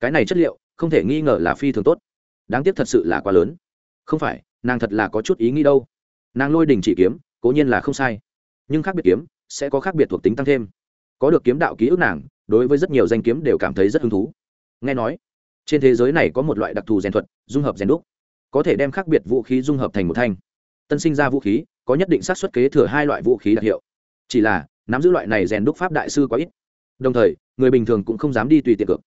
cái này chất liệu không thể nghi ngờ là phi thường tốt. Đáng tiếc thật sự là quá lớn. Không phải, nàng thật là có chút ý nghĩ đâu. Nàng lôi đình chỉ kiếm, cố nhiên là không sai. Nhưng khác biệt kiếm sẽ có khác biệt thuộc tính tăng thêm. Có được kiếm đạo ký ức nàng, đối với rất nhiều danh kiếm đều cảm thấy rất hứng thú. Nghe nói, trên thế giới này có một loại đặc thù rèn thuật, dung hợp rèn đúc. Có thể đem khác biệt vũ khí dung hợp thành một thanh. Tân sinh ra vũ khí, có nhất định xác suất kế thừa hai loại vũ khí đặc hiệu. Chỉ là, nắm giữ loại này rèn đúc pháp đại sư quá ít. Đồng thời, người bình thường cũng không dám đi tùy tiện cực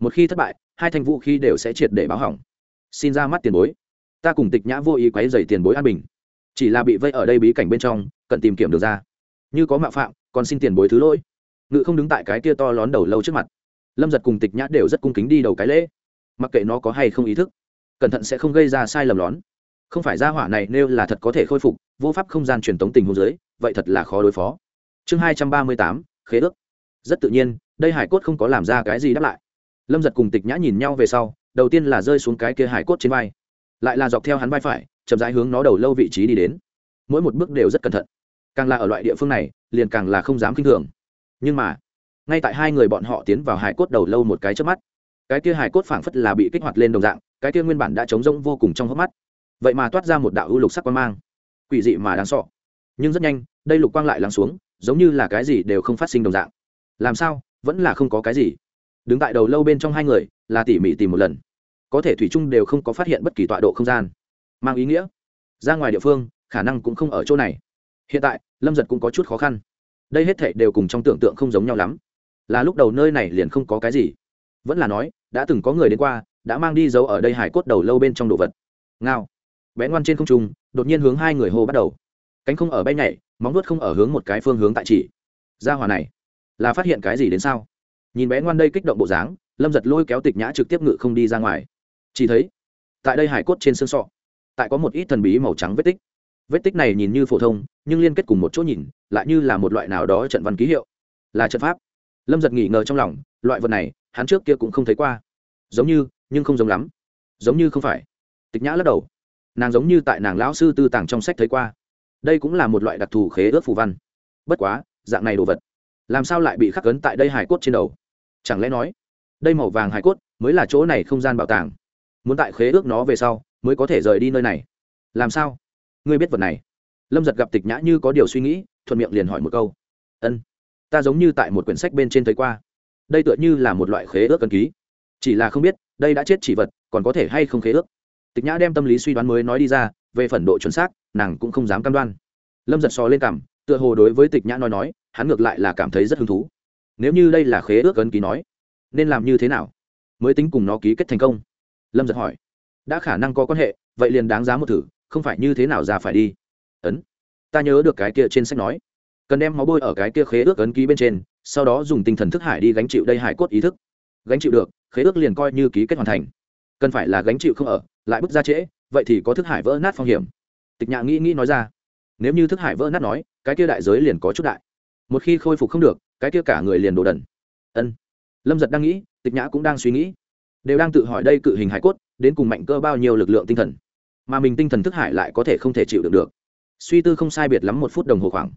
một khi thất bại, hai thanh vũ khí đều sẽ triệt để báo hỏng. Xin ra mắt tiền bối. Ta cùng tịch nhã vô ý quấy dày tiền bối an bình. Chỉ là bị vây ở đây bí cảnh bên trong, cần tìm kiếm được ra. Như có mạo phạm, còn xin tiền bối thứ lỗi. Ngự không đứng tại cái kia to lón đầu lâu trước mặt. Lâm giật cùng tịch nhã đều rất cung kính đi đầu cái lễ. Mặc kệ nó có hay không ý thức, cẩn thận sẽ không gây ra sai lầm lón. Không phải ra hỏa này nêu là thật có thể khôi phục, vô pháp không gian truyền tống tình hồ dưới, vậy thật là khó đối phó. Chương hai trăm ba mươi tám, khế ước. Rất tự nhiên, đây hải cốt không có làm ra cái gì đáp lại lâm giật cùng tịch nhã nhìn nhau về sau, đầu tiên là rơi xuống cái kia hải cốt trên vai. Lại là dọc theo hắn vai phải, chậm rãi hướng nó đầu lâu vị trí đi đến. Mỗi một bước đều rất cẩn thận. Càng là ở loại địa phương này, liền càng là không dám k i n h thường. Nhưng mà, ngay tại hai người bọn họ tiến vào hải cốt đầu lâu một cái trước mắt, cái kia hải cốt phảng phất là bị kích hoạt lên đồng dạng, cái kia nguyên bản đã trống rỗng vô cùng trong hốc mắt. Vậy mà toát ra một đạo ưu lục sắc quang mang. Quỷ dị mà đáng sọ nhưng rất nhanh, đây lục quang lại lắng xuống, giống như là cái gì đều không phát sinh đồng dạng. Làm sao, vẫn là không có cái gì đứng tại đầu lâu bên trong hai người, là tỉ mỉ tìm một lần. Có thể thủy chung đều không có phát hiện bất kỳ tọa độ không gian. Mang ý nghĩa, ra ngoài địa phương, khả năng cũng không ở chỗ này. Hiện tại, lâm giật cũng có chút khó khăn. Đây hết thệ đều cùng trong tưởng tượng không giống nhau lắm. Là lúc đầu nơi này liền không có cái gì. Vẫn là nói, đã từng có người đến qua, đã mang đi dấu ở đây hải cốt đầu lâu bên trong đồ vật. Ngao. Bé ngoan trên không trung, đột nhiên hướng hai người hô bắt đầu. Cánh không ở bay nhảy, móng vuốt không ở hướng một cái phương hướng tại chỉ. Ra hòa này, là phát hiện cái gì đến sao? Nhìn bé ngoan đây kích động bộ dáng, lâm giật lôi kéo tịch nhã trực tiếp ngự không đi ra ngoài. Chỉ thấy, tại đây hải cốt trên xương sọ, tại có một ít thần bí màu trắng vết tích. Vết tích này nhìn như phổ thông, nhưng liên kết cùng một chỗ nhìn, lại như là một loại nào đó trận văn ký hiệu. Là trận pháp. Lâm giật nghỉ ngờ trong lòng, loại vật này, hắn trước kia cũng không thấy qua. Giống như, nhưng không giống lắm. Giống như không phải. Tịch nhã lắc đầu. Nàng giống như tại nàng lão sư tư tàng trong sách thấy qua. Đây cũng là một loại đặc thù khế ước phù văn. Bất quá, dạng này đồ vật, làm sao lại bị khắc cấn tại đây hải cốt trên đầu? Chẳng lẽ nói, đây màu vàng hải cốt mới là chỗ này không gian bảo tàng? Muốn tại khế ước nó về sau mới có thể rời đi nơi này. Làm sao? Ngươi biết vật này? Lâm giật gặp tịch nhã như có điều suy nghĩ, thuận miệng liền hỏi một câu. Ân, ta giống như tại một quyển sách bên trên thấy qua. Đây tựa như là một loại khế ước cần ký. Chỉ là không biết, đây đã chết chỉ vật, còn có thể hay không khế ước? Tịch nhã đem tâm lý suy đoán mới nói đi ra, về phần độ chuẩn xác, nàng cũng không dám cam đoan. Lâm giật sò lên cảm, tựa hồ đối với tịch nhã nói nói, hắn ngược lại là cảm thấy rất hứng thú nếu như đây là khế ước ấn ký nói, nên làm như thế nào mới tính cùng nó ký kết thành công? Lâm giật hỏi. Đã khả năng có quan hệ, vậy liền đáng giá một thử, không phải như thế nào ra phải đi? Ấn. Ta nhớ được cái kia trên sách nói. Cần đem máu bôi ở cái kia khế ước ấn ký bên trên, sau đó dùng tinh thần thức hải đi gánh chịu đây hải cốt ý thức. Gánh chịu được, khế ước liền coi như ký kết hoàn thành. Cần phải là gánh chịu không ở, lại bước ra trễ, vậy thì có thức hải vỡ nát phong hiểm. Tịch nhạ nghĩ nghĩ nói ra. Nếu như thức hải vỡ nát nói, cái kia đại giới liền có chút đại. Một khi khôi phục không được cái kia cả người liền đồ đần. Ân. Lâm giật đang nghĩ, tịch nhã cũng đang suy nghĩ. Đều đang tự hỏi đây cự hình hải cốt, đến cùng mạnh cơ bao nhiêu lực lượng tinh thần. Mà mình tinh thần thức hải lại có thể không thể chịu được được. Suy tư không sai biệt lắm một phút đồng hồ khoảng.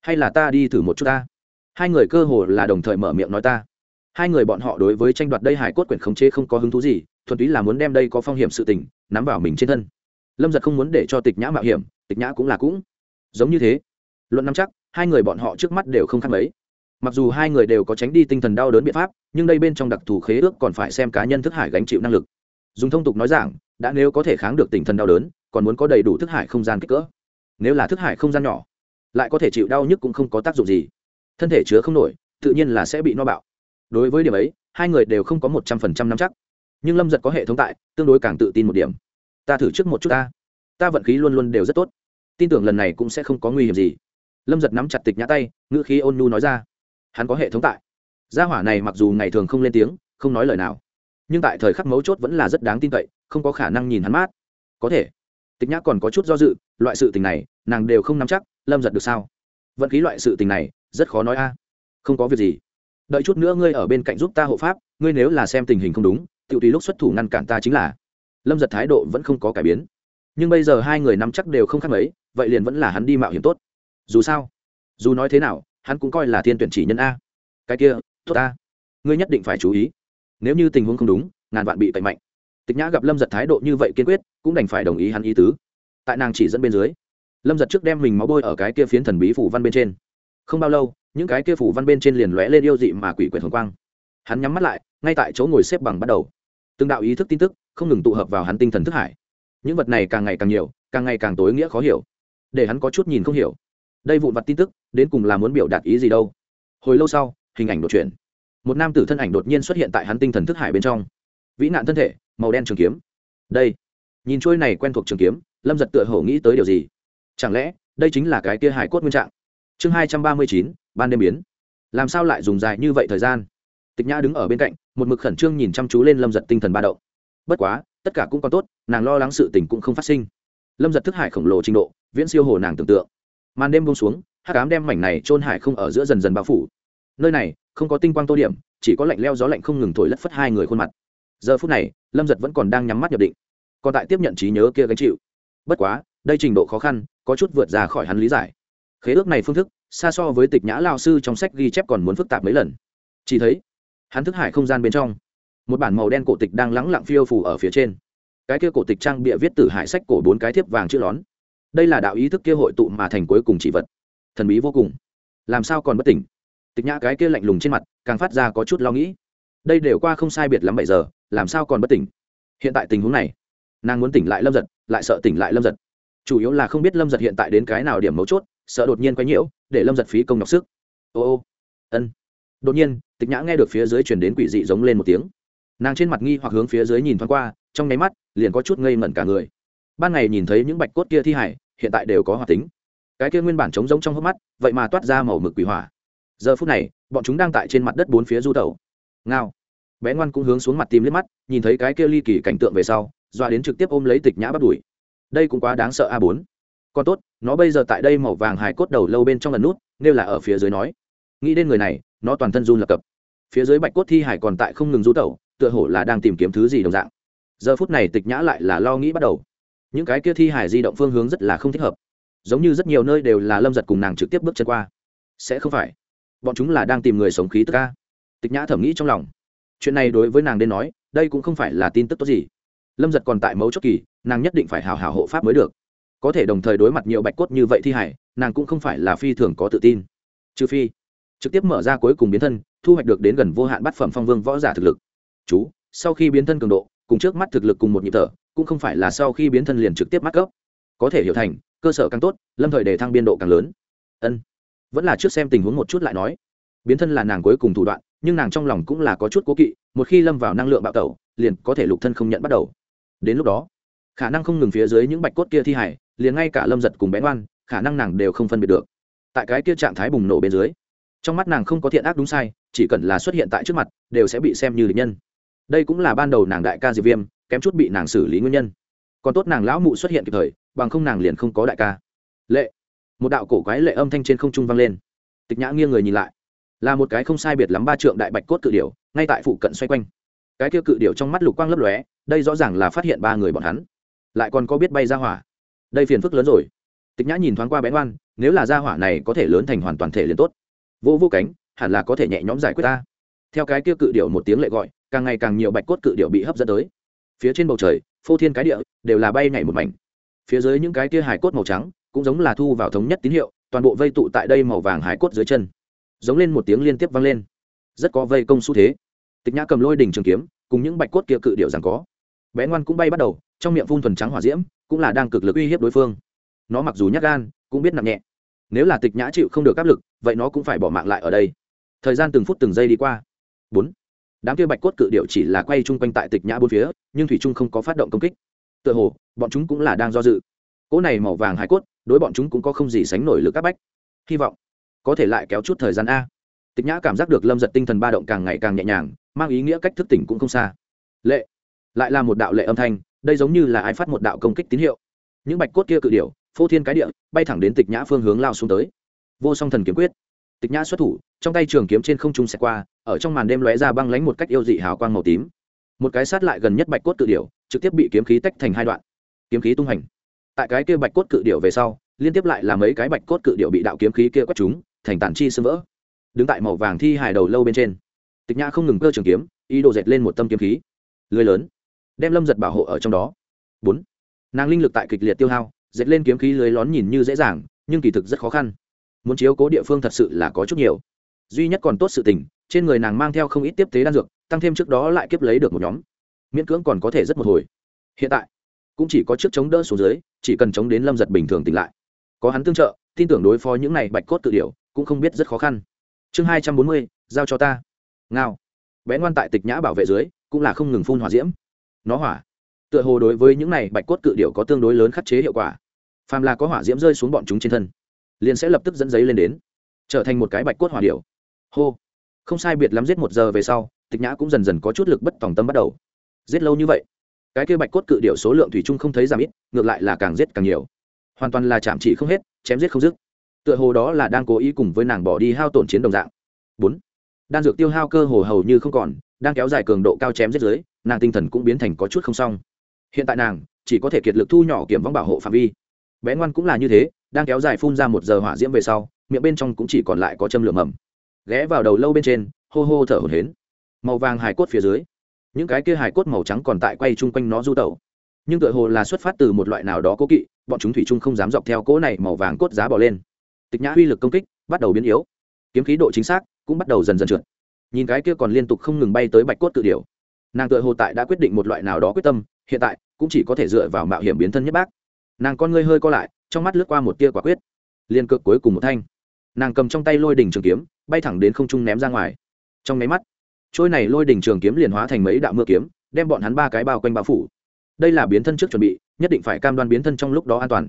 Hay là ta đi thử một chút ta? Hai người cơ hồ là đồng thời mở miệng nói ta. Hai người bọn họ đối với tranh đoạt đây hải cốt quyển khống chế không có hứng thú gì, thuần túy là muốn đem đây có phong hiểm sự tình, nắm vào mình trên thân. Lâm giật không muốn để cho tịch nhã mạo hiểm, tịch nhã cũng là cũng. Giống như thế. Luận năm chắc, hai người bọn họ trước mắt đều không khác mấy mặc dù hai người đều có tránh đi tinh thần đau đớn biện pháp, nhưng đây bên trong đặc thù khế ước còn phải xem cá nhân thức hải gánh chịu năng lực. Dùng thông tục nói rằng đã nếu có thể kháng được tinh thần đau đớn, còn muốn có đầy đủ thức hải không gian kích cỡ. Nếu là thức hải không gian nhỏ, lại có thể chịu đau nhức cũng không có tác dụng gì. Thân thể chứa không nổi, tự nhiên là sẽ bị no bạo. Đối với điểm ấy, hai người đều không có một trăm phần trăm nắm chắc. Nhưng lâm giật có hệ thống tại, tương đối càng tự tin một điểm. Ta thử trước một chút ta. Ta vận khí luôn luôn đều rất tốt. Tin tưởng lần này cũng sẽ không có nguy hiểm gì. Lâm giật nắm chặt tịch nhã tay, ngữ khí ôn nhu nói ra hắn có hệ thống tại. Gia hỏa này mặc dù ngày thường không lên tiếng, không nói lời nào, nhưng tại thời khắc mấu chốt vẫn là rất đáng tin cậy, không có khả năng nhìn hắn mát. Có thể, tịch nhã còn có chút do dự, loại sự tình này, nàng đều không nắm chắc, lâm giật được sao? Vận khí loại sự tình này, rất khó nói a. Không có việc gì. Đợi chút nữa ngươi ở bên cạnh giúp ta hộ pháp, ngươi nếu là xem tình hình không đúng tự tùy lúc xuất thủ ngăn cản ta chính là. Lâm giật thái độ vẫn không có cải biến. Nhưng bây giờ hai người nắm chắc đều không khác mấy, vậy liền vẫn là hắn đi mạo hiểm tốt. Dù sao, dù nói thế nào hắn cũng coi là thiên tuyển chỉ nhân a. Cái kia, tốt ta. Ngươi nhất định phải chú ý. Nếu như tình huống không đúng, ngàn vạn bị tẩy mạnh. Tịch nhã gặp lâm giật thái độ như vậy kiên quyết, cũng đành phải đồng ý hắn ý tứ. Tại nàng chỉ dẫn bên dưới, lâm giật trước đem mình máu bôi ở cái kia phiến thần bí phủ văn bên trên. Không bao lâu, những cái kia phủ văn bên trên liền lóe lên yêu dị mà quỷ quyệt hồng quang. Hắn nhắm mắt lại, ngay tại chỗ ngồi xếp bằng bắt đầu. Từng đạo ý thức tin tức, không ngừng tụ hợp vào hắn tinh thần thức hải. Những vật này càng ngày càng nhiều, càng ngày càng tối nghĩa khó hiểu. Để hắn có chút nhìn không hiểu đây vụn vặt tin tức, đến cùng là muốn biểu đạt ý gì đâu. Hồi lâu sau, hình ảnh đột chuyển. Một nam tử thân ảnh đột nhiên xuất hiện tại hắn tinh thần thức hải bên trong. Vĩ nạn thân thể, màu đen trường kiếm. Đây, nhìn trôi này quen thuộc trường kiếm, lâm giật tựa hổ nghĩ tới điều gì? Chẳng lẽ, đây chính là cái kia hải cốt nguyên trạng? Chương hai trăm ba mươi chín, ban đêm biến. Làm sao lại dùng dài như vậy thời gian? Tịch nhã đứng ở bên cạnh, một mực khẩn trương nhìn chăm chú lên lâm giật tinh thần ba đậu bất quá, tất cả cũng còn tốt, nàng lo lắng sự tình cũng không phát sinh. Lâm giật thức hải khổng lồ trình độ, viễn siêu hồ nàng tưởng tượng màn đêm buông xuống hát cám đem mảnh này trôn hải không ở giữa dần dần bao phủ. Nơi này, không có tinh quang tô điểm, chỉ có lạnh leo gió lạnh không ngừng thổi lất phất hai người khuôn mặt. Giờ phút này, lâm giật vẫn còn đang nhắm mắt nhập định. Còn tại tiếp nhận trí nhớ kia gánh chịu. Bất quá, đây trình độ khó khăn, có chút vượt ra khỏi hắn lý giải. Khế ước này phương thức, xa so với tịch nhã lao sư trong sách ghi chép còn muốn phức tạp mấy lần. Chỉ thấy, hắn thức hải không gian bên trong, một bản màu đen cổ tịch đang lắng lặng phiêu phủ ở phía trên. Cái kia cổ tịch trang bịa viết từ hải sách cổ bốn cái thiếp vàng chữ lón đây là đạo ý thức kia hội tụ mà thành cuối cùng chỉ vật. Thần bí vô cùng. Làm sao còn bất tỉnh? Tịch nhã cái kia lạnh lùng trên mặt, càng phát ra có chút lo nghĩ. Đây đều qua không sai biệt lắm bảy giờ, làm sao còn bất tỉnh? Hiện tại tình huống này, nàng muốn tỉnh lại lâm giật, lại sợ tỉnh lại lâm giật. Chủ yếu là không biết lâm giật hiện tại đến cái nào điểm mấu chốt, sợ đột nhiên quấy nhiễu, để lâm giật phí công nhọc sức. Ô ô. Ân. Đột nhiên, tịch nhã nghe được phía dưới chuyển đến quỷ dị giống lên một tiếng. Nàng trên mặt nghi hoặc hướng phía dưới nhìn thoáng qua, trong nháy mắt, liền có chút ngây mẩn cả người ban ngày nhìn thấy những bạch cốt kia thi hải hiện tại đều có hoạt tính. Cái kia nguyên bản trống giống trong hốc mắt, vậy mà toát ra màu mực quỷ hỏa. Giờ phút này, bọn chúng đang tại trên mặt đất bốn phía du tẩu. Ngao. Bé ngoan cũng hướng xuống mặt tìm liếc mắt, nhìn thấy cái kia ly kỳ cảnh tượng về sau doa đến trực tiếp ôm lấy tịch nhã bắt đuổi. Đây cũng quá đáng sợ a bốn. Còn tốt, nó bây giờ tại đây màu vàng hài cốt đầu lâu bên trong lần nút nếu là ở phía dưới nói. Nghĩ đến người này, nó toàn thân run lập cập. Phía dưới bạch cốt thi hải còn tại không ngừng du tẩu, tựa hồ là đang tìm kiếm thứ gì đồng dạng. Giờ phút này tịch nhã lại là lo nghĩ bắt đầu những cái kia thi hải di động phương hướng rất là không thích hợp. Giống như rất nhiều nơi đều là lâm giật cùng nàng trực tiếp bước chân qua. Sẽ không phải. Bọn chúng là đang tìm người sống khí tức ca. Tịch nhã thẩm nghĩ trong lòng. Chuyện này đối với nàng đến nói, đây cũng không phải là tin tức tốt gì. Lâm giật còn tại mấu chốt kỳ, nàng nhất định phải hào hào hộ pháp mới được. Có thể đồng thời đối mặt nhiều bạch cốt như vậy thi hải nàng cũng không phải là phi thường có tự tin. Trừ phi, trực tiếp mở ra cuối cùng biến thân, thu hoạch được đến gần vô hạn bát phẩm phong vương võ giả thực lực. Chú, sau khi biến thân cường độ, cùng trước mắt thực lực cùng một nhịp thở cũng không phải là sau khi biến thân liền trực tiếp mắc cấp có thể hiểu thành, cơ sở càng tốt, lâm thời để thăng biên độ càng lớn. Ân. Vẫn là trước xem tình huống một chút lại nói. Biến thân là nàng cuối cùng thủ đoạn, nhưng nàng trong lòng cũng là có chút cố kỵ, một khi lâm vào năng lượng bạo tẩu, liền có thể lục thân không nhận bắt đầu. Đến lúc đó, khả năng không ngừng phía dưới những bạch cốt kia thi hải, liền ngay cả lâm giật cùng bén oan khả năng nàng đều không phân biệt được. Tại cái kia trạng thái bùng nổ bên dưới, trong mắt nàng không có thiện ác đúng sai, chỉ cần là xuất hiện tại trước mặt, đều sẽ bị xem như địch nhân. Đây cũng là ban đầu nàng đại ca diệp viêm kém chút bị nàng xử lý nguyên nhân. Còn tốt nàng lão mụ xuất hiện kịp thời, bằng không nàng liền không có đại ca. Lệ. Một đạo cổ quái lệ âm thanh trên không trung vang lên. Tịch nhã nghiêng người nhìn lại. Là một cái không sai biệt lắm ba trượng đại bạch cốt cự điểu, ngay tại phụ cận xoay quanh. Cái kia cự điểu trong mắt lục quang lấp lóe, đây rõ ràng là phát hiện ba người bọn hắn. Lại còn có biết bay ra hỏa. Đây phiền phức lớn rồi. Tịch nhã nhìn thoáng qua bén oan nếu là ra hỏa này có thể lớn thành hoàn toàn thể liền tốt. Vô vô cánh, hẳn là có thể nhẹ nhõm giải quyết ta. Theo cái kia cự điểu một tiếng lệ gọi, càng ngày càng nhiều bạch cốt cự điểu bị hấp dẫn tới phía trên bầu trời, phô thiên cái địa, đều là bay nhảy một mảnh. Phía dưới những cái kia hải cốt màu trắng, cũng giống là thu vào thống nhất tín hiệu, toàn bộ vây tụ tại đây màu vàng hải cốt dưới chân. Giống lên một tiếng liên tiếp vang lên. Rất có vây công xu thế. Tịch nhã cầm lôi đỉnh trường kiếm, cùng những bạch cốt kia cự điệu rằng có. Bé ngoan cũng bay bắt đầu, trong miệng phun thuần trắng hỏa diễm, cũng là đang cực lực uy hiếp đối phương. Nó mặc dù nhát gan, cũng biết nặng nhẹ. Nếu là tịch nhã chịu không được áp lực, vậy nó cũng phải bỏ mạng lại ở đây. Thời gian từng phút từng giây đi qua. Bốn đám kia bạch cốt cự điệu chỉ là quay chung quanh tại tịch nhã bốn phía, nhưng thủy trung không có phát động công kích. Tựa hồ, bọn chúng cũng là đang do dự. Cỗ này màu vàng hải cốt, đối bọn chúng cũng có không gì sánh nổi lực các bách. Hy vọng, có thể lại kéo chút thời gian a. Tịch nhã cảm giác được lâm giật tinh thần ba động càng ngày càng nhẹ nhàng, mang ý nghĩa cách thức tỉnh cũng không xa. Lệ, lại là một đạo lệ âm thanh, đây giống như là ai phát một đạo công kích tín hiệu. Những bạch cốt kia cự điệu phô thiên cái địa, bay thẳng đến tịch nhã phương hướng lao xuống tới. Vô song thần kiếm quyết. Tịch nhã xuất thủ, trong tay trường kiếm trên không trung xẹt qua ở trong màn đêm lóe ra băng lánh một cách yêu dị hào quang màu tím. Một cái sát lại gần nhất bạch cốt cự điểu, trực tiếp bị kiếm khí tách thành hai đoạn. Kiếm khí tung hành. Tại cái kia bạch cốt cự điểu về sau, liên tiếp lại là mấy cái bạch cốt cự điểu bị đạo kiếm khí kia quét chúng, thành tản chi sưng vỡ. Đứng tại màu vàng thi hài đầu lâu bên trên, tịch nhã không ngừng cơ trường kiếm, ý đồ dệt lên một tâm kiếm khí. Lưới lớn, đem lâm giật bảo hộ ở trong đó. Bốn, nàng linh lực tại kịch liệt tiêu hao, dệt lên kiếm khí lưới lón nhìn như dễ dàng, nhưng kỳ thực rất khó khăn. Muốn chiếu cố địa phương thật sự là có chút nhiều. Duy nhất còn tốt sự tình trên người nàng mang theo không ít tiếp tế đan dược, tăng thêm trước đó lại kiếp lấy được một nhóm. Miễn cưỡng còn có thể rất một hồi. Hiện tại, cũng chỉ có trước chống đỡ xuống dưới, chỉ cần chống đến lâm giật bình thường tỉnh lại. Có hắn tương trợ, tin tưởng đối phó những này bạch cốt tự điều cũng không biết rất khó khăn. Chương hai trăm bốn mươi, giao cho ta. Ngao. Bé ngoan tại tịch nhã bảo vệ dưới, cũng là không ngừng phun hỏa diễm. Nó hỏa. Tựa hồ đối với những này bạch cốt cự điệu có tương đối lớn khắc chế hiệu quả. Phàm là có hỏa diễm rơi xuống bọn chúng trên thân, liền sẽ lập tức dẫn giấy lên đến, trở thành một cái bạch cốt hỏa điệu hô không sai biệt lắm giết một giờ về sau, tịch nhã cũng dần dần có chút lực bất tòng tâm bắt đầu. Giết lâu như vậy, cái kia bạch cốt cự điệu số lượng thủy chung không thấy giảm ít, ngược lại là càng giết càng nhiều. Hoàn toàn là chạm chỉ không hết, chém giết không dứt. Tựa hồ đó là đang cố ý cùng với nàng bỏ đi hao tổn chiến đồng dạng. Bốn, đan dược tiêu hao cơ hồ hầu như không còn, đang kéo dài cường độ cao chém giết dưới, nàng tinh thần cũng biến thành có chút không xong. Hiện tại nàng, chỉ có thể kiệt lực thu nhỏ kiểm vong bảo hộ phạm vi. Bé ngoan cũng là như thế, đang kéo dài phun ra một giờ hỏa diễm về sau, miệng bên trong cũng chỉ còn lại có châm lửa mầm ghé vào đầu lâu bên trên, hô hô thở hổn hến màu vàng hài cốt phía dưới, những cái kia hài cốt màu trắng còn tại quay chung quanh nó du tẩu. Nhưng tựa hồ là xuất phát từ một loại nào đó cố kỵ, bọn chúng thủy chung không dám dọc theo cỗ này màu vàng cốt giá bỏ lên. Tịch nhã uy lực công kích bắt đầu biến yếu. Kiếm khí độ chính xác cũng bắt đầu dần dần trượt. Nhìn cái kia còn liên tục không ngừng bay tới bạch cốt tự điều nàng tựa hồ tại đã quyết định một loại nào đó quyết tâm, hiện tại cũng chỉ có thể dựa vào mạo hiểm biến thân nhất bác. Nàng con ngươi hơi co lại, trong mắt lướt qua một tia quả quyết. Liên cực cuối cùng một thanh nàng cầm trong tay lôi đỉnh trường kiếm, bay thẳng đến không trung ném ra ngoài. Trong máy mắt, trôi này lôi đỉnh trường kiếm liền hóa thành mấy đạo mưa kiếm, đem bọn hắn ba cái bao quanh bao phủ. Đây là biến thân trước chuẩn bị, nhất định phải cam đoan biến thân trong lúc đó an toàn.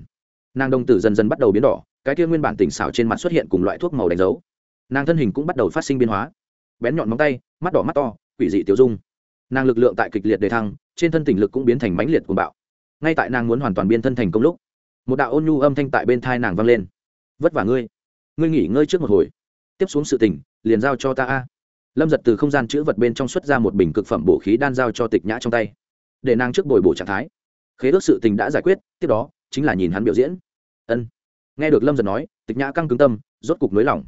Nàng đồng tử dần dần bắt đầu biến đỏ, cái kia nguyên bản tỉnh xảo trên mặt xuất hiện cùng loại thuốc màu đánh dấu. Nàng thân hình cũng bắt đầu phát sinh biến hóa. Bén nhọn móng tay, mắt đỏ mắt to, quỷ dị tiêu dung. Nàng lực lượng tại kịch liệt đề thăng, trên thân tỉnh lực cũng biến thành mãnh liệt cuồng bạo. Ngay tại nàng muốn hoàn toàn biên thân thành công lúc, một đạo ôn nhu âm thanh tại bên thai nàng vang lên. Vất vả ngươi ngươi nghỉ ngơi trước một hồi. Tiếp xuống sự tình, liền giao cho ta a. Lâm giật từ không gian chữ vật bên trong xuất ra một bình cực phẩm bổ khí đan giao cho tịch nhã trong tay. Để nàng trước bồi bổ trạng thái. Khế ước sự tình đã giải quyết, tiếp đó, chính là nhìn hắn biểu diễn. Ân. Nghe được lâm giật nói, tịch nhã căng cứng tâm, rốt cục nới lỏng.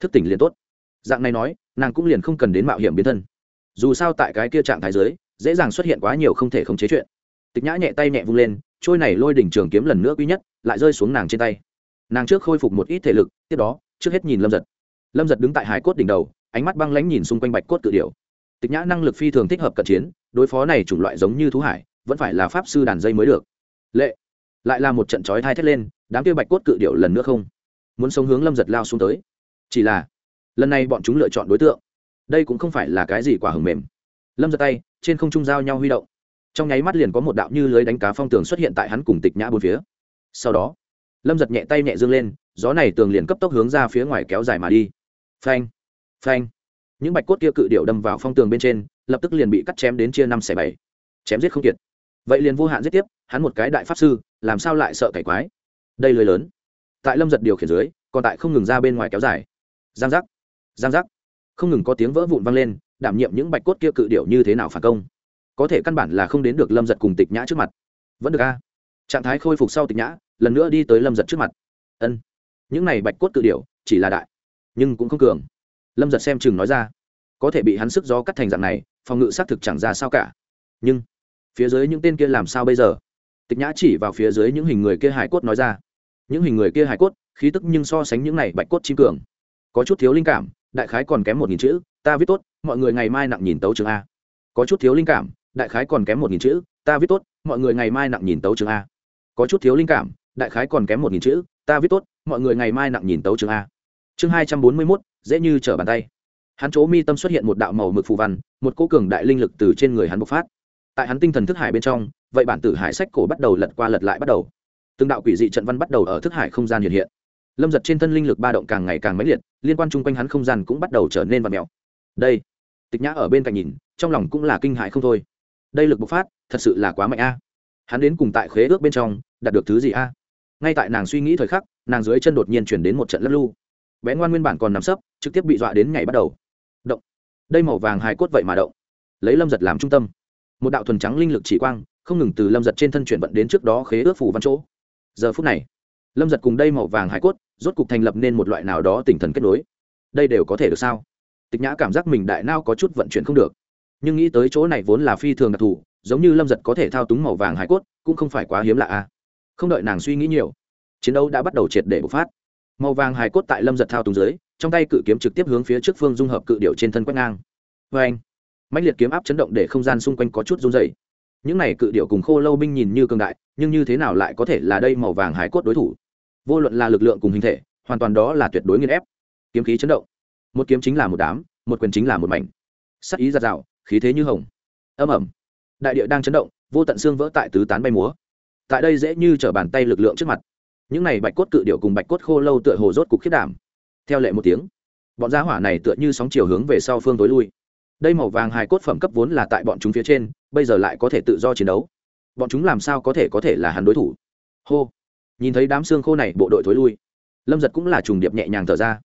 Thức tỉnh liền tốt. Dạng này nói, nàng cũng liền không cần đến mạo hiểm biến thân. Dù sao tại cái kia trạng thái giới dễ dàng xuất hiện quá nhiều không thể không chế chuyện. Tịch nhã nhẹ tay nhẹ vung lên, trôi này lôi đỉnh trường kiếm lần nữa quý nhất, lại rơi xuống nàng trên tay nàng trước khôi phục một ít thể lực tiếp đó trước hết nhìn lâm giật. Lâm giật đứng tại hải cốt đỉnh đầu ánh mắt băng lãnh nhìn xung quanh bạch cốt tự điểu, tịch nhã năng lực phi thường thích hợp cận chiến đối phó này chủng loại giống như thú hải vẫn phải là pháp sư đàn dây mới được. Lệ lại là một trận trói thai thét lên đám kia bạch cốt cự điệu lần nữa không muốn sống hướng lâm giật lao xuống tới. Chỉ là lần này bọn chúng lựa chọn đối tượng. Đây cũng không phải là cái gì quả hừng mềm. Lâm giật tay trên không trung giao nhau huy động. Trong nháy mắt liền có một đạo như lưới đánh cá phong tường xuất hiện tại hắn cùng tịch nhã bốn phía. Sau đó lâm giật nhẹ tay nhẹ dương lên, gió này tường liền cấp tốc hướng ra phía ngoài kéo dài mà đi. Phanh phanh. Những bạch cốt kia cự điệu đâm vào phong tường bên trên, lập tức liền bị cắt chém đến chia năm xẻ bảy. Chém giết không kiệt. Vậy liền vô hạn giết tiếp, hắn một cái đại pháp sư, làm sao lại sợ cải quái? Đây lưới lớn. Tại lâm giật điều khiển dưới, còn tại không ngừng ra bên ngoài kéo dài. Giang giác giang giác. Không ngừng có tiếng vỡ vụn vang lên, đảm nhiệm những bạch cốt kia cự điệu như thế nào phản công? Có thể căn bản là không đến được lâm giật cùng tịch nhã trước mặt. Vẫn được a. Trạng thái khôi phục sau tịch nhã lần nữa đi tới lâm giật trước mặt ân những này bạch cốt cự điểu chỉ là đại nhưng cũng không cường lâm giật xem chừng nói ra có thể bị hắn sức gió cắt thành dạng này phòng ngự xác thực chẳng ra sao cả nhưng phía dưới những tên kia làm sao bây giờ tịch nhã chỉ vào phía dưới những hình người kia hải cốt nói ra những hình người kia hải cốt khí tức nhưng so sánh những này bạch cốt chim cường có chút thiếu linh cảm đại khái còn kém một nghìn chữ ta viết tốt mọi người ngày mai nặng nhìn tấu trường a có chút thiếu linh cảm đại khái còn kém một nghìn chữ ta viết tốt mọi người ngày mai nặng nhìn tấu trường a có chút thiếu linh cảm đại khái còn kém một nghìn chữ, ta viết tốt, mọi người ngày mai nặng nhìn tấu chương a. Chương hai trăm bốn mươi mốt, dễ như trở bàn tay. Hắn chỗ mi tâm xuất hiện một đạo màu mực phù văn, một cô cường đại linh lực từ trên người hắn bộc phát. Tại hắn tinh thần thức hải bên trong, vậy bản tử hải sách cổ bắt đầu lật qua lật lại bắt đầu. Từng đạo quỷ dị trận văn bắt đầu ở thức hải không gian hiện hiện. Lâm giật trên thân linh lực ba động càng ngày càng mãnh liệt, liên quan chung quanh hắn không gian cũng bắt đầu trở nên và mèo. Đây, tịch nhã ở bên cạnh nhìn, trong lòng cũng là kinh hại không thôi. Đây lực bộc phát, thật sự là quá mạnh a. Hắn đến cùng tại khế ước bên trong, đạt được thứ gì a? Ngay tại nàng suy nghĩ thời khắc, nàng dưới chân đột nhiên chuyển đến một trận lắc lu bé ngoan nguyên bản còn nằm sấp, trực tiếp bị dọa đến ngày bắt đầu. Động. Đây màu vàng hài cốt vậy mà động. Lấy lâm giật làm trung tâm. Một đạo thuần trắng linh lực chỉ quang, không ngừng từ lâm giật trên thân chuyển vận đến trước đó khế ước phủ văn chỗ. Giờ phút này, lâm giật cùng đây màu vàng hải cốt, rốt cục thành lập nên một loại nào đó tinh thần kết nối. Đây đều có thể được sao? Tịch nhã cảm giác mình đại nao có chút vận chuyển không được. Nhưng nghĩ tới chỗ này vốn là phi thường đặc thù, giống như lâm giật có thể thao túng màu vàng hải cốt, cũng không phải quá hiếm lạ a không đợi nàng suy nghĩ nhiều, chiến đấu đã bắt đầu triệt để bộc phát. Màu vàng hải cốt tại lâm giật thao túng dưới, trong tay cự kiếm trực tiếp hướng phía trước phương dung hợp cự điệu trên thân quét ngang. Vê anh mạnh liệt kiếm áp chấn động để không gian xung quanh có chút run dày những này cự điệu cùng khô lâu binh nhìn như cường đại, nhưng như thế nào lại có thể là đây màu vàng hải cốt đối thủ? Vô luận là lực lượng cùng hình thể, hoàn toàn đó là tuyệt đối nghiên ép. Kiếm khí chấn động. Một kiếm chính là một đám, một quyền chính là một mảnh. Sắc ý giạt rào, khí thế như hồng. Âm ẩm đại địa đang chấn động, vô tận xương vỡ tại tứ tán bay múa tại đây dễ như t r ở bàn tay lực lượng trước mặt. Những này bạch cốt cự điệu cùng bạch cốt khô lâu tựa hồ rốt cục khiết đảm. Theo lệ một tiếng, bọn gia hỏa này tựa như sóng chiều hướng về sau phương tối lui. Đây màu vàng hài cốt phẩm cấp vốn là tại bọn chúng phía trên, bây giờ lại có thể tự do chiến đấu. Bọn chúng làm sao có thể có thể là hắn đối thủ? Hô! Nhìn thấy đám xương khô này, bộ đội thối lui. Lâm giật cũng là trùng điệp nhẹ nhàng thở ra.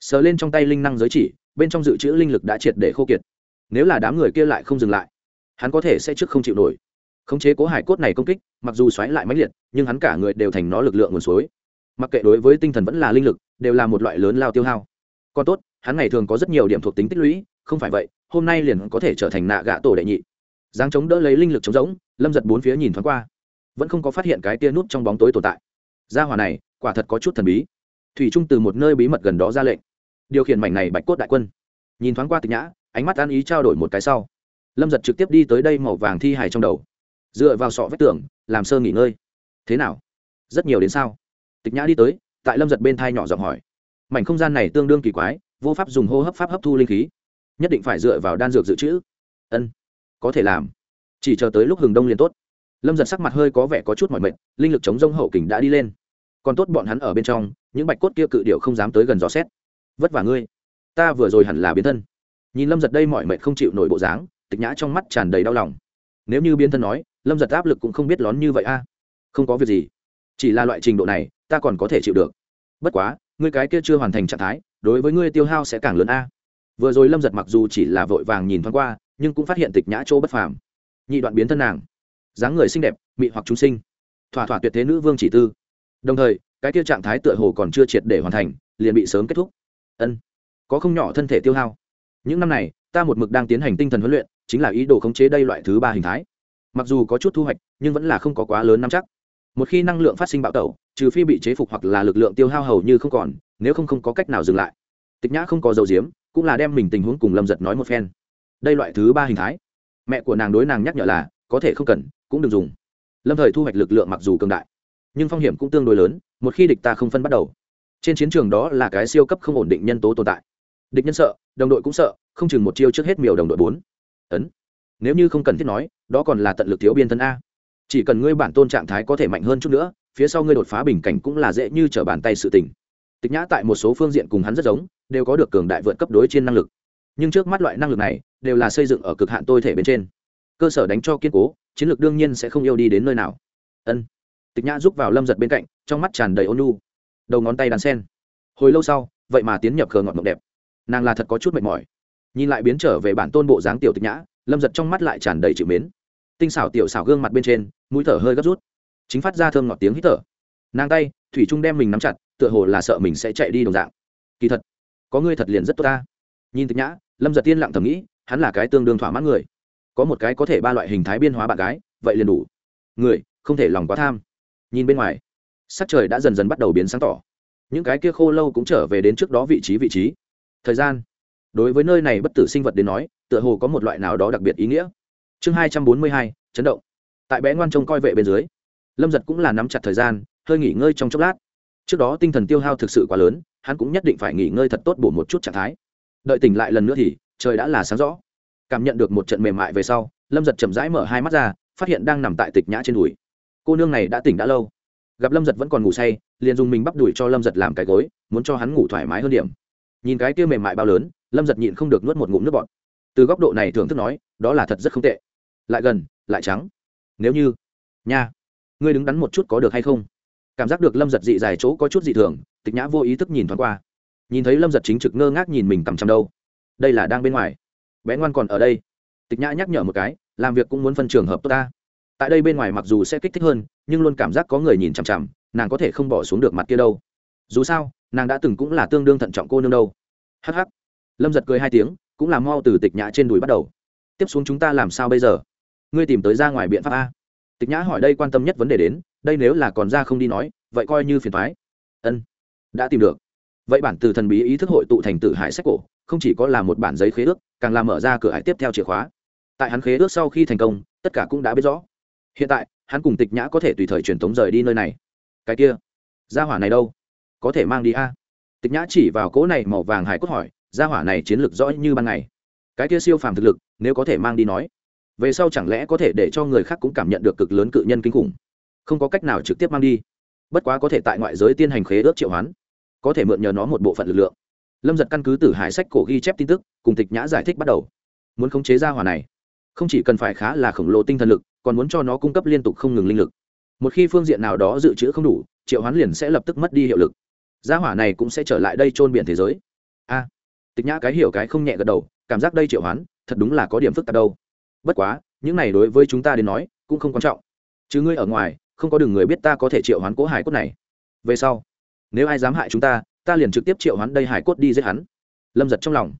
Sờ lên trong tay linh năng giới chỉ, bên trong dự trữ linh lực đã triệt để khô kiệt. Nếu là đám người kia lại không dừng lại, hắn có thể sẽ trước không chịu nổi khống chế cố hải cốt này công kích, mặc dù xoáy lại mãnh liệt, nhưng hắn cả người đều thành nó lực lượng nguồn suối. Mặc kệ đối với tinh thần vẫn là linh lực, đều là một loại lớn lao tiêu hao. Còn tốt, hắn ngày thường có rất nhiều điểm thuộc tính tích lũy, không phải vậy, hôm nay liền có thể trở thành nạ gạ tổ đệ nhị. Giáng chống đỡ lấy linh lực chống giống lâm giật bốn phía nhìn thoáng qua, vẫn không có phát hiện cái tia nút trong bóng tối tồn tại. Gia hỏa này, quả thật có chút thần bí. Thủy trung từ một nơi bí mật gần đó ra lệnh, điều khiển mảnh này bạch cốt đại quân. Nhìn thoáng qua tịch nhã, ánh mắt an ý trao đổi một cái sau. Lâm giật trực tiếp đi tới đây màu vàng thi hài trong đầu dựa vào sọ vách tường, làm sơ nghỉ ngơi. Thế nào? Rất nhiều đến sao? Tịch nhã đi tới, tại lâm giật bên thai nhỏ giọng hỏi. Mảnh không gian này tương đương kỳ quái, vô pháp dùng hô hấp pháp hấp thu linh khí. Nhất định phải dựa vào đan dược dự trữ. Ân, có thể làm. Chỉ chờ tới lúc hừng đông liền tốt. Lâm giật sắc mặt hơi có vẻ có chút mỏi mệt, linh lực chống rông hậu kình đã đi lên. Còn tốt bọn hắn ở bên trong, những bạch cốt kia cự điệu không dám tới gần gió xét. Vất vả ngươi. Ta vừa rồi hẳn là biến thân. Nhìn lâm giật đây mọi mệt không chịu nổi bộ dáng, tịch nhã trong mắt tràn đầy đau lòng. Nếu như biến thân nói lâm giật áp lực cũng không biết lón như vậy a. Không có việc gì. Chỉ là loại trình độ này, ta còn có thể chịu được. Bất quá, ngươi cái kia chưa hoàn thành trạng thái, đối với ngươi tiêu hao sẽ càng lớn a. Vừa rồi lâm giật mặc dù chỉ là vội vàng nhìn thoáng qua, nhưng cũng phát hiện tịch nhã chỗ bất phàm. Nhị đoạn biến thân nàng. Dáng người xinh đẹp, mị hoặc chúng sinh. Thỏa thỏa tuyệt thế nữ vương chỉ tư. Đồng thời, cái kia trạng thái tựa hồ còn chưa triệt để hoàn thành, liền bị sớm kết thúc. Ân, có không nhỏ thân thể tiêu hao. Những năm này, ta một mực đang tiến hành tinh thần huấn luyện, chính là ý đồ khống chế đây loại thứ ba hình thái mặc dù có chút thu hoạch, nhưng vẫn là không có quá lớn nắm chắc. Một khi năng lượng phát sinh bạo tẩu, trừ phi bị chế phục hoặc là lực lượng tiêu hao hầu như không còn, nếu không không có cách nào dừng lại. Tịch nhã không có dầu diếm, cũng là đem mình tình huống cùng lâm giật nói một phen. Đây loại thứ ba hình thái, mẹ của nàng đối nàng nhắc nhở là, có thể không cần, cũng đừng dùng. Lâm thời thu hoạch lực lượng mặc dù cường đại, nhưng phong hiểm cũng tương đối lớn, một khi địch ta không phân bắt đầu, trên chiến trường đó là cái siêu cấp không ổn định nhân tố tồn tại. Địch nhân sợ, đồng đội cũng sợ, không chừng một chiêu trước hết miều đồng đội bốn. Ấn nếu như không cần thiết nói, đó còn là tận lực thiếu biên thân a. Chỉ cần ngươi bản tôn trạng thái có thể mạnh hơn chút nữa, phía sau ngươi đột phá bình cảnh cũng là dễ như trở bàn tay sự tình. Tịch nhã tại một số phương diện cùng hắn rất giống, đều có được cường đại vượt cấp đối trên năng lực. Nhưng trước mắt loại năng lực này, đều là xây dựng ở cực hạn tôi thể bên trên. Cơ sở đánh cho kiên cố, chiến lược đương nhiên sẽ không yêu đi đến nơi nào. Ân. Tịch nhã giúp vào lâm giật bên cạnh, trong mắt tràn đầy ôn lu đầu ngón tay đàn sen. Hồi lâu sau, vậy mà tiến nhập khờ ngọt mộng đẹp. Nàng là thật có chút mệt mỏi. Nhìn lại biến trở về bản tôn bộ dáng tiểu tịch nhã lâm giật trong mắt lại tràn đầy chịu mến tinh xảo tiểu xảo gương mặt bên trên mũi thở hơi gấp rút chính phát ra thơm ngọt tiếng hít thở nàng tay thủy trung đem mình nắm chặt tựa hồ là sợ mình sẽ chạy đi đồng dạng kỳ thật có ngươi thật liền rất tốt ta nhìn tịch nhã lâm giật tiên lặng thầm nghĩ hắn là cái tương đương thỏa mãn người có một cái có thể ba loại hình thái biên hóa bạn gái vậy liền đủ người không thể lòng quá tham nhìn bên ngoài sắc trời đã dần dần bắt đầu biến sáng tỏ những cái kia khô lâu cũng trở về đến trước đó vị trí vị trí thời gian đối với nơi này bất tử sinh vật đến nói tựa hồ có một loại nào đó đặc biệt ý nghĩa. Chương hai trăm bốn mươi hai, chấn động. Tại bé ngoan trông coi vệ bên dưới, lâm giật cũng là nắm chặt thời gian, hơi nghỉ ngơi trong chốc lát. Trước đó tinh thần tiêu hao thực sự quá lớn, hắn cũng nhất định phải nghỉ ngơi thật tốt bổ một chút trạng thái. Đợi tỉnh lại lần nữa thì, trời đã là sáng rõ. Cảm nhận được một trận mềm mại về sau, lâm giật chậm rãi mở hai mắt ra, phát hiện đang nằm tại tịch nhã trên đùi. Cô nương này đã tỉnh đã lâu. Gặp lâm giật vẫn còn ngủ say, liền dùng mình bắp đùi cho lâm giật làm cái gối, muốn cho hắn ngủ thoải mái hơn điểm. Nhìn cái kia mềm mại bao lớn, lâm giật nhịn không được nuốt một ngụm nước bọt từ góc độ này thưởng thức nói, đó là thật rất không tệ. Lại gần, lại trắng. Nếu như, nha, ngươi đứng đắn một chút có được hay không? Cảm giác được lâm giật dị dài chỗ có chút dị thường, tịch nhã vô ý thức nhìn thoáng qua. Nhìn thấy lâm giật chính trực ngơ ngác nhìn mình tầm chằm đâu. Đây là đang bên ngoài. Bé ngoan còn ở đây. Tịch nhã nhắc nhở một cái, làm việc cũng muốn phân trường hợp tốt ta. Tại đây bên ngoài mặc dù sẽ kích thích hơn, nhưng luôn cảm giác có người nhìn chằm chằm, nàng có thể không bỏ xuống được mặt kia đâu. Dù sao, nàng đã từng cũng là tương đương thận trọng cô nương đâu. Hh lâm giật cười hai tiếng cũng làm mau từ tịch nhã trên đùi bắt đầu. Tiếp xuống chúng ta làm sao bây giờ? Ngươi tìm tới ra ngoài biện pháp a. Tịch nhã hỏi đây quan tâm nhất vấn đề đến, đây nếu là còn ra không đi nói, vậy coi như phiền thoái ân, đã tìm được. Vậy bản từ thần bí ý thức hội tụ thành tử hải sách cổ, không chỉ có là một bản giấy khế ước, càng làm mở ra cửa hải tiếp theo chìa khóa. Tại hắn khế ước sau khi thành công, tất cả cũng đã biết rõ. Hiện tại, hắn cùng tịch nhã có thể tùy thời truyền tống rời đi nơi này. Cái kia, gia hỏa này đâu? Có thể mang đi a. Tịch nhã chỉ vào cỗ này màu vàng hải cốt hỏi gia hỏa này chiến lược rõ như ban ngày. Cái kia siêu phàm thực lực, nếu có thể mang đi nói, về sau chẳng lẽ có thể để cho người khác cũng cảm nhận được cực lớn cự nhân kinh khủng? Không có cách nào trực tiếp mang đi. Bất quá có thể tại ngoại giới tiên hành khế ước triệu hoán, có thể mượn nhờ nó một bộ phận lực lượng. Lâm giật căn cứ từ hải sách cổ ghi chép tin tức, cùng tịch nhã giải thích bắt đầu. Muốn khống chế gia hỏa này, không chỉ cần phải khá là khổng lồ tinh thần lực, còn muốn cho nó cung cấp liên tục không ngừng linh lực. Một khi phương diện nào đó dự trữ không đủ, triệu hoán liền sẽ lập tức mất đi hiệu lực. Gia hỏa này cũng sẽ trở lại đây trôn biển thế giới. A tịch nhã cái hiểu cái không nhẹ gật đầu, cảm giác đây triệu hoán, thật đúng là có điểm phức tạp đâu. Bất quá, những này đối với chúng ta đến nói, cũng không quan trọng. Chứ ngươi ở ngoài, không có đường người biết ta có thể triệu hoán cố hải cốt này. Về sau, nếu ai dám hại chúng ta ta liền trực tiếp triệu hoán đây hải cốt đi giết hắn. Lâm giật trong lòng.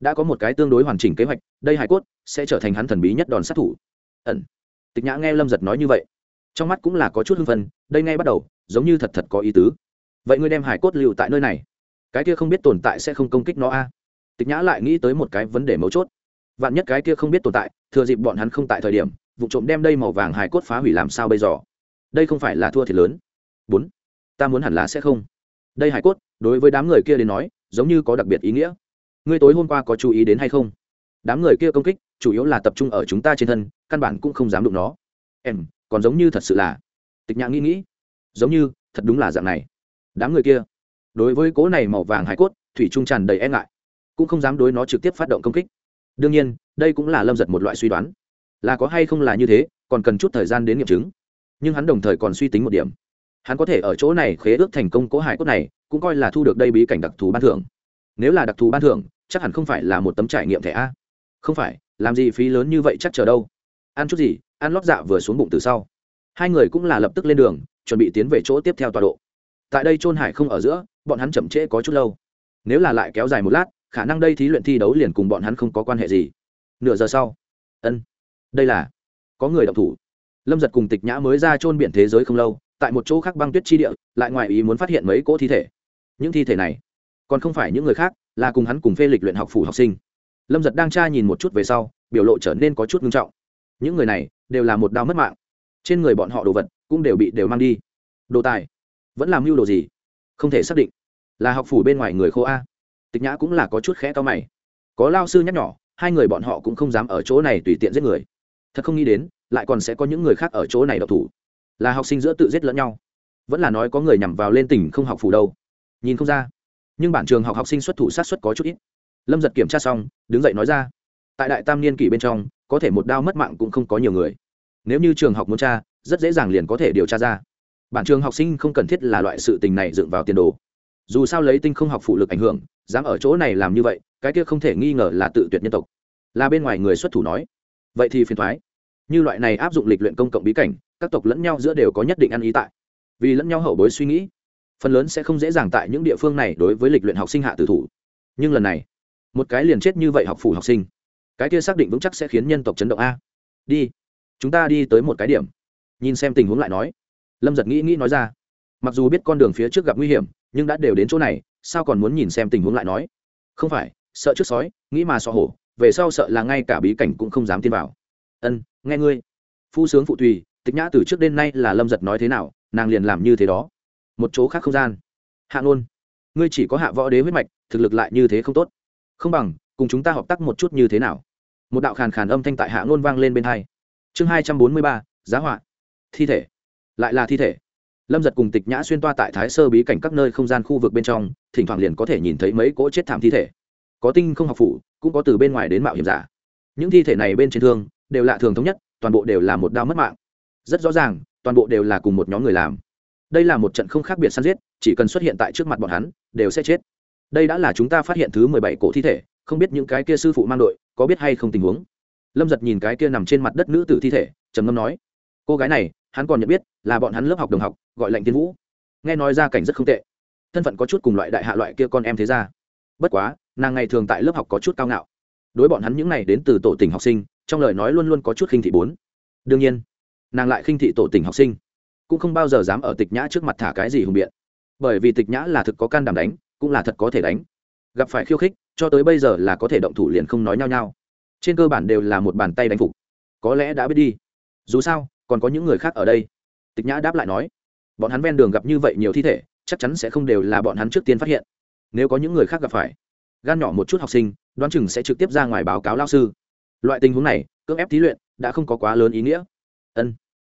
Đã có một cái tương đối hoàn chỉnh kế hoạch, đây hải cốt sẽ trở thành hắn thần bí nhất đòn sát thủ. Ẩn. Tịch nhã nghe lâm giật nói như vậy, trong mắt cũng là có chút hưng phân đây ngay bắt đầu, giống như thật thật có ý tứ. Vậy ngươi đem hải cốt lưu tại nơi này cái kia không biết tồn tại sẽ không công kích nó a. Tịch nhã lại nghĩ tới một cái vấn đề mấu chốt. Vạn nhất cái kia không biết tồn tại, thừa dịp bọn hắn không tại thời điểm, vụ trộm đem đây màu vàng hải cốt phá hủy làm sao bây giờ? Đây không phải là thua thiệt lớn. Bốn, ta muốn hẳn là sẽ không. Đây hải cốt, đối với đám người kia đến nói, giống như có đặc biệt ý nghĩa. Ngươi tối hôm qua có chú ý đến hay không? Đám người kia công kích, chủ yếu là tập trung ở chúng ta trên thân, căn bản cũng không dám đụng nó. Em, còn giống như thật sự là. Tịch nhã nghĩ nghĩ. Giống như, thật đúng là dạng này. Đám người kia đối với cố này màu vàng hải cốt, thủy trung tràn đầy e ngại, cũng không dám đối nó trực tiếp phát động công kích. Đương nhiên, đây cũng là lâm giật một loại suy đoán, là có hay không là như thế, còn cần chút thời gian đến nghiệm chứng. Nhưng hắn đồng thời còn suy tính một điểm. Hắn có thể ở chỗ này khế ước thành công cố hải cốt này, cũng coi là thu được đây bí cảnh đặc thù ban thưởng. Nếu là đặc thù ban thưởng, chắc hẳn không phải là một tấm trải nghiệm thẻ a. Không phải, làm gì phí lớn như vậy chắc chờ đâu. Ăn chút gì, ăn lót dạ vừa xuống bụng từ sau. Hai người cũng là lập tức lên đường, chuẩn bị tiến về chỗ tiếp theo tọa độ. Tại đây trôn hải không ở giữa bọn hắn chậm trễ có chút lâu. Nếu là lại kéo dài một lát, khả năng đây thí luyện thi đấu liền cùng bọn hắn không có quan hệ gì. Nửa giờ sau. Ân. Đây là có người đọc thủ. Lâm giật cùng tịch nhã mới ra chôn biển thế giới không lâu, tại một chỗ khác băng tuyết chi địa, lại ngoài ý muốn phát hiện mấy cỗ thi thể. Những thi thể này còn không phải những người khác, là cùng hắn cùng phê lịch luyện học phủ học sinh. Lâm giật đang tra nhìn một chút về sau, biểu lộ trở nên có chút nghiêm trọng. Những người này đều là một đau mất mạng. Trên người bọn họ đồ vật cũng đều bị đều mang đi. Đồ tài vẫn làm mưu đồ gì? Không thể xác định. Là học phủ bên ngoài người khô a. Tịch nhã cũng là có chút khẽ to mày. Có lao sư nhắc nhỏ hai người bọn họ cũng không dám ở chỗ này tùy tiện giết người. Thật không nghĩ đến, lại còn sẽ có những người khác ở chỗ này độc thủ. Là học sinh giữa tự giết lẫn nhau. Vẫn là nói có người nhằm vào lên tỉnh không học phủ đâu. Nhìn không ra. Nhưng bản trường học học sinh xuất thủ sát xuất có chút ít. Lâm giật kiểm tra xong, đứng dậy nói ra. Tại đại tam niên kỷ bên trong, có thể một đao mất mạng cũng không có nhiều người. Nếu như trường học muốn tra, rất dễ dàng liền có thể điều tra ra bản trường học sinh không cần thiết là loại sự tình này dựng vào tiền đồ. Dù sao lấy tinh không học phụ lực ảnh hưởng, dám ở chỗ này làm như vậy, cái kia không thể nghi ngờ là tự tuyệt nhân tộc. Là bên ngoài người xuất thủ nói. Vậy thì phiền thoái. Như loại này áp dụng lịch luyện công cộng bí cảnh, các tộc lẫn nhau giữa đều có nhất định ăn ý tại. Vì lẫn nhau hậu bối suy nghĩ, phần lớn sẽ không dễ dàng tại những địa phương này đối với lịch luyện học sinh hạ tử thủ. Nhưng lần này, một cái liền chết như vậy học phủ học sinh. Cái kia xác định vững chắc sẽ khiến nhân tộc chấn động a. Đi, chúng ta đi tới một cái điểm. Nhìn xem tình huống lại nói lâm giật nghĩ nghĩ nói ra mặc dù biết con đường phía trước gặp nguy hiểm nhưng đã đều đến chỗ này sao còn muốn nhìn xem tình huống lại nói không phải sợ trước sói nghĩ mà so hổ về sau sợ là ngay cả bí cảnh cũng không dám tin vào ân nghe ngươi phu sướng phụ tùy tịch nhã từ trước đến nay là lâm giật nói thế nào nàng liền làm như thế đó một chỗ khác không gian hạ nôn ngươi chỉ có hạ võ đế huyết mạch thực lực lại như thế không tốt không bằng cùng chúng ta hợp tác một chút như thế nào một đạo khàn khàn âm thanh tại hạ nôn vang lên bên hai chương hai trăm bốn mươi ba giá họa thi thể lại là thi thể. Lâm giật cùng tịch nhã xuyên toa tại thái sơ bí cảnh các nơi không gian khu vực bên trong, thỉnh thoảng liền có thể nhìn thấy mấy cỗ chết thảm thi thể. Có tinh không học phủ, cũng có từ bên ngoài đến mạo hiểm giả. Những thi thể này bên trên thương, đều lạ thường thống nhất, toàn bộ đều là một đau mất mạng. Rất rõ ràng, toàn bộ đều là cùng một nhóm người làm. Đây là một trận không khác biệt săn giết, chỉ cần xuất hiện tại trước mặt bọn hắn, đều sẽ chết. Đây đã là chúng ta phát hiện thứ mười bảy cổ thi thể, không biết những cái kia sư phụ mang đội, có biết hay không tình huống. Lâm giật nhìn cái kia nằm trên mặt đất nữ tử thi thể, trầm ngâm nói, cô gái này hắn còn nhận biết là bọn hắn lớp học đồng học, gọi lệnh tiên vũ. Nghe nói ra cảnh rất không tệ. Thân phận có chút cùng loại đại hạ loại kia con em thế ra. Bất quá, nàng ngày thường tại lớp học có chút cao ngạo. Đối bọn hắn những n à y đến từ tổ tỉnh học sinh, trong lời nói luôn luôn có chút khinh thị bốn. Đương nhiên, nàng lại khinh thị tổ tỉnh học sinh. Cũng không bao giờ dám ở tịch nhã trước mặt thả cái gì hùng biện. Bởi vì tịch nhã là thực có can đảm đánh, cũng là thật có thể đánh. Gặp phải khiêu khích, cho tới bây giờ là có thể động thủ liền không nói nhau nhau. Trên cơ bản đều là một bàn tay đánh phục. Có lẽ đã biết đi. Dù sao còn có những người khác ở đây tịch nhã đáp lại nói bọn hắn ven đường gặp như vậy nhiều thi thể chắc chắn sẽ không đều là bọn hắn trước tiên phát hiện nếu có những người khác gặp phải gan nhỏ một chút học sinh đoán chừng sẽ trực tiếp ra ngoài báo cáo lao sư loại tình huống này cưỡng ép thí luyện đã không có quá lớn ý nghĩa ân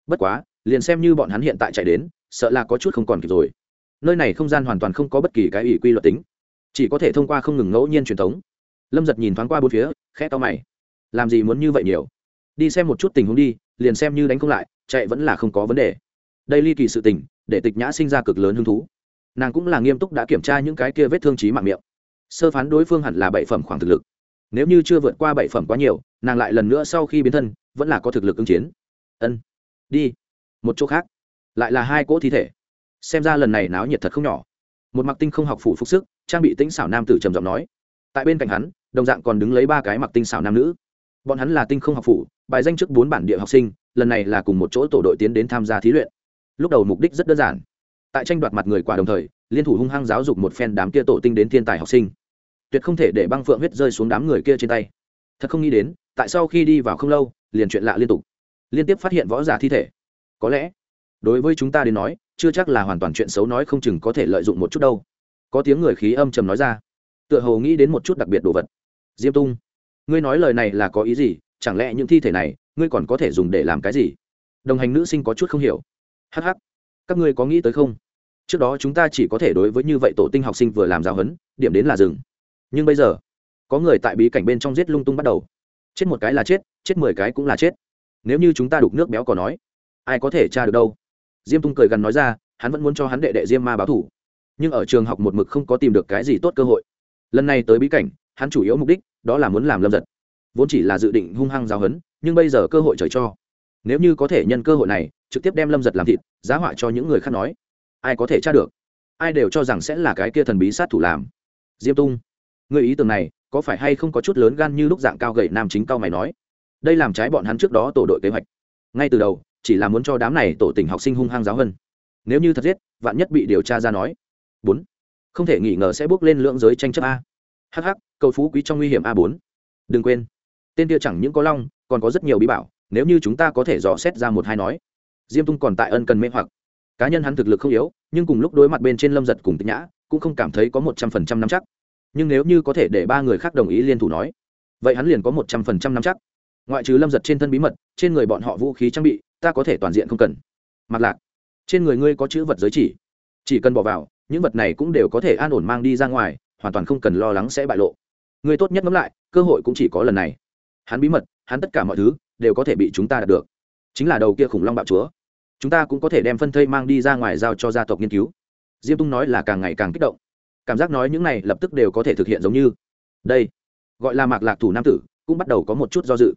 bất quá liền xem như bọn hắn hiện tại chạy đến sợ là có chút không còn kịp rồi nơi này không gian hoàn toàn không có bất kỳ cái ủy quy luật tính chỉ có thể thông qua không ngừng ngẫu nhiên truyền thống lâm giật nhìn thoáng qua bốn phía khẽ to mày làm gì muốn như vậy nhiều đi xem một chút tình huống đi, liền xem như đánh không lại, chạy vẫn là không có vấn đề. Đây ly kỳ sự tình, để tịch nhã sinh ra cực lớn hứng thú. Nàng cũng là nghiêm túc đã kiểm tra những cái kia vết thương trí mạng miệng. Sơ phán đối phương hẳn là bảy phẩm khoảng thực lực. Nếu như chưa vượt qua bảy phẩm quá nhiều, nàng lại lần nữa sau khi biến thân, vẫn là có thực lực ứng chiến. Ân, đi, một chỗ khác. Lại là hai cỗ thi thể. Xem ra lần này náo nhiệt thật không nhỏ. Một mặc tinh không học phủ phục sức, trang bị tĩnh xảo nam tử trầm giọng nói. Tại bên cạnh hắn, đồng dạng còn đứng lấy ba cái mặc tinh xảo nam nữ. Bọn hắn là tinh không học phủ bài danh trước bốn bản địa học sinh, lần này là cùng một chỗ tổ đội tiến đến tham gia thí luyện. Lúc đầu mục đích rất đơn giản. Tại tranh đoạt mặt người quả đồng thời, liên thủ hung hăng giáo dục một phen đám kia tổ tinh đến thiên tài học sinh. Tuyệt không thể để băng phượng huyết rơi xuống đám người kia trên tay. Thật không nghĩ đến, tại sau khi đi vào không lâu, liền chuyện lạ liên tục. Liên tiếp phát hiện võ giả thi thể. Có lẽ, đối với chúng ta đến nói, chưa chắc là hoàn toàn chuyện xấu nói không chừng có thể lợi dụng một chút đâu. Có tiếng người khí âm trầm nói ra. Tựa hồ nghĩ đến một chút đặc biệt đồ vật. Diêm tung, ngươi nói lời này là có ý gì? Chẳng lẽ những thi thể này, ngươi còn có thể dùng để làm cái gì? Đồng hành nữ sinh có chút không hiểu. Hh các ngươi có nghĩ tới không? Trước đó chúng ta chỉ có thể đối với như vậy tổ tinh học sinh vừa làm giáo huấn, điểm đến là rừng nhưng bây giờ, có người tại bí cảnh bên trong giết lung tung bắt đầu. Chết một cái là chết chết mười cái cũng là chết. Nếu như chúng ta đục nước béo cò nói, ai có thể tra được đâu? Diêm tung cười gần nói ra, hắn vẫn muốn cho hắn đệ đệ diêm ma báo thủ. Nhưng ở trường học một mực không có tìm được cái gì tốt cơ hội. Lần này tới bí cảnh, hắn chủ yếu mục đích đó là muốn làm lâm giật vốn chỉ là dự định hung hăng giáo hấn, nhưng bây giờ cơ hội trời cho. Nếu như có thể nhân cơ hội này, trực tiếp đem lâm giật làm thịt, giá họa cho những người khác nói, ai có thể tra được? Ai đều cho rằng sẽ là cái kia thần bí sát thủ làm. Diêm tung người ý tưởng này, có phải hay không có chút lớn gan như lúc dạng cao gậy nam chính cao mày nói? Đây làm trái bọn hắn trước đó tổ đội kế hoạch. Ngay từ đầu, chỉ là muốn cho đám này tổ tình học sinh hung hăng giáo hơn nếu như thật giết, vạn nhất bị điều tra ra nói. Bốn, không thể nghi ngờ sẽ bước lên lượng giới tranh chấp a. Hh cầu phú quý trong nguy hiểm a bốn. Đừng quên tên kia chẳng những có long, còn có rất nhiều bí bảo, nếu như chúng ta có thể dò xét ra một hai nói. Diêm tung còn tại ân cần mê hoặc. Cá nhân hắn thực lực không yếu, nhưng cùng lúc đối mặt bên trên lâm giật cùng tịch nhã, cũng không cảm thấy có một trăm phần trăm năm chắc. Nhưng nếu như có thể để ba người khác đồng ý liên thủ nói, vậy hắn liền có một trăm phần trăm năm chắc. Ngoại trừ lâm giật trên thân bí mật, trên người bọn họ vũ khí trang bị, ta có thể toàn diện không cần. Mặc lạc, trên người ngươi có chữ vật giới chỉ. Chỉ cần bỏ vào, những vật này cũng đều có thể an ổn mang đi ra ngoài, hoàn toàn không cần lo lắng sẽ bại lộ. Ngươi tốt nhất ngẫm lại, cơ hội cũng chỉ có lần này hắn bí mật, hắn tất cả mọi thứ đều có thể bị chúng ta đạt được. Chính là đầu kia khủng long bạo chúa. Chúng ta cũng có thể đem phân thây mang đi ra ngoài giao cho gia tộc nghiên cứu. Diêm tung nói là càng ngày càng kích động. Cảm giác nói những này lập tức đều có thể thực hiện giống như đây. Gọi là mạc lạc thủ nam tử, cũng bắt đầu có một chút do dự.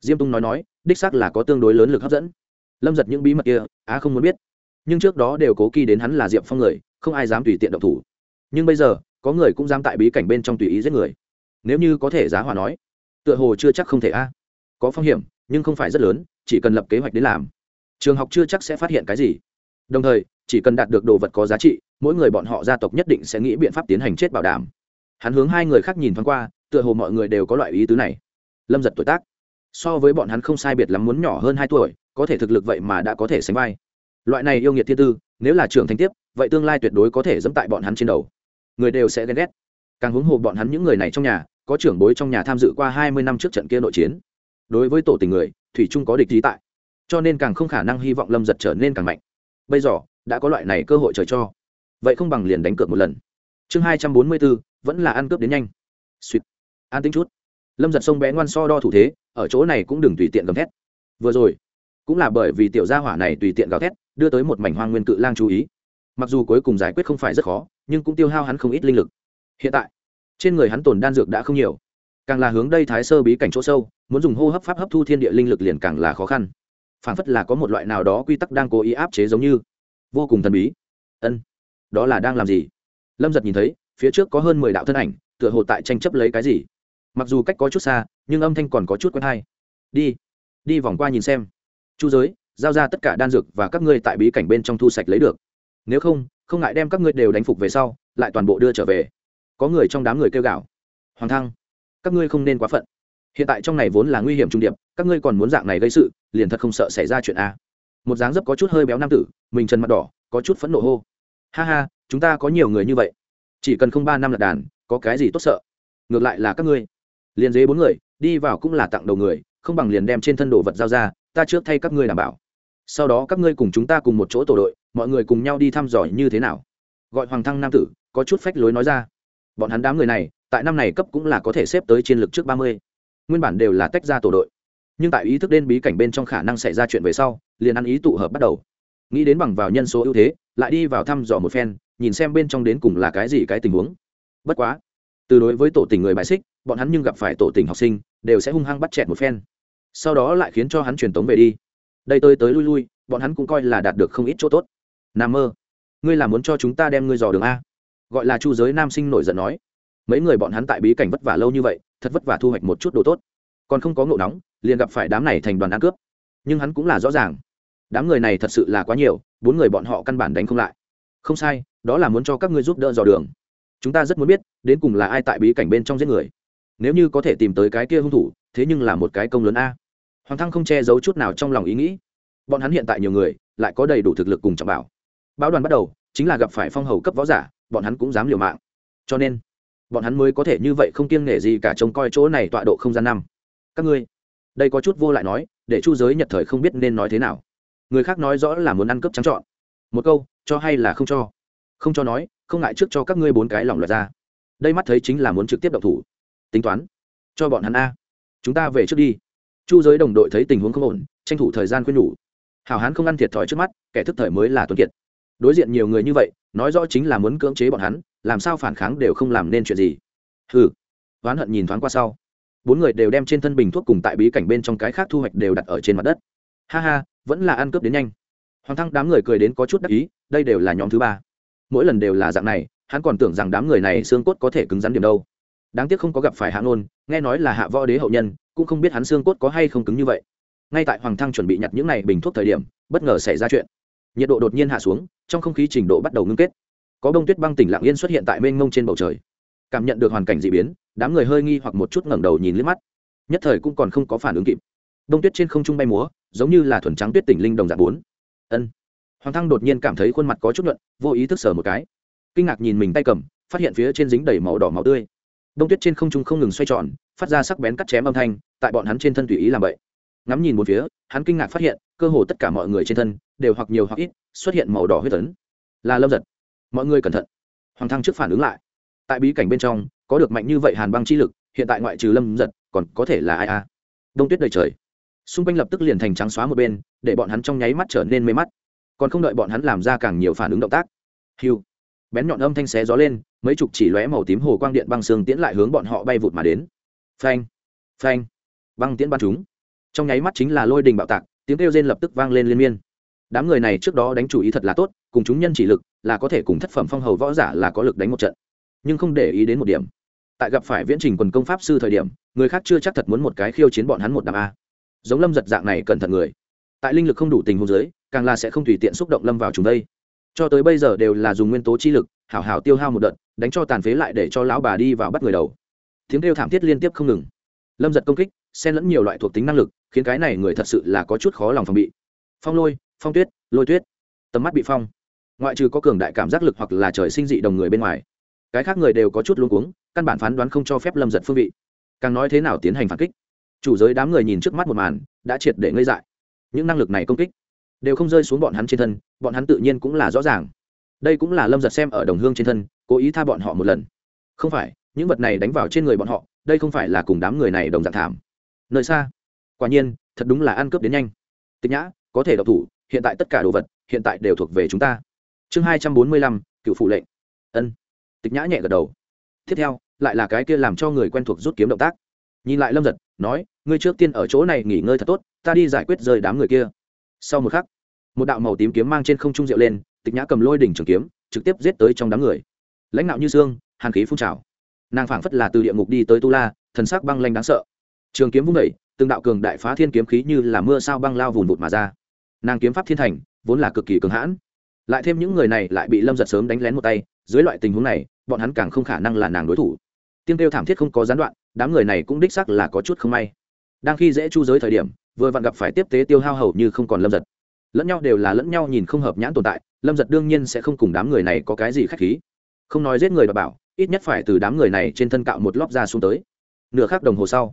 Diêm tung nói nói, đích xác là có tương đối lớn lực hấp dẫn. Lâm giật những bí mật kia, á không muốn biết. Nhưng trước đó đều cố kỳ đến hắn là diệp phong người, không ai dám tùy tiện động thủ. Nhưng bây giờ, có người cũng dám tại bí cảnh bên trong tùy ý giết người. Nếu như có thể giá hòa nói tựa hồ chưa chắc không thể a. Có phong hiểm, nhưng không phải rất lớn, chỉ cần lập kế hoạch đến làm. Trường học chưa chắc sẽ phát hiện cái gì. Đồng thời, chỉ cần đạt được đồ vật có giá trị, mỗi người bọn họ gia tộc nhất định sẽ nghĩ biện pháp tiến hành chết bảo đảm. Hắn hướng hai người khác nhìn thoáng qua, tựa hồ mọi người đều có loại ý tứ này. Lâm giật tuổi tác. So với bọn hắn không sai biệt lắm muốn nhỏ hơn hai tuổi, có thể thực lực vậy mà đã có thể sánh vai. Loại này yêu nghiệt thiên tư, nếu là trưởng thành tiếp, vậy tương lai tuyệt đối có thể dẫm tại bọn hắn trên đầu. Người đều sẽ ghen ghét. Càng huống hồ bọn hắn những người này trong nhà có trưởng bối trong nhà tham dự qua hai mươi năm trước trận kia nội chiến. Đối với tổ tình người, thủy trung có địch trí tại. Cho nên càng không khả năng hy vọng lâm giật trở nên càng mạnh. Bây giờ, đã có loại này cơ hội trời cho. Vậy không bằng liền đánh cược một lần. Chương hai trăm bốn mươi bốn, vẫn là ăn cướp đến nhanh. Suýt. An tính chút. Lâm giật sông bé ngoan so đo thủ thế, ở chỗ này cũng đừng tùy tiện gầm thét. Vừa rồi, cũng là bởi vì tiểu gia hỏa này tùy tiện gào thét, đưa tới một mảnh hoang nguyên cự lang chú ý. Mặc dù cuối cùng giải quyết không phải rất khó, nhưng cũng tiêu hao hắn không ít linh lực. Hiện tại trên người hắn tồn đan dược đã không nhiều. Càng là hướng đây thái sơ bí cảnh chỗ sâu, muốn dùng hô hấp pháp hấp thu thiên địa linh lực liền càng là khó khăn. Phản phất là có một loại nào đó quy tắc đang cố ý áp chế giống như. Vô cùng thần bí. Ân, đó là đang làm gì? Lâm giật nhìn thấy, phía trước có hơn mười đạo thân ảnh, tựa hồ tại tranh chấp lấy cái gì. Mặc dù cách có chút xa, nhưng âm thanh còn có chút quen hay. Đi đi vòng qua nhìn xem. Chu giới, giao ra tất cả đan dược và các ngươi tại bí cảnh bên trong thu sạch lấy được. Nếu không không ngại đem các ngươi đều đánh phục về sau, lại toàn bộ đưa trở về có người trong đám người kêu gào. Hoàng thăng, các ngươi không nên quá phận. Hiện tại trong này vốn là nguy hiểm trung điệp, các ngươi còn muốn dạng này gây sự, liền thật không sợ xảy ra chuyện a. Một dáng dấp có chút hơi béo nam tử, mình trần mặt đỏ, có chút phẫn nộ hô. Ha ha, chúng ta có nhiều người như vậy. Chỉ cần không ba năm lật đàn, có cái gì tốt sợ? Ngược lại là các ngươi. Liền dế bốn người, đi vào cũng là tặng đầu người, không bằng liền đem trên thân đồ vật giao ra, ta trước thay các ngươi đảm bảo. Sau đó các ngươi cùng chúng ta cùng một chỗ tổ đội, mọi người cùng nhau đi thăm dò như thế nào. Gọi hoàng thăng nam tử, có chút phách lối nói ra bọn hắn đám người này, tại năm này cấp cũng là có thể xếp tới chiến lược trước ba mươi. Nguyên bản đều là tách ra tổ đội. Nhưng tại ý thức đến bí cảnh bên trong khả năng xảy ra chuyện về sau, liền ăn ý tụ hợp bắt đầu. Nghĩ đến bằng vào nhân số ưu thế, lại đi vào thăm dò một phen, nhìn xem bên trong đến cùng là cái gì cái tình huống. Bất quá, từ đối với tổ tình người bài xích, bọn hắn nhưng gặp phải tổ tình học sinh, đều sẽ hung hăng bắt chẹt một phen. Sau đó lại khiến cho hắn truyền tống về đi. Đây tới tới lui lui, bọn hắn cũng coi là đạt được không ít chỗ tốt. N mơ, ngươi là muốn cho chúng ta đem ngươi dò đường a? Gọi là chu giới nam sinh nổi giận nói. Mấy người bọn hắn tại bí cảnh vất vả lâu như vậy, thật vất vả thu hoạch một chút đồ tốt. Còn không có ngộ nóng, liền gặp phải đám này thành đoàn ăn cướp. Nhưng hắn cũng là rõ ràng, đám người này thật sự là quá nhiều, bốn người bọn họ căn bản đánh không lại. Không sai, đó là muốn cho các ngươi giúp đỡ dò đường. Chúng ta rất muốn biết, đến cùng là ai tại bí cảnh bên trong giết người. Nếu như có thể tìm tới cái kia hung thủ, thế nhưng là một cái công lớn a. Hoàng thăng không che giấu chút nào trong lòng ý nghĩ. Bọn hắn hiện tại nhiều người, lại có đầy đủ thực lực cùng trọng bảo. Báo đoàn bắt đầu, chính là gặp phải phong hầu cấp võ giả bọn hắn cũng dám liều mạng. Cho nên, bọn hắn mới có thể như vậy không kiêng nể gì cả trông coi chỗ này tọa độ không gian năm. Các ngươi, đây có chút vô lại nói, để chu giới nhật thời không biết nên nói thế nào. Người khác nói rõ là muốn ăn cướp trắng trọn. Một câu, cho hay là không cho? Không cho nói, không ngại trước cho các ngươi bốn cái lỏng loạt ra. Đây mắt thấy chính là muốn trực tiếp động thủ. Tính toán, cho bọn hắn a. Chúng ta về trước đi. Chu giới đồng đội thấy tình huống không ổn, tranh thủ thời gian khuyên nhủ. Hào hán không ăn thiệt thòi trước mắt, kẻ thức thời mới là tuân kiệt đối diện nhiều người như vậy, nói rõ chính là muốn cưỡng chế bọn hắn, làm sao phản kháng đều không làm nên chuyện gì. Hừ. Oán hận nhìn thoáng qua sau. Bốn người đều đem trên thân bình thuốc cùng tại bí cảnh bên trong cái khác thu hoạch đều đặt ở trên mặt đất. Ha ha, vẫn là ăn cướp đến nhanh. Hoàng thăng đám người cười đến có chút đắc ý, đây đều là nhóm thứ ba. Mỗi lần đều là dạng này, hắn còn tưởng rằng đám người này xương cốt có thể cứng rắn điểm đâu. Đáng tiếc không có gặp phải hạ ngôn nghe nói là hạ võ đế hậu nhân, cũng không biết hắn xương cốt có hay không cứng như vậy. Ngay tại hoàng thăng chuẩn bị nhặt những này bình thuốc thời điểm, bất ngờ xảy ra chuyện nhiệt độ đột nhiên hạ xuống, trong không khí trình độ bắt đầu ngưng kết. Có bông tuyết băng tỉnh lạng yên xuất hiện tại mênh mông trên bầu trời. Cảm nhận được hoàn cảnh d ị biến, đám người hơi nghi hoặc một chút ngẩng đầu nhìn liếc mắt. Nhất thời cũng còn không có phản ứng kịp. Bông tuyết trên không trung bay múa, giống như là thuần trắng tuyết tỉnh linh đồng dạng bốn. Ân. Hoàng thăng đột nhiên cảm thấy khuôn mặt có chút nhuận, vô ý thức sờ một cái. Kinh ngạc nhìn mình tay cầm, phát hiện phía trên dính đầy màu đỏ máu tươi. Bông tuyết trên không trung không ngừng xoay tròn, phát ra sắc bén cắt chém âm thanh, tại bọn hắn trên thân tùy ý làm vậy ngắm nhìn một phía, hắn kinh ngạc phát hiện, cơ hồ tất cả mọi người trên thân đều hoặc nhiều hoặc ít xuất hiện màu đỏ huyết tấn là lâm giật. Mọi người cẩn thận. Hoàng thăng trước phản ứng lại. Tại bí cảnh bên trong, có được mạnh như vậy hàn băng chi lực, hiện tại ngoại trừ lâm giật, còn có thể là ai a? Đông tuyết đầy trời. Xung quanh lập tức liền thành trắng xóa một bên, để bọn hắn trong nháy mắt trở nên mê mắt. Còn không đợi bọn hắn làm ra càng nhiều phản ứng động tác. Hiu bén nhọn âm thanh xé gió lên, mấy chục chỉ lóe màu tím hồ quang điện băng xương tiễn lại hướng bọn họ bay vụt mà đến. Phanh. Phanh. Băng tiễn bắn chúng trong nháy mắt chính là lôi đình bạo tạc, tiếng kêu rên lập tức vang lên liên miên. Đám người này trước đó đánh chủ ý thật là tốt, cùng chúng nhân chỉ lực, là có thể cùng thất phẩm phong hầu võ giả là có lực đánh một trận. Nhưng không để ý đến một điểm. Tại gặp phải viễn trình quần công pháp sư thời điểm, người khác chưa chắc thật muốn một cái khiêu chiến bọn hắn một đám a. Giống lâm giật dạng này cẩn thận người. Tại linh lực không đủ tình huống giới càng là sẽ không tùy tiện xúc động lâm vào chúng đây. Cho tới bây giờ đều là dùng nguyên tố chi lực, hảo hảo tiêu hao một đợt, đánh cho tàn phế lại để cho lão bà đi vào bắt người đầu. Tiếng kêu thảm thiết liên tiếp không ngừng. Lâm giật công kích, xen lẫn nhiều loại thuộc tính năng lực khiến cái này người thật sự là có chút khó lòng phòng bị. Phong lôi, phong tuyết, lôi tuyết. Tầm mắt bị phong. Ngoại trừ có cường đại cảm giác lực hoặc là trời sinh dị đồng người bên ngoài, cái khác người đều có chút luống cuống, căn bản phán đoán không cho phép lâm giật phương vị. Càng nói thế nào tiến hành phản kích. Chủ giới đám người nhìn trước mắt một màn, đã triệt để ngây dại. Những năng lực này công kích, đều không rơi xuống bọn hắn trên thân, bọn hắn tự nhiên cũng là rõ ràng. Đây cũng là lâm giật xem ở đồng hương trên thân, cố ý tha bọn họ một lần. Không phải, những vật này đánh vào trên người bọn họ, đây không phải là cùng đám người này đồng dạng thảm. Nơi xa quả nhiên, thật đúng là ăn cướp đến nhanh. Tịch nhã, có thể độc thủ, hiện tại tất cả đồ vật, hiện tại đều thuộc về chúng ta. Chương hai trăm bốn mươi lăm, cựu phụ lệnh. Ân. Tịch nhã nhẹ gật đầu. Tiếp theo, lại là cái kia làm cho người quen thuộc rút kiếm động tác. Nhìn lại lâm giật, nói, ngươi trước tiên ở chỗ này nghỉ ngơi thật tốt, ta đi giải quyết rời đám người kia. Sau một khắc, một đạo màu tím kiếm mang trên không trung rượu lên, tịch nhã cầm lôi đỉnh trường kiếm, trực tiếp giết tới trong đám người. Lãnh đạo như xương, hàn khí phun trào. Nàng phảng phất là từ địa ngục đi tới tu la, thần sắc băng lanh đáng sợ. Trường kiếm vung đẩy từng đạo cường đại phá thiên kiếm khí như là mưa sao băng lao vùn vụt mà ra. Nàng kiếm pháp thiên thành, vốn là cực kỳ cường hãn. Lại thêm những người này lại bị lâm giật sớm đánh lén một tay, dưới loại tình huống này, bọn hắn càng không khả năng là nàng đối thủ. Tiếng kêu thảm thiết không có gián đoạn, đám người này cũng đích sắc là có chút không may. Đang khi dễ chu giới thời điểm, vừa vặn gặp phải tiếp tế tiêu hao hầu như không còn lâm giật. Lẫn nhau đều là lẫn nhau nhìn không hợp nhãn tồn tại, lâm giật đương nhiên sẽ không cùng đám người này có cái gì k h á c h khí. Không nói giết người và bảo, ít nhất phải từ đám người này trên thân cạo một lóc ra xuống tới. Nửa khắc đồng hồ sau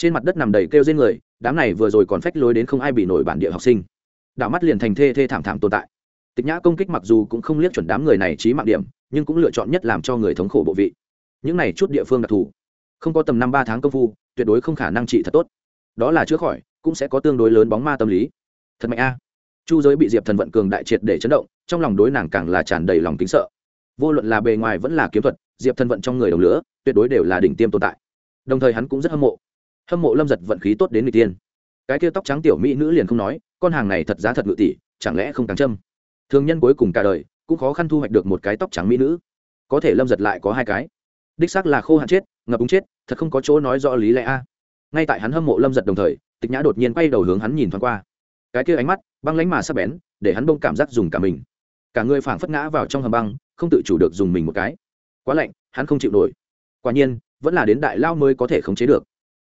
trên mặt đất nằm đầy kêu trên người, đám này vừa rồi còn phách lối đến không ai bị nổi bản địa học sinh. Đảo mắt liền thành thê thê thảm thảm tồn tại. Tịch nhã công kích mặc dù cũng không liếc chuẩn đám người này trí mạng điểm, nhưng cũng lựa chọn nhất làm cho người thống khổ bộ vị. Những này chút địa phương đặc thù, không có tầm năm ba tháng công phu, tuyệt đối không khả năng trị thật tốt. Đó là chữa khỏi, cũng sẽ có tương đối lớn bóng ma tâm lý. Thật mạnh a. Chu giới bị diệp thần vận cường đại triệt để chấn động, trong lòng đối nàng càng là tràn đầy lòng kính sợ. Vô luận là bề ngoài vẫn là kiếm thuật, diệp thần vận trong người đồng lửa, tuyệt đối đều là đỉnh tiêm tồn tại. Đồng thời hắn cũng rất hâm mộ hâm mộ lâm giật vận khí tốt đến người tiên. Cái kia tóc trắng tiểu mỹ nữ liền không nói, con hàng này thật giá thật ngự tỷ, chẳng lẽ không càng châm? Thương nhân cuối cùng cả đời, cũng khó khăn thu hoạch được một cái tóc trắng mỹ nữ. Có thể lâm giật lại có hai cái. Đích xác là khô hạn chết, ngập úng chết, thật không có chỗ nói rõ lý lẽ a. Ngay tại hắn hâm mộ lâm giật đồng thời, tịch nhã đột nhiên quay đầu hướng hắn nhìn thoáng qua. Cái kia ánh mắt, băng lánh mà sắp bén, để hắn bông cảm giác dùng cả mình. Cả người phảng phất ngã vào trong hầm băng, không tự chủ được dùng mình một cái. Quá lạnh, hắn không chịu nổi. Quả nhiên, vẫn là đến đại lao mới có thể khống chế được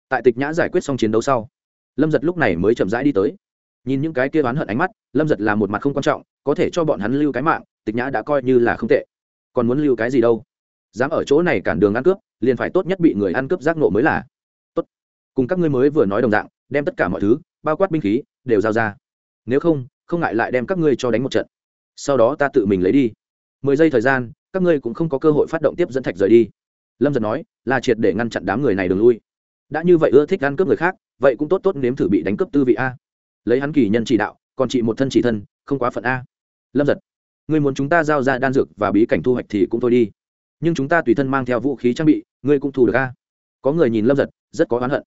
tại tịch nhã giải quyết xong chiến đấu sau, lâm giật lúc này mới chậm rãi đi tới. Nhìn những cái kia oán hận ánh mắt, lâm giật là một mặt không quan trọng, có thể cho bọn hắn lưu cái mạng, tịch nhã đã coi như là không tệ. Còn muốn lưu cái gì đâu? Dám ở chỗ này cản đường ăn cướp, liền phải tốt nhất bị người ăn cướp giác nộ mới là. Tốt. Cùng các ngươi mới vừa nói đồng dạng, đem tất cả mọi thứ, bao quát binh khí, đều giao ra. Nếu không không ngại lại đem các ngươi cho đánh một trận. Sau đó ta tự mình lấy đi. Mười giây thời gian, các ngươi cũng không có cơ hội phát động tiếp dẫn thạch rời đi. Lâm giật nói, là triệt để ngăn chặn đám người này đường lui đã như vậy ưa thích ăn cướp người khác, vậy cũng tốt tốt nếm thử bị đánh cướp tư vị a. Lấy hắn kỳ nhân chỉ đạo, còn chị một thân chỉ thân, không quá phận a. Lâm giật, ngươi muốn chúng ta giao ra đan dược và bí cảnh thu hoạch thì cũng thôi đi. Nhưng chúng ta tùy thân mang theo vũ khí trang bị, ngươi cũng thu được a. Có người nhìn lâm giật, rất có oán hận.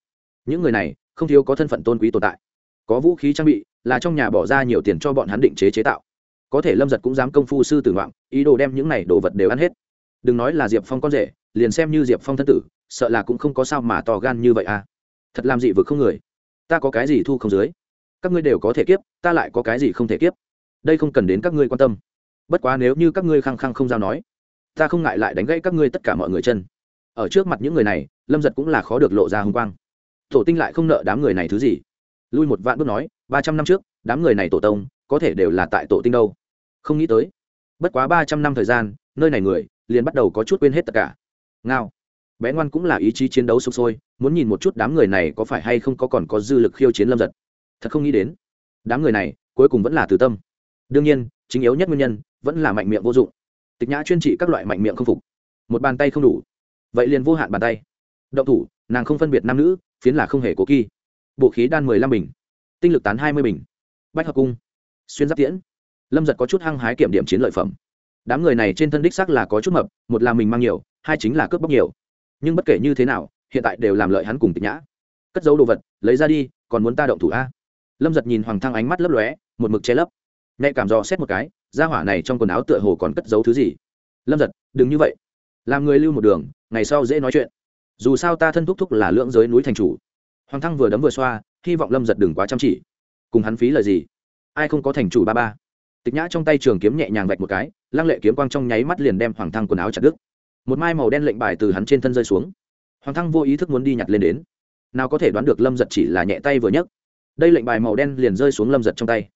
Những người này, không thiếu có thân phận tôn quý tồn tại. Có vũ khí trang bị, là trong nhà bỏ ra nhiều tiền cho bọn hắn định chế chế tạo. Có thể lâm giật cũng dám công phu sư tử ngoạn, ý đồ đem những này đồ vật đều ăn hết. Đừng nói là diệp phong con rể liền xem như diệp phong thân tử, sợ là cũng không có sao mà to gan như vậy à. Thật làm gì vực không người. Ta có cái gì thu không dưới? Các ngươi đều có thể kiếp, ta lại có cái gì không thể kiếp? Đây không cần đến các ngươi quan tâm. Bất quá nếu như các ngươi khăng khăng không giao nói, ta không ngại lại đánh gãy các ngươi tất cả mọi người chân. Ở trước mặt những người này, lâm giật cũng là khó được lộ ra h ư n g quang. Tổ tinh lại không nợ đám người này thứ gì. Lui một vạn bước nói, ba trăm năm trước, đám người này tổ tông, có thể đều là tại tổ tinh đâu. Không nghĩ tới, bất quá ba trăm năm thời gian, nơi này người, liền bắt đầu có chút quên hết tất cả ngao. Bé ngoan cũng là ý chí chiến đấu sụp sôi, muốn nhìn một chút đám người này có phải hay không có còn có dư lực khiêu chiến lâm giật. Thật không nghĩ đến, đám người này cuối cùng vẫn là từ tâm. Đương nhiên, chính yếu nhất nguyên nhân vẫn là mạnh miệng vô dụng. Tịch nhã chuyên trị các loại mạnh miệng không phục. Một bàn tay không đủ. Vậy liền vô hạn bàn tay. Động thủ, nàng không phân biệt nam nữ, phiến là không hề cố kỳ. Bộ khí đan mười lăm bình, tinh lực tán hai mươi bình. Bách hợp cung, xuyên giáp tiễn. Lâm giật có chút hăng hái kiểm điểm chiến lợi phẩm. Đám người này trên thân đích xác là có chút mập, một là mình mang nhiều hai chính là cướp bóc nhiều. Nhưng bất kể như thế nào, hiện tại đều làm lợi hắn cùng tịch nhã. Cất giấu đồ vật, lấy ra đi, còn muốn ta động thủ a? Lâm giật nhìn hoàng thăng ánh mắt lấp lóe, một mực che lấp. Nhạy cảm dò xét một cái ra hỏa này trong quần áo tựa hồ còn cất giấu thứ gì? Lâm giật, đừng như vậy. Làm người lưu một đường, ngày sau dễ nói chuyện. Dù sao ta thân thúc thúc là lưỡng giới núi thành chủ. Hoàng thăng vừa đấm vừa xoa, hy vọng lâm giật đừng quá chăm chỉ. Cùng hắn phí lời gì? Ai không có thành chủ ba ba? Tịch nhã trong tay trường kiếm nhẹ nhàng vạch một cái, lăng lệ kiếm quang trong nháy mắt liền đem hoàng thăng quần áo chặt đứt một mai màu đen lệnh bài từ hắn trên thân rơi xuống. Hoàng thăng vô ý thức muốn đi nhặt lên đến. Nào có thể đoán được lâm giật chỉ là nhẹ tay vừa nhấc. Đây lệnh bài màu đen liền rơi xuống lâm giật trong tay.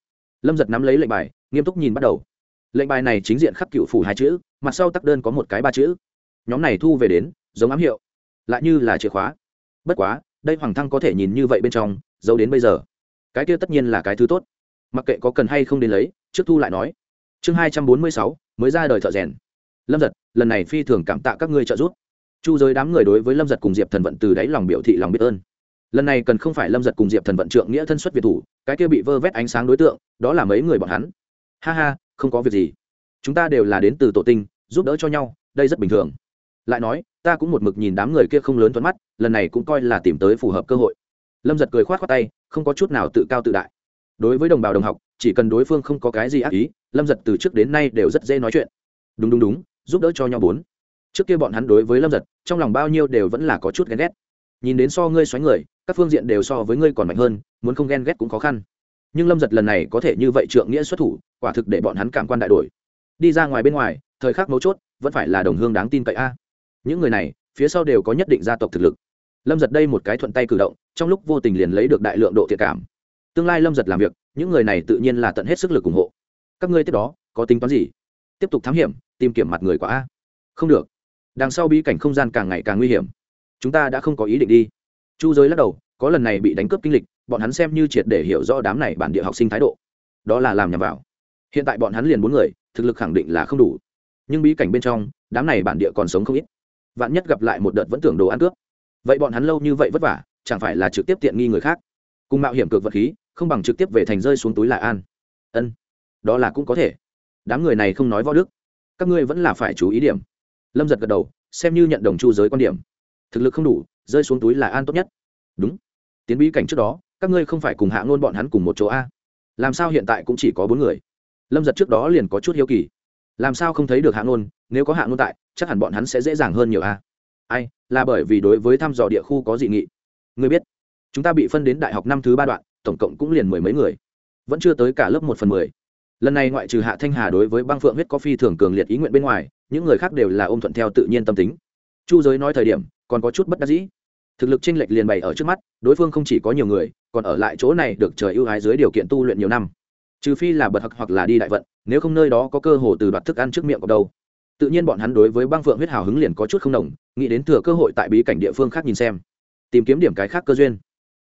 Lâm giật nắm lấy lệnh bài, nghiêm túc nhìn bắt đầu. Lệnh bài này chính diện khắc cựu phủ hai chữ, mặt sau tắc đơn có một cái ba chữ. Nhóm này thu về đến, giống ám hiệu, lại như là chìa khóa. Bất quá, đây hoàng thăng có thể nhìn như vậy bên trong, giấu đến bây giờ. Cái kia tất nhiên là cái thứ tốt. Mặc kệ có cần hay không đến lấy, trước thu lại nói. Chương hai trăm bốn mươi sáu, mới ra đời thợ rèn lâm giật, lần này phi thường cảm tạ các ngươi trợ giúp. Chu giới đám người đối với lâm giật cùng diệp thần vận từ đáy lòng biểu thị lòng biết ơn. Lần này cần không phải lâm giật cùng diệp thần vận trượng nghĩa thân xuất việt thủ, cái kia bị vơ vét ánh sáng đối tượng, đó là mấy người bọn hắn. Ha ha, không có việc gì. Chúng ta đều là đến từ tổ tinh, giúp đỡ cho nhau, đây rất bình thường. Lại nói, ta cũng một mực nhìn đám người kia không lớn thuận mắt, lần này cũng coi là tìm tới phù hợp cơ hội. Lâm giật cười k h o á t khoác tay, không có chút nào tự cao tự đại. Đối với đồng bào đồng học, chỉ cần đối phương không có cái gì ác ý, lâm giật từ trước đến nay đều rất dễ nói chuyện. Đúng đúng đúng giúp đỡ cho nhau bốn. Trước kia bọn hắn đối với lâm giật, trong lòng bao nhiêu đều vẫn là có chút ghen ghét. Nhìn đến so ngươi xoáy người, các phương diện đều so với ngươi còn mạnh hơn, muốn không ghen ghét cũng khó khăn. Nhưng lâm giật lần này có thể như vậy trượng nghĩa xuất thủ, quả thực để bọn hắn cảm quan đại đổi. Đi ra ngoài bên ngoài, thời khắc mấu chốt, vẫn phải là đồng hương đáng tin cậy a. Những người này, phía sau đều có nhất định gia tộc thực lực. Lâm giật đây một cái thuận tay cử động, trong lúc vô tình liền lấy được đại lượng độ thiệt cảm. Tương lai lâm giật làm việc, những người này tự nhiên là tận hết sức lực ủng hộ. Các ngươi tiếp đó, có tính toán gì? Tiếp tục thám hiểm, tìm kiểm mặt người quả a. Không được. Đằng sau bí cảnh không gian càng ngày càng nguy hiểm. Chúng ta đã không có ý định đi. Chu giới lắc đầu, có lần này bị đánh cướp kinh lịch, bọn hắn xem như triệt để hiểu rõ đám này bản địa học sinh thái độ. Đó là làm nhầm vào. Hiện tại bọn hắn liền bốn người, thực lực khẳng định là không đủ. Nhưng bí cảnh bên trong, đám này bản địa còn sống không ít. Vạn nhất gặp lại một đợt vẫn tưởng đồ ăn cướp. Vậy bọn hắn lâu như vậy vất vả, chẳng phải là trực tiếp tiện nghi người khác? Cùng mạo hiểm cược vật khí, không bằng trực tiếp về thành rơi xuống túi là an. Ân. Đó là cũng có thể đám người này không nói võ đức. Các ngươi vẫn là phải chú ý điểm. Lâm giật gật đầu, xem như nhận đồng chu giới quan điểm. Thực lực không đủ, rơi xuống túi là an tốt nhất. Đúng. Tiến bí cảnh trước đó, các ngươi không phải cùng hạ ngôn bọn hắn cùng một chỗ a. Làm sao hiện tại cũng chỉ có bốn người? Lâm giật trước đó liền có chút hiếu kỳ. Làm sao không thấy được hạ ngôn, nếu có hạ ngôn tại, chắc hẳn bọn hắn sẽ dễ dàng hơn nhiều a. Ai, là bởi vì đối với thăm dò địa khu có dị nghị. Ngươi biết, chúng ta bị phân đến đại học năm thứ ba đoạn, tổng cộng cũng liền mười mấy người. Vẫn chưa tới cả lớp một phần mười lần này ngoại trừ hạ thanh hà đối với băng phượng huyết có phi thường cường liệt ý nguyện bên ngoài, những người khác đều là ôm thuận theo tự nhiên tâm tính. Chu giới nói thời điểm, còn có chút bất đắc dĩ. Thực lực chênh lệch liền bày ở trước mắt, đối phương không chỉ có nhiều người, còn ở lại chỗ này được trời ưu ái dưới điều kiện tu luyện nhiều năm. Trừ phi là bật hặc hoặc là đi đại vận, nếu không nơi đó có cơ hồ từ đoạt thức ăn trước miệng của đâu. Tự nhiên bọn hắn đối với băng phượng huyết hào hứng liền có chút không đồng, nghĩ đến thừa cơ hội tại bí cảnh địa phương khác nhìn xem. Tìm kiếm điểm cái khác cơ duyên.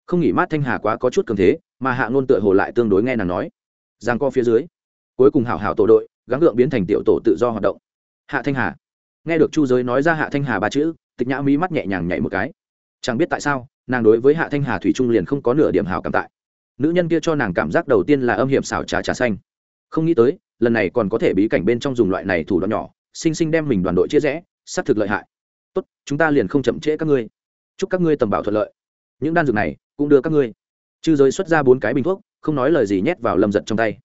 Không nghỉ mát thanh hà quá có chút cường thế, mà hạ ngôn tựa hồ lại tương đối nghe nàng nói. Giang co phía dưới cuối cùng hảo hảo tổ đội, gắng gượng biến thành tiểu tổ tự do hoạt động. Hạ thanh hà. Nghe được chu giới nói ra hạ thanh hà ba chữ, tịch nhã mỹ mắt nhẹ nhàng nhảy một cái. Chẳng biết tại sao, nàng đối với hạ thanh hà thủy trung liền không có nửa điểm hảo cảm tại. Nữ nhân kia cho nàng cảm giác đầu tiên là âm hiểm xảo trá trà xanh. Không nghĩ tới, lần này còn có thể bí cảnh bên trong dùng loại này thủ đoạn nhỏ sinh sinh đem mình đoàn đội chia rẽ, xác thực lợi hại. Tốt, chúng ta liền không chậm trễ các ngươi. Chúc các ngươi tầm bảo thuận lợi. Những đan dược này cũng đưa các ngươi. Chư giới xuất ra bốn cái bình thuốc, không nói lời gì nhét vào lâm giật trong tay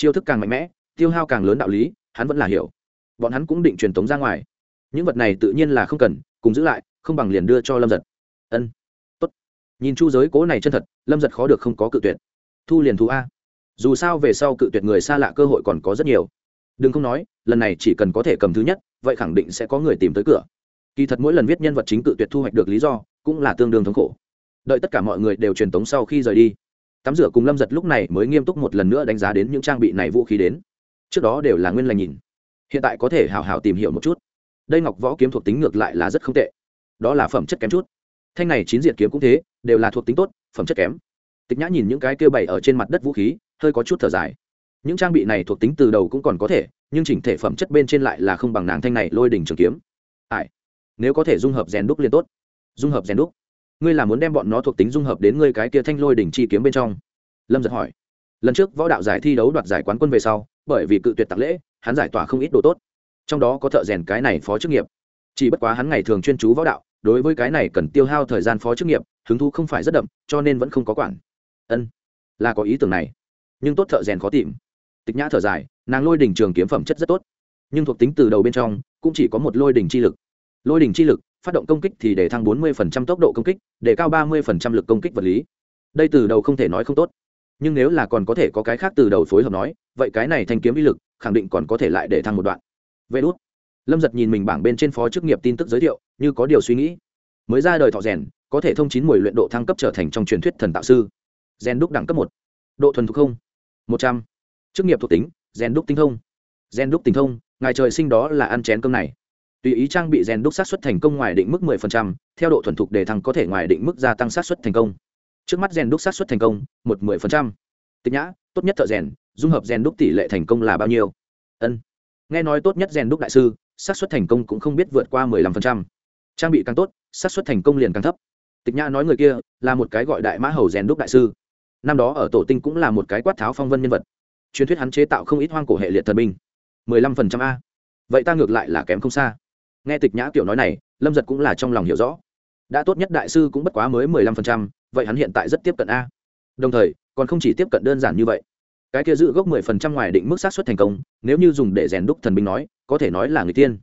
chiêu thức càng mạnh mẽ, tiêu hao càng lớn đạo lý, hắn vẫn là hiểu. Bọn hắn cũng định truyền tống ra ngoài. Những vật này tự nhiên là không cần, cùng giữ lại, không bằng liền đưa cho lâm giật. Ân, tốt. Nhìn chu giới cố này chân thật, lâm giật khó được không có cự tuyệt. Thu liền thu a. Dù sao về sau cự tuyệt người xa lạ cơ hội còn có rất nhiều. Đừng không nói, lần này chỉ cần có thể cầm thứ nhất, vậy khẳng định sẽ có người tìm tới cửa. Kỳ thật mỗi lần viết nhân vật chính cự tuyệt thu hoạch được lý do, cũng là tương đương thống khổ. Đợi tất cả mọi người đều truyền tống sau khi rời đi tắm rửa cùng lâm giật lúc này mới nghiêm túc một lần nữa đánh giá đến những trang bị này vũ khí đến. Trước đó đều là nguyên lành nhìn. Hiện tại có thể hào hào tìm hiểu một chút. Đây ngọc võ kiếm thuộc tính ngược lại là rất không tệ. Đó là phẩm chất kém chút. Thanh này chín diện kiếm cũng thế, đều là thuộc tính tốt, phẩm chất kém. Tịch nhã nhìn những cái kêu bày ở trên mặt đất vũ khí, hơi có chút thở dài. Những trang bị này thuộc tính từ đầu cũng còn có thể, nhưng chỉnh thể phẩm chất bên trên lại là không bằng nàng thanh này lôi đỉnh trường kiếm. Ai? Nếu có thể dung hợp rèn đúc liên tốt. Dung hợp rèn đúc ngươi là muốn đem bọn nó thuộc tính dung hợp đến ngươi cái kia thanh lôi đỉnh chi kiếm bên trong? Lâm giật hỏi. Lần trước võ đạo giải thi đấu đoạt giải quán quân về sau, bởi vì cự tuyệt tạc lễ, hắn giải tỏa không ít đồ tốt. Trong đó có thợ rèn cái này phó chức nghiệp. Chỉ bất quá hắn ngày thường chuyên chú võ đạo, đối với cái này cần tiêu hao thời gian phó chức nghiệp, hứng thú không phải rất đậm, cho nên vẫn không có quản. Ân, là có ý tưởng này. Nhưng tốt thợ rèn khó tìm. Tịch nhã thở dài, nàng lôi đỉnh trường kiếm phẩm chất rất tốt. Nhưng thuộc tính từ đầu bên trong, cũng chỉ có một lôi đỉnh chi lực. Lôi đỉnh chi lực phát động công kích thì để thăng 40% tốc độ công kích, để cao 30% lực công kích vật lý. Đây từ đầu không thể nói không tốt. Nhưng nếu là còn có thể có cái khác từ đầu phối hợp nói, vậy cái này thanh kiếm uy lực khẳng định còn có thể lại để thăng một đoạn. Vệ đút. lâm giật nhìn mình bảng bên trên phó chức nghiệp tin tức giới thiệu, như có điều suy nghĩ. Mới ra đời thọ rèn, có thể thông chín mùi luyện độ thăng cấp trở thành trong truyền thuyết thần tạo sư. Rèn đúc đẳng cấp một. Độ thuần thục không. Một trăm. Chức nghiệp thuộc tính, rèn đúc tinh thông. Rèn đúc tinh thông, ngài trời sinh đó là ăn chén cơm này tùy ý trang bị rèn đúc sát xuất thành công ngoài định mức 10%, theo độ thuần thục để thăng có thể ngoài định mức gia tăng sát xuất thành công. Trước mắt rèn đúc sát xuất thành công một 10%. tịch nhã tốt nhất thợ rèn dung hợp rèn đúc tỷ lệ thành công là bao nhiêu? Ân. Nghe nói tốt nhất rèn đúc đại sư xác suất thành công cũng không biết vượt qua 15%. trang bị càng tốt xác suất thành công liền càng thấp. Tịch nhã nói người kia là một cái gọi đại mã hầu rèn đúc đại sư. Năm đó ở tổ tinh cũng là một cái quát tháo phong vân nhân vật. Truyền thuyết hắn chế tạo không ít hoang cổ hệ liệt thần binh. 15% a. Vậy ta ngược lại là kém không xa nghe tịch nhã kiểu nói này lâm giật cũng là trong lòng hiểu rõ. Đã tốt nhất đại sư cũng bất quá mới 15%, vậy hắn hiện tại rất tiếp cận a. Đồng thời còn không chỉ tiếp cận đơn giản như vậy. Cái kia giữ gốc mười phần trăm ngoài định mức sát xuất thành công nếu như dùng để rèn đúc thần binh nói có thể nói là người tiên.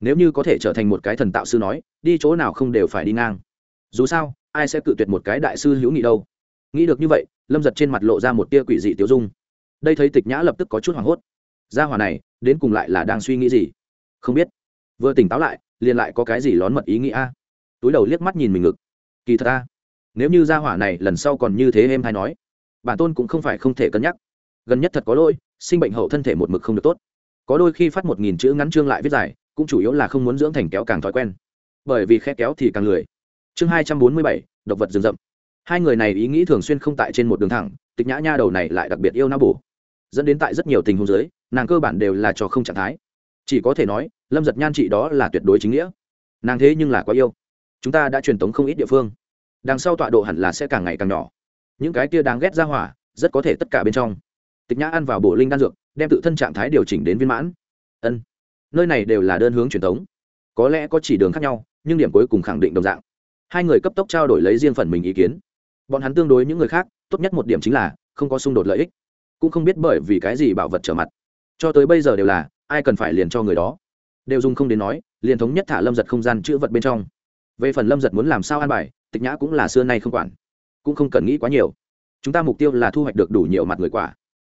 Nếu như có thể trở thành một cái thần tạo sư nói đi chỗ nào không đều phải đi ngang. Dù sao ai sẽ cự tuyệt một cái đại sư hữu nghị đâu? Nghĩ được như vậy lâm giật trên mặt lộ ra một tia quỷ dị tiêu dung. Đây thấy tịch nhã lập tức có chút hoảng hốt. Gia hòa này đến cùng lại là đang suy nghĩ gì? Không biết vừa tỉnh táo lại liền lại có cái gì lón mật ý nghĩ a? Túi đầu liếc mắt nhìn mình ngực. Kỳ thật a nếu như gia hỏa này lần sau còn như thế em hay nói bản tôn cũng không phải không thể cân nhắc. Gần nhất thật có lỗi sinh bệnh hậu thân thể một mực không được tốt. Có đôi khi phát một nghìn chữ ngắn chương lại viết dài cũng chủ yếu là không muốn dưỡng thành kéo càng thói quen. Bởi vì khe kéo thì càng lười. Chương hai trăm bốn mươi bảy độc vật rừng rậm. Hai người này ý nghĩ thường xuyên không tại trên một đường thẳng tịch nhã nha đầu này lại đặc biệt yêu não bổ. Dẫn đến tại rất nhiều tình huống dưới, nàng cơ bản đều là cho không trạng thái chỉ có thể nói, lâm giật nhan chị đó là tuyệt đối chính nghĩa. Nàng thế nhưng là quá yêu. Chúng ta đã truyền tống không ít địa phương. Đằng sau tọa độ hẳn là sẽ càng ngày càng nhỏ. Những cái kia đáng ghét ra hỏa, rất có thể tất cả bên trong. Tịch nhã ăn vào bộ linh đan dược, đem tự thân trạng thái điều chỉnh đến viên mãn. Ân, nơi này đều là đơn hướng truyền thống có lẽ có chỉ đường khác nhau, nhưng điểm cuối cùng khẳng định đồng dạng. Hai người cấp tốc trao đổi lấy riêng phần mình ý kiến. Bọn hắn tương đối những người khác, tốt nhất một điểm chính là, không có xung đột lợi ích. Cũng không biết bởi vì cái gì bảo vật trở mặt. Cho tới bây giờ đều là ai cần phải liền cho người đó. Đều dùng không đến nói, liền thống nhất thả lâm giật không gian chữ vật bên trong. Về phần lâm giật muốn làm sao an bài, tịch nhã cũng là xưa nay không quản. Cũng không cần nghĩ quá nhiều. Chúng ta mục tiêu là thu hoạch được đủ nhiều mặt người quả.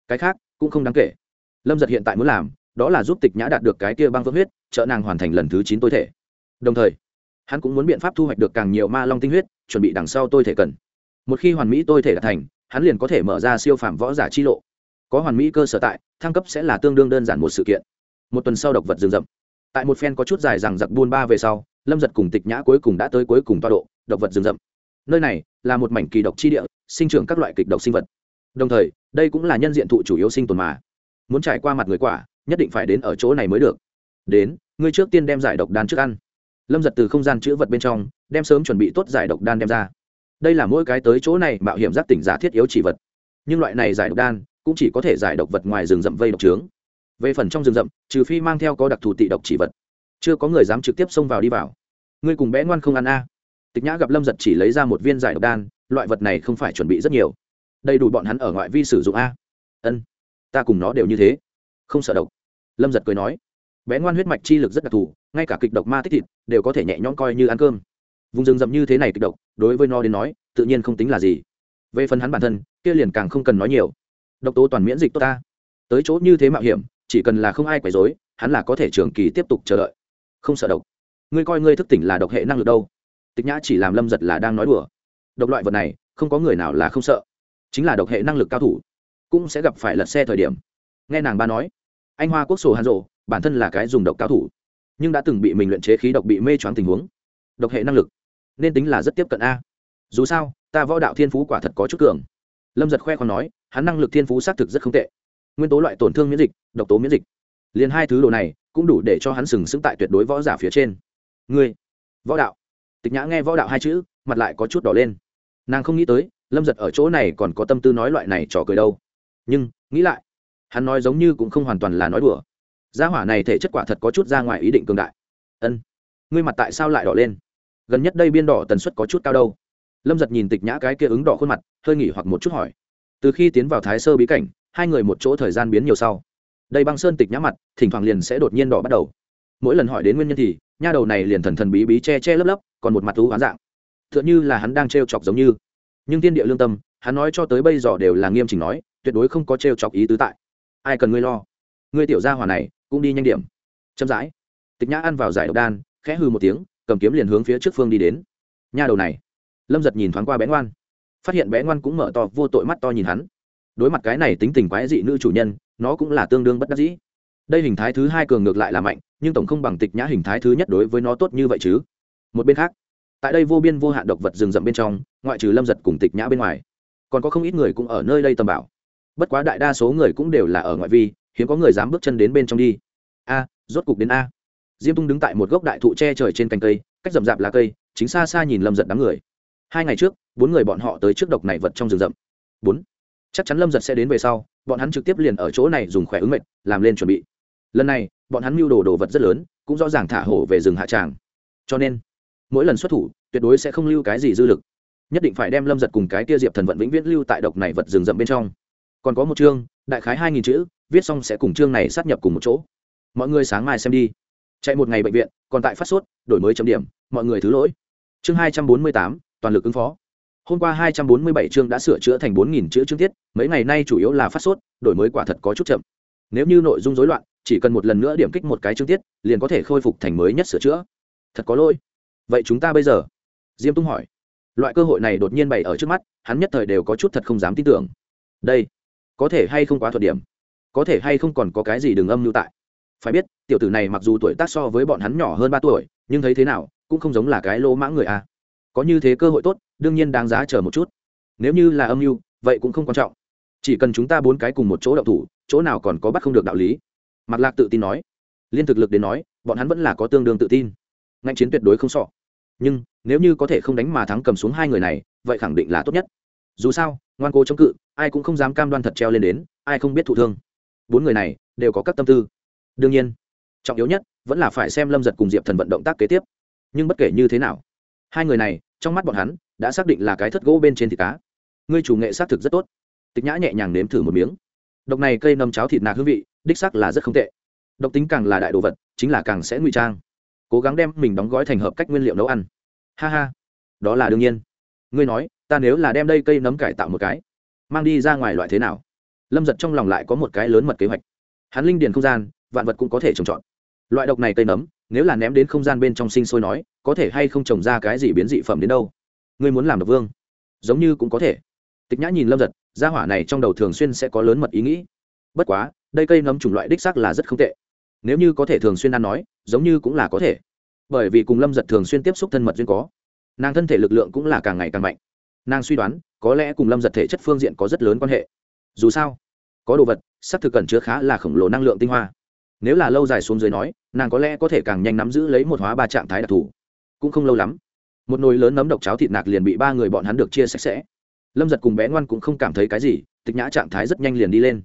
Cái khác, cũng không đáng kể. Lâm giật hiện tại muốn làm, đó là giúp tịch nhã đạt được cái kia băng vỡ huyết, trợ nàng hoàn thành lần thứ chín tôi thể. Đồng thời, hắn cũng muốn biện pháp thu hoạch được càng nhiều ma long tinh huyết, chuẩn bị đằng sau tôi thể cần. Một khi hoàn mỹ tôi thể đạt thành, hắn liền có thể mở ra siêu phạm võ giả chi lộ. Có hoàn mỹ cơ sở tại, thăng cấp sẽ là tương đương đơn giản một sự kiện một tuần sau độc vật rừng rậm. Tại một phen có chút dài rằng giặc buôn ba về sau, lâm giật cùng tịch nhã cuối cùng đã tới cuối cùng toa độ, độc vật rừng rậm. Nơi này là một mảnh kỳ độc chi địa, sinh trưởng các loại kịch độc sinh vật. Đồng thời, đây cũng là nhân diện thụ chủ yếu sinh tồn mà. Muốn trải qua mặt người quả, nhất định phải đến ở chỗ này mới được. Đến, ngươi trước tiên đem giải độc đan trước ăn. Lâm giật từ không gian chữ vật bên trong, đem sớm chuẩn bị tốt giải độc đan đem ra. Đây là mỗi cái tới chỗ này mạo hiểm giác tỉnh giả thiết yếu chỉ vật. Nhưng loại này giải độc đan cũng chỉ có thể giải độc vật ngoài rừng rậm vây độc trướng về phần trong rừng rậm, trừ phi mang theo có đặc thù tị độc chỉ vật. Chưa có người dám trực tiếp xông vào đi vào. Ngươi cùng bé ngoan không ăn a. Tịch nhã gặp lâm giật chỉ lấy ra một viên giải độc đan, loại vật này không phải chuẩn bị rất nhiều. Đầy đủ bọn hắn ở ngoại vi sử dụng a. Ân, ta cùng nó đều như thế. Không sợ độc. Lâm giật cười nói. Bé ngoan huyết mạch chi lực rất đặc thù, ngay cả kịch độc ma tích thịt đều có thể nhẹ nhõm coi như ăn cơm. Vùng rừng rậm như thế này kịch độc, đối với nó đến nói, tự nhiên không tính là gì. Về phần hắn bản thân, kia liền càng không cần nói nhiều. Độc tố toàn miễn dịch tốt ta. Tới chỗ như thế mạo hiểm chỉ cần là không ai quấy rối, hắn là có thể trường kỳ tiếp tục chờ đợi. Không sợ độc. Ngươi coi ngươi thức tỉnh là độc hệ năng lực đâu? Tịch nhã chỉ làm lâm giật là đang nói đùa. Độc loại vật này, không có người nào là không sợ. Chính là độc hệ năng lực cao thủ, cũng sẽ gặp phải lật xe thời điểm. Nghe nàng ba nói, anh hoa quốc sổ hàn rộ, bản thân là cái dùng độc cao thủ, nhưng đã từng bị mình luyện chế khí độc bị mê choáng tình huống. Độc hệ năng lực, nên tính là rất tiếp cận a. Dù sao, ta võ đạo thiên phú quả thật có chút cường. Lâm giật khoe còn nói, hắn năng lực thiên phú xác thực rất không tệ nguyên tố loại tổn thương miễn dịch, độc tố miễn dịch. Liền hai thứ đồ này cũng đủ để cho hắn sừng sững tại tuyệt đối võ giả phía trên. Ngươi, võ đạo. Tịch nhã nghe võ đạo hai chữ, mặt lại có chút đỏ lên. Nàng không nghĩ tới, lâm giật ở chỗ này còn có tâm tư nói loại này trò cười đâu. Nhưng, nghĩ lại, hắn nói giống như cũng không hoàn toàn là nói đùa. Gia hỏa này thể chất quả thật có chút ra ngoài ý định cường đại. Ân, ngươi mặt tại sao lại đỏ lên? Gần nhất đây biên đỏ tần suất có chút cao đâu. Lâm giật nhìn tịch nhã cái kia ứng đỏ khuôn mặt, hơi nghỉ hoặc một chút hỏi từ khi tiến vào thái sơ bí cảnh, hai người một chỗ thời gian biến nhiều sau. Đây băng sơn tịch nhã mặt, thỉnh thoảng liền sẽ đột nhiên đỏ bắt đầu. Mỗi lần hỏi đến nguyên nhân thì, nha đầu này liền thần thần bí bí che che lấp lấp, còn một mặt thú hoán dạng. T h ư ợ n h ư là hắn đang t r e o chọc giống như. Nhưng tiên địa lương tâm, hắn nói cho tới bây giờ đều là nghiêm chỉnh nói, tuyệt đối không có t r e o chọc ý tứ tại. Ai cần ngươi lo? Ngươi tiểu gia hỏa này, cũng đi nhanh điểm. Chậm rãi. Tịch nhã ăn vào giải độc đan, khẽ hư một tiếng, cầm kiếm liền hướng phía trước phương đi đến. Nha đầu này. Lâm giật nhìn thoáng qua bén ngoan phát hiện bé ngoan cũng mở to, vô tội mắt to nhìn hắn. Đối mặt cái này tính tình quái dị nữ chủ nhân, nó cũng là tương đương bất đắc dĩ. Đây hình thái thứ hai cường ngược lại là mạnh, nhưng tổng không bằng tịch nhã hình thái thứ nhất đối với nó tốt như vậy chứ. Một bên khác, tại đây vô biên vô hạn độc vật rừng rậm bên trong, ngoại trừ lâm giật cùng tịch nhã bên ngoài, còn có không ít người cũng ở nơi đây tầm bảo. Bất quá đại đa số người cũng đều là ở ngoại vi, hiếm có người dám bước chân đến bên trong đi. A, rốt cục đến a. Diêm tung đứng tại một gốc đại thụ tre trời trên cành cây, cách rậm rạp lá cây, chính xa xa nhìn lâm giật đám người hai ngày trước, bốn người bọn họ tới trước độc này vật trong rừng rậm. Bốn. Chắc chắn lâm giật sẽ đến về sau, bọn hắn trực tiếp liền ở chỗ này dùng khỏe ứng mệnh, làm lên chuẩn bị. Lần này, bọn hắn mưu đồ đồ vật rất lớn, cũng rõ ràng thả hổ về rừng hạ tràng. Cho nên, mỗi lần xuất thủ, tuyệt đối sẽ không lưu cái gì dư lực. Nhất định phải đem lâm giật cùng cái tia diệp thần vận vĩnh viễn lưu tại độc này vật rừng rậm bên trong. Còn có một chương, đại khái hai nghìn chữ, viết xong sẽ cùng chương này sát nhập cùng một chỗ. Mọi người sáng mai xem đi. Chạy một ngày bệnh viện, còn tại phát sốt, đổi mới chấm điểm, mọi người thứ lỗi. Chương hai trăm bốn mươi tám toàn lực ứng phó. Hôm qua 247 chương đã sửa chữa thành 4.000 chữ chương tiết, mấy ngày nay chủ yếu là phát sốt, đổi mới quả thật có chút chậm. Nếu như nội dung rối loạn, chỉ cần một lần nữa điểm kích một cái chương tiết, liền có thể khôi phục thành mới nhất sửa chữa. Thật có lỗi. Vậy chúng ta bây giờ? Diêm tung hỏi. Loại cơ hội này đột nhiên bày ở trước mắt, hắn nhất thời đều có chút thật không dám tin tưởng. Đây, có thể hay không quá thuận điểm? Có thể hay không còn có cái gì đừng âm lưu tại? Phải biết, tiểu tử này mặc dù tuổi tác so với bọn hắn nhỏ hơn ba tuổi, nhưng thấy thế nào, cũng không giống là cái lỗ mãng người a có như thế cơ hội tốt, đương nhiên đáng giá chờ một chút. Nếu như là âm mưu, vậy cũng không quan trọng. Chỉ cần chúng ta bốn cái cùng một chỗ đậu thủ, chỗ nào còn có bắt không được đạo lý. Mạc lạc tự tin nói. Liên thực lực đến nói, bọn hắn vẫn là có tương đương tự tin. Ngạnh chiến tuyệt đối không sọ. Nhưng, nếu như có thể không đánh mà thắng cầm xuống hai người này, vậy khẳng định là tốt nhất. Dù sao, ngoan cố chống cự, ai cũng không dám cam đoan thật treo lên đến, ai không biết thụ thương. Bốn người này, đều có các tâm tư. Đương nhiên, trọng yếu nhất vẫn là phải xem lâm giật cùng diệp thần vận động tác kế tiếp. Nhưng bất kể như thế nào hai người này, trong mắt bọn hắn, đã xác định là cái thất gỗ bên trên thịt cá. Ngươi chủ nghệ xác thực rất tốt. Tịch nhã nhẹ nhàng nếm thử một miếng. Độc này cây nấm cháo thịt nạc hương vị, đích sắc là rất không tệ. Độc tính càng là đại đồ vật, chính là càng sẽ ngụy trang. Cố gắng đem mình đóng gói thành hợp cách nguyên liệu nấu ăn. Ha ha. Đó là đương nhiên. Ngươi nói, ta nếu là đem đây cây nấm cải tạo một cái, mang đi ra ngoài loại thế nào? Lâm giật trong lòng lại có một cái lớn mật kế hoạch. Hắn linh điền không gian, vạn vật cũng có thể trồng trọt. Loại độc này cây nấm, nếu là ném đến không gian bên trong sinh sôi nói có thể hay không trồng ra cái gì biến dị phẩm đến đâu? Ngươi muốn làm độc vương? Giống như cũng có thể. Tịch nhã nhìn lâm giật, gia hỏa này trong đầu thường xuyên sẽ có lớn mật ý nghĩ. Bất quá, đây cây nấm chủng loại đích xác là rất không tệ. Nếu như có thể thường xuyên ăn nói, giống như cũng là có thể. Bởi vì cùng lâm giật thường xuyên tiếp xúc thân mật duyên có, nàng thân thể lực lượng cũng là càng ngày càng mạnh. Nàng suy đoán, có lẽ cùng lâm giật thể chất phương diện có rất lớn quan hệ. Dù sao, có đồ vật s ắ c thực cần chứa khá là khổng lồ năng lượng tinh hoa. Nếu là lâu dài xuống dưới nói, nàng có lẽ có thể càng nhanh nắm giữ lấy một hóa ba trạng thái đặc thù cũng không lâu lắm, một nồi lớn nấm độc cháo thịt nạc liền bị ba người bọn hắn được chia sạch sẽ. Lâm giật cùng bé ngoan cũng không cảm thấy cái gì, tịch nhã trạng thái rất nhanh liền đi lên.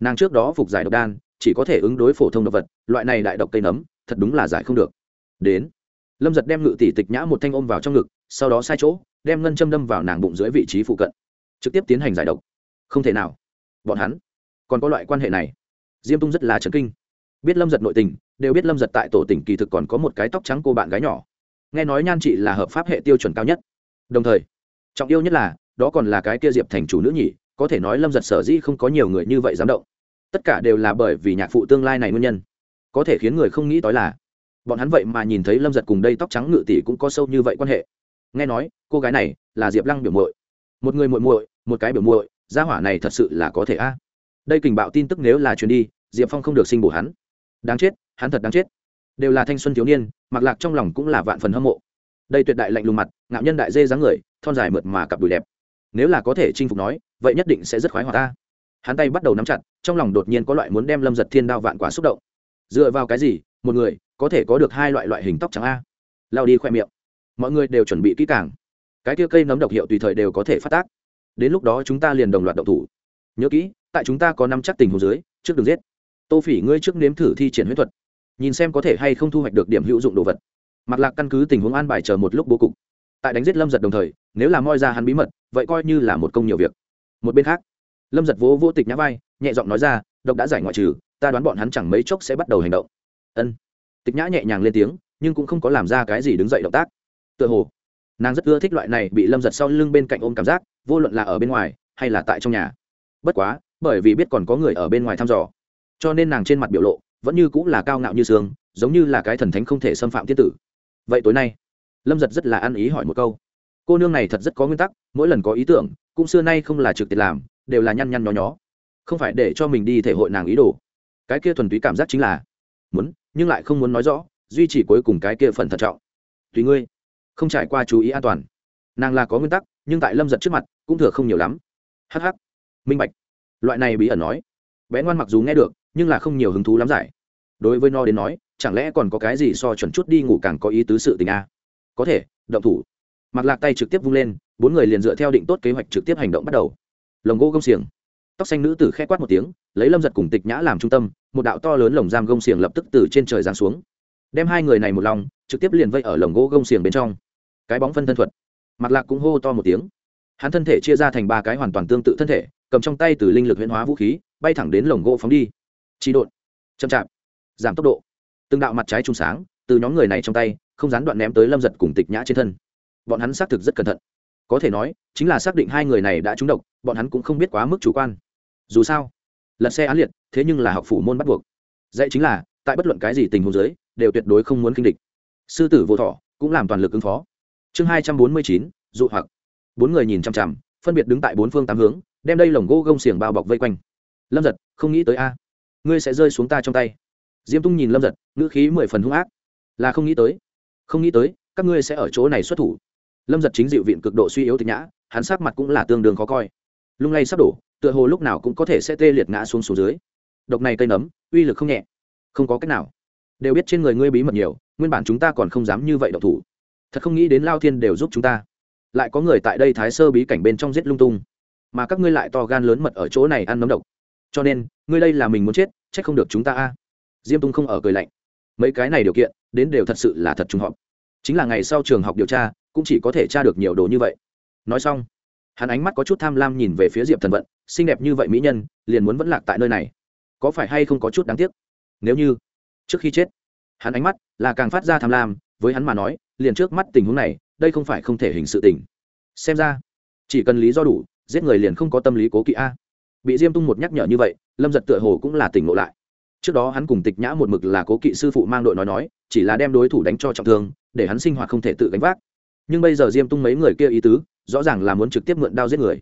Nàng trước đó phục giải độc đan, chỉ có thể ứng đối phổ thông độc vật, loại này đại độc cây nấm, thật đúng là giải không được. Đến, lâm giật đem ngự tỷ tịch nhã một thanh ôm vào trong ngực, sau đó sai chỗ, đem ngân châm đâm vào nàng bụng dưới vị trí phụ cận, trực tiếp tiến hành giải độc. Không thể nào. Bọn hắn còn có loại quan hệ này. Diêm tung rất là trấn kinh. Biết lâm giật nội tình, đều biết lâm giật tại tổ tỉnh kỳ thực còn có một cái tóc trắng cô bạn gái nhỏ nghe nói nhan chị là hợp pháp hệ tiêu chuẩn cao nhất. Đồng thời, trọng yêu nhất là, đó còn là cái kia diệp thành chủ nữ nhỉ, có thể nói lâm giật sở dĩ không có nhiều người như vậy dám động. Tất cả đều là bởi vì nhạc phụ tương lai này nguyên nhân. Có thể khiến người không nghĩ tới là, bọn hắn vậy mà nhìn thấy lâm giật cùng đây tóc trắng ngự tỷ cũng có sâu như vậy quan hệ. Nghe nói, cô gái này là diệp lăng biểu muội. Một người muội muội, một cái biểu muội, gia hỏa này thật sự là có thể a. Đây kình bạo tin tức nếu là chuyến đi, diệp phong không được sinh bổ hắn. Đáng chết, hắn thật đáng chết đều là thanh xuân thiếu niên mặc lạc trong lòng cũng là vạn phần hâm mộ. Đây tuyệt đại lạnh lùng mặt, ngạo nhân đại dê dáng người, thon dài mượt mà cặp đùi đẹp. Nếu là có thể chinh phục nói, vậy nhất định sẽ rất khoái hòa ta. Hắn tay bắt đầu nắm chặt, trong lòng đột nhiên có loại muốn đem lâm giật thiên đao vạn quả xúc động. Dựa vào cái gì, một người, có thể có được hai loại loại hình tóc trắng a? Lao đi khoe miệng. Mọi người đều chuẩn bị kỹ càng. Cái kia cây nấm độc hiệu tùy thời đều có thể phát tác. Đến lúc đó chúng ta liền đồng loạt độc thủ. Nhớ kỹ, tại chúng ta có năm chắc tình hồ dưới, trước đường giết. Tô phỉ, ngươi trước nếm thử thi triển huyết thuật nhìn xem có thể hay không thu hoạch được điểm hữu dụng đồ vật. Mặc lạc căn cứ tình huống an bài chờ một lúc bố cục. Tại đánh giết lâm giật đồng thời, nếu là moi ra hắn bí mật, vậy coi như là một công nhiều việc. Một bên khác, lâm giật vỗ vô tịch nhã vai, nhẹ giọng nói ra, độc đã giải ngoại trừ, ta đoán bọn hắn chẳng mấy chốc sẽ bắt đầu hành động. Ân. Tịch nhã nhẹ nhàng lên tiếng, nhưng cũng không có làm ra cái gì đứng dậy động tác. Tựa hồ, nàng rất ưa thích loại này bị lâm giật sau lưng bên cạnh ôm cảm giác, vô luận là ở bên ngoài, hay là tại trong nhà. Bất quá, bởi vì biết còn có người ở bên ngoài thăm dò, cho nên nàng trên mặt biểu lộ vẫn như cũng là cao ngạo như sương, giống như là cái thần thánh không thể xâm phạm thiên tử. Vậy tối nay, lâm giật rất là ăn ý hỏi một câu. Cô nương này thật rất có nguyên tắc, mỗi lần có ý tưởng, cũng xưa nay không là trực tiếp làm, đều là nhăn nhăn nhó nhó. Không phải để cho mình đi thể hội nàng ý đồ. Cái kia thuần túy cảm giác chính là, muốn, nhưng lại không muốn nói rõ, duy trì cuối cùng cái kia phần thận trọng. Tùy ngươi, không trải qua chú ý an toàn. Nàng là có nguyên tắc, nhưng tại lâm giật trước mặt, cũng thừa không nhiều lắm. Hh minh bạch. Loại này bí ẩn nói, bé ngoan mặc dù nghe được nhưng là không nhiều hứng thú lắm giải. Đối với nó đến nói, chẳng lẽ còn có cái gì so chuẩn chút đi ngủ càng có ý tứ sự tình a? Có thể, động thủ. Mặc lạc tay trực tiếp vung lên, bốn người liền dựa theo định tốt kế hoạch trực tiếp hành động bắt đầu. Lồng gỗ gông xiềng. Tóc xanh nữ tử k h ẽ quát một tiếng, lấy lâm giật cùng tịch nhã làm trung tâm, một đạo to lớn lồng giam gông xiềng lập tức từ trên trời giáng xuống. Đem hai người này một lòng, trực tiếp liền vây ở lồng gỗ gông xiềng bên trong. Cái bóng phân thân thuật. Mặt lạc cũng hô to một tiếng. Hắn thân thể chia ra thành ba cái hoàn toàn tương tự thân thể, cầm trong tay từ linh lực huyễn hóa vũ khí, bay thẳng đến lồng gỗ phóng đi chỉ độn, chậm chạp. Giảm tốc độ. Từng đạo mặt trái trùng sáng từ nhóm người này trong tay không gián đoạn ném tới lâm giật cùng tịch nhã trên thân. Bọn hắn xác thực rất cẩn thận. Có thể nói chính là xác định hai người này đã trúng độc bọn hắn cũng không biết quá mức chủ quan. Dù sao lật xe án liệt thế nhưng là học phủ môn bắt buộc. Dạy chính là tại bất luận cái gì tình huống giới đều tuyệt đối không muốn kinh địch. Sư tử vô thọ cũng làm toàn lực ứng phó. Chương hai trăm bốn mươi chín dụ hoặc. Bốn người nhìn chằm chằm phân biệt đứng tại bốn phương tám hướng đem đây lồng gỗ gông xiềng bao bọc vây quanh. Lâm giật không nghĩ tới a ngươi sẽ rơi xuống ta trong tay. Diêm tung nhìn lâm giật, ngữ khí mười phần hung ác. Là không nghĩ tới, không nghĩ tới, các ngươi sẽ ở chỗ này xuất thủ. Lâm giật chính dịu viện cực độ suy yếu tịch nhã, hắn sát mặt cũng là tương đương khó coi. Lung lay sắp đổ, tựa hồ lúc nào cũng có thể sẽ tê liệt ngã xuống xuống dưới. Độc này cây nấm, uy lực không nhẹ. Không có cách nào. Đều biết trên người ngươi bí mật nhiều, nguyên bản chúng ta còn không dám như vậy độc thủ. Thật không nghĩ đến lao thiên đều giúp chúng ta. Lại có người tại đây thái sơ bí cảnh bên trong giết lung tung. Mà các ngươi lại to gan lớn mật ở chỗ này ăn nấm độc cho nên, ngươi đây là mình muốn chết, trách không được chúng ta a. Diêm tung không ở cười lạnh. Mấy cái này điều kiện, đến đều thật sự là thật trùng họp chính là ngày sau trường học điều tra, cũng chỉ có thể tra được nhiều đồ như vậy. Nói xong, hắn ánh mắt có chút tham lam nhìn về phía diệp thần vận, xinh đẹp như vậy mỹ nhân, liền muốn vẫn lạc tại nơi này. Có phải hay không có chút đáng tiếc? Nếu như, trước khi chết, hắn ánh mắt là càng phát ra tham lam, với hắn mà nói, liền trước mắt tình huống này, đây không phải không thể hình sự tình. Xem ra, chỉ cần lý do đủ, giết người liền không có tâm lý cố kỵ a bị diêm tung một nhắc nhở như vậy, lâm giật tựa hồ cũng là tỉnh ngộ lại. Trước đó hắn cùng tịch nhã một mực là cố kỵ sư phụ mang đội nói nói, chỉ là đem đối thủ đánh cho trọng thương, để hắn sinh hoạt không thể tự gánh vác. Nhưng bây giờ diêm tung mấy người kia ý tứ, rõ ràng là muốn trực tiếp mượn đao giết người.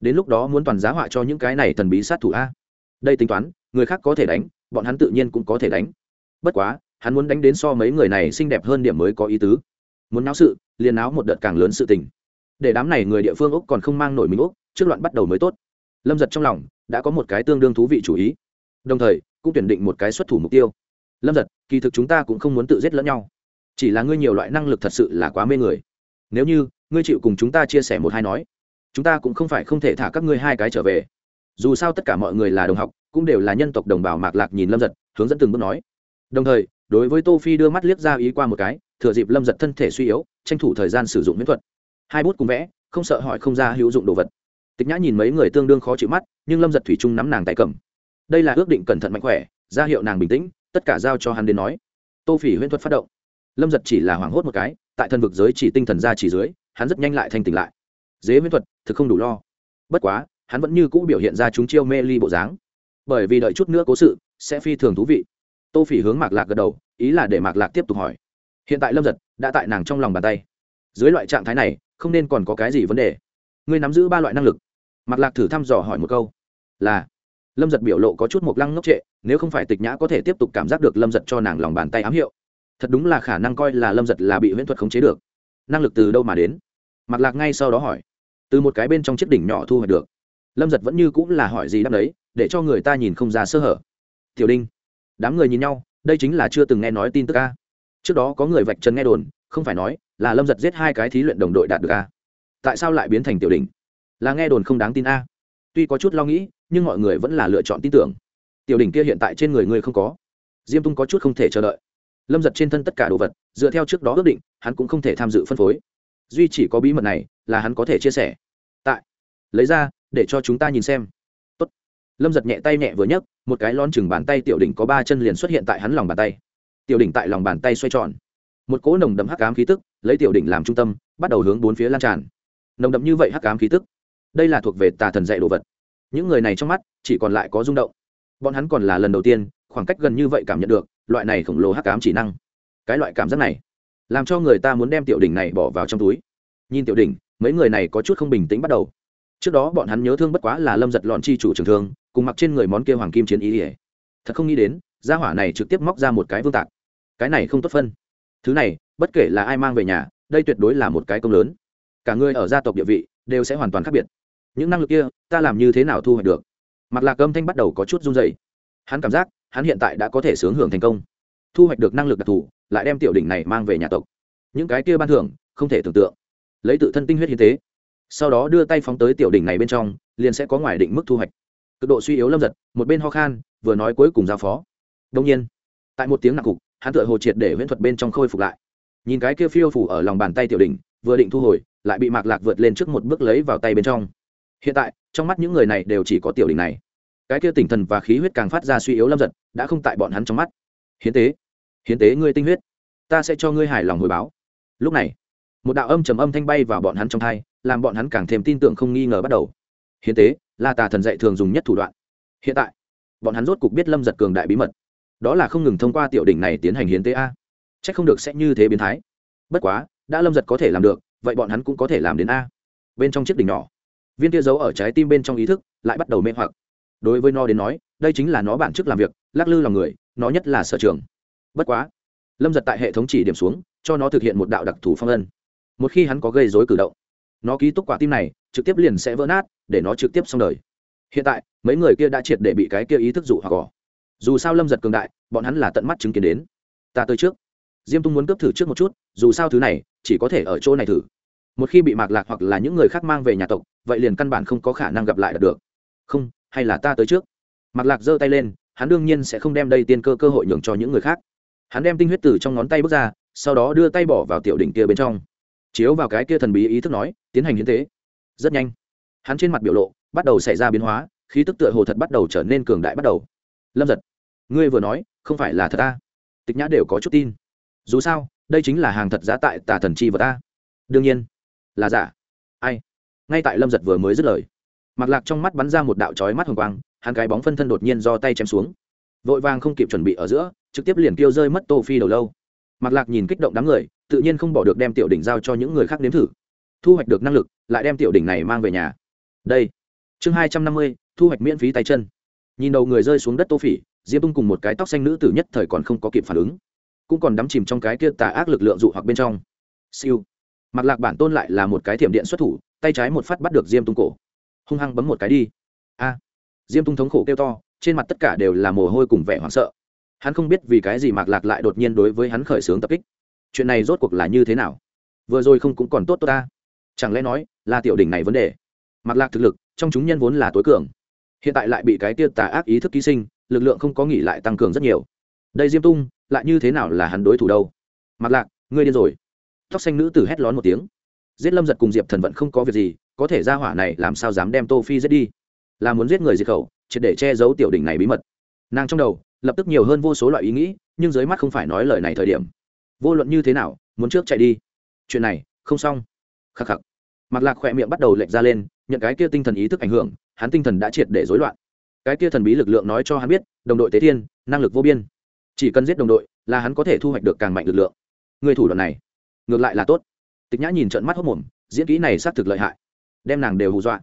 Đến lúc đó muốn toàn giá họa cho những cái này thần bí sát thủ a. Đây tính toán, người khác có thể đánh, bọn hắn tự nhiên cũng có thể đánh. Bất quá, hắn muốn đánh đến so mấy người này xinh đẹp hơn điểm mới có ý tứ. Muốn náo sự, liền náo một đợt càng lớn sự tình. Để đám này người địa phương úc còn không mang nổi mình úc, trước loạn bắt đầu mới tốt lâm giật trong lòng, đã có một cái tương đương thú vị chủ ý. Đồng thời, cũng tuyển định một cái xuất thủ mục tiêu. Lâm giật, kỳ thực chúng ta cũng không muốn tự giết lẫn nhau. Chỉ là ngươi nhiều loại năng lực thật sự là quá mê người. Nếu như, ngươi chịu cùng chúng ta chia sẻ một hai nói, chúng ta cũng không phải không thể thả các ngươi hai cái trở về. Dù sao tất cả mọi người là đồng học, cũng đều là nhân tộc đồng bào mạc lạc nhìn lâm giật, hướng dẫn từng bước nói. Đồng thời, đối với tô phi đưa mắt liếc ra ý qua một cái, thừa dịp lâm giật thân thể suy yếu, tranh thủ thời gian sử dụng miễn thuật. Hai bút cùng vẽ, không sợ hỏi không ra hữu dụng đồ vật tịch nhã nhìn mấy người tương đương khó chịu mắt, nhưng lâm giật thủy Trung nắm nàng tay cầm. Đây là ước định cẩn thận mạnh khỏe, ra hiệu nàng bình tĩnh, tất cả giao cho hắn đến nói. Tô phỉ huyễn thuật phát động. Lâm giật chỉ là hoảng hốt một cái, tại thần vực giới chỉ tinh thần ra chỉ dưới, hắn rất nhanh lại thanh tỉnh lại. Dế huyễn thuật, thực không đủ lo. Bất quá, hắn vẫn như cũ biểu hiện ra chúng chiêu mê ly bộ dáng. Bởi vì đợi chút nữa cố sự, sẽ phi thường thú vị. Tô phỉ hướng mạc lạc gật đầu, ý là để mạc lạc tiếp tục hỏi. Hiện tại lâm giật đã tại nàng trong lòng bàn tay. Dưới loại trạng thái này, không nên còn có cái gì vấn đề. Ngươi nắm giữ ba loại năng lực mạc lạc thử thăm dò hỏi một câu. Là, lâm giật biểu lộ có chút một lăng ngốc trệ, nếu không phải tịch nhã có thể tiếp tục cảm giác được lâm giật cho nàng lòng bàn tay ám hiệu. Thật đúng là khả năng coi là lâm giật là bị huyễn thuật khống chế được. Năng lực từ đâu mà đến? Mạc lạc ngay sau đó hỏi. Từ một cái bên trong chiếc đỉnh nhỏ thu hoạch được. Lâm giật vẫn như cũng là hỏi gì đáp đấy, để cho người ta nhìn không ra sơ hở. Tiểu đinh, đám người nhìn nhau, đây chính là chưa từng nghe nói tin tức ca trước đó có người vạch trần nghe đồn, không phải nói là lâm giật giết hai cái thí luyện đồng đội đạt được a. Tại sao lại biến thành tiểu đình là nghe đồn không đáng tin a. Tuy có chút lo nghĩ, nhưng mọi người vẫn là lựa chọn tin tưởng. Tiểu đỉnh kia hiện tại trên người ngươi không có. Diêm tung có chút không thể chờ đợi. Lâm giật trên thân tất cả đồ vật, dựa theo trước đó ước định, hắn cũng không thể tham dự phân phối. Duy chỉ có bí mật này, là hắn có thể chia sẻ. Tại, lấy ra, để cho chúng ta nhìn xem. Tốt. lâm giật nhẹ tay nhẹ vừa nhấc, một cái lon chừng bàn tay tiểu đỉnh có ba chân liền xuất hiện tại hắn lòng bàn tay. Tiểu đỉnh tại lòng bàn tay xoay tròn. Một cỗ nồng đậm hắc ám khí tức, lấy tiểu đỉnh làm trung tâm, bắt đầu hướng bốn phía lan tràn. Nồng đậm như vậy hắc ám khí tức đây là thuộc về tà thần dạy đồ vật. Những người này trong mắt chỉ còn lại có rung động. Bọn hắn còn là lần đầu tiên, khoảng cách gần như vậy cảm nhận được, loại này khổng lồ hắc ám chỉ năng. Cái loại cảm giác này, làm cho người ta muốn đem tiểu đỉnh này bỏ vào trong túi. Nhìn tiểu đỉnh, mấy người này có chút không bình tĩnh bắt đầu. Trước đó bọn hắn nhớ thương bất quá là lâm giật lọn chi chủ trường thương, cùng mặc trên người món kia hoàng kim chiến ý ỉa thật không nghĩ đến, gia hỏa này trực tiếp móc ra một cái vương tạc. Cái này không tốt phân. Thứ này, bất kể là ai mang về nhà, đây tuyệt đối là một cái công lớn. Cả người ở gia tộc địa vị đều sẽ hoàn toàn khác biệt những năng lực kia, ta làm như thế nào thu hoạch được? Mặc lạc âm thanh bắt đầu có chút run dày hắn cảm giác, hắn hiện tại đã có thể sướng hưởng thành công. Thu hoạch được năng lực đặc thù, lại đem tiểu đỉnh này mang về nhà tộc. Những cái kia ban thưởng, không thể tưởng tượng. Lấy tự thân tinh huyết hiến tế. Sau đó đưa tay phóng tới tiểu đỉnh này bên trong, liền sẽ có ngoài định mức thu hoạch. Cực độ suy yếu lâm giật, một bên ho khan, vừa nói cuối cùng giao phó. Đông nhiên, tại một tiếng nặng cục, hắn tựa hồ triệt để huyễn thuật bên trong khôi phục lại. Nhìn cái kia phiêu phủ ở lòng bàn tay tiểu đỉnh, vừa định thu hồi, lại bị mạc lạc vượt lên trước một bước lấy vào tay bên trong hiện tại, trong mắt những người này đều chỉ có tiểu đỉnh này. Cái kia tinh thần và khí huyết càng phát ra suy yếu lâm giật, đã không tại bọn hắn trong mắt. Hiến tế hiến tế ngươi tinh huyết. Ta sẽ cho ngươi hài lòng hồi báo. Lúc này, một đạo âm trầm âm thanh bay vào bọn hắn trong thai làm bọn hắn càng thêm tin tưởng không nghi ngờ bắt đầu. Hiến tế là tà thần dạy thường dùng nhất thủ đoạn. Hiện tại, bọn hắn rốt cục biết lâm giật cường đại bí mật. Đó là không ngừng thông qua tiểu đỉnh này tiến hành hiến tế a. C h ắ c không được sẽ như thế biến thái. Bất quá, đã lâm giật có thể làm được, vậy bọn hắn cũng có thể làm đến a. Bên trong chiếc đỉnh nhỏ viên tia giấu ở trái tim bên trong ý thức lại bắt đầu mê hoặc. Đối với nó đến nói, đây chính là nó bản chức làm việc, lắc lư lòng người, nó nhất là sở trường. Bất quá, lâm giật tại hệ thống chỉ điểm xuống, cho nó thực hiện một đạo đặc thù phong ân một khi hắn có gây dối cử động, nó ký túc quả tim này, trực tiếp liền sẽ vỡ nát, để nó trực tiếp xong đời. Hiện tại, mấy người kia đã triệt để bị cái kia ý thức dụ hoặc cỏ dù sao lâm giật cường đại, bọn hắn là tận mắt chứng kiến đến. Ta tới trước. Diêm tung muốn cướp thử trước một chút, dù sao thứ này, chỉ có thể ở chỗ này thử một khi bị mạc lạc hoặc là những người khác mang về nhà tộc, vậy liền căn bản không có khả năng gặp lại được. Không, hay là ta tới trước. Mạc lạc giơ tay lên, hắn đương nhiên sẽ không đem đây tiên cơ cơ hội nhường cho những người khác. Hắn đem tinh huyết từ trong ngón tay bước ra, sau đó đưa tay bỏ vào tiểu đỉnh kia bên trong. Chiếu vào cái kia thần bí ý thức nói, tiến hành hiến tế. Rất nhanh, hắn trên mặt biểu lộ bắt đầu xảy ra biến hóa, khí tức tựa hồ thật bắt đầu trở nên cường đại bắt đầu. Lâm giật, ngươi vừa nói, không phải là thật ta. Tịch nhã đều có chút tin. Dù sao, đây chính là hàng thật giá tại tà thần chi vật ta. Đương nhiên là giả. Ai? Ngay tại lâm giật vừa mới dứt lời mặc lạc trong mắt bắn ra một đạo trói mắt hồng quang, hắn cái bóng phân thân đột nhiên do tay chém xuống. Vội vàng không kịp chuẩn bị ở giữa, trực tiếp liền kêu rơi mất tô phi đầu lâu. Mặc lạc nhìn kích động đám người, tự nhiên không bỏ được đem tiểu đỉnh giao cho những người khác nếm thử. Thu hoạch được năng lực, lại đem tiểu đỉnh này mang về nhà. Đây. Chương hai trăm năm mươi, thu hoạch miễn phí tay chân. Nhìn đầu người rơi xuống đất tô phỉ, diêm tung cùng một cái tóc xanh nữ tử nhất thời còn không có kịp phản ứng. Cũng còn đắm chìm trong cái kia tà ác lực lượng dụ hoặc bên trong. Siêu mặc lạc bản tôn lại là một cái thiểm điện xuất thủ, tay trái một phát bắt được diêm tung cổ. Hung hăng bấm một cái đi. A. Diêm tung thống khổ kêu to, trên mặt tất cả đều là mồ hôi cùng vẻ hoảng sợ. Hắn không biết vì cái gì mạc lạc lại đột nhiên đối với hắn khởi xướng tập kích. Chuyện này rốt cuộc là như thế nào? Vừa rồi không cũng còn tốt tốt ta. Chẳng lẽ nói là tiểu đỉnh này vấn đề? Mạc lạc thực lực, trong chúng nhân vốn là tối cường. Hiện tại lại bị cái tia tà ác ý thức ký sinh, lực lượng không có nghỉ lại tăng cường rất nhiều. Đây diêm tung, lại như thế nào là hắn đối thủ đâu? Mạc lạc, ngươi điên rồi tóc xanh nữ tử hét lón một tiếng. Giết lâm giật cùng diệp thần vẫn không có việc gì, có thể ra hỏa này làm sao dám đem tô phi giết đi? Là muốn giết người diệt khẩu, triệt để che giấu tiểu đỉnh này bí mật. Nàng trong đầu, lập tức nhiều hơn vô số loại ý nghĩ, nhưng dưới mắt không phải nói lời này thời điểm. Vô luận như thế nào, muốn trước chạy đi. Chuyện này, không xong. Khắc khắc. Mặc lạc khỏe miệng bắt đầu lệch ra lên, nhận cái kia tinh thần ý thức ảnh hưởng, hắn tinh thần đã triệt để rối loạn. Cái kia thần bí lực lượng nói cho hắn biết, đồng đội tế thiên, năng lực vô biên. Chỉ cần giết đồng đội, là hắn có thể thu hoạch được càng mạnh lực lượng. Người thủ đoạn này ngược lại là tốt. Tịch nhã nhìn trận mắt hốc mồm, diễn kỹ này xác thực lợi hại. Đem nàng đều hù dọa.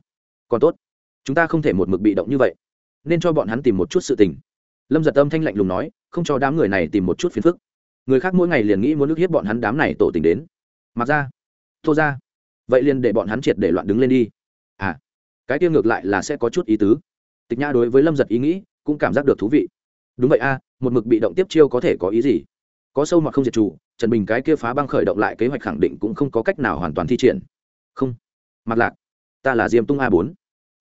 Còn tốt, chúng ta không thể một mực bị động như vậy, nên cho bọn hắn tìm một chút sự tình. Lâm giật âm thanh lạnh lùng nói, không cho đám người này tìm một chút phiền phức. Người khác mỗi ngày liền nghĩ muốn ức hiếp bọn hắn đám này tổ tình đến. Mặc ra thô ra. Vậy liền để bọn hắn triệt để loạn đứng lên đi. À cái tiêu ngược lại là sẽ có chút ý tứ. Tịch nhã đối với lâm giật ý nghĩ cũng cảm giác được thú vị. Đúng vậy a, một mực bị động tiếp chiêu có thể có ý gì? Có sâu mà không diệt chủ trần bình cái kia phá băng khởi động lại kế hoạch khẳng định cũng không có cách nào hoàn toàn thi triển. Không. Mặt lạc, ta là diêm tung a bốn.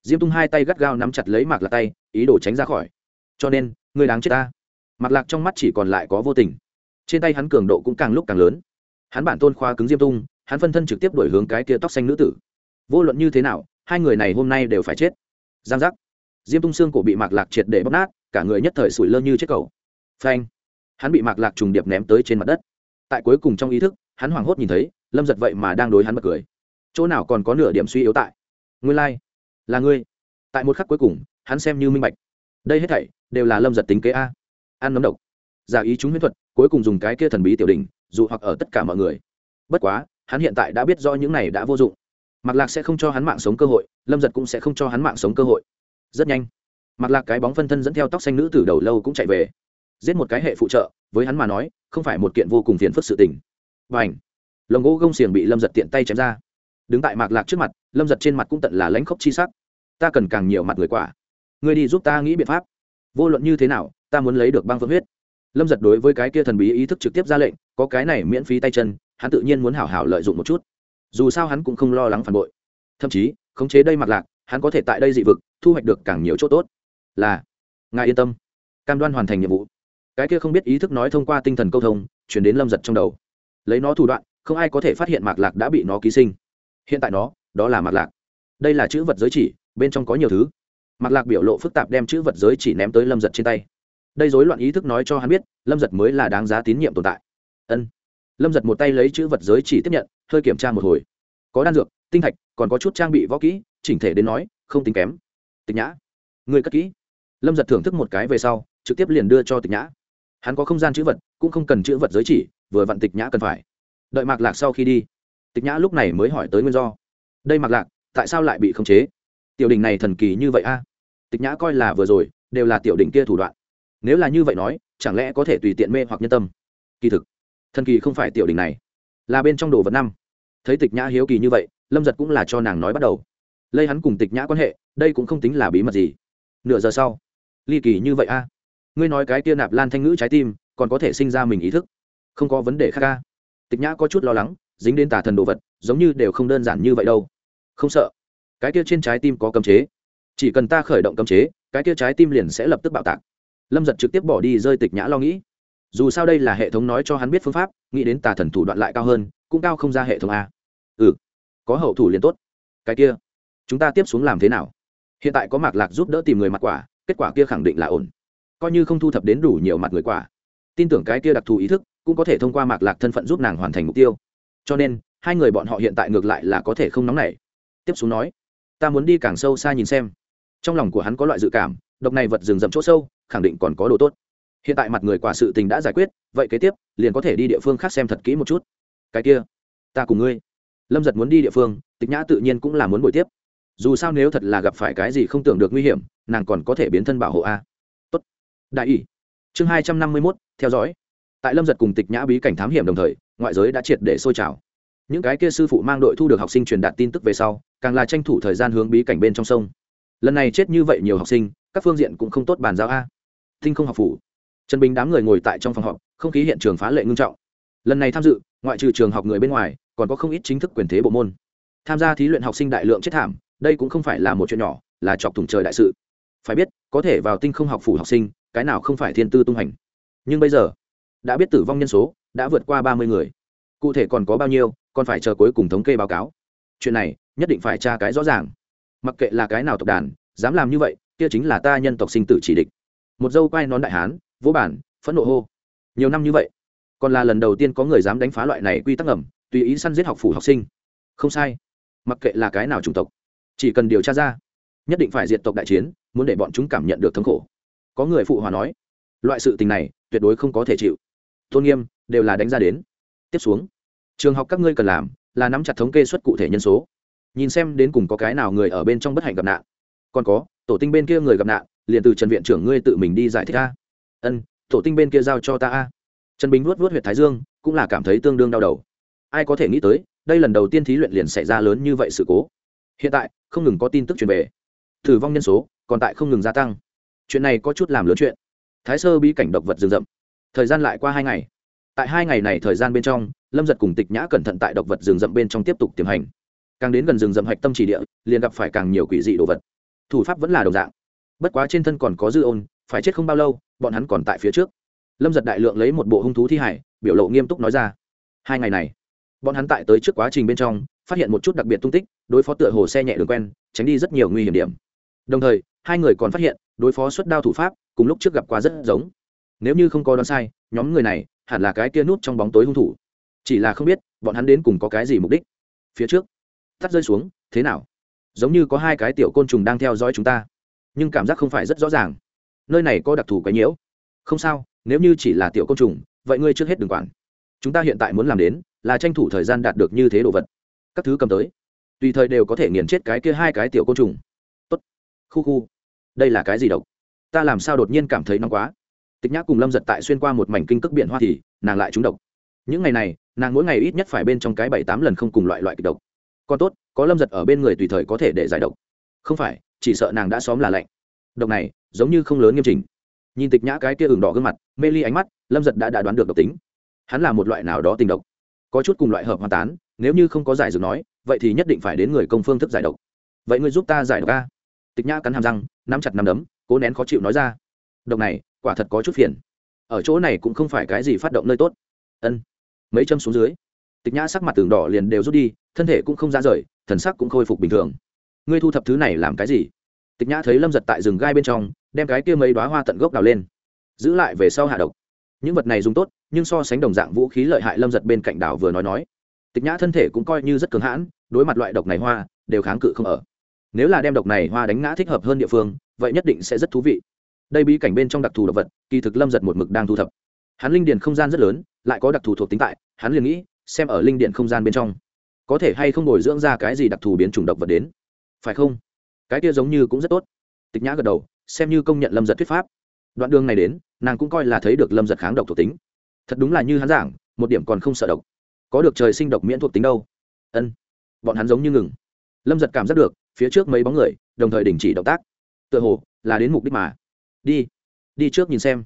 Diêm tung hai tay gắt gao nắm chặt lấy mạc lạc tay, ý đồ tránh ra khỏi. Cho nên người đáng chết ta. Mạc lạc trong mắt chỉ còn lại có vô tình. Trên tay hắn cường độ cũng càng lúc càng lớn. Hắn bản tôn khoa cứng diêm tung, hắn phân thân trực tiếp đổi hướng cái kia tóc xanh nữ tử. Vô luận như thế nào, hai người này hôm nay đều phải chết. Giang giác. Diêm tung xương cổ bị mạc lạc triệt để bóc nát, cả người nhất thời sủi lơ như chết cầu. Phanh. Hắn bị mạc lạc trùng điệp ném tới trên mặt đất tại cuối cùng trong ý thức, hắn hoảng hốt nhìn thấy, lâm giật vậy mà đang đối hắn bật cười. Chỗ nào còn có nửa điểm suy yếu tại? Nguyên lai、like. là ngươi. Tại một khắc cuối cùng, hắn xem như minh bạch. Đây hết thảy, đều là lâm giật tính kế a. Ăn nấm độc. Giả ý chúng huyễn thuật, cuối cùng dùng cái kia thần bí tiểu đình dụ hoặc ở tất cả mọi người. Bất quá, hắn hiện tại đã biết do những này đã vô dụng. Mặc lạc sẽ không cho hắn mạng sống cơ hội, lâm giật cũng sẽ không cho hắn mạng sống cơ hội. Rất nhanh mặc lạc cái bóng phân thân dẫn theo tóc xanh nữ từ đầu lâu cũng chạy về giết một cái hệ phụ trợ, với hắn mà nói, không phải một kiện vô cùng phiền phức sự tình. Và ảnh lồng gỗ gông xiềng bị lâm giật tiện tay chém ra. Đứng tại mạc lạc trước mặt, lâm giật trên mặt cũng tận là lãnh khốc chi sắc. Ta cần càng nhiều mặt người quả. Người đi giúp ta nghĩ biện pháp. Vô luận như thế nào, ta muốn lấy được băng phượng huyết. Lâm giật đối với cái kia thần bí ý thức trực tiếp ra lệnh, có cái này miễn phí tay chân, hắn tự nhiên muốn hảo hảo lợi dụng một chút. Dù sao hắn cũng không lo lắng phản bội. Thậm chí, khống chế đây mặc lạc, hắn có thể tại đây dị vực, thu hoạch được càng nhiều chỗ tốt. Là, ngài yên tâm. Cam đoan hoàn thành nhiệm vụ cái kia không biết ý thức nói thông qua tinh thần câu thông, chuyển đến lâm giật trong đầu. Lấy nó thủ đoạn, không ai có thể phát hiện mạc lạc đã bị nó ký sinh. Hiện tại nó, đó là mạc lạc. Đây là chữ vật giới chỉ, bên trong có nhiều thứ. Mạc lạc biểu lộ phức tạp đem chữ vật giới chỉ ném tới lâm giật trên tay. Đây rối loạn ý thức nói cho hắn biết, lâm giật mới là đáng giá tín nhiệm tồn tại. Ân. Lâm giật một tay lấy chữ vật giới chỉ tiếp nhận, hơi kiểm tra một hồi. Có đan dược, tinh thạch, còn có chút trang bị võ kỹ, chỉnh thể đến nói, không tính kém. Tịch nhã. Người cất kỹ. Lâm giật thưởng thức một cái về sau, trực tiếp liền đưa cho tịch nhã hắn có không gian chữ vật, cũng không cần chữ vật giới chỉ, vừa vặn tịch nhã cần phải. Đợi mạc lạc sau khi đi, tịch nhã lúc này mới hỏi tới nguyên do. Đây mạc lạc, tại sao lại bị khống chế? Tiểu đình này thần kỳ như vậy a? Tịch nhã coi là vừa rồi, đều là tiểu đình kia thủ đoạn. Nếu là như vậy nói, chẳng lẽ có thể tùy tiện mê hoặc nhân tâm? Kỳ thực, thần kỳ không phải tiểu đình này. Là bên trong đồ vật năm. Thấy tịch nhã hiếu kỳ như vậy, lâm giật cũng là cho nàng nói bắt đầu. Lây hắn cùng tịch nhã quan hệ, đây cũng không tính là bí mật gì. Nửa giờ sau, ly kỳ như vậy a? Ngươi nói cái kia nạp lan thanh ngữ trái tim, còn có thể sinh ra mình ý thức. Không có vấn đề khác ca tịch nhã có chút lo lắng, dính đến tà thần đồ vật, giống như đều không đơn giản như vậy đâu. Không sợ. Cái kia trên trái tim có cấm chế. Chỉ cần ta khởi động cấm chế, cái kia trái tim liền sẽ lập tức bạo tạc. Lâm giật trực tiếp bỏ đi rơi tịch nhã lo nghĩ. Dù sao đây là hệ thống nói cho hắn biết phương pháp, nghĩ đến tà thần thủ đoạn lại cao hơn, cũng cao không ra hệ thống a. Ừ. Có hậu thủ liền tốt. Cái kia, chúng ta tiếp xuống làm thế nào? Hiện tại có mạc lạc giúp đỡ tìm người mặt quả, kết quả kia khẳng định là ổn coi như không thu thập đến đủ nhiều mặt người quả. Tin tưởng cái kia đặc thù ý thức cũng có thể thông qua mạc lạc thân phận giúp nàng hoàn thành mục tiêu. Cho nên, hai người bọn họ hiện tại ngược lại là có thể không nóng nảy. Tiếp xuống nói, ta muốn đi càng sâu xa nhìn xem. Trong lòng của hắn có loại dự cảm, độc này vật rừng rậm chỗ sâu, khẳng định còn có đồ tốt. Hiện tại mặt người quả sự tình đã giải quyết, vậy kế tiếp, liền có thể đi địa phương khác xem thật kỹ một chút. Cái kia, ta cùng ngươi. Lâm giật muốn đi địa phương, tịch nhã tự nhiên cũng là muốn buổi tiếp. Dù sao nếu thật là gặp phải cái gì không tưởng được nguy hiểm, nàng còn có thể biến thân bảo hộ a đại ỷ. Chương hai trăm năm mươi mốt, theo dõi. Tại lâm giật cùng tịch nhã bí cảnh thám hiểm đồng thời, ngoại giới đã triệt để sôi trào. Những cái kia sư phụ mang đội thu được học sinh truyền đạt tin tức về sau, càng là tranh thủ thời gian hướng bí cảnh bên trong sông. Lần này chết như vậy nhiều học sinh, các phương diện cũng không tốt bàn giao a. Thinh không học phủ. Trần bình đám người ngồi tại trong phòng họp, không khí hiện trường phá lệ ngưng trọng. Lần này tham dự, ngoại trừ trường học người bên ngoài, còn có không ít chính thức quyền thế bộ môn. Tham gia thí luyện học sinh đại lượng chết thảm, đây cũng không phải là một chuyện nhỏ, là chọc thủng trời đại sự. Phải biết, có thể vào tinh không học phủ học sinh cái nào không phải thiên tư tung hành nhưng bây giờ, đã biết tử vong nhân số đã vượt qua ba mươi người. Cụ thể còn có bao nhiêu, còn phải chờ cuối cùng thống kê báo cáo. Chuyện này nhất định phải tra cái rõ ràng. Mặc kệ là cái nào tộc đàn, dám làm như vậy, kia chính là ta nhân tộc sinh tử chỉ địch một dâu quai nón đại hán vỗ bản, phẫn nộ hô. Nhiều năm như vậy, còn là lần đầu tiên có người dám đánh phá loại này quy tắc ẩm tùy ý săn giết học phủ học sinh. Không sai. Mặc kệ là cái nào chủng tộc, chỉ cần điều tra ra, nhất định phải diệt tộc đại chiến, muốn để bọn chúng cảm nhận được thống khổ có người phụ hòa nói, loại sự tình này tuyệt đối không có thể chịu. Tôn nghiêm đều là đánh ra đến. Tiếp xuống, trường học các ngươi cần làm là nắm chặt thống kê suất cụ thể nhân số, nhìn xem đến cùng có cái nào người ở bên trong bất hạnh gặp nạn. Còn có, tổ tinh bên kia người gặp nạn, liền từ trần viện trưởng ngươi tự mình đi giải thích a. Ân, tổ tinh bên kia giao cho ta a. Trần bình vuốt vuốt huyện thái dương, cũng là cảm thấy tương đương đau đầu. Ai có thể nghĩ tới, đây lần đầu tiên thí luyện liền xảy ra lớn như vậy sự cố. Hiện tại, không ngừng có tin tức truyền về. Thử vong nhân số còn tại không ngừng gia tăng chuyện này có chút làm lớn chuyện. Thái sơ bí cảnh độc vật rừng rậm. Thời gian lại qua hai ngày. Tại hai ngày này thời gian bên trong, lâm giật cùng tịch nhã cẩn thận tại độc vật rừng rậm bên trong tiếp tục tiềm hành. Càng đến gần rừng rậm hạch tâm chỉ địa, liền gặp phải càng nhiều quỷ dị đồ vật. Thủ pháp vẫn là đồng dạng. Bất quá trên thân còn có dư ôn, phải chết không bao lâu, bọn hắn còn tại phía trước. Lâm giật đại lượng lấy một bộ hung thú thi hải, biểu lộ nghiêm túc nói ra. Hai ngày này, bọn hắn tại tới trước quá trình bên trong, phát hiện một chút đặc biệt tung tích, đối phó tựa hồ xe nhẹ đường quen, tránh đi rất nhiều nguy hiểm điểm. Đồng thời hai người còn phát hiện, đối phó xuất đao thủ pháp, cùng lúc trước gặp qua rất giống. Nếu như không có đoán sai, nhóm người này hẳn là cái kia nút trong bóng tối hung thủ. Chỉ là không biết, bọn hắn đến cùng có cái gì mục đích. Phía trước, tắt rơi xuống, thế nào? Giống như có hai cái tiểu côn trùng đang theo dõi chúng ta. Nhưng cảm giác không phải rất rõ ràng. Nơi này có đặc thù quái nhiễu. Không sao, nếu như chỉ là tiểu côn trùng, vậy ngươi trước hết đừng quản. Chúng ta hiện tại muốn làm đến là tranh thủ thời gian đạt được như thế đồ vật. Các thứ cầm tới. Tùy thời đều có thể nghiền chết cái kia hai cái tiểu côn trùng. Tốt. Khu khu đây là cái gì độc? Ta làm sao đột nhiên cảm thấy nóng quá? Tịch nhã cùng lâm giật tại xuyên qua một mảnh kinh cước biển hoa thì nàng lại trúng độc. Những ngày này nàng mỗi ngày ít nhất phải bên trong cái bảy tám lần không cùng loại loại kịch độc. Còn tốt có lâm giật ở bên người tùy thời có thể để giải độc. Không phải chỉ sợ nàng đã xóm là lạnh. Độc này giống như không lớn nghiêm trình nhìn tịch nhã cái kia ửng đỏ gương mặt mê ly ánh mắt lâm giật đã, đã đoán được độc tính. Hắn là một loại nào đó tình độc. Có chút cùng loại hợp hoàn tán nếu như không có giải dược nói vậy thì nhất định phải đến người công phương thức giải độc. Vậy ngươi giúp ta giải độc ca tịch nhã cắn hàm răng, nắm chặt nắm đấm, cố nén khó chịu nói ra. Độc này, quả thật có chút phiền. Ở chỗ này cũng không phải cái gì phát động nơi tốt. Ân. Mấy châm xuống dưới, tịch nhã sắc mặt tường đỏ liền đều rút đi, thân thể cũng không ra rời, thần sắc cũng khôi phục bình thường. Ngươi thu thập thứ này làm cái gì? Tịch nhã thấy lâm giật tại rừng gai bên trong, đem cái kia mấy đoá hoa tận gốc đào lên, giữ lại về sau hạ độc. Những vật này dùng tốt, nhưng so sánh đồng dạng vũ khí lợi hại lâm giật bên cạnh đảo vừa nói nói. Tịch nhã thân thể cũng coi như rất cường hãn, đối mặt loại độc này hoa, đều kháng cự không ở nếu là đem độc này hoa đánh ngã thích hợp hơn địa phương, vậy nhất định sẽ rất thú vị. Đây bí cảnh bên trong đặc thù độc vật, kỳ thực lâm giật một mực đang thu thập. Hắn linh điền không gian rất lớn, lại có đặc thù thuộc tính tại, hắn liền nghĩ, xem ở linh điện không gian bên trong, có thể hay không bồi dưỡng ra cái gì đặc thù biến chủng độc vật đến. Phải không? Cái kia giống như cũng rất tốt. Tịch nhã gật đầu, xem như công nhận lâm giật thuyết pháp. Đoạn đường này đến, nàng cũng coi là thấy được lâm giật kháng độc thuộc tính. Thật đúng là như hắn giảng, một điểm còn không sợ độc. Có được trời sinh độc miễn thuộc tính đâu. Ân, bọn hắn giống như ngừng. Lâm giật cảm giác được phía trước mấy bóng người, đồng thời đình chỉ động tác. Tựa hồ là đến mục đích mà. Đi đi trước nhìn xem.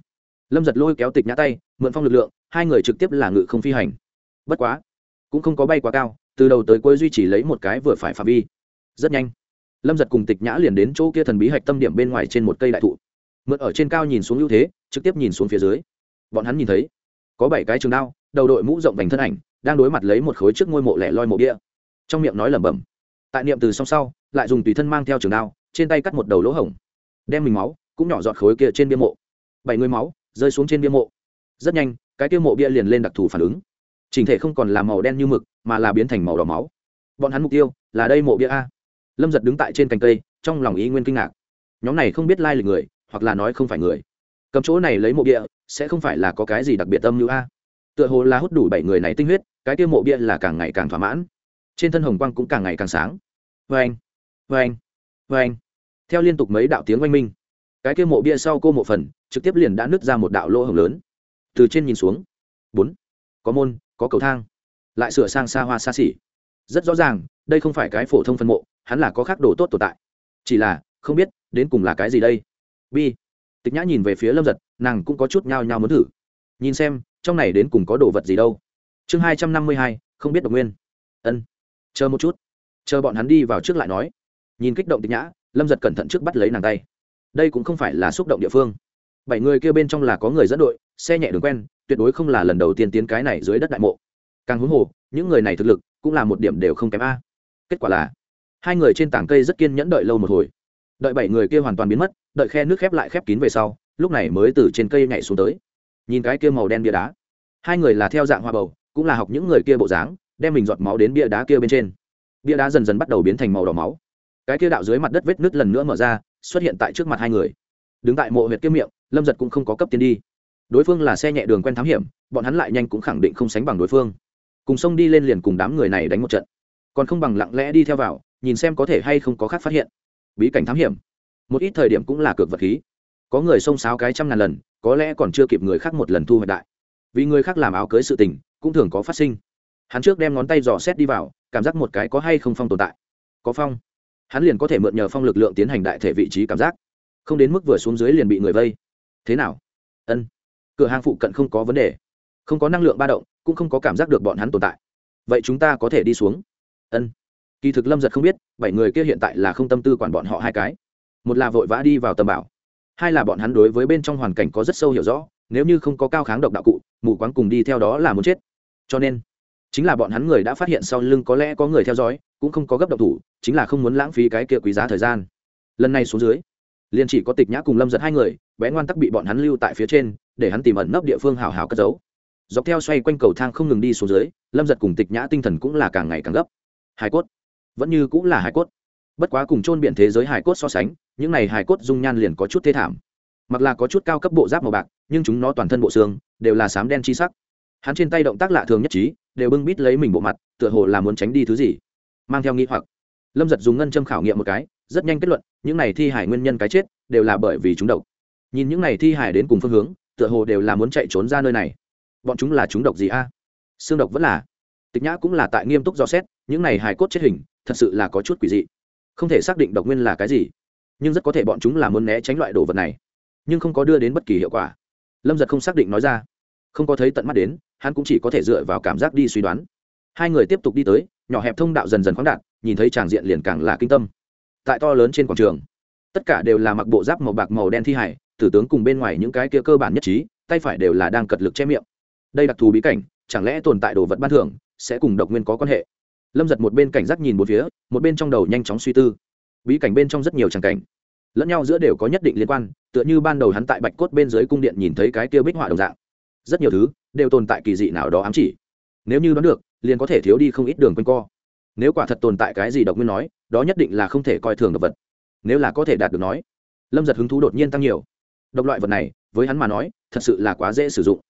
Lâm giật lôi kéo tịch nhã tay, mượn phong lực lượng, hai người trực tiếp là ngự không phi hành. Bất quá, cũng không có bay quá cao, từ đầu tới cuối duy trì lấy một cái vừa phải phạm vi. Rất nhanh, lâm giật cùng tịch nhã liền đến chỗ kia thần bí hạch tâm điểm bên ngoài trên một cây đại thụ. Mượn ở trên cao nhìn xuống ưu thế, trực tiếp nhìn xuống phía dưới. Bọn hắn nhìn thấy, có bảy cái trường đao, đầu đội mũ rộng vành thân ảnh, đang đối mặt lấy một khối trước ngôi mộ lẻ loi mộ bia trong miệng nói lẩm bẩm tại niệm từ song sau, lại dùng tùy thân mang theo trường đao, trên tay cắt một đầu lỗ hổng. Đem mình máu, cũng nhỏ giọt khối kia trên bia mộ. Bảy người máu, rơi xuống trên bia mộ. Rất nhanh, cái kia mộ bia liền lên đặc thù phản ứng. Chỉnh thể không còn là màu đen như mực, mà là biến thành màu đỏ máu. Bọn hắn mục tiêu, là đây mộ bia a. Lâm giật đứng tại trên cành cây, trong lòng ý nguyên kinh ngạc. Nhóm này không biết lai lịch người, hoặc là nói không phải người. Cầm chỗ này lấy mộ bia, sẽ không phải là có cái gì đặc biệt âm như a. Tựa hồ là hút đủ bảy người này tinh huyết, cái kia mộ bia là càng ngày càng thỏa mãn trên thân hồng quang cũng càng ngày càng sáng. Vê anh vê anh vê anh theo liên tục mấy đạo tiếng oanh minh, cái kia mộ bia sau cô mộ phần trực tiếp liền đã nứt ra một đạo lỗ hồng lớn. Từ trên nhìn xuống, bốn, có môn, có cầu thang, lại sửa sang xa hoa xa xỉ. Rất rõ ràng, đây không phải cái phổ thông phân mộ, hắn là có khác đồ tốt tồn tại. Chỉ là, không biết, đến cùng là cái gì đây? Bi tịch nhã nhìn về phía lâm giật, nàng cũng có chút nhao nhao muốn thử. Nhìn xem, trong này đến cùng có đồ vật gì đâu. Chương hai trăm năm mươi hai, không biết độc nguyên. Ân chờ một chút. Chờ bọn hắn đi vào trước lại nói. Nhìn kích động tịch nhã, lâm giật cẩn thận trước bắt lấy nàng tay. Đây cũng không phải là xúc động địa phương. Bảy người kia bên trong là có người dẫn đội, xe nhẹ đường quen, tuyệt đối không là lần đầu tiên tiến cái này dưới đất đại mộ. Càng huống hồ, những người này thực lực cũng là một điểm đều không kém a. Kết quả là, hai người trên tảng cây rất kiên nhẫn đợi lâu một hồi. Đợi bảy người kia hoàn toàn biến mất, đợi khe nước khép lại khép kín về sau, lúc này mới từ trên cây nhảy xuống tới. Nhìn cái kia màu đen bia đá. Hai người là theo dạng hoa bầu, cũng là học những người kia bộ dáng đem mình giọt máu đến bia đá kia bên trên. Bia đá dần dần bắt đầu biến thành màu đỏ máu. Cái kia đạo dưới mặt đất vết nứt lần nữa mở ra, xuất hiện tại trước mặt hai người. Đứng tại mộ huyệt kia miệng, lâm giật cũng không có cấp tiến đi. Đối phương là xe nhẹ đường quen thám hiểm, bọn hắn lại nhanh cũng khẳng định không sánh bằng đối phương. Cùng sông đi lên liền cùng đám người này đánh một trận. Còn không bằng lặng lẽ đi theo vào, nhìn xem có thể hay không có khác phát hiện. Bí cảnh thám hiểm. Một ít thời điểm cũng là cược vật khí. Có người xông xáo cái trăm ngàn lần, có lẽ còn chưa kịp người khác một lần thu hoạch đại. Vì người khác làm áo cưới sự tình, cũng thường có phát sinh hắn trước đem ngón tay dò xét đi vào, cảm giác một cái có hay không phong tồn tại. Có phong. Hắn liền có thể mượn nhờ phong lực lượng tiến hành đại thể vị trí cảm giác. Không đến mức vừa xuống dưới liền bị người vây. Thế nào? Ân. Cửa hàng phụ cận không có vấn đề. Không có năng lượng ba động, cũng không có cảm giác được bọn hắn tồn tại. Vậy chúng ta có thể đi xuống. Ân. Kỳ thực lâm giật không biết, bảy người kia hiện tại là không tâm tư quản bọn họ hai cái. Một là vội vã đi vào tầm bảo, hai là bọn hắn đối với bên trong hoàn cảnh có rất sâu hiểu rõ, nếu như không có cao kháng độc đạo cụ, mù quáng cùng đi theo đó là muốn chết. Cho nên chính là bọn hắn người đã phát hiện sau lưng có lẽ có người theo dõi, cũng không có gấp độc thủ, chính là không muốn lãng phí cái kia quý giá thời gian. Lần này xuống dưới, liền chỉ có tịch nhã cùng lâm giật hai người, bé ngoan tắc bị bọn hắn lưu tại phía trên, để hắn tìm ẩn nấp địa phương hào hào cất giấu. Dọc theo xoay quanh cầu thang không ngừng đi xuống dưới, lâm giật cùng tịch nhã tinh thần cũng là càng ngày càng gấp. Hải cốt, vẫn như cũng là hải cốt. Bất quá cùng chôn biện thế giới hải cốt so sánh, những này hải cốt dung nhan liền có chút thế thảm. Mặc là có chút cao cấp bộ giáp màu bạc, nhưng chúng nó toàn thân bộ xương đều là sám đen chi sắc. Hắn trên tay động tác lạ thường nhất trí đều bưng bít lấy mình bộ mặt, tựa hồ là muốn tránh đi thứ gì. Mang theo nghĩ hoặc, lâm giật dùng ngân châm khảo nghiệm một cái, rất nhanh kết luận, những này thi hải nguyên nhân cái chết, đều là bởi vì chúng độc. Nhìn những này thi hải đến cùng phương hướng, tựa hồ đều là muốn chạy trốn ra nơi này. Bọn chúng là chúng độc gì a? Xương độc vẫn là. Tịch nhã cũng là tại nghiêm túc do xét, những này hài cốt chết hình, thật sự là có chút quỷ dị. Không thể xác định độc nguyên là cái gì, nhưng rất có thể bọn chúng là muốn né tránh loại đồ vật này, nhưng không có đưa đến bất kỳ hiệu quả. Lâm giật không xác định nói ra. Không có thấy tận mắt đến hắn cũng chỉ có thể dựa vào cảm giác đi suy đoán. Hai người tiếp tục đi tới, nhỏ hẹp thông đạo dần dần khoáng đạt, nhìn thấy tràng diện liền càng là kinh tâm. Tại to lớn trên quảng trường, tất cả đều là mặc bộ giáp màu bạc màu đen thi hải, tử tướng cùng bên ngoài những cái kia cơ bản nhất trí, tay phải đều là đang cật lực che miệng. Đây đặc thù bí cảnh, chẳng lẽ tồn tại đồ vật ban thưởng, sẽ cùng độc nguyên có quan hệ? Lâm giật một bên cảnh giác nhìn một phía, một bên trong đầu nhanh chóng suy tư. Bí cảnh bên trong rất nhiều tràng cảnh, lẫn nhau giữa đều có nhất định liên quan, tựa như ban đầu hắn tại bạch cốt bên dưới cung điện nhìn thấy cái kia bích họa đồng dạng. Rất nhiều thứ đều tồn tại kỳ dị nào đó ám chỉ. Nếu như đoán được, liền có thể thiếu đi không ít đường quanh co. Nếu quả thật tồn tại cái gì độc nguyên nói, đó nhất định là không thể coi thường độc vật. Nếu là có thể đạt được nói, lâm giật hứng thú đột nhiên tăng nhiều. Độc loại vật này, với hắn mà nói, thật sự là quá dễ sử dụng.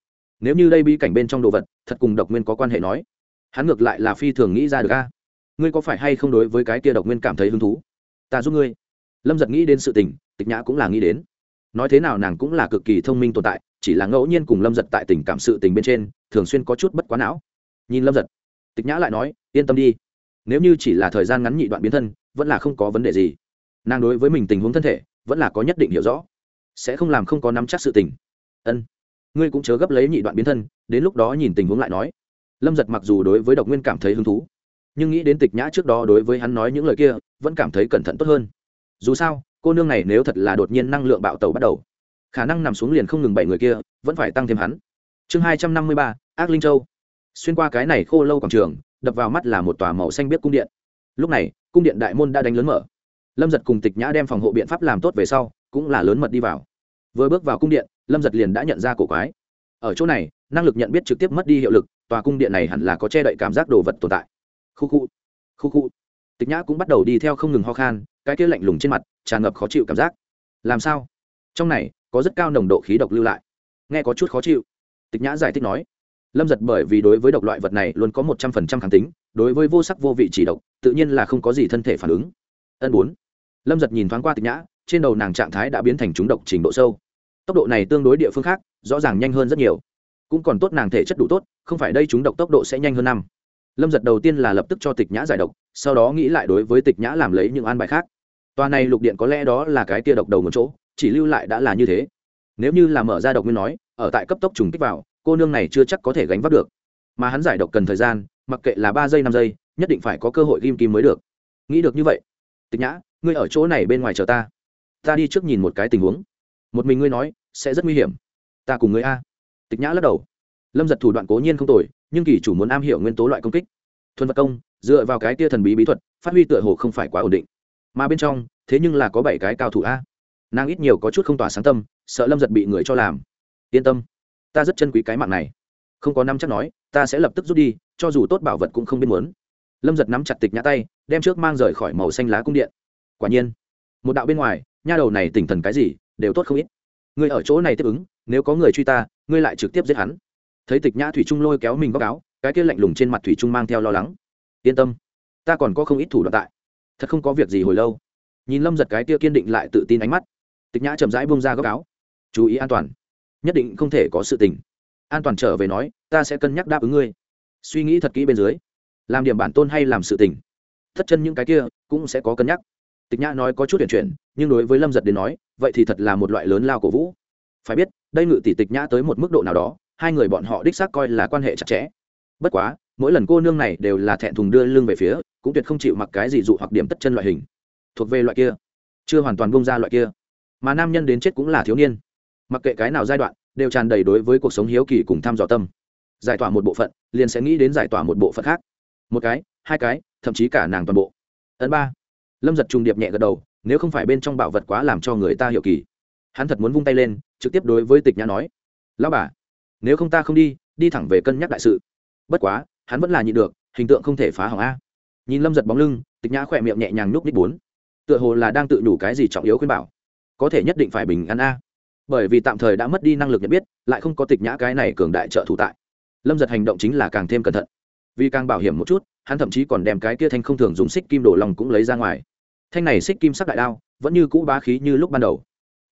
Nếu như đây bi cảnh bên trong đồ vật, thật cùng độc nguyên có quan hệ nói, hắn ngược lại là phi thường nghĩ ra được a. Ngươi có phải hay không đối với cái kia độc nguyên cảm thấy hứng thú? Ta giúp ngươi. Lâm giật nghĩ đến sự tình, tịch nhã cũng là nghĩ đến. Nói thế nào nàng cũng là cực kỳ thông minh tồn tại chỉ là ngẫu nhiên cùng lâm giật tại tình cảm sự tình bên trên, thường xuyên có chút bất quá não. Nhìn lâm giật, tịch nhã lại nói, yên tâm đi. Nếu như chỉ là thời gian ngắn nhị đoạn biến thân, vẫn là không có vấn đề gì. Nàng đối với mình tình huống thân thể, vẫn là có nhất định hiểu rõ. Sẽ không làm không có nắm chắc sự tình. Ân, ngươi cũng chớ gấp lấy nhị đoạn biến thân, đến lúc đó nhìn tình huống lại nói. Lâm giật mặc dù đối với độc nguyên cảm thấy hứng thú, nhưng nghĩ đến tịch nhã trước đó đối với hắn nói những lời kia, vẫn cảm thấy cẩn thận tốt hơn. Dù sao, cô nương này nếu thật là đột nhiên năng lượng bạo tàu bắt đầu khả năng nằm xuống liền không ngừng bảy người kia, vẫn phải tăng thêm hắn. Chương hai trăm năm mươi ba, ác linh châu. Xuyên qua cái này khô lâu quảng trường, đập vào mắt là một tòa màu xanh biết cung điện. Lúc này, cung điện đại môn đã đánh lớn mở. Lâm giật cùng tịch nhã đem phòng hộ biện pháp làm tốt về sau, cũng là lớn mật đi vào. Vừa bước vào cung điện, lâm giật liền đã nhận ra cổ quái. Ở chỗ này, năng lực nhận biết trực tiếp mất đi hiệu lực, tòa cung điện này hẳn là có che đậy cảm giác đồ vật tồn tại. Khu khu khu khu. Tịch nhã cũng bắt đầu đi theo không ngừng ho khan, cái kia lạnh lùng trên mặt, tràn ngập khó chịu cảm giác. Làm sao? Trong này có rất cao nồng độ khí độc lưu lại. Nghe có chút khó chịu. Tịch nhã giải thích nói, lâm giật bởi vì đối với độc loại vật này luôn có một trăm phần trăm kháng tính, đối với vô sắc vô vị chỉ độc, tự nhiên là không có gì thân thể phản ứng. Ân bốn. Lâm giật nhìn thoáng qua tịch nhã, trên đầu nàng trạng thái đã biến thành trúng độc trình độ sâu. Tốc độ này tương đối địa phương khác, rõ ràng nhanh hơn rất nhiều. Cũng còn tốt nàng thể chất đủ tốt, không phải đây chúng độc tốc độ sẽ nhanh hơn năm. Lâm giật đầu tiên là lập tức cho tịch nhã giải độc, sau đó nghĩ lại đối với tịch nhã làm lấy những an bài khác. Toa này lục điện có lẽ đó là cái tia độc đầu một chỗ chỉ lưu lại đã là như thế. Nếu như là mở ra độc nguyên nói, ở tại cấp tốc trùng kích vào, cô nương này chưa chắc có thể gánh vác được. Mà hắn giải độc cần thời gian, mặc kệ là ba giây, năm giây, nhất định phải có cơ hội ghim kim mới được. Nghĩ được như vậy, tịch nhã, ngươi ở chỗ này bên ngoài chờ ta. Ta đi trước nhìn một cái tình huống. Một mình ngươi nói, sẽ rất nguy hiểm. Ta cùng ngươi a. Tịch nhã lắc đầu. Lâm giật thủ đoạn cố nhiên không tồi, nhưng kỳ chủ muốn am hiểu nguyên tố loại công kích. Thuần vật công, dựa vào cái tia thần bí bí thuật, phát huy tựa hồ không phải quá ổn định. Mà bên trong, thế nhưng là có bảy cái cao thủ a nàng ít nhiều có chút không tỏa sáng tâm sợ lâm giật bị người cho làm. Yên tâm ta rất chân quý cái mạng này. Không có năm chắc nói ta sẽ lập tức rút đi cho dù tốt bảo vật cũng không biết muốn. Lâm giật nắm chặt tịch nhã tay đem trước mang rời khỏi màu xanh lá cung điện. Quả nhiên một đạo bên ngoài nha đầu này tỉnh thần cái gì đều tốt không ít. Ngươi ở chỗ này tiếp ứng nếu có người truy ta ngươi lại trực tiếp giết hắn. Thấy tịch nhã thủy trung lôi kéo mình báo cáo, cái kia lạnh lùng trên mặt thủy trung mang theo lo lắng. Yên tâm ta còn có không ít thủ đoạn tại. Thật không có việc gì hồi lâu. Nhìn lâm giật cái kia kiên định lại tự tin ánh mắt tịch nhã chậm rãi bông ra góc áo. Chú ý an toàn. Nhất định không thể có sự tình. An toàn trở về nói, ta sẽ cân nhắc đáp ứng ngươi. Suy nghĩ thật kỹ bên dưới. Làm điểm bản tôn hay làm sự tình. Thất chân những cái kia cũng sẽ có cân nhắc. Tịch nhã nói có chút chuyển chuyển, nhưng đối với lâm giật đến nói, vậy thì thật là một loại lớn lao cổ vũ. Phải biết, đây ngự tỷ tịch nhã tới một mức độ nào đó, hai người bọn họ đích xác coi là quan hệ chặt chẽ. Bất quá, mỗi lần cô nương này đều là thẹn thùng đưa lưng về phía, cũng tuyệt không chịu mặc cái gì dụ hoặc điểm tất chân loại hình. Thuộc về loại kia. Chưa hoàn toàn bông ra loại kia mà nam nhân đến chết cũng là thiếu niên. Mặc kệ cái nào giai đoạn, đều tràn đầy đối với cuộc sống hiếu kỳ cùng thăm dò tâm. Giải tỏa một bộ phận, liền sẽ nghĩ đến giải tỏa một bộ phận khác. Một cái, hai cái, thậm chí cả nàng toàn bộ. Ấn ba. Lâm giật trùng điệp nhẹ gật đầu, nếu không phải bên trong bảo vật quá làm cho người ta hiểu kỳ. Hắn thật muốn vung tay lên, trực tiếp đối với tịch nhã nói, lão bà, nếu không ta không đi đi thẳng về cân nhắc đại sự. Bất quá, hắn vẫn là nhịn được, hình tượng không thể phá hỏng a. Nhìn lâm giật bóng lưng, tịch nhã khỏe miệng nhẹ nhàng núp ních bốn. Tựa hồ là đang tự đủ cái gì trọng yếu khuyên bảo có thể nhất định phải bình an a. Bởi vì tạm thời đã mất đi năng lực nhận biết, lại không có tịch nhã cái này cường đại trợ thủ tại. Lâm giật hành động chính là càng thêm cẩn thận. Vì càng bảo hiểm một chút, hắn thậm chí còn đem cái kia thanh không thường dùng xích kim đổ lòng cũng lấy ra ngoài. Thanh này xích kim sắc đại đao, vẫn như cũ bá khí như lúc ban đầu.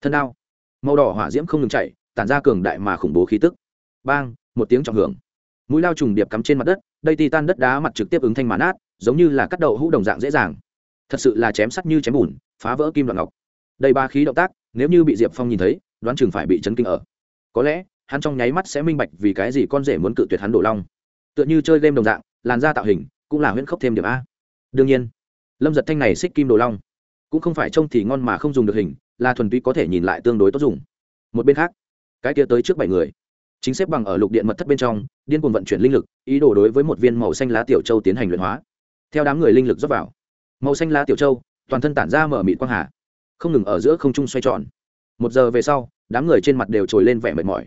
Thân đao, màu đỏ hỏa diễm không ngừng chạy, tản ra cường đại mà khủng bố khí tức. Bang, một tiếng trọng hưởng. Mũi lao trùng điệp cắm trên mặt đất, đây ti tan đất đá mặt trực tiếp ứng thanh mán nát, giống như là cắt đậu hũ đồng dạng dễ dàng. Thật sự là chém sắt như chém bùn, phá vỡ kim đoạn ngọc đây ba khí động tác, nếu như bị diệp phong nhìn thấy, đoán chừng phải bị chấn kinh ở. Có lẽ, hắn trong nháy mắt sẽ minh bạch vì cái gì con rể muốn cự tuyệt hắn đổ long. Tựa như chơi game đồng dạng, làn da tạo hình cũng là huyễn khốc thêm điểm a. Đương nhiên, lâm giật thanh này xích kim đồ long, cũng không phải trông thì ngon mà không dùng được hình, là thuần túy có thể nhìn lại tương đối tốt dùng. Một bên khác, cái kia tới trước bảy người, chính xếp bằng ở lục điện mật thất bên trong, điên cuồng vận chuyển linh lực, ý đồ đối với một viên màu xanh lá tiểu châu tiến hành luyện hóa. Theo đám người linh lực dốc vào, màu xanh lá tiểu châu, toàn thân tản ra mở mịt quang hà không ngừng ở giữa không trung xoay tròn. Một giờ về sau, đám người trên mặt đều trồi lên vẻ mệt mỏi.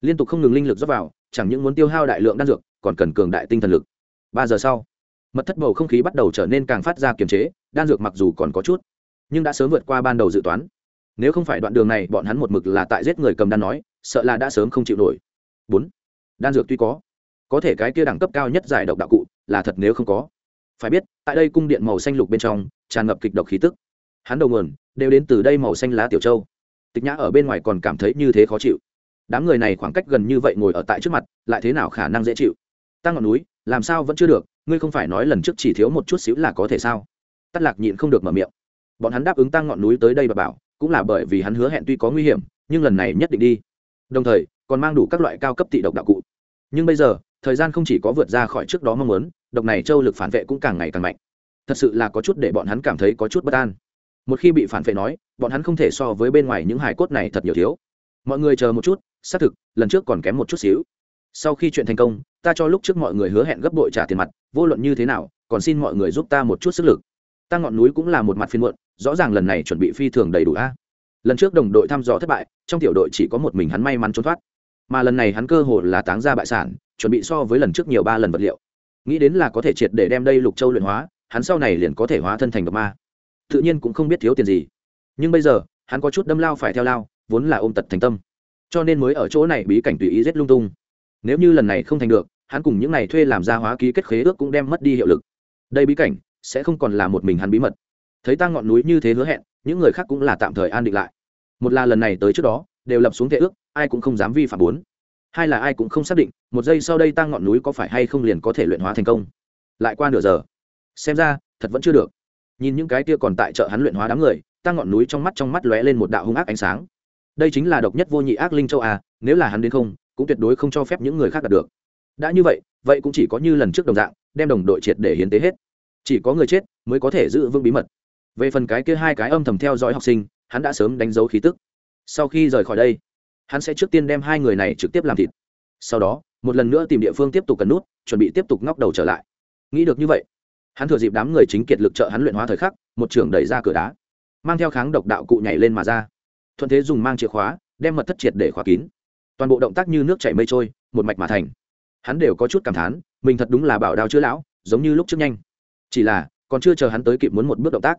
Liên tục không ngừng linh lực dốc vào, chẳng những muốn tiêu hao đại lượng đan dược, còn cần cường đại tinh thần lực. Ba giờ sau, mật thất bầu không khí bắt đầu trở nên càng phát ra kiềm chế, đan dược mặc dù còn có chút, nhưng đã sớm vượt qua ban đầu dự toán. Nếu không phải đoạn đường này, bọn hắn một mực là tại giết người cầm đan nói, sợ là đã sớm không chịu nổi. Bốn, đan dược tuy có có thể cái kia đẳng cấp cao nhất giải độc đạo cụ là thật nếu không có. Phải biết, tại đây cung điện màu xanh lục bên trong, tràn ngập kịch độc khí tức hắn đầu nguồn đều đến từ đây màu xanh lá tiểu châu. Tịch nhã ở bên ngoài còn cảm thấy như thế khó chịu. Đám người này khoảng cách gần như vậy ngồi ở tại trước mặt, lại thế nào khả năng dễ chịu? Tăng ngọn núi, làm sao vẫn chưa được, ngươi không phải nói lần trước chỉ thiếu một chút xíu là có thể sao? Tắt lạc nhịn không được mở miệng. Bọn hắn đáp ứng tăng ngọn núi tới đây và bảo, cũng là bởi vì hắn hứa hẹn tuy có nguy hiểm, nhưng lần này nhất định đi. Đồng thời, còn mang đủ các loại cao cấp tị độc đạo cụ. Nhưng bây giờ, thời gian không chỉ có vượt ra khỏi trước đó mong muốn, độc này châu lực phản vệ cũng càng ngày càng mạnh. Thật sự là có chút để bọn hắn cảm thấy có chút bất an một khi bị phản vệ nói, bọn hắn không thể so với bên ngoài những hải cốt này thật nhiều thiếu. Mọi người chờ một chút, xác thực, lần trước còn kém một chút xíu. Sau khi chuyện thành công, ta cho lúc trước mọi người hứa hẹn gấp bội trả tiền mặt, vô luận như thế nào, còn xin mọi người giúp ta một chút sức lực. Ta ngọn núi cũng là một mặt phiên muộn, rõ ràng lần này chuẩn bị phi thường đầy đủ a. Lần trước đồng đội thăm dò thất bại, trong tiểu đội chỉ có một mình hắn may mắn trốn thoát. Mà lần này hắn cơ hồ là táng ra bại sản, chuẩn bị so với lần trước nhiều ba lần vật liệu. Nghĩ đến là có thể triệt để đem đây lục châu luyện hóa, hắn sau này liền có thể hóa thân thành độc ma tự nhiên cũng không biết thiếu tiền gì. Nhưng bây giờ, hắn có chút đâm lao phải theo lao, vốn là ôm tật thành tâm. Cho nên mới ở chỗ này bí cảnh tùy ý rét lung tung. Nếu như lần này không thành được, hắn cùng những này thuê làm ra hóa ký kết khế ước cũng đem mất đi hiệu lực. Đây bí cảnh sẽ không còn là một mình hắn bí mật. Thấy ta ngọn núi như thế hứa hẹn, những người khác cũng là tạm thời an định lại. Một là lần này tới trước đó, đều lập xuống thể ước, ai cũng không dám vi phạm bốn. Hai là ai cũng không xác định, một giây sau đây tăng ngọn núi có phải hay không liền có thể luyện hóa thành công. Lại qua nửa giờ. Xem ra, thật vẫn chưa được nhìn những cái kia còn tại chợ hắn luyện hóa đám người tăng ngọn núi trong mắt trong mắt lóe lên một đạo hung ác ánh sáng. Đây chính là độc nhất vô nhị ác linh châu a nếu là hắn đến không, cũng tuyệt đối không cho phép những người khác đạt được. Đã như vậy vậy cũng chỉ có như lần trước đồng dạng, đem đồng đội triệt để hiến tế hết. Chỉ có người chết mới có thể giữ vững bí mật. Về phần cái kia hai cái âm thầm theo dõi học sinh, hắn đã sớm đánh dấu khí tức. Sau khi rời khỏi đây, hắn sẽ trước tiên đem hai người này trực tiếp làm thịt. Sau đó, một lần nữa tìm địa phương tiếp tục cần nút, chuẩn bị tiếp tục ngóc đầu trở lại. Nghĩ được như vậy hắn thừa dịp đám người chính kiệt lực trợ hắn luyện hóa thời khắc, một trường đẩy ra cửa đá. Mang theo kháng độc đạo cụ nhảy lên mà ra. Thuận thế dùng mang chìa khóa, đem mật thất triệt để khóa kín. Toàn bộ động tác như nước chảy mây trôi, một mạch mà thành. Hắn đều có chút cảm thán, mình thật đúng là bảo đao chữa lão, giống như lúc trước nhanh. Chỉ là, còn chưa chờ hắn tới kịp muốn một bước động tác,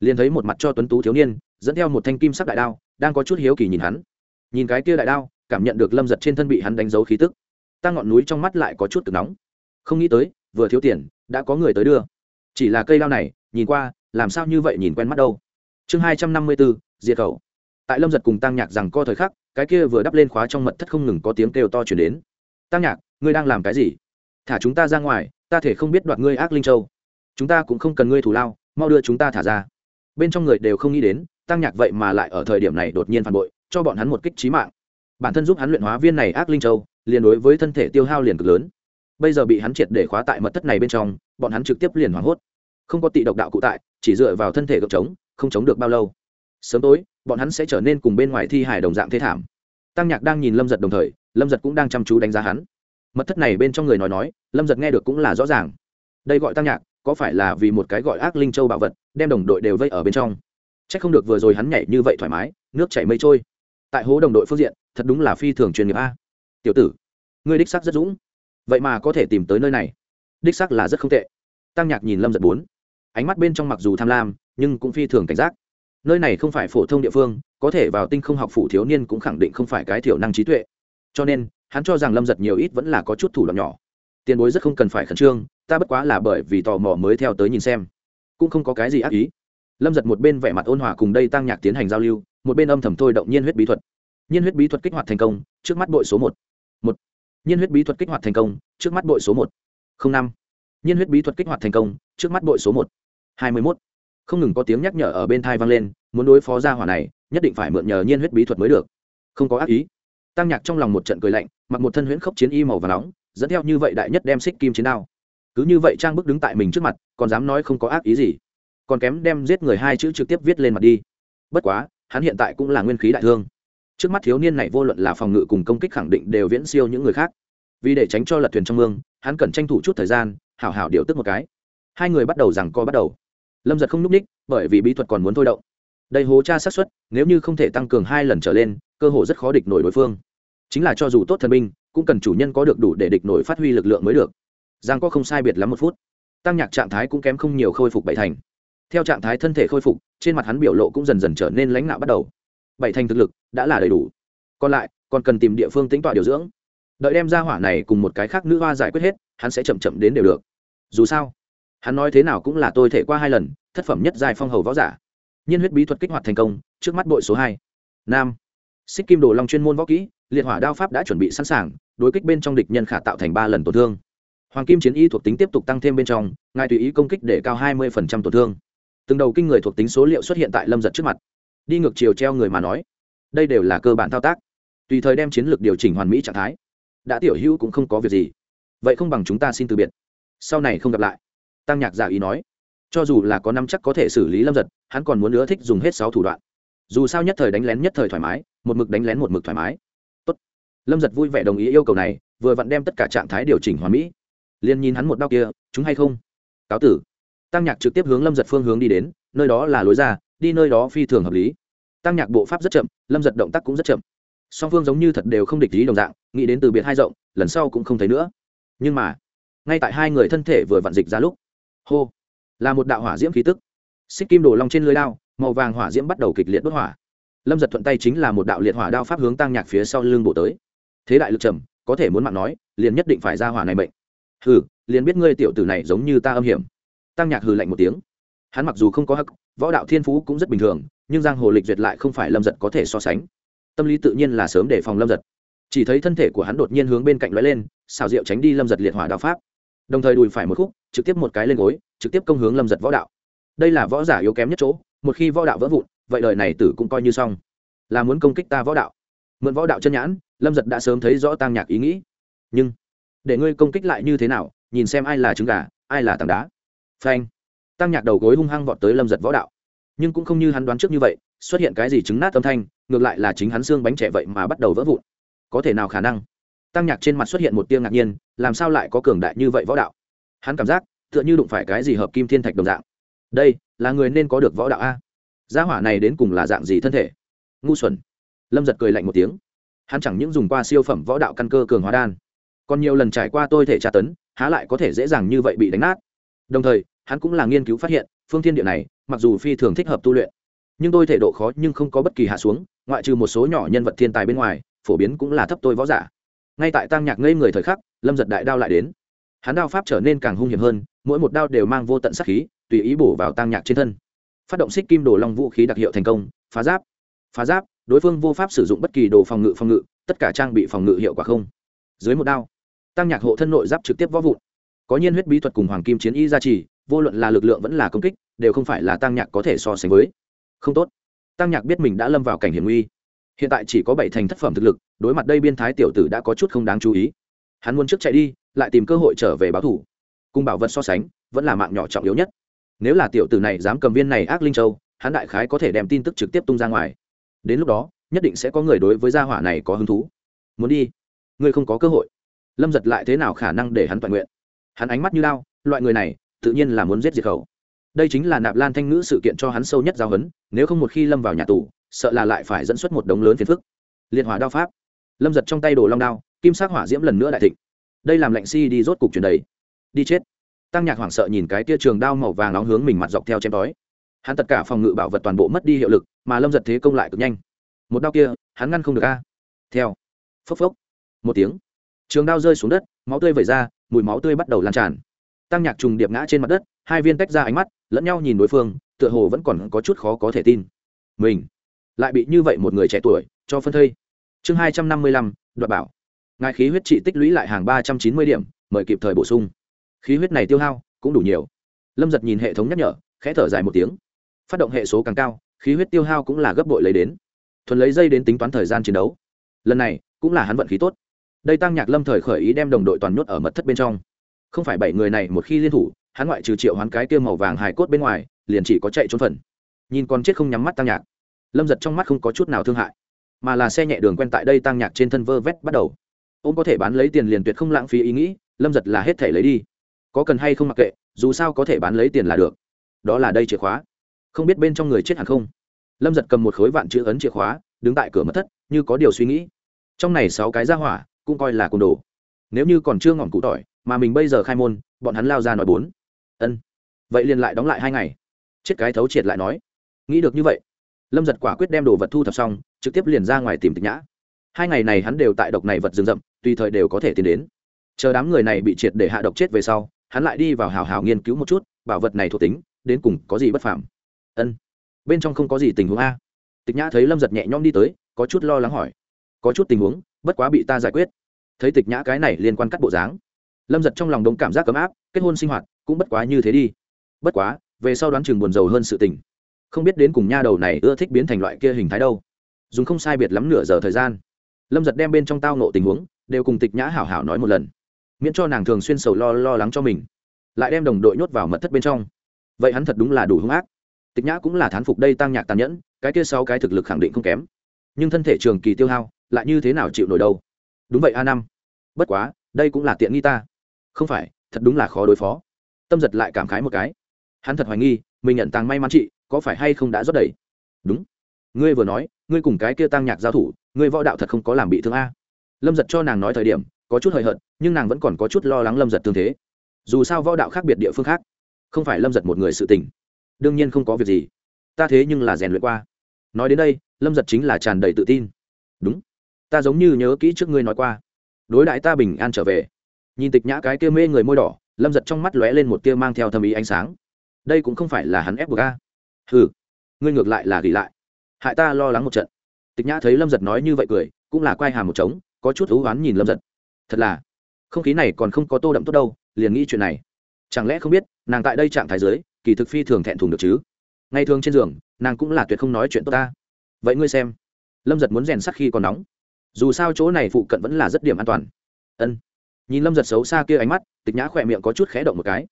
liền thấy một mặt cho tuấn tú thiếu niên, dẫn theo một thanh kim sắc đại đao, đang có chút hiếu kỳ nhìn hắn. Nhìn cái kia đại đao, cảm nhận được lâm giật trên thân bị hắn đánh dấu khí tức. Tăng ngọn núi trong mắt lại có chút cực nóng. Không nghĩ tới, vừa thiếu tiền, đã có người tới đưa chỉ là cây đao này, nhìn qua, làm sao như vậy nhìn quen mắt đâu. Chương hai trăm năm mươi bốn diệt khẩu. Tại lâm giật cùng tăng nhạc rằng co thời khắc, cái kia vừa đắp lên khóa trong mật thất không ngừng có tiếng kêu to chuyển đến. Tăng nhạc, ngươi đang làm cái gì? Thả chúng ta ra ngoài, ta thể không biết đoạt ngươi ác linh châu. Chúng ta cũng không cần ngươi thủ lao, mau đưa chúng ta thả ra. Bên trong người đều không nghĩ đến, tăng nhạc vậy mà lại ở thời điểm này đột nhiên phản bội, cho bọn hắn một kích trí mạng. Bản thân giúp hắn luyện hóa viên này ác linh châu, liền đối với thân thể tiêu hao liền cực lớn bây giờ bị hắn triệt để khóa tại mật thất này bên trong, bọn hắn trực tiếp liền hoảng hốt. Không có tị độc đạo cụ tại, chỉ dựa vào thân thể gợp chống không chống được bao lâu. Sớm tối, bọn hắn sẽ trở nên cùng bên ngoài thi hài đồng dạng thế thảm. Tăng nhạc đang nhìn lâm giật đồng thời, lâm giật cũng đang chăm chú đánh giá hắn. Mật thất này bên trong người nói nói, lâm giật nghe được cũng là rõ ràng. Đây gọi tăng nhạc, có phải là vì một cái gọi ác linh châu bảo vật, đem đồng đội đều vây ở bên trong? C h ắ c không được vừa rồi hắn nhảy như vậy thoải mái, nước chảy mây trôi. Tại hố đồng đội phương diện, thật đúng là phi thường truyền nghiệp a. Tiểu tử, ngươi đích sắc rất dũng vậy mà có thể tìm tới nơi này. Đích sắc là rất không tệ. Tăng nhạc nhìn lâm giật bốn. Ánh mắt bên trong mặc dù tham lam, nhưng cũng phi thường cảnh giác. Nơi này không phải phổ thông địa phương, có thể vào tinh không học phủ thiếu niên cũng khẳng định không phải cái thiểu năng trí tuệ. Cho nên, hắn cho rằng lâm giật nhiều ít vẫn là có chút thủ đoạn nhỏ. Tiền bối rất không cần phải khẩn trương, ta bất quá là bởi vì tò mò mới theo tới nhìn xem. Cũng không có cái gì ác ý. Lâm giật một bên vẻ mặt ôn hòa cùng đây tăng nhạc tiến hành giao lưu, một bên âm thầm thôi động nhiên huyết bí thuật. Nhiên huyết bí thuật kích hoạt thành công, trước mắt bội số một. Một nhiên huyết bí thuật kích hoạt thành công, trước mắt bội số một. Không năm. Nhiên huyết bí thuật kích hoạt thành công, trước mắt bội số một. Hai mươi mốt. Không ngừng có tiếng nhắc nhở ở bên thai vang lên, muốn đối phó gia hỏa này, nhất định phải mượn nhờ nhiên huyết bí thuật mới được. Không có ác ý. Tăng nhạc trong lòng một trận cười lạnh, mặc một thân huyễn khốc chiến y màu và nóng, dẫn theo như vậy đại nhất đem xích kim chiến đao. Cứ như vậy trang bức đứng tại mình trước mặt, còn dám nói không có ác ý gì. Còn kém đem giết người hai chữ trực tiếp viết lên mặt đi. Bất quá, hắn hiện tại cũng là nguyên khí đại thương trước mắt thiếu niên này vô luận là phòng ngự cùng công kích khẳng định đều viễn siêu những người khác. Vì để tránh cho lật thuyền trong mương, hắn cần tranh thủ chút thời gian, hảo hảo điều tức một cái. Hai người bắt đầu rằng co bắt đầu. Lâm giật không n ú c ních, bởi vì bí thuật còn muốn thôi động. Đây hố tra xác suất, nếu như không thể tăng cường hai lần trở lên, cơ hội rất khó địch nổi đối phương. Chính là cho dù tốt thần binh, cũng cần chủ nhân có được đủ để địch nổi phát huy lực lượng mới được. Giang có không sai biệt lắm một phút. Tăng nhạc trạng thái cũng kém không nhiều khôi phục bảy thành. Theo trạng thái thân thể khôi phục, trên mặt hắn biểu lộ cũng dần dần trở nên lãnh nạo bắt đầu bảy thành thực lực đã là đầy đủ. Còn lại, còn cần tìm địa phương tính tọa điều dưỡng. Đợi đem ra hỏa này cùng một cái khác nữ hoa giải quyết hết, hắn sẽ chậm chậm đến đều được. Dù sao, hắn nói thế nào cũng là tôi thể qua hai lần, thất phẩm nhất giai phong hầu võ giả. Nhiên huyết bí thuật kích hoạt thành công, trước mắt bội số hai. Nam. Xích kim đồ long chuyên môn võ kỹ, liệt hỏa đao pháp đã chuẩn bị sẵn sàng, đối kích bên trong địch nhân khả tạo thành ba lần tổn thương. Hoàng kim chiến y thuộc tính tiếp tục tăng thêm bên trong, ngài tùy ý công kích để cao hai mươi tổn thương. Từng đầu kinh người thuộc tính số liệu xuất hiện tại lâm giật trước mặt đi ngược chiều treo người mà nói. Đây đều là cơ bản thao tác. Tùy thời đem chiến lược điều chỉnh hoàn mỹ trạng thái. Đã tiểu hữu cũng không có việc gì. Vậy không bằng chúng ta xin từ biệt. Sau này không gặp lại. Tăng nhạc giả ý nói. Cho dù là có năm chắc có thể xử lý lâm giật, hắn còn muốn nữa thích dùng hết sáu thủ đoạn. Dù sao nhất thời đánh lén nhất thời thoải mái, một mực đánh lén một mực thoải mái. Tốt. lâm giật vui vẻ đồng ý yêu cầu này, vừa vặn đem tất cả trạng thái điều chỉnh hoàn mỹ. Liền nhìn hắn một đau kia, chúng hay không? Cáo tử. Tăng nhạc trực tiếp hướng lâm giật phương hướng đi đến, nơi đó là lối ra đi nơi đó phi thường hợp lý. Tăng nhạc bộ pháp rất chậm, lâm giật động tác cũng rất chậm. Song phương giống như thật đều không địch ý đồng dạng, nghĩ đến từ biệt hai rộng, lần sau cũng không thấy nữa. Nhưng mà, ngay tại hai người thân thể vừa vặn dịch ra lúc, hô, là một đạo hỏa diễm khí tức. Xích kim đổ long trên lưới đao, màu vàng hỏa diễm bắt đầu kịch liệt đốt hỏa. Lâm giật thuận tay chính là một đạo liệt hỏa đao pháp hướng tăng nhạc phía sau lưng bổ tới. Thế đại lực trầm, có thể muốn mạng nói, liền nhất định phải ra hỏa này mệnh. Hừ, liền biết ngươi tiểu tử này giống như ta âm hiểm. Tăng nhạc hừ lạnh một tiếng. Hắn mặc dù không có hắc võ đạo thiên phú cũng rất bình thường, nhưng giang hồ lịch duyệt lại không phải lâm giật có thể so sánh. Tâm lý tự nhiên là sớm để phòng lâm giật. Chỉ thấy thân thể của hắn đột nhiên hướng bên cạnh lóe lên, xào rượu tránh đi lâm giật liệt hỏa đạo pháp. Đồng thời đùi phải một khúc, trực tiếp một cái lên gối, trực tiếp công hướng lâm giật võ đạo. Đây là võ giả yếu kém nhất chỗ, một khi võ đạo vỡ vụn, vậy đời này tử cũng coi như xong. Là muốn công kích ta võ đạo. Mượn võ đạo chân nhãn, lâm giật đã sớm thấy rõ tăng nhạc ý nghĩ. Nhưng, để ngươi công kích lại như thế nào, nhìn xem ai là trứng gà, ai là tảng đá. Phanh tăng nhạc đầu gối hung hăng vọt tới lâm giật võ đạo. Nhưng cũng không như hắn đoán trước như vậy, xuất hiện cái gì trứng nát âm thanh, ngược lại là chính hắn xương bánh trẻ vậy mà bắt đầu vỡ vụn. Có thể nào khả năng? Tăng nhạc trên mặt xuất hiện một tiếng ngạc nhiên, làm sao lại có cường đại như vậy võ đạo? Hắn cảm giác, tựa như đụng phải cái gì hợp kim thiên thạch đồng dạng. Đây, là người nên có được võ đạo a? Gia hỏa này đến cùng là dạng gì thân thể? Ngu xuẩn. Lâm giật cười lạnh một tiếng. Hắn chẳng những dùng qua siêu phẩm võ đạo căn cơ cường hóa đan, còn nhiều lần trải qua tôi thể tra tấn, há lại có thể dễ dàng như vậy bị đánh nát. Đồng thời hắn cũng là nghiên cứu phát hiện, phương thiên địa này, mặc dù phi thường thích hợp tu luyện, nhưng tôi thể độ khó nhưng không có bất kỳ hạ xuống, ngoại trừ một số nhỏ nhân vật thiên tài bên ngoài, phổ biến cũng là thấp tôi võ giả. Ngay tại tăng nhạc ngây người thời khắc, lâm giật đại đao lại đến. Hắn đao pháp trở nên càng hung hiểm hơn, mỗi một đao đều mang vô tận sắc khí, tùy ý bổ vào tăng nhạc trên thân. Phát động xích kim đồ long vũ khí đặc hiệu thành công, phá giáp. Phá giáp, đối phương vô pháp sử dụng bất kỳ đồ phòng ngự phòng ngự, tất cả trang bị phòng ngự hiệu quả không. Dưới một đao tăng nhạc hộ thân nội giáp trực tiếp võ vụn. Có nhiên huyết bí thuật cùng hoàng kim chiến y gia trì vô luận là lực lượng vẫn là công kích, đều không phải là tăng nhạc có thể so sánh với. Không tốt. Tăng nhạc biết mình đã lâm vào cảnh hiểm nguy. Hiện tại chỉ có bảy thành thất phẩm thực lực, đối mặt đây biên thái tiểu tử đã có chút không đáng chú ý. Hắn muốn trước chạy đi, lại tìm cơ hội trở về báo thủ. Cùng bảo vật so sánh, vẫn là mạng nhỏ trọng yếu nhất. Nếu là tiểu tử này dám cầm viên này ác linh châu, hắn đại khái có thể đem tin tức trực tiếp tung ra ngoài. Đến lúc đó, nhất định sẽ có người đối với gia hỏa này có hứng thú. Muốn đi? Ngươi không có cơ hội. Lâm giật lại thế nào khả năng để hắn toàn nguyện? Hắn ánh mắt như lao loại người này tự nhiên là muốn giết diệt khẩu. Đây chính là nạp lan thanh ngữ sự kiện cho hắn sâu nhất giao hấn nếu không một khi lâm vào nhà tù, sợ là lại phải dẫn xuất một đống lớn phiền phức. Liệt hỏa đao pháp. Lâm giật trong tay đồ long đao, kim sắc hỏa diễm lần nữa đại thịnh. Đây làm lệnh si đi rốt cục chuyển đầy. Đi chết. Tăng nhạc hoảng sợ nhìn cái tia trường đao màu vàng nóng hướng mình mặt dọc theo chém đói hắn tất cả phòng ngự bảo vật toàn bộ mất đi hiệu lực, mà lâm giật thế công lại cực nhanh. Một đao kia, hắn ngăn không được a. Theo. Phốc phốc. Một tiếng. Trường đao rơi xuống đất, máu tươi vẩy ra, mùi máu tươi bắt đầu lan tràn tăng nhạc trùng điệp ngã trên mặt đất, hai viên tách ra ánh mắt, lẫn nhau nhìn đối phương, tựa hồ vẫn còn có chút khó có thể tin. Mình lại bị như vậy một người trẻ tuổi cho phân thây. Chương hai trăm năm mươi lăm, đoạt bảo. Ngài khí huyết trị tích lũy lại hàng ba trăm chín mươi điểm, mời kịp thời bổ sung. Khí huyết này tiêu hao cũng đủ nhiều. Lâm giật nhìn hệ thống nhắc nhở, khẽ thở dài một tiếng. Phát động hệ số càng cao, khí huyết tiêu hao cũng là gấp bội lấy đến. Thuần lấy dây đến tính toán thời gian chiến đấu. Lần này cũng là hắn vận khí tốt. Đây tăng nhạc lâm thời khởi ý đem đồng đội toàn nhốt ở mật thất bên trong không phải bảy người này một khi liên thủ, hắn ngoại trừ triệu hoán cái tiêu màu vàng hài cốt bên ngoài, liền chỉ có chạy trốn phần. Nhìn con chết không nhắm mắt tăng nhạc, lâm giật trong mắt không có chút nào thương hại, mà là xe nhẹ đường quen tại đây tăng nhạc trên thân vơ vét bắt đầu. Ông có thể bán lấy tiền liền tuyệt không lãng phí ý nghĩ, lâm giật là hết thể lấy đi. Có cần hay không mặc kệ, dù sao có thể bán lấy tiền là được. Đó là đây chìa khóa. Không biết bên trong người chết hẳn không? Lâm giật cầm một khối vạn chữ ấn chìa khóa, đứng tại cửa mất thất, như có điều suy nghĩ. Trong này sáu cái ra hỏa, cũng coi là côn đồ. Nếu như còn chưa ngỏm cụ tỏi mà mình bây giờ khai môn, bọn hắn lao ra nói bốn. Ân. Vậy liền lại đóng lại hai ngày. Chết cái thấu triệt lại nói. Nghĩ được như vậy, lâm giật quả quyết đem đồ vật thu thập xong, trực tiếp liền ra ngoài tìm tịch nhã. Hai ngày này hắn đều tại độc này vật rừng rậm, tùy thời đều có thể tiến đến. Chờ đám người này bị triệt để hạ độc chết về sau, hắn lại đi vào hào hào nghiên cứu một chút, bảo vật này thuộc tính, đến cùng có gì bất phạm ân. Bên trong không có gì tình huống a. Tịch nhã thấy lâm giật nhẹ nhõm đi tới, có chút lo lắng hỏi. Có chút tình huống, bất quá bị ta giải quyết. Thấy tịch nhã cái này liên quan cắt bộ dáng lâm giật trong lòng đống cảm giác ấm áp, kết hôn sinh hoạt cũng bất quá như thế đi. Bất quá, về sau đoán chừng buồn rầu hơn sự tình. Không biết đến cùng nha đầu này ưa thích biến thành loại kia hình thái đâu. Dùng không sai biệt lắm nửa giờ thời gian. Lâm giật đem bên trong tao nộ tình huống đều cùng tịch nhã hảo hảo nói một lần. Miễn cho nàng thường xuyên sầu lo lo lắng cho mình. Lại đem đồng đội nhốt vào mật thất bên trong. Vậy hắn thật đúng là đủ hung ác. Tịch nhã cũng là thán phục đây tăng nhạc tàn nhẫn, cái kia sau cái thực lực khẳng định không kém. Nhưng thân thể trường kỳ tiêu hao, lại như thế nào chịu nổi đâu? Đúng vậy a năm. Bất quá, đây cũng là tiện nghi ta không phải, thật đúng là khó đối phó. Tâm giật lại cảm khái một cái. Hắn thật hoài nghi, mình nhận tàng may mắn chị, có phải hay không đã rót đầy? Đúng. Ngươi vừa nói, ngươi cùng cái kia tăng nhạc giao thủ, ngươi võ đạo thật không có làm bị thương a. Lâm giật cho nàng nói thời điểm, có chút hời hợt, nhưng nàng vẫn còn có chút lo lắng lâm giật tương thế. Dù sao võ đạo khác biệt địa phương khác, không phải lâm giật một người sự tình. Đương nhiên không có việc gì. Ta thế nhưng là rèn luyện qua. Nói đến đây, lâm giật chính là tràn đầy tự tin. Đúng. Ta giống như nhớ kỹ trước ngươi nói qua. Đối đại ta bình an trở về nhìn tịch nhã cái kia mê người môi đỏ, lâm giật trong mắt lóe lên một tia mang theo thâm ý ánh sáng. Đây cũng không phải là hắn ép buộc a. Ừ ngươi ngược lại là gỉ lại. Hại ta lo lắng một trận. Tịch nhã thấy lâm giật nói như vậy cười, cũng là quay hàm một trống, có chút thú oán nhìn lâm giật. Thật là, không khí này còn không có tô đậm tốt đâu, liền nghĩ chuyện này. Chẳng lẽ không biết, nàng tại đây trạng thái giới kỳ thực phi thường thẹn thùng được chứ? Ngay thường trên giường, nàng cũng là tuyệt không nói chuyện tốt ta. Vậy ngươi xem. Lâm giật muốn rèn sắc khi còn nóng. Dù sao chỗ này phụ cận vẫn là rất điểm an toàn. Ân nhìn lâm giật xấu xa kia ánh mắt, tịch nhã khỏe miệng có chút khẽ động một cái.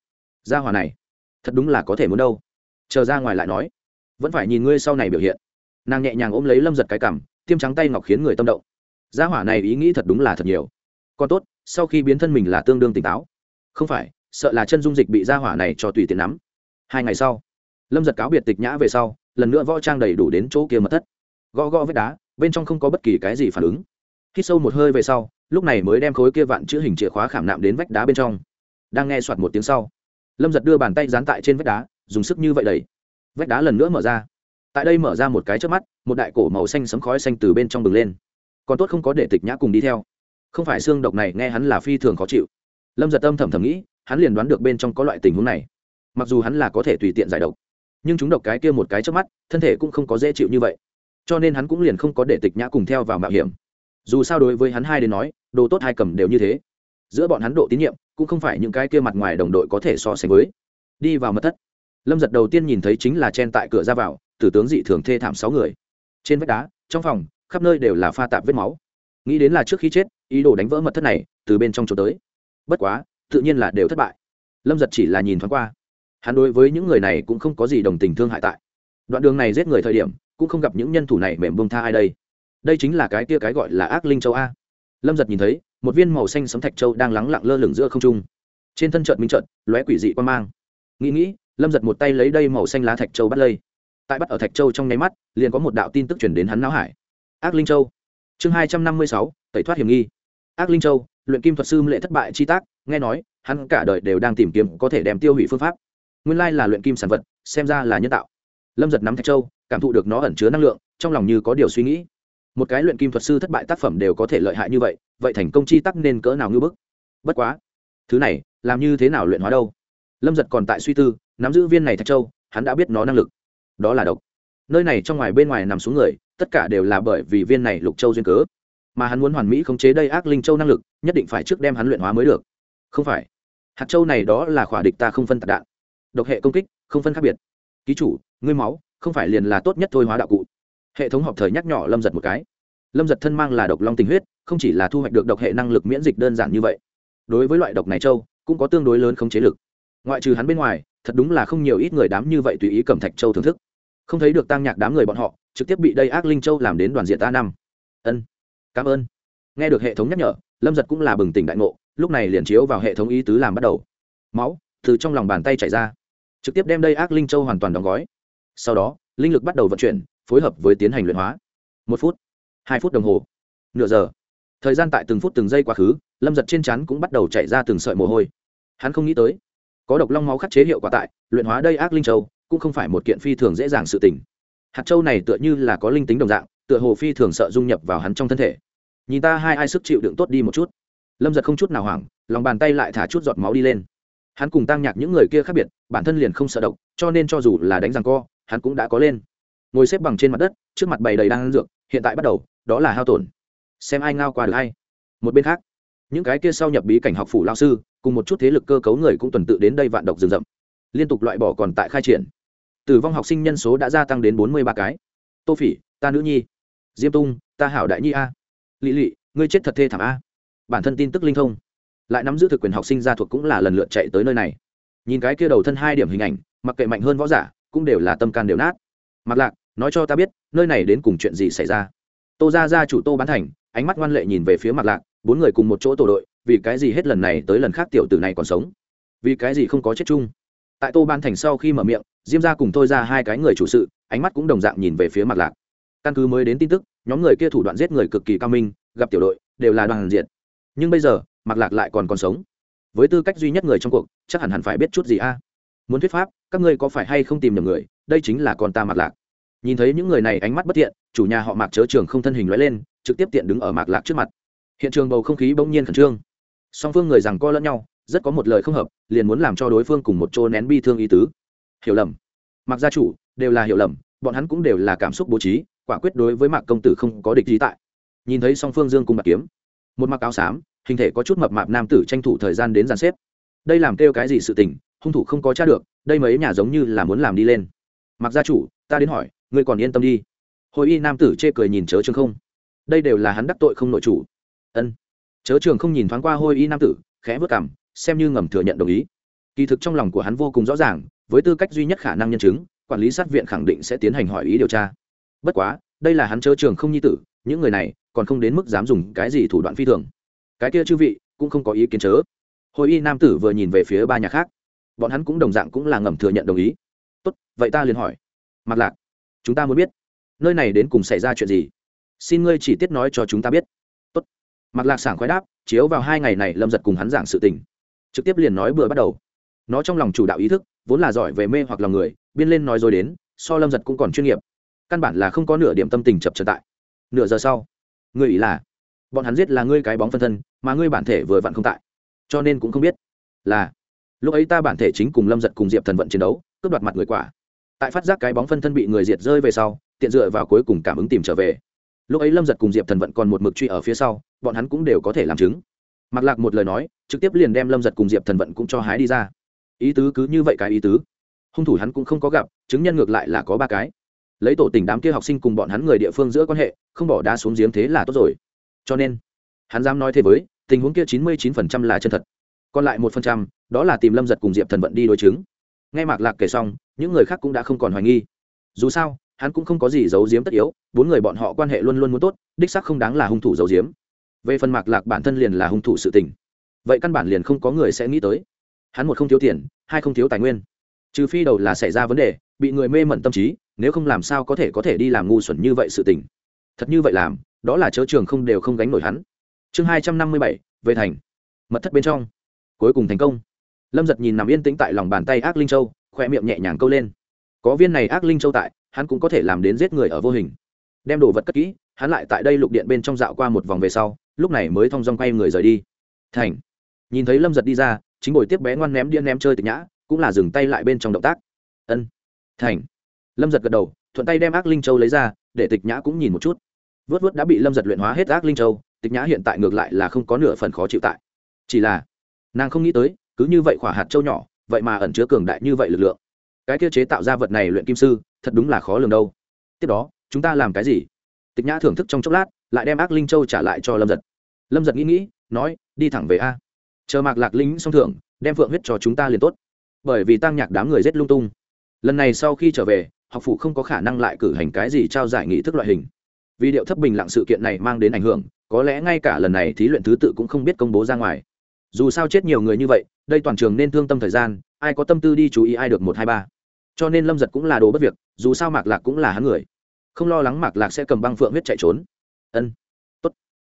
Ra hòa này, thật đúng là có thể muốn đâu. Chờ ra ngoài lại nói. Vẫn phải nhìn ngươi sau này biểu hiện. Nàng nhẹ nhàng ôm lấy lâm giật cái cằm, tiêm trắng tay ngọc khiến người tâm động. Gia hỏa này ý nghĩ thật đúng là thật nhiều. Còn tốt, sau khi biến thân mình là tương đương tỉnh táo. Không phải, sợ là chân dung dịch bị gia hỏa này cho tùy tiện nắm. Hai ngày sau, lâm giật cáo biệt tịch nhã về sau, lần nữa võ trang đầy đủ đến chỗ kia mật thất. Gõ gõ vết đá, bên trong không có bất kỳ cái gì phản ứng. Hít sâu một hơi về sau lúc này mới đem khối kia vạn chữ hình chìa khóa khảm nạm đến vách đá bên trong. Đang nghe soạt một tiếng sau, lâm giật đưa bàn tay dán tại trên vách đá, dùng sức như vậy đẩy. Vách đá lần nữa mở ra. Tại đây mở ra một cái trước mắt, một đại cổ màu xanh sấm khói xanh từ bên trong bừng lên. Còn tốt không có để tịch nhã cùng đi theo. Không phải xương độc này nghe hắn là phi thường khó chịu. Lâm giật âm thầm thầm nghĩ, hắn liền đoán được bên trong có loại tình huống này. Mặc dù hắn là có thể tùy tiện giải độc, nhưng chúng độc cái kia một cái trước mắt, thân thể cũng không có dễ chịu như vậy. Cho nên hắn cũng liền không có để tịch nhã cùng theo vào mạo hiểm dù sao đối với hắn hai đến nói, đồ tốt hai cầm đều như thế. Giữa bọn hắn độ tín nhiệm, cũng không phải những cái kia mặt ngoài đồng đội có thể so sánh với. Đi vào mật thất, lâm giật đầu tiên nhìn thấy chính là chen tại cửa ra vào, tử tướng dị thường thê thảm sáu người. Trên vách đá, trong phòng, khắp nơi đều là pha tạp vết máu. Nghĩ đến là trước khi chết, ý đồ đánh vỡ mật thất này, từ bên trong chỗ tới. Bất quá, tự nhiên là đều thất bại. Lâm giật chỉ là nhìn thoáng qua. Hắn đối với những người này cũng không có gì đồng tình thương hại tại. Đoạn đường này giết người thời điểm, cũng không gặp những nhân thủ này mềm bông tha ai đây đây chính là cái tia cái gọi là ác linh châu a. Lâm giật nhìn thấy, một viên màu xanh sấm thạch châu đang lắng lặng lơ lửng giữa không trung. Trên thân trận minh trận lóe quỷ dị quan mang. Nghĩ nghĩ, lâm giật một tay lấy đây màu xanh lá thạch châu bắt lây. Tại bắt ở thạch châu trong nháy mắt, liền có một đạo tin tức chuyển đến hắn não hải. Ác linh châu. Chương hai trăm năm mươi sáu, tẩy thoát hiểm nghi. Ác linh châu, luyện kim thuật sư lệ thất bại chi tác, nghe nói, hắn cả đời đều đang tìm kiếm có thể đem tiêu hủy phương pháp. Nguyên lai là luyện kim sản vật, xem ra là nhân tạo. Lâm giật nắm thạch châu, cảm thụ được nó ẩn chứa năng lượng, trong lòng như có điều suy nghĩ một cái luyện kim thuật sư thất bại tác phẩm đều có thể lợi hại như vậy vậy thành công chi tắc nên cỡ nào ngưỡng bức? Bất quá, thứ này, làm như thế nào luyện hóa đâu? Lâm giật còn tại suy tư, nắm giữ viên này thạch châu, hắn đã biết nó năng lực. Đó là độc. Nơi này trong ngoài bên ngoài nằm xuống người, tất cả đều là bởi vì viên này lục châu duyên cớ. Mà hắn muốn hoàn mỹ khống chế đây ác linh châu năng lực, nhất định phải trước đem hắn luyện hóa mới được. Không phải. Hạt châu này đó là khỏa địch ta không phân tạc đạn. Độc hệ công kích, không phân khác biệt. Ký chủ, ngươi máu, không phải liền là tốt nhất thôi hóa đạo cụ hệ thống họp thời nhắc nhỏ lâm giật một cái. Lâm giật thân mang là độc long tình huyết, không chỉ là thu hoạch được độc hệ năng lực miễn dịch đơn giản như vậy. Đối với loại độc này châu, cũng có tương đối lớn không chế lực. Ngoại trừ hắn bên ngoài, thật đúng là không nhiều ít người đám như vậy tùy ý cầm thạch châu thưởng thức. Không thấy được tăng nhạc đám người bọn họ, trực tiếp bị đây ác linh châu làm đến đoàn diện ta năm. Ân, cảm ơn. Nghe được hệ thống nhắc nhở, lâm giật cũng là bừng tỉnh đại ngộ, lúc này liền chiếu vào hệ thống ý tứ làm bắt đầu. Máu, từ trong lòng bàn tay chảy ra. Trực tiếp đem đây ác linh châu hoàn toàn đóng gói. Sau đó, linh lực bắt đầu vận chuyển phối hợp với tiến hành luyện hóa. Một phút, hai phút đồng hồ, nửa giờ. Thời gian tại từng phút từng giây quá khứ, lâm giật trên chắn cũng bắt đầu chạy ra từng sợi mồ hôi. Hắn không nghĩ tới, có độc long máu khắc chế hiệu quả tại luyện hóa đây ác linh châu cũng không phải một kiện phi thường dễ dàng sự tình. Hạt châu này tựa như là có linh tính đồng dạng, tựa hồ phi thường sợ dung nhập vào hắn trong thân thể. Nhìn ta hai ai sức chịu đựng tốt đi một chút. Lâm giật không chút nào hoảng, lòng bàn tay lại thả chút giọt máu đi lên. Hắn cùng tăng nhạc những người kia khác biệt, bản thân liền không sợ độc, cho nên cho dù là đánh răng co, hắn cũng đã có lên ngồi xếp bằng trên mặt đất, trước mặt bày đầy đang dược, hiện tại bắt đầu, đó là hao tổn. Xem ai ngao qua được hay. Một bên khác, những cái kia sau nhập bí cảnh học phủ lao sư, cùng một chút thế lực cơ cấu người cũng tuần tự đến đây vạn độc rừng rậm. Liên tục loại bỏ còn tại khai triển. Tử vong học sinh nhân số đã gia tăng đến bốn mươi ba cái. Tô phỉ, ta nữ nhi. Diêm tung, ta hảo đại nhi a. Lỵ lỵ ngươi chết thật thê thảm a. Bản thân tin tức linh thông. Lại nắm giữ thực quyền học sinh gia thuộc cũng là lần lượt chạy tới nơi này. Nhìn cái kia đầu thân hai điểm hình ảnh, mặc kệ mạnh hơn võ giả, cũng đều là tâm can đều nát. Mặc lạc nói cho ta biết, nơi này đến cùng chuyện gì xảy ra. Tô ra ra chủ tô bán thành, ánh mắt ngoan lệ nhìn về phía mặt lạc, bốn người cùng một chỗ tổ đội, vì cái gì hết lần này tới lần khác tiểu tử này còn sống? Vì cái gì không có chết chung? Tại tô ban thành sau khi mở miệng, diêm ra cùng tôi ra hai cái người chủ sự, ánh mắt cũng đồng dạng nhìn về phía mặt lạc. Căn cứ mới đến tin tức, nhóm người kia thủ đoạn giết người cực kỳ cao minh, gặp tiểu đội, đều là đoàn diện nhưng bây giờ mặt lạc lại còn còn sống. Với tư cách duy nhất người trong cuộc, chắc hẳn hẳn phải biết chút gì a. Muốn thuyết pháp, các ngươi có phải hay không tìm nhầm người, đây chính là con ta mặt lạc nhìn thấy những người này ánh mắt bất thiện, chủ nhà họ mạc chớ trường không thân hình lóe lên, trực tiếp tiện đứng ở mạc lạc trước mặt. Hiện trường bầu không khí bỗng nhiên khẩn trương. Song phương người rằng co lẫn nhau, rất có một lời không hợp, liền muốn làm cho đối phương cùng một chỗ nén bi thương ý tứ. Hiểu lầm. Mặc gia chủ, đều là hiểu lầm, bọn hắn cũng đều là cảm xúc bố trí, quả quyết đối với mạc công tử không có địch gì tại. Nhìn thấy song phương dương cùng bạc kiếm, một mặc áo xám, hình thể có chút mập mạp nam tử tranh thủ thời gian đến dàn xếp. Đây làm kêu cái gì sự tình, hung thủ không có t r a được, đây mấy nhà giống như là muốn làm đi lên. Mặc gia chủ ta đến hỏi, ngươi còn yên tâm đi. Hồi y nam tử chê cười nhìn chớ trường không. Đây đều là hắn đắc tội không nội chủ. Ân. Chớ trường không nhìn thoáng qua hôi y nam tử, khẽ vớt cảm xem như ngầm thừa nhận đồng ý. Kỳ thực trong lòng của hắn vô cùng rõ ràng, với tư cách duy nhất khả năng nhân chứng, quản lý sát viện khẳng định sẽ tiến hành hỏi ý điều tra. Bất quá, đây là hắn chớ trường không nhi tử, những người này còn không đến mức dám dùng cái gì thủ đoạn phi thường. Cái kia chư vị, cũng không có ý kiến chớ. Hồi y nam tử vừa nhìn về phía ba nhà khác. Bọn hắn cũng đồng dạng cũng là ngầm thừa nhận đồng ý. Tốt, vậy ta liền hỏi mặt lạc, chúng ta muốn biết, nơi này đến cùng xảy ra chuyện gì? Xin ngươi chỉ tiết nói cho chúng ta biết. Tốt. Mặt lạc sảng khoái đáp, chiếu vào hai ngày này lâm giật cùng hắn giảng sự tình. Trực tiếp liền nói bừa bắt đầu. Nó trong lòng chủ đạo ý thức, vốn là giỏi về mê hoặc lòng người, biên lên nói rồi đến, so lâm giật cũng còn chuyên nghiệp. Căn bản là không có nửa điểm tâm tình chập trở tại. Nửa giờ sau, ngươi ý là, bọn hắn giết là ngươi cái bóng phân thân, mà ngươi bản thể vừa vặn không tại. Cho nên cũng không biết. Là, lúc ấy ta bản thể chính cùng lâm giật cùng diệp thần vận chiến đấu, cướp đoạt mặt người quả tại phát giác cái bóng phân thân bị người diệt rơi về sau, tiện dựa vào cuối cùng cảm ứng tìm trở về. Lúc ấy lâm giật cùng diệp thần vận còn một mực truy ở phía sau, bọn hắn cũng đều có thể làm chứng. Mặc lạc một lời nói, trực tiếp liền đem lâm giật cùng diệp thần vận cũng cho hái đi ra. Ý tứ cứ như vậy cái ý tứ. Hung thủ hắn cũng không có gặp, chứng nhân ngược lại là có ba cái. Lấy tổ tình đám kia học sinh cùng bọn hắn người địa phương giữa quan hệ, không bỏ đá xuống giếng thế là tốt rồi. Cho nên, hắn dám nói thế với, tình huống kia chín mươi chín phần trăm là chân thật. Còn lại một phần trăm, đó là tìm lâm giật cùng diệp thần vận đi đối chứng. Ngay mạc lạc kể xong những người khác cũng đã không còn hoài nghi. Dù sao, hắn cũng không có gì giấu giếm tất yếu, bốn người bọn họ quan hệ luôn luôn muốn tốt, đích sắc không đáng là hung thủ giấu giếm. Về phần mạc lạc bản thân liền là hung thủ sự tình. Vậy căn bản liền không có người sẽ nghĩ tới. Hắn một không thiếu tiền, hai không thiếu tài nguyên. Trừ phi đầu là xảy ra vấn đề, bị người mê mẩn tâm trí, nếu không làm sao có thể có thể đi làm ngu xuẩn như vậy sự tình. Thật như vậy làm, đó là chớ trường không đều không gánh nổi hắn. Chương hai trăm năm mươi bảy, về thành. Mật thất bên trong. Cuối cùng thành công. Lâm giật nhìn nằm yên tĩnh tại lòng bàn tay ác linh châu khoe miệng nhẹ nhàng câu lên. Có viên này ác linh châu tại, hắn cũng có thể làm đến giết người ở vô hình. Đem đồ vật cất kỹ, hắn lại tại đây lục điện bên trong dạo qua một vòng về sau, lúc này mới thong dong quay người rời đi. Thành. Nhìn thấy lâm giật đi ra, chính ngồi tiếp bé ngoan ném đĩa ném chơi tịch nhã, cũng là dừng tay lại bên trong động tác. Ân. Thành. Lâm giật gật đầu, thuận tay đem ác linh châu lấy ra, để tịch nhã cũng nhìn một chút. Vớt vớt đã bị lâm giật luyện hóa hết ác linh châu, tịch nhã hiện tại ngược lại là không có nửa phần khó chịu tại. Chỉ là, nàng không nghĩ tới, cứ như vậy khỏa hạt châu nhỏ vậy mà ẩn chứa cường đại như vậy lực lượng. Cái kia chế tạo ra vật này luyện kim sư, thật đúng là khó lường đâu. Tiếp đó, chúng ta làm cái gì? Tịch nhã thưởng thức trong chốc lát, lại đem ác linh châu trả lại cho lâm giật. Lâm giật nghĩ nghĩ, nói, đi thẳng về a. Chờ mạc lạc linh xong thưởng, đem phượng huyết cho chúng ta liền tốt. Bởi vì tăng nhạc đám người rét lung tung. Lần này sau khi trở về, học phụ không có khả năng lại cử hành cái gì trao giải nghị thức loại hình. Vì điệu thấp bình lặng sự kiện này mang đến ảnh hưởng, có lẽ ngay cả lần này thí luyện thứ tự cũng không biết công bố ra ngoài dù sao chết nhiều người như vậy, đây toàn trường nên thương tâm thời gian, ai có tâm tư đi chú ý ai được một hai ba. Cho nên lâm giật cũng là đồ bất việc, dù sao mạc lạc cũng là hắn người. Không lo lắng mạc lạc sẽ cầm băng phượng huyết chạy trốn. Ân, tốt.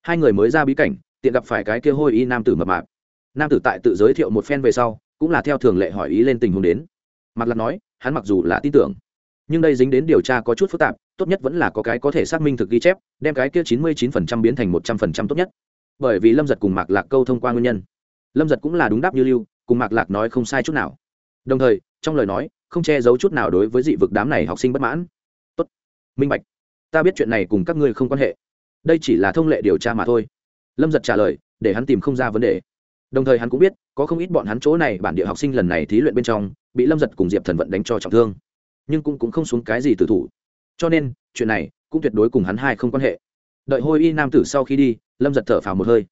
Hai người mới ra bí cảnh, tiện gặp phải cái kia hôi y nam tử mập mạp. Nam tử tại tự giới thiệu một phen về sau, cũng là theo thường lệ hỏi ý lên tình huống đến. Mặc lạc nói, hắn mặc dù là tin tưởng, nhưng đây dính đến điều tra có chút phức tạp, tốt nhất vẫn là có cái có thể xác minh thực ghi chép, đem cái kia chín mươi chín phần trăm biến thành một trăm phần trăm tốt nhất. Bởi vì lâm giật cùng mạc lạc câu thông qua nguyên nhân lâm giật cũng là đúng đáp như lưu cùng mạc lạc nói không sai chút nào. Đồng thời trong lời nói không che giấu chút nào đối với dị vực đám này học sinh bất mãn. Tốt minh bạch. Ta biết chuyện này cùng các ngươi không quan hệ. Đây chỉ là thông lệ điều tra mà thôi. Lâm giật trả lời để hắn tìm không ra vấn đề. Đồng thời hắn cũng biết có không ít bọn hắn chỗ này bản địa học sinh lần này thí luyện bên trong bị lâm giật cùng diệp thần vận đánh cho trọng thương. Nhưng cũng, cũng không xuống cái gì tử thủ. Cho nên chuyện này cũng tuyệt đối cùng hắn hai không quan hệ. Đợi hôi y nam tử sau khi đi lâm giật thở phào một hơi.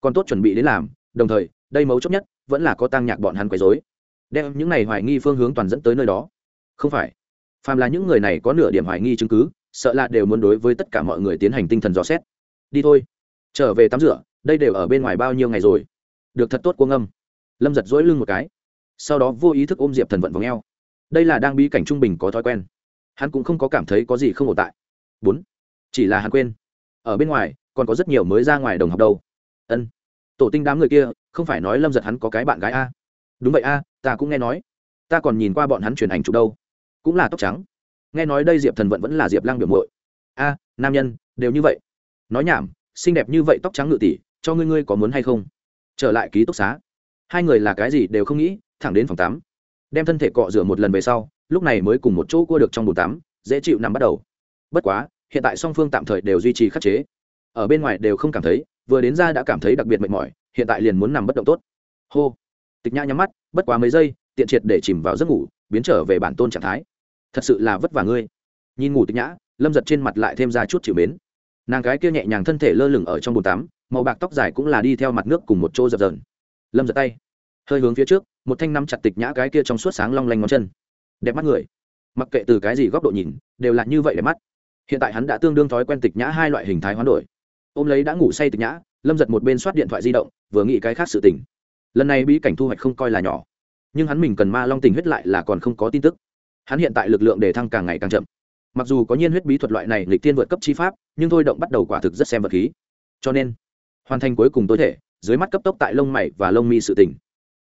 Còn tốt chuẩn bị đến làm đồng thời, đây mấu chốt nhất, vẫn là có tăng nhạc bọn hắn quấy dối đem những này hoài nghi phương hướng toàn dẫn tới nơi đó. Không phải. Phàm là những người này có nửa điểm hoài nghi chứng cứ, sợ là đều muốn đối với tất cả mọi người tiến hành tinh thần dò xét. Đi thôi. Trở về tắm rửa, đây đều ở bên ngoài bao nhiêu ngày rồi. Được thật tốt cuông âm lâm giật dỗi lưng một cái. Sau đó vô ý thức ôm diệp thần vận vào ngheo đây là đang bi cảnh trung bình có thói quen. Hắn cũng không có cảm thấy có gì không ổn tại. Bốn. Chỉ là hắn quên. Ở bên ngoài, còn có rất nhiều mới ra ngoài đồng học đâu. Ân tổ tinh đám người kia, không phải nói lâm giật hắn có cái bạn gái a. Đúng vậy a, ta cũng nghe nói. Ta còn nhìn qua bọn hắn truyền ảnh chụp đâu. Cũng là tóc trắng. Nghe nói đây diệp thần vận vẫn là diệp lăng biểu mội a, nam nhân, đều như vậy. Nói nhảm, xinh đẹp như vậy tóc trắng ngự tỷ, cho ngươi ngươi có muốn hay không? Trở lại ký túc xá. Hai người là cái gì đều không nghĩ, thẳng đến phòng tắm. Đem thân thể cọ rửa một lần về sau, lúc này mới cùng một chỗ cua được trong bồn tắm, dễ chịu nằm bắt đầu. Bất quá, hiện tại song phương tạm thời đều duy trì khắc chế. Ở bên ngoài đều không cảm thấy vừa đến ra đã cảm thấy đặc biệt mệt mỏi, hiện tại liền muốn nằm bất động tốt. Hô. Tịch nhã nhắm mắt, bất quá mấy giây, tiện triệt để chìm vào giấc ngủ, biến trở về bản tôn trạng thái. Thật sự là vất vả ngươi. Nhìn ngủ tịch nhã, lâm giật trên mặt lại thêm ra chút chịu mến. Nàng gái kia nhẹ nhàng thân thể lơ lửng ở trong bồn tắm, màu bạc tóc dài cũng là đi theo mặt nước cùng một chỗ dập dờn. Lâm giật tay, hơi hướng phía trước, một thanh nắm chặt tịch nhã cái kia trong suốt sáng long lanh ngón chân. Đẹp mắt người. Mặc kệ từ cái gì góc độ nhìn, đều là như vậy đẹp mắt. Hiện tại hắn đã tương đương thói quen tịch nhã hai loại hình thái hoán đổi ôm lấy đã ngủ say tịch nhã, lâm giật một bên soát điện thoại di động, vừa nghĩ cái khác sự tình. Lần này bí cảnh thu hoạch không coi là nhỏ, nhưng hắn mình cần ma long tình huyết lại là còn không có tin tức. Hắn hiện tại lực lượng đề thăng càng ngày càng chậm. Mặc dù có nhiên huyết bí thuật loại này lịch tiên vượt cấp chi pháp, nhưng thôi động bắt đầu quả thực rất xem vật khí. Cho nên, hoàn thành cuối cùng tối thể, dưới mắt cấp tốc tại lông mày và lông mi sự tỉnh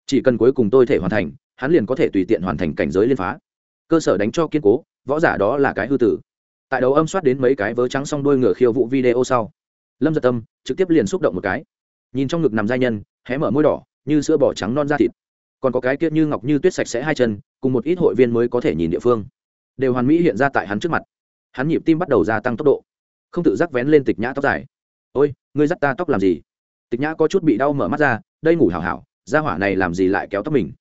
chỉ cần cuối cùng tôi thể hoàn thành, hắn liền có thể tùy tiện hoàn thành cảnh giới liên phá. Cơ sở đánh cho kiên cố, võ giả đó là cái hư tử. Tại đầu âm soát đến mấy cái vớ trắng xong đôi ngựa khiêu vụ video sau lâm giật tâm trực tiếp liền xúc động một cái. Nhìn trong ngực nằm giai nhân, hé mở môi đỏ, như sữa bò trắng non da thịt. Còn có cái kia như ngọc như tuyết sạch sẽ hai chân, cùng một ít hội viên mới có thể nhìn địa phương. Đều hoàn mỹ hiện ra tại hắn trước mặt. Hắn nhịp tim bắt đầu gia tăng tốc độ. Không tự giác vén lên tịch nhã tóc dài. Ôi, ngươi dắt ta tóc làm gì? Tịch nhã có chút bị đau mở mắt ra, đây ngủ hảo hảo ra hỏa này làm gì lại kéo tóc mình?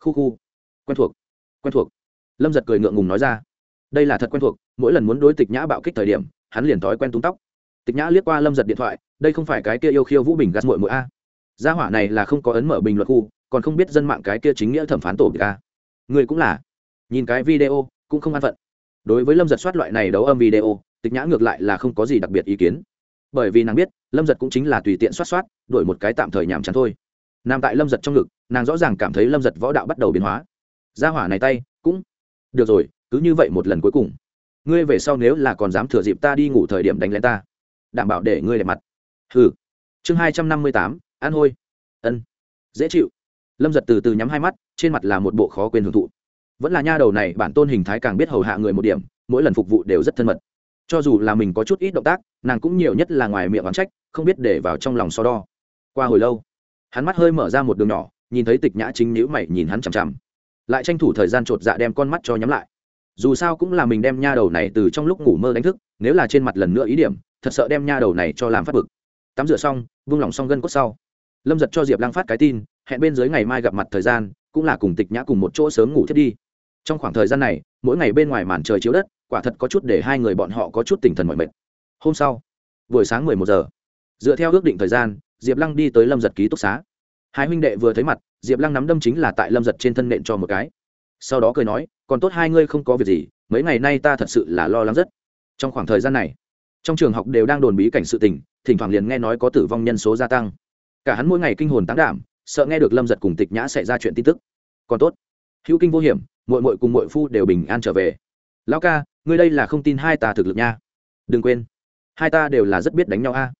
Khu khu. Quen thuộc quen thuộc. Lâm giật cười ngượng ngùng nói ra. Đây là thật quen thuộc, mỗi lần muốn đối tịch nhã bạo kích thời điểm, hắn liền thói quen túng tóc tịch nhã liếc qua lâm giật điện thoại, đây không phải cái kia yêu khiêu vũ bình gắt mội mội a. Gia hỏa này là không có ấn mở bình luận khu, còn không biết dân mạng cái kia chính nghĩa thẩm phán tổ bị a người cũng là. Nhìn cái video, cũng không an phận. Đối với lâm giật soát loại này đấu âm video, tịch nhã ngược lại là không có gì đặc biệt ý kiến. Bởi vì nàng biết, lâm giật cũng chính là tùy tiện soát soát, đổi một cái tạm thời nhàm chán thôi. Nằm tại lâm giật trong ngực, nàng rõ ràng cảm thấy lâm giật võ đạo bắt đầu biến hóa. Gia hỏa này tay, cũng. Được rồi, cứ như vậy một lần cuối cùng. Ngươi về sau nếu là còn dám thừa dịp ta đi ngủ thời điểm đánh lén ta đảm bảo để ngươi đẹp mặt. Hừ. Chương hai trăm năm mươi tám an hôi. Ân. Dễ chịu. Lâm giật từ từ nhắm hai mắt, trên mặt là một bộ khó quên hưởng thụ. Vẫn là nha đầu này, bản tôn hình thái càng biết hầu hạ người một điểm, mỗi lần phục vụ đều rất thân mật. Cho dù là mình có chút ít động tác, nàng cũng nhiều nhất là ngoài miệng oán trách, không biết để vào trong lòng so đo. Qua hồi lâu, hắn mắt hơi mở ra một đường nhỏ, nhìn thấy tịch nhã chính nhữ mày nhìn hắn chằm chằm. Lại tranh thủ thời gian chột dạ đem con mắt cho nhắm lại. Dù sao cũng là mình đem nha đầu này từ trong lúc ngủ mơ đánh thức, nếu là trên mặt lần nữa ý điểm thật sợ đem nha đầu này cho làm phát bực. Tắm rửa xong, vung lòng xong gân cốt sau. Lâm giật cho diệp lăng phát cái tin, hẹn bên dưới ngày mai gặp mặt thời gian, cũng là cùng tịch nhã cùng một chỗ sớm ngủ thiết đi. Trong khoảng thời gian này, mỗi ngày bên ngoài màn trời chiếu đất, quả thật có chút để hai người bọn họ có chút tinh thần mọi mệt. Hôm sau, buổi sáng mười một giờ, dựa theo ước định thời gian, diệp lăng đi tới lâm giật ký túc xá. Hai huynh đệ vừa thấy mặt, diệp lăng nắm đâm chính là tại lâm giật trên thân nện cho một cái. Sau đó cười nói, còn tốt hai ngươi không có việc gì, mấy ngày nay ta thật sự là lo lắng rất. Trong khoảng thời gian này trong trường học đều đang đồn bí cảnh sự tình, thỉnh thoảng liền nghe nói có tử vong nhân số gia tăng. Cả hắn mỗi ngày kinh hồn tán đảm, sợ nghe được lâm giật cùng tịch nhã xảy ra chuyện tin tức. Còn tốt, hữu kinh vô hiểm mội mội cùng mội phu đều bình an trở về. Lão ca, ngươi đây là không tin hai ta thực lực nha. Đừng quên, hai ta đều là rất biết đánh nhau a. À.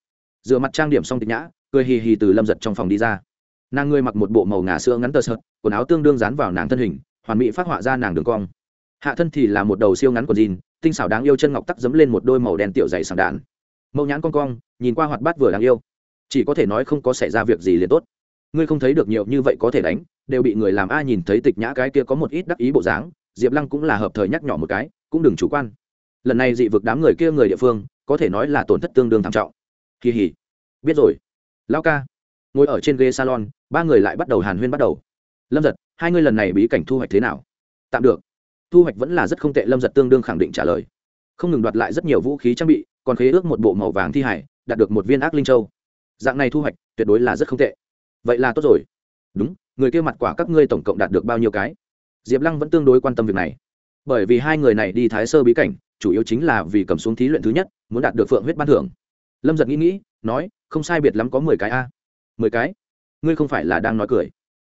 dựa mặt trang điểm xong tịch nhã, cười hì hì từ lâm giật trong phòng đi ra. Nàng ngươi mặc một bộ màu ngà sữa ngắn tơ sợt, quần áo tương đương dán vào nàng thân hình, hoàn mỹ phát họa ra nàng đường cong. Hạ thân thì là một đầu siêu ngắn quần jean tinh xảo đáng yêu chân ngọc tắc dấm lên một đôi màu đen tiểu dày sàng đạn. Mẫu nhãn con cong, nhìn qua hoạt bát vừa đáng yêu. Chỉ có thể nói không có xảy ra việc gì liền tốt. Ngươi không thấy được nhiều như vậy có thể đánh, đều bị người làm a nhìn thấy tịch nhã cái kia có một ít đắc ý bộ dáng, diệp lăng cũng là hợp thời nhắc nhỏ một cái, cũng đừng chủ quan. Lần này dị vực đám người kia người địa phương, có thể nói là tổn thất tương đương thảm trọng. Kỳ hỉ. Biết rồi. Lao ca. Ngồi ở trên ghế salon, ba người lại bắt đầu hàn huyên bắt đầu. Lâm giật, hai ngươi lần này bí cảnh thu hoạch thế nào? Tạm được thu hoạch vẫn là rất không tệ, lâm giật tương đương khẳng định trả lời. Không ngừng đoạt lại rất nhiều vũ khí trang bị, còn khế ước một bộ màu vàng thi hải, đạt được một viên ác linh châu. Dạng này thu hoạch, tuyệt đối là rất không tệ. Vậy là tốt rồi. Đúng, người kia mặt quả các ngươi tổng cộng đạt được bao nhiêu cái? Diệp lăng vẫn tương đối quan tâm việc này. Bởi vì hai người này đi thái sơ bí cảnh, chủ yếu chính là vì cầm xuống thí luyện thứ nhất, muốn đạt được phượng huyết ban thưởng. Lâm giật nghĩ nghĩ, nói, không sai biệt lắm có mười cái a. Mười cái? Ngươi không phải là đang nói cười.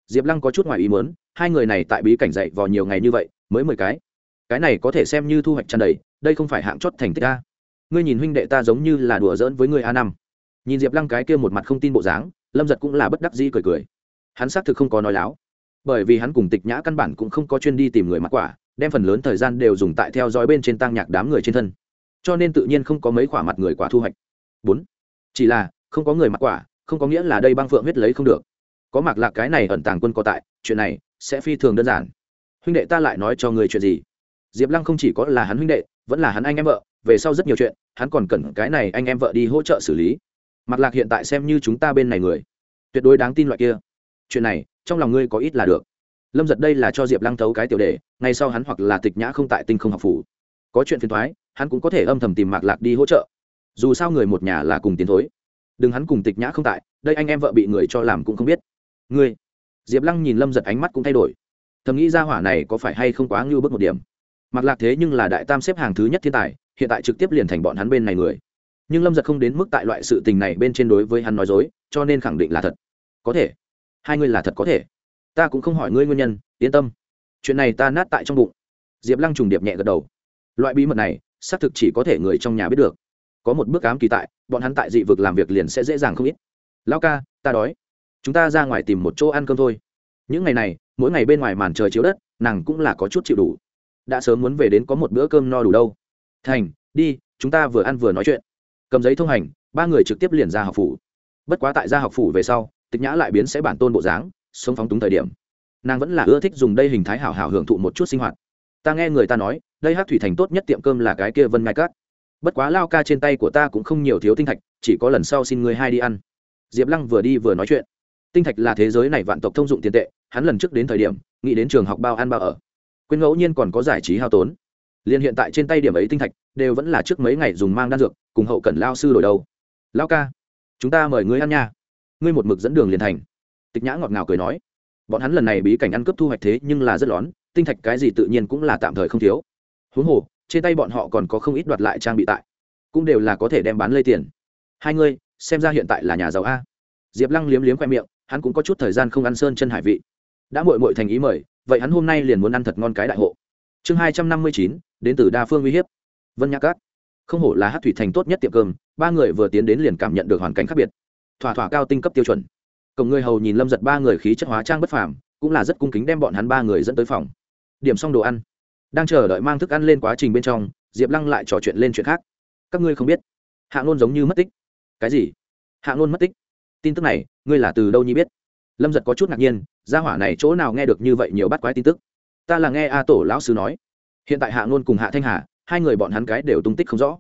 Diệp lăng có chút ngoài ý muốn, hai người này tại bí cảnh dạy vào nhiều ngày như vậy mới mười cái. Cái này có thể xem như thu hoạch tràn đầy, đây không phải hạng chót thành tích a. Ngươi nhìn huynh đệ ta giống như là đùa giỡn với ngươi a năm. Nhìn diệp lăng cái kia một mặt không tin bộ dáng, lâm giật cũng là bất đắc dĩ cười cười. Hắn xác thực không có nói láo. Bởi vì hắn cùng tịch nhã căn bản cũng không có chuyên đi tìm người mặc quả, đem phần lớn thời gian đều dùng tại theo dõi bên trên tăng nhạc đám người trên thân. Cho nên tự nhiên không có mấy quả mặt người quả thu hoạch. Bốn. Chỉ là, không có người mặc quả, không có nghĩa là đây băng phượng huyết lấy không được. Có mặc lạc cái này ẩn tàng quân có tại, chuyện này sẽ phi thường đơn giản huynh đệ ta lại nói cho người chuyện gì? Diệp lăng không chỉ có là hắn huynh đệ, vẫn là hắn anh em vợ, về sau rất nhiều chuyện, hắn còn cần cái này anh em vợ đi hỗ trợ xử lý. Mặc lạc hiện tại xem như chúng ta bên này người. Tuyệt đối đáng tin loại kia. Chuyện này, trong lòng ngươi có ít là được. Lâm giật đây là cho diệp lăng thấu cái tiểu đề, ngay sau hắn hoặc là tịch nhã không tại tinh không học phủ. Có chuyện phiền thoái hắn cũng có thể âm thầm tìm mạc lạc đi hỗ trợ. Dù sao người một nhà là cùng tiến thối. Đừng hắn cùng tịch nhã không tại, đây anh em vợ bị người cho làm cũng không biết. Ngươi. Diệp lăng nhìn lâm giật ánh mắt cũng thay đổi thầm nghĩ ra hỏa này có phải hay không quá ngưu bước một điểm. Mặc lạc thế nhưng là đại tam xếp hàng thứ nhất thiên tài, hiện tại trực tiếp liền thành bọn hắn bên này người. Nhưng lâm giật không đến mức tại loại sự tình này bên trên đối với hắn nói dối, cho nên khẳng định là thật. Có thể. Hai ngươi là thật có thể. Ta cũng không hỏi ngươi nguyên nhân, yên tâm. Chuyện này ta nát tại trong bụng. Diệp lăng trùng điệp nhẹ gật đầu. Loại bí mật này, xác thực chỉ có thể người trong nhà biết được. Có một bước cám kỳ tại, bọn hắn tại dị vực làm việc liền sẽ dễ dàng không ít. Lao ca, ta đói. Chúng ta ra ngoài tìm một chỗ ăn cơm thôi. Những ngày này mỗi ngày bên ngoài màn trời chiếu đất, nàng cũng là có chút chịu đủ. Đã sớm muốn về đến có một bữa cơm no đủ đâu. Thành, đi, chúng ta vừa ăn vừa nói chuyện. Cầm giấy thông hành, ba người trực tiếp liền ra học phủ. Bất quá tại gia học phủ về sau, tịch nhã lại biến sẽ bản tôn bộ dáng, sống phóng túng thời điểm. Nàng vẫn là ưa thích dùng đây hình thái hảo hảo hưởng thụ một chút sinh hoạt. Ta nghe người ta nói, đây hát thủy thành tốt nhất tiệm cơm là cái kia vân ngai cát. Bất quá lao ca trên tay của ta cũng không nhiều thiếu tinh thạch, chỉ có lần sau xin người hai đi ăn. Diệp lăng vừa đi vừa nói chuyện tinh thạch là thế giới này vạn tộc thông dụng tiền tệ, hắn lần trước đến thời điểm, nghĩ đến trường học bao ăn bao ở. Quên ngẫu nhiên còn có giải trí hao tốn. Liền hiện tại trên tay điểm ấy tinh thạch, đều vẫn là trước mấy ngày dùng mang đan dược, cùng hậu cần lao sư đổi đầu. lao ca, chúng ta mời ngươi ăn nha. Ngươi một mực dẫn đường liền thành. Tịch nhã ngọt ngào cười nói. Bọn hắn lần này bí cảnh ăn cướp thu hoạch thế nhưng là rất lón, tinh thạch cái gì tự nhiên cũng là tạm thời không thiếu. Huống hồ, trên tay bọn họ còn có không ít đoạt lại trang bị tại, cũng đều là có thể đem bán lây tiền. Hai ngươi, xem ra hiện tại là nhà giàu a. Diệp lăng liếm liếm khoe miệng hắn cũng có chút thời gian không ăn sơn chân hải vị. Đã mội mội thành ý mời, vậy hắn hôm nay liền muốn ăn thật ngon cái đại hộ. Chương hai trăm năm mươi chín, đến từ đa phương uy hiếp. Vân nhạc cát không hổ là hát thủy thành tốt nhất tiệm cơm, ba người vừa tiến đến liền cảm nhận được hoàn cảnh khác biệt. Thỏa thỏa cao tinh cấp tiêu chuẩn. Cổng người hầu nhìn lâm giật ba người khí chất hóa trang bất phàm, cũng là rất cung kính đem bọn hắn ba người dẫn tới phòng. Điểm xong đồ ăn. Đang chờ đợi mang thức ăn lên quá trình bên trong, diệp lăng lại trò chuyện lên chuyện khác. Các ngươi không biết. Hạ ngôn giống như mất tích. Cái gì? Hạ ngôn mất tích? Tin tức này, ngươi là từ đâu nhi biết? Lâm giật có chút ngạc nhiên, gia hỏa này chỗ nào nghe được như vậy nhiều bắt quái tin tức? Ta là nghe a tổ lão sư nói. Hiện tại hạ ngôn cùng hạ thanh hà, hai người bọn hắn cái đều tung tích không rõ.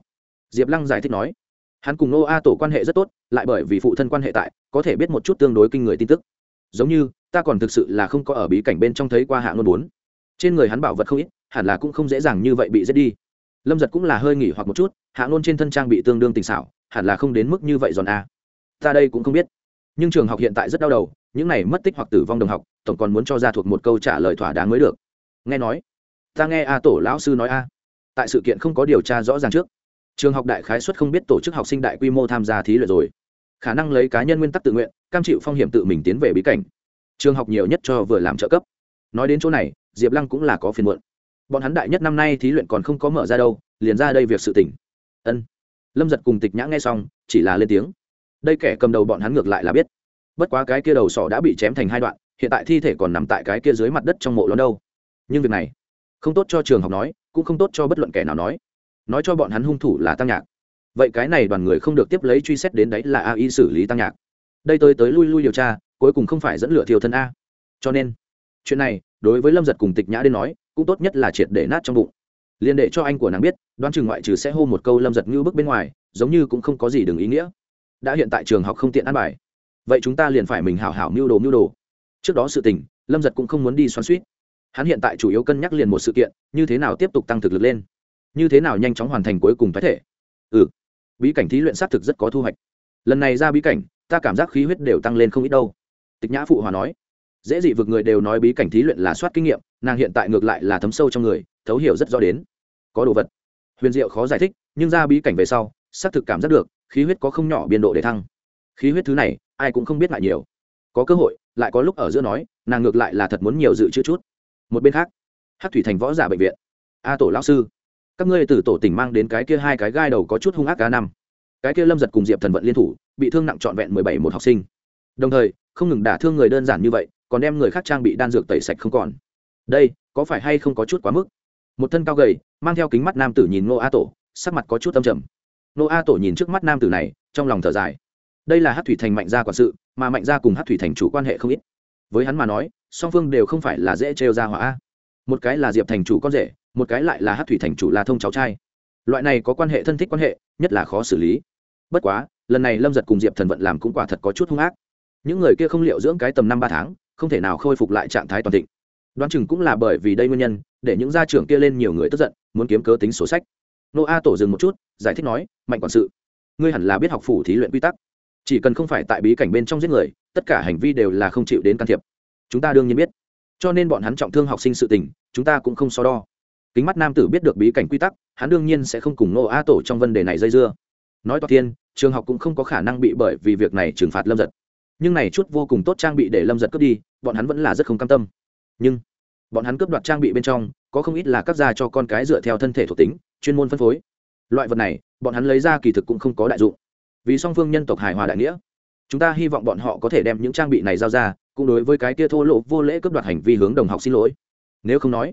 Diệp lăng giải thích nói, hắn cùng nô a tổ quan hệ rất tốt, lại bởi vì phụ thân quan hệ tại, có thể biết một chút tương đối kinh người tin tức. Giống như, ta còn thực sự là không có ở bí cảnh bên trong thấy qua hạ ngôn bốn. Trên người hắn bảo vật không ít, hẳn là cũng không dễ dàng như vậy bị giết đi. Lâm giật cũng là hơi nghỉ hoặc một chút, hạ ngôn trên thân trang bị tương đương tình xảo, hẳn là không đến mức như vậy giòn a ta đây cũng không biết. Nhưng trường học hiện tại rất đau đầu, những này mất tích hoặc tử vong đồng học, tổng còn muốn cho ra thuộc một câu trả lời thỏa đáng mới được. Nghe nói, ta nghe a tổ lão sư nói a. Tại sự kiện không có điều tra rõ ràng trước, trường học đại khái xuất không biết tổ chức học sinh đại quy mô tham gia thí luyện rồi. Khả năng lấy cá nhân nguyên tắc tự nguyện, cam chịu phong hiểm tự mình tiến về bí cảnh. Trường học nhiều nhất cho vừa làm trợ cấp. Nói đến chỗ này, diệp lăng cũng là có phiền muộn. Bọn hắn đại nhất năm nay thí luyện còn không có mở ra đâu, liền ra đây việc sự tỉnh ân. Lâm giật cùng tịch nhã nghe xong, chỉ là lên tiếng đây kẻ cầm đầu bọn hắn ngược lại là biết. Bất quá cái kia đầu sỏ đã bị chém thành hai đoạn, hiện tại thi thể còn nằm tại cái kia dưới mặt đất trong mộ lớn đâu. Nhưng việc này, không tốt cho trường học nói, cũng không tốt cho bất luận kẻ nào nói. Nói cho bọn hắn hung thủ là tăng nhạc. Vậy cái này đoàn người không được tiếp lấy truy xét đến đấy là ai xử lý tăng nhạc. Đây tới tới lui lui điều tra, cuối cùng không phải dẫn lửa thiêu thân a. Cho nên, chuyện này, đối với lâm giật cùng tịch nhã đến nói, cũng tốt nhất là triệt để nát trong bụng. Liền để cho anh của nàng biết, đoán chừng ngoại trừ sẽ hô một câu lâm giật như bước bên ngoài, giống như cũng không có gì đừng ý nghĩa đã hiện tại trường học không tiện ăn bài. Vậy chúng ta liền phải mình hảo hảo mưu đồ mưu đồ. Trước đó sự tình, lâm giật cũng không muốn đi xoắn suýt hắn hiện tại chủ yếu cân nhắc liền một sự kiện, như thế nào tiếp tục tăng thực lực lên? Như thế nào nhanh chóng hoàn thành cuối cùng có thể? Ừ. Bí cảnh thí luyện xác thực rất có thu hoạch. Lần này ra bí cảnh, ta cảm giác khí huyết đều tăng lên không ít đâu. Tịch nhã phụ hòa nói. Dễ dị vực người đều nói bí cảnh thí luyện là soát kinh nghiệm, nàng hiện tại ngược lại là thấm sâu trong người, thấu hiểu rất rõ đến. Có đồ vật. Huyền diệu khó giải thích, nhưng ra bí cảnh về sau, xác thực cảm giác được khí huyết có không nhỏ biên độ để thăng. Khí huyết thứ này, ai cũng không biết lại nhiều. Có cơ hội, lại có lúc ở giữa nói, nàng ngược lại là thật muốn nhiều dự trữ chút. Một bên khác hát thủy thành võ giả bệnh viện. A tổ lão sư, các ngươi từ tổ tỉnh mang đến cái kia hai cái gai đầu có chút hung ác cá năm. Cái kia lâm giật cùng diệp thần vận liên thủ, bị thương nặng trọn vẹn mười bảy một học sinh. Đồng thời, không ngừng đả thương người đơn giản như vậy, còn đem người khác trang bị đan dược tẩy sạch không còn. Đây, có phải hay không có chút quá mức? Một thân cao gầy, mang theo kính mắt nam tử nhìn ngô a tổ, sắc mặt có chút âm trầm nô a tổ nhìn trước mắt nam tử này, trong lòng thở dài. Đây là hát thủy thành mạnh gia quản sự, mà mạnh gia cùng hát thủy thành chủ quan hệ không ít. Với hắn mà nói, song phương đều không phải là dễ trêu ra hỏa một cái là diệp thành chủ con rể, một cái lại là hát thủy thành chủ la thông cháu trai. Loại này có quan hệ thân thích quan hệ, nhất là khó xử lý. Bất quá, lần này lâm giật cùng diệp thần vận làm cũng quả thật có chút hung ác. Những người kia không liệu dưỡng cái tầm năm ba tháng, không thể nào khôi phục lại trạng thái toàn thịnh. Đoán chừng cũng là bởi vì đây nguyên nhân, để những gia trưởng kia lên nhiều người tức giận, muốn kiếm cớ tính sổ sách nô a tổ dừng một chút, giải thích nói, mạnh quản sự, ngươi hẳn là biết học phủ thí luyện quy tắc. Chỉ cần không phải tại bí cảnh bên trong giết người, tất cả hành vi đều là không chịu đến can thiệp. Chúng ta đương nhiên biết. Cho nên bọn hắn trọng thương học sinh sự tình, chúng ta cũng không so đo. Kính mắt nam tử biết được bí cảnh quy tắc, hắn đương nhiên sẽ không cùng nô a tổ trong vấn đề này dây dưa. Nói toa thiên trường học cũng không có khả năng bị bởi vì việc này trừng phạt lâm giật. Nhưng này chút vô cùng tốt trang bị để lâm giật cướp đi, bọn hắn vẫn là rất không cam tâm. Nhưng, bọn hắn cướp đoạt trang bị bên trong, có không ít là các gia cho con cái dựa theo thân thể thuộc tính chuyên môn phân phối. Loại vật này, bọn hắn lấy ra kỳ thực cũng không có đại dụng. Vì song phương nhân tộc hài hòa đại nghĩa, chúng ta hy vọng bọn họ có thể đem những trang bị này giao ra, cũng đối với cái kia thô lỗ vô lễ cướp đoạt hành vi hướng đồng học xin lỗi. Nếu không nói,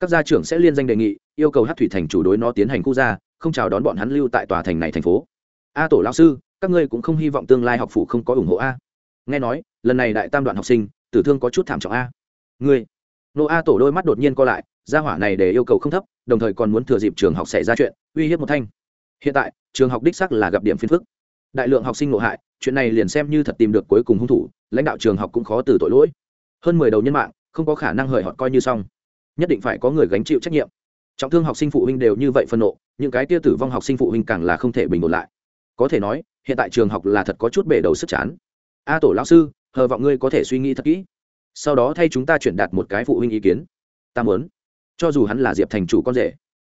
các gia trưởng sẽ liên danh đề nghị, yêu cầu hát thủy thành chủ đối nó tiến hành khu gia, không chào đón bọn hắn lưu tại tòa thành này thành phố. A tổ lao sư, các ngươi cũng không hy vọng tương lai học phủ không có ủng hộ a. Nghe nói, lần này đại tam đoạn học sinh, tử thương có chút thảm trọng a. Ngươi, nô a tổ đôi mắt đột nhiên co lại, gia hỏa này để yêu cầu không thấp đồng thời còn muốn thừa dịp trường học xảy ra chuyện, uy hiếp một thanh. Hiện tại, trường học đích sắc là gặp điểm phiền phức. Đại lượng học sinh ngộ hại, chuyện này liền xem như thật tìm được cuối cùng hung thủ, lãnh đạo trường học cũng khó từ tội lỗi. Hơn mười đầu nhân mạng, không có khả năng hời họ coi như xong. Nhất định phải có người gánh chịu trách nhiệm. Trọng thương học sinh phụ huynh đều như vậy phân nộ, những cái tia tử vong học sinh phụ huynh càng là không thể bình ổn lại. Có thể nói, hiện tại trường học là thật có chút bể đầu sức chán. A tổ lão sư, hờ vọng ngươi có thể suy nghĩ thật kỹ. Sau đó thay chúng ta chuyển đạt một cái phụ huynh ý kiến. Ta muốn cho dù hắn là diệp thành chủ con rể,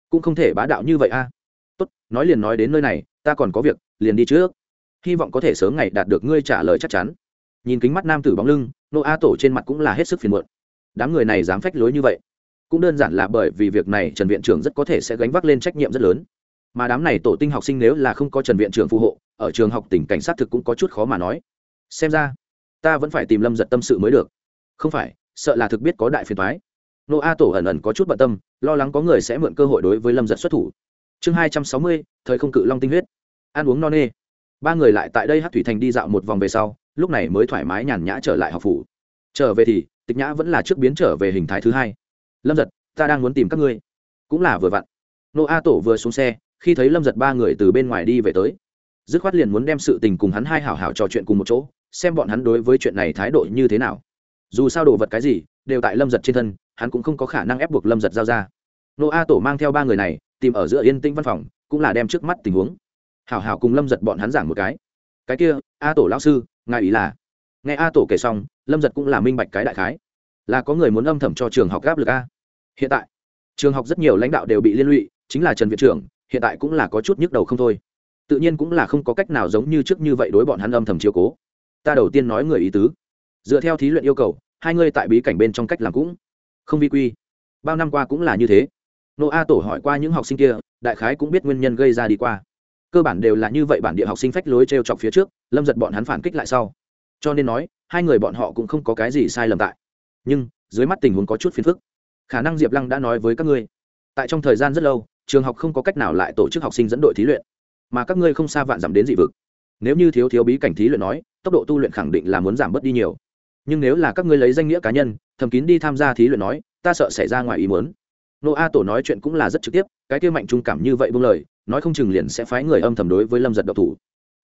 cũng không thể bá đạo như vậy a. Tốt, nói liền nói đến nơi này, ta còn có việc, liền đi trước. Hy vọng có thể sớm ngày đạt được ngươi trả lời chắc chắn. Nhìn kính mắt nam tử bóng lưng, nô a tổ trên mặt cũng là hết sức phiền muộn. Đám người này dám phách lối như vậy, cũng đơn giản là bởi vì việc này trần viện trưởng rất có thể sẽ gánh vác lên trách nhiệm rất lớn. Mà đám này tổ tinh học sinh nếu là không có trần viện trưởng phù hộ, ở trường học tỉnh cảnh sát thực cũng có chút khó mà nói. Xem ra, ta vẫn phải tìm lâm giật tâm sự mới được. Không phải, sợ là thực biết có đại phiền thoái nô a tổ ẩn ẩn có chút bận tâm, lo lắng có người sẽ mượn cơ hội đối với lâm giật xuất thủ. Chương hai trăm sáu mươi, thời không cự long tinh huyết. Ăn uống no nê. Ba người lại tại đây hát thủy thành đi dạo một vòng về sau, lúc này mới thoải mái nhàn nhã trở lại học phủ. Trở về thì, tịch nhã vẫn là trước biến trở về hình thái thứ hai. Lâm giật, ta đang muốn tìm các ngươi. Cũng là vừa vặn. Nô a tổ vừa xuống xe, khi thấy lâm giật ba người từ bên ngoài đi về tới, dứt khoát liền muốn đem sự tình cùng hắn hai hảo hảo trò chuyện cùng một chỗ, xem bọn hắn đối với chuyện này thái độ như thế nào. Dù sao đồ vật cái gì, đều tại lâm giật trên thân hắn cũng không có khả năng ép buộc lâm giật giao ra nô a tổ mang theo ba người này tìm ở giữa yên tĩnh văn phòng cũng là đem trước mắt tình huống hảo hảo cùng lâm giật bọn hắn giảng một cái cái kia a tổ lão sư ngài ý là nghe a tổ kể xong lâm giật cũng là minh bạch cái đại khái là có người muốn âm thầm cho trường học gáp lực a hiện tại trường học rất nhiều lãnh đạo đều bị liên lụy chính là trần viện trưởng hiện tại cũng là có chút nhức đầu không thôi tự nhiên cũng là không có cách nào giống như trước như vậy đối bọn hắn âm thầm chiếu cố ta đầu tiên nói người ý tứ dựa theo thí luyện yêu cầu hai ngươi tại bí cảnh bên trong cách làm cũng không vi quy. Bao năm qua cũng là như thế. Nô a tổ hỏi qua những học sinh kia, đại khái cũng biết nguyên nhân gây ra đi qua. Cơ bản đều là như vậy bản địa học sinh phách lối t r e o chọc phía trước, lâm giật bọn hắn phản kích lại sau. Cho nên nói, hai người bọn họ cũng không có cái gì sai lầm tại. Nhưng, dưới mắt tình huống có chút phiền phức. Khả năng diệp lăng đã nói với các ngươi. Tại trong thời gian rất lâu, trường học không có cách nào lại tổ chức học sinh dẫn đội thí luyện. Mà các ngươi không xa vạn giảm đến dị vực. Nếu như thiếu thiếu bí cảnh thí luyện nói, tốc độ tu luyện khẳng định là muốn giảm bớt đi nhiều nhưng nếu là các ngươi lấy danh nghĩa cá nhân, thầm kín đi tham gia thí luyện nói, ta sợ xảy ra ngoài ý muốn. Nô a tổ nói chuyện cũng là rất trực tiếp, cái kia mạnh trung cảm như vậy buông lời, nói không chừng liền sẽ phái người âm thầm đối với lâm giật độc thủ.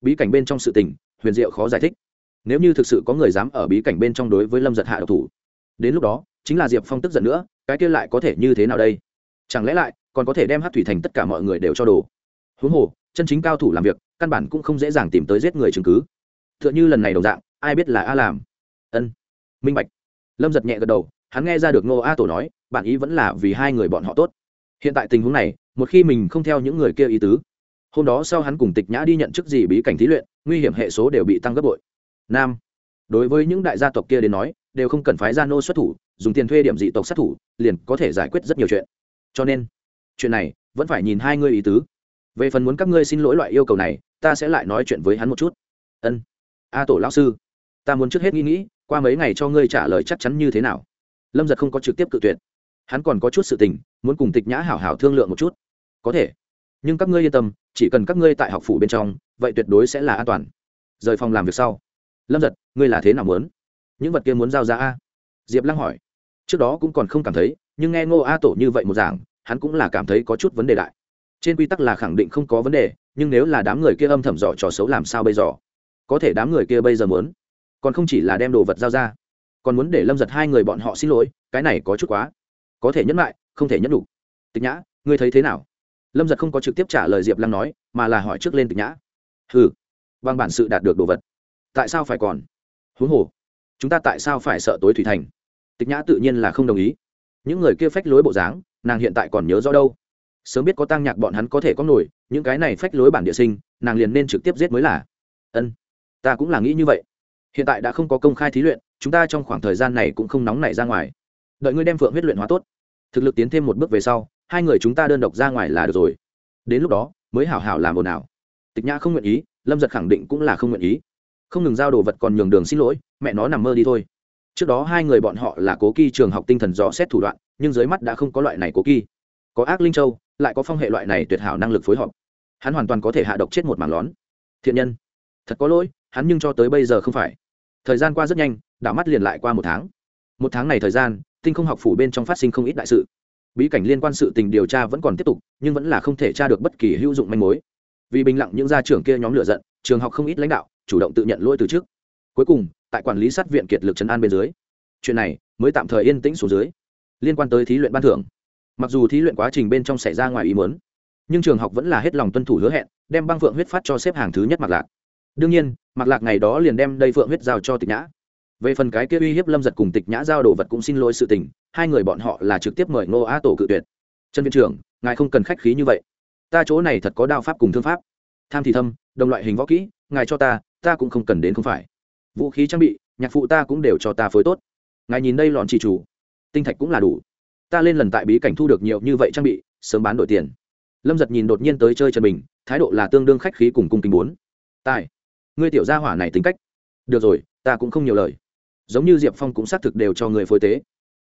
Bí cảnh bên trong sự tình, huyền diệu khó giải thích. Nếu như thực sự có người dám ở bí cảnh bên trong đối với lâm giật hạ độc thủ, đến lúc đó, chính là diệp phong tức giận nữa, cái kia lại có thể như thế nào đây? Chẳng lẽ lại, còn có thể đem hát thủy thành tất cả mọi người đều cho đồ? Huống hồ, chân chính cao thủ làm việc, căn bản cũng không dễ dàng tìm tới giết người chứng cứ. T h ư ợ n h ư lần này đồng dạng, ai biết là a làm? Ân. Minh bạch. Lâm giật nhẹ gật đầu, hắn nghe ra được ngô a tổ nói, bạn ý vẫn là vì hai người bọn họ tốt. Hiện tại tình huống này, một khi mình không theo những người kia ý tứ, hôm đó sau hắn cùng tịch nhã đi nhận chức gì bí cảnh thí luyện, nguy hiểm hệ số đều bị tăng gấp bội. Nam. Đối với những đại gia tộc kia đến nói, đều không cần phái gia nô xuất thủ, dùng tiền thuê điểm dị tộc sát thủ, liền có thể giải quyết rất nhiều chuyện. Cho nên, chuyện này vẫn phải nhìn hai người ý tứ. Về phần muốn các ngươi xin lỗi loại yêu cầu này, ta sẽ lại nói chuyện với hắn một chút. Ân. A tổ lão sư, ta muốn trước hết nghĩ nghĩ qua mấy ngày cho ngươi trả lời chắc chắn như thế nào? Lâm giật không có trực tiếp cự tuyệt. Hắn còn có chút sự tình, muốn cùng tịch nhã hảo hảo thương lượng một chút. Có thể. Nhưng các ngươi yên tâm, chỉ cần các ngươi tại học phủ bên trong, vậy tuyệt đối sẽ là an toàn. Rời phòng làm việc sau. Lâm giật, ngươi là thế nào muốn? Những vật kia muốn giao ra a? Diệp lăng hỏi. Trước đó cũng còn không cảm thấy, nhưng nghe ngô a tổ như vậy một giảng, hắn cũng là cảm thấy có chút vấn đề đại. Trên quy tắc là khẳng định không có vấn đề, nhưng nếu là đám người kia âm thầm dò trò xấu làm sao bây giờ? Có thể đám người kia bây giờ muốn còn không chỉ là đem đồ vật giao ra, còn muốn để lâm giật hai người bọn họ xin lỗi, cái này có chút quá. Có thể nhẫn lại, không thể nhẫn đủ. Tịch nhã, ngươi thấy thế nào? Lâm giật không có trực tiếp trả lời diệp lăng nói, mà là hỏi trước lên tịch nhã. Ừ bằng bản sự đạt được đồ vật. Tại sao phải còn? Huống hồ, chúng ta tại sao phải sợ tối thủy thành? Tịch nhã tự nhiên là không đồng ý. Những người kia phách lối bộ dáng, nàng hiện tại còn nhớ rõ đâu. Sớm biết có tăng nhạc bọn hắn có thể có nổi, những cái này phách lối bản địa sinh, nàng liền nên trực tiếp giết mới là. Ân, ta cũng là nghĩ như vậy hiện tại đã không có công khai thí luyện, chúng ta trong khoảng thời gian này cũng không nóng nảy ra ngoài. Đợi ngươi đem phượng huyết luyện hóa tốt, thực lực tiến thêm một bước về sau, hai người chúng ta đơn độc ra ngoài là được rồi. Đến lúc đó, mới hảo hảo làm ồn ào. Tịch nhã không nguyện ý, lâm giật khẳng định cũng là không nguyện ý. Không ngừng giao đồ vật còn nhường đường xin lỗi, mẹ nó nằm mơ đi thôi. Trước đó hai người bọn họ là cố kỳ trường học tinh thần rõ xét thủ đoạn, nhưng dưới mắt đã không có loại này cố kỳ. Có ác linh châu, lại có phong hệ loại này tuyệt hảo năng lực phối hợp. Hắn hoàn toàn có thể hạ độc chết một mảng lón. Thiện nhân, thật có lỗi, hắn nhưng cho tới bây giờ không phải thời gian qua rất nhanh, đảo mắt liền lại qua một tháng. Một tháng này thời gian, tinh không học phủ bên trong phát sinh không ít đại sự. Bí cảnh liên quan sự tình điều tra vẫn còn tiếp tục, nhưng vẫn là không thể tra được bất kỳ hữu dụng manh mối. Vì bình lặng những gia trưởng kia nhóm lựa giận, trường học không ít lãnh đạo chủ động tự nhận lỗi từ trước. Cuối cùng, tại quản lý sát viện kiệt lực trấn an bên dưới, chuyện này mới tạm thời yên tĩnh xuống dưới. Liên quan tới thí luyện ban thưởng, mặc dù thí luyện quá trình bên trong xảy ra ngoài ý muốn, nhưng trường học vẫn là hết lòng tuân thủ hứa hẹn, đem băng phượng huyết phát cho xếp hàng thứ nhất mặc lạc đương nhiên mặc lạc ngày đó liền đem đây phượng huyết giao cho tịch nhã. Về phần cái kia uy hiếp lâm giật cùng tịch nhã giao đồ vật cũng xin lỗi sự tình, hai người bọn họ là trực tiếp mời ngô á tổ cự tuyệt. Trần viện trưởng, ngài không cần khách khí như vậy. Ta chỗ này thật có đao pháp cùng thương pháp. Tham thì thâm, đồng loại hình võ kỹ, ngài cho ta ta cũng không cần đến không phải. Vũ khí trang bị, nhạc phụ ta cũng đều cho ta phối tốt. Ngài nhìn đây lọn chỉ chủ. Tinh thạch cũng là đủ. Ta lên lần tại bí cảnh thu được nhiều như vậy trang bị, sớm bán đổi tiền. Lâm giật nhìn đột nhiên tới chơi trần bình, thái độ là tương đương khách khí cùng cung kính bốn. Tài ngươi tiểu gia hỏa này tính cách. Được rồi, ta cũng không nhiều lời. Giống như diệp phong cũng xác thực đều cho người phối tế.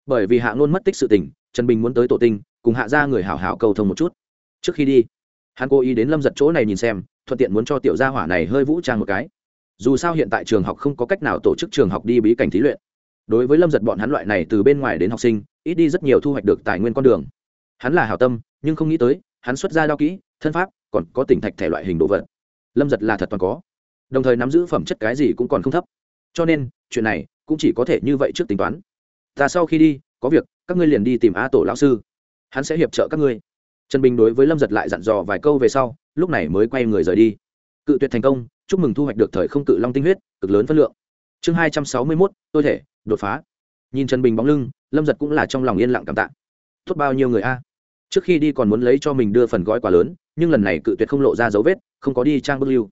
Bởi vì hạ ngôn mất tích sự tình, trần bình muốn tới tổ tinh, cùng hạ ra người hảo hảo cầu thông một chút. Trước khi đi, hắn cố ý đến lâm giật chỗ này nhìn xem, thuận tiện muốn cho tiểu gia hỏa này hơi vũ trang một cái. Dù sao hiện tại trường học không có cách nào tổ chức trường học đi bí cảnh thí luyện. Đối với lâm giật bọn hắn loại này từ bên ngoài đến học sinh, ít đi rất nhiều thu hoạch được tài nguyên con đường. Hắn là hảo tâm, nhưng không nghĩ tới, hắn xuất ra đao kỹ, thân pháp, còn có tỉnh thạch thể loại hình đồ vật. Lâm giật là thật toàn có đồng thời nắm giữ phẩm chất cái gì cũng còn không thấp. Cho nên, chuyện này cũng chỉ có thể như vậy trước tính toán. Ta sau khi đi, có việc, các ngươi liền đi tìm a tổ lão sư. Hắn sẽ hiệp trợ các ngươi. Trần bình đối với lâm giật lại dặn dò vài câu về sau, lúc này mới quay người rời đi. Cự tuyệt thành công, chúc mừng thu hoạch được thời không cự long tinh huyết, cực lớn phân lượng. Chương hai trăm sáu mươi mốt, tôi thể, đột phá. Nhìn trần bình bóng lưng, lâm giật cũng là trong lòng yên lặng cảm tạ. Tốt bao nhiêu người a? Trước khi đi còn muốn lấy cho mình đưa phần gói quà lớn, nhưng lần này cự tuyệt không lộ ra dấu vết, không có đi trang bức lưu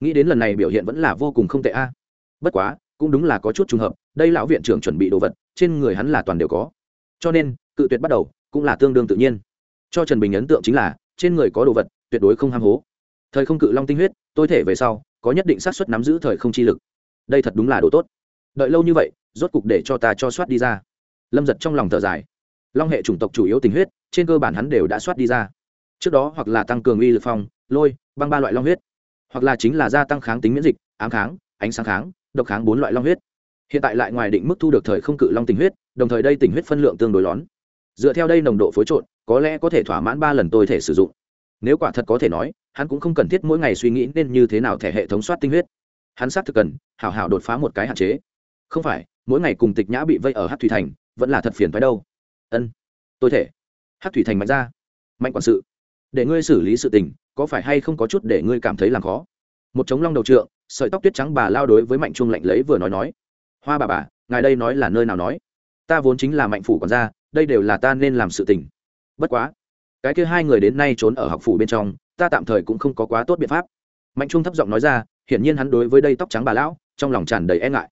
nghĩ đến lần này biểu hiện vẫn là vô cùng không tệ a. Bất quá, cũng đúng là có chút trùng hợp, đây lão viện trưởng chuẩn bị đồ vật, trên người hắn là toàn đều có. Cho nên, cự tuyệt bắt đầu, cũng là tương đương tự nhiên. Cho trần bình ấn tượng chính là, trên người có đồ vật, tuyệt đối không ham hố. Thời không cự long tinh huyết, tôi thể về sau, có nhất định xác suất nắm giữ thời không chi lực. Đây thật đúng là đồ tốt. Đợi lâu như vậy, rốt cục để cho ta cho soát đi ra. Lâm giật trong lòng thở dài. Long hệ chủng tộc chủ yếu tình huyết, trên cơ bản hắn đều đã soát đi ra. Trước đó hoặc là tăng cường uy lực phong, lôi, băng ba loại long huyết hoặc là chính là gia tăng kháng tính miễn dịch, ám kháng, ánh sáng kháng, độc kháng bốn loại long huyết. Hiện tại lại ngoài định mức thu được thời không cự long tình huyết, đồng thời đây tình huyết phân lượng tương đối lón dựa theo đây nồng độ phối trộn, có lẽ có thể thỏa mãn ba lần tôi thể sử dụng. Nếu quả thật có thể nói, hắn cũng không cần thiết mỗi ngày suy nghĩ nên như thế nào thể hệ thống soát tinh huyết. Hắn xác thực cần, hảo hảo đột phá một cái hạn chế. Không phải, mỗi ngày cùng tịch nhã bị vây ở hát thủy thành, vẫn là thật phiền phái đâu. Ân, tôi thể. Hát thủy thành mạnh ra. Mạnh quản sự để ngươi xử lý sự tình, có phải hay không có chút để ngươi cảm thấy làm khó? Một trống long đầu trượng, sợi tóc tuyết trắng bà lao đối với mạnh chuông lạnh lấy vừa nói nói. Hoa bà bà, ngài đây nói là nơi nào nói? Ta vốn chính là mạnh phủ còn ra đây đều là ta nên làm sự tình. Bất quá, cái kia hai người đến nay trốn ở học phủ bên trong, ta tạm thời cũng không có quá tốt biện pháp. Mạnh trung thấp giọng nói ra, hiển nhiên hắn đối với đây tóc trắng bà lão, trong lòng tràn đầy e ngại.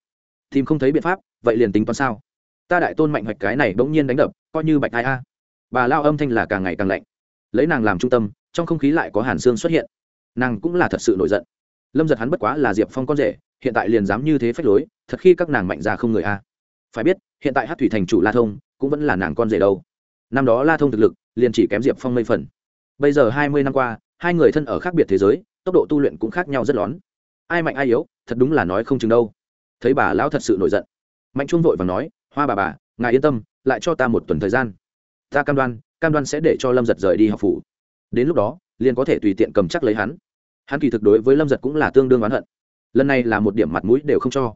Tìm không thấy biện pháp, vậy liền tính toán sao? Ta đại tôn mạnh hoạch cái này bỗng nhiên đánh đập, coi như bạch ai a. Bà lao âm thanh là càng ngày càng lạnh lấy nàng làm trung tâm, trong không khí lại có hàn xương xuất hiện. Nàng cũng là thật sự nổi giận. Lâm giật hắn bất quá là diệp phong con rể, hiện tại liền dám như thế phách lối, thật khi các nàng mạnh ra không người a. Phải biết, hiện tại hát thủy thành chủ la thông cũng vẫn là nàng con rể đâu. Năm đó la thông thực lực liền chỉ kém diệp phong mây phần. Bây giờ hai mươi năm qua, hai người thân ở khác biệt thế giới, tốc độ tu luyện cũng khác nhau rất lón. Ai mạnh ai yếu, thật đúng là nói không chừng đâu. Thấy bà lão thật sự nổi giận. Mạnh trung vội và nói, hoa bà bà, ngài yên tâm, lại cho ta một tuần thời gian. Ta cam đoan cam đoan sẽ để cho lâm giật rời đi học phủ. đến lúc đó, liền có thể tùy tiện cầm chắc lấy hắn. hắn kỳ thực đối với lâm giật cũng là tương đương oán hận. lần này là một điểm mặt mũi đều không cho.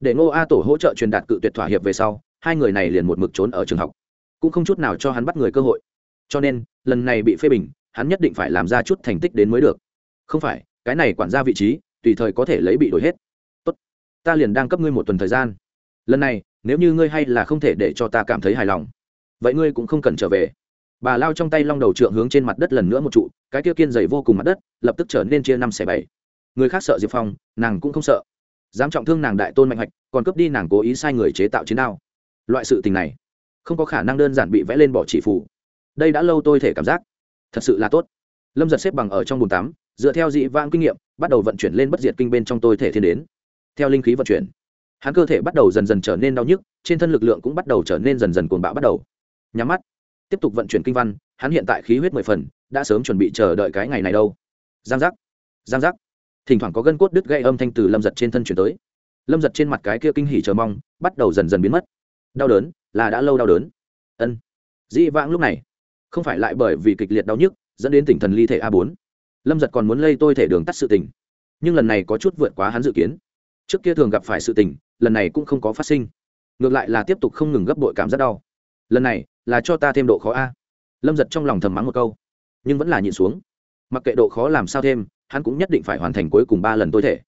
để ngô a tổ hỗ trợ truyền đạt cự tuyệt thỏa hiệp về sau, hai người này liền một mực trốn ở trường học. cũng không chút nào cho hắn bắt người cơ hội. cho nên, lần này bị phê bình, hắn nhất định phải làm ra chút thành tích đến mới được. không phải, cái này quản ra vị trí, tùy thời có thể lấy bị đổi hết. tốt, ta liền đang cấp ngươi một tuần thời gian. lần này, nếu như ngươi hay là không thể để cho ta cảm thấy hài lòng, vậy ngươi cũng không cần trở về bà lao trong tay long đầu trượng hướng trên mặt đất lần nữa một trụ, cái kia kiên dày vô cùng mặt đất, lập tức trở nên chia năm xẻ bảy. Người khác sợ diệp phong, nàng cũng không sợ. Dám trọng thương nàng đại tôn mạnh hạch, còn cướp đi nàng cố ý sai người chế tạo chiến đao. Loại sự tình này, không có khả năng đơn giản bị vẽ lên bỏ chỉ phủ đây đã lâu tôi thể cảm giác. Thật sự là tốt. Lâm giật xếp bằng ở trong bồn tắm, dựa theo dị vãng kinh nghiệm, bắt đầu vận chuyển lên bất diệt kinh bên trong tôi thể thiên đến. Theo linh khí vận chuyển, hắn cơ thể bắt đầu dần dần trở nên đau nhức, trên thân lực lượng cũng bắt đầu trở nên dần dần cuồng bạo bắt đầu. Nhắm mắt tiếp tục vận chuyển kinh văn, hắn hiện tại khí huyết mười phần, đã sớm chuẩn bị chờ đợi cái ngày này đâu. Giang giác giang giác. Thỉnh thoảng có gân cốt đứt gây âm thanh từ lâm giật trên thân chuyển tới. Lâm giật trên mặt cái kia kinh hỉ chờ mong, bắt đầu dần dần biến mất. Đau đớn, là đã lâu đau đớn. Ân. Dĩ vãng lúc này, không phải lại bởi vì kịch liệt đau nhức, dẫn đến tỉnh thần ly thể a bốn. Lâm giật còn muốn lây tôi thể đường tắt sự tình. Nhưng lần này có chút vượt quá hắn dự kiến. Trước kia thường gặp phải sự tình, lần này cũng không có phát sinh. Ngược lại là tiếp tục không ngừng gấp bội cảm giác đau lần này là cho ta thêm độ khó a. Lâm giật trong lòng thầm mắng một câu, nhưng vẫn là nhịn xuống. Mặc kệ độ khó làm sao thêm, hắn cũng nhất định phải hoàn thành cuối cùng ba lần tối thể.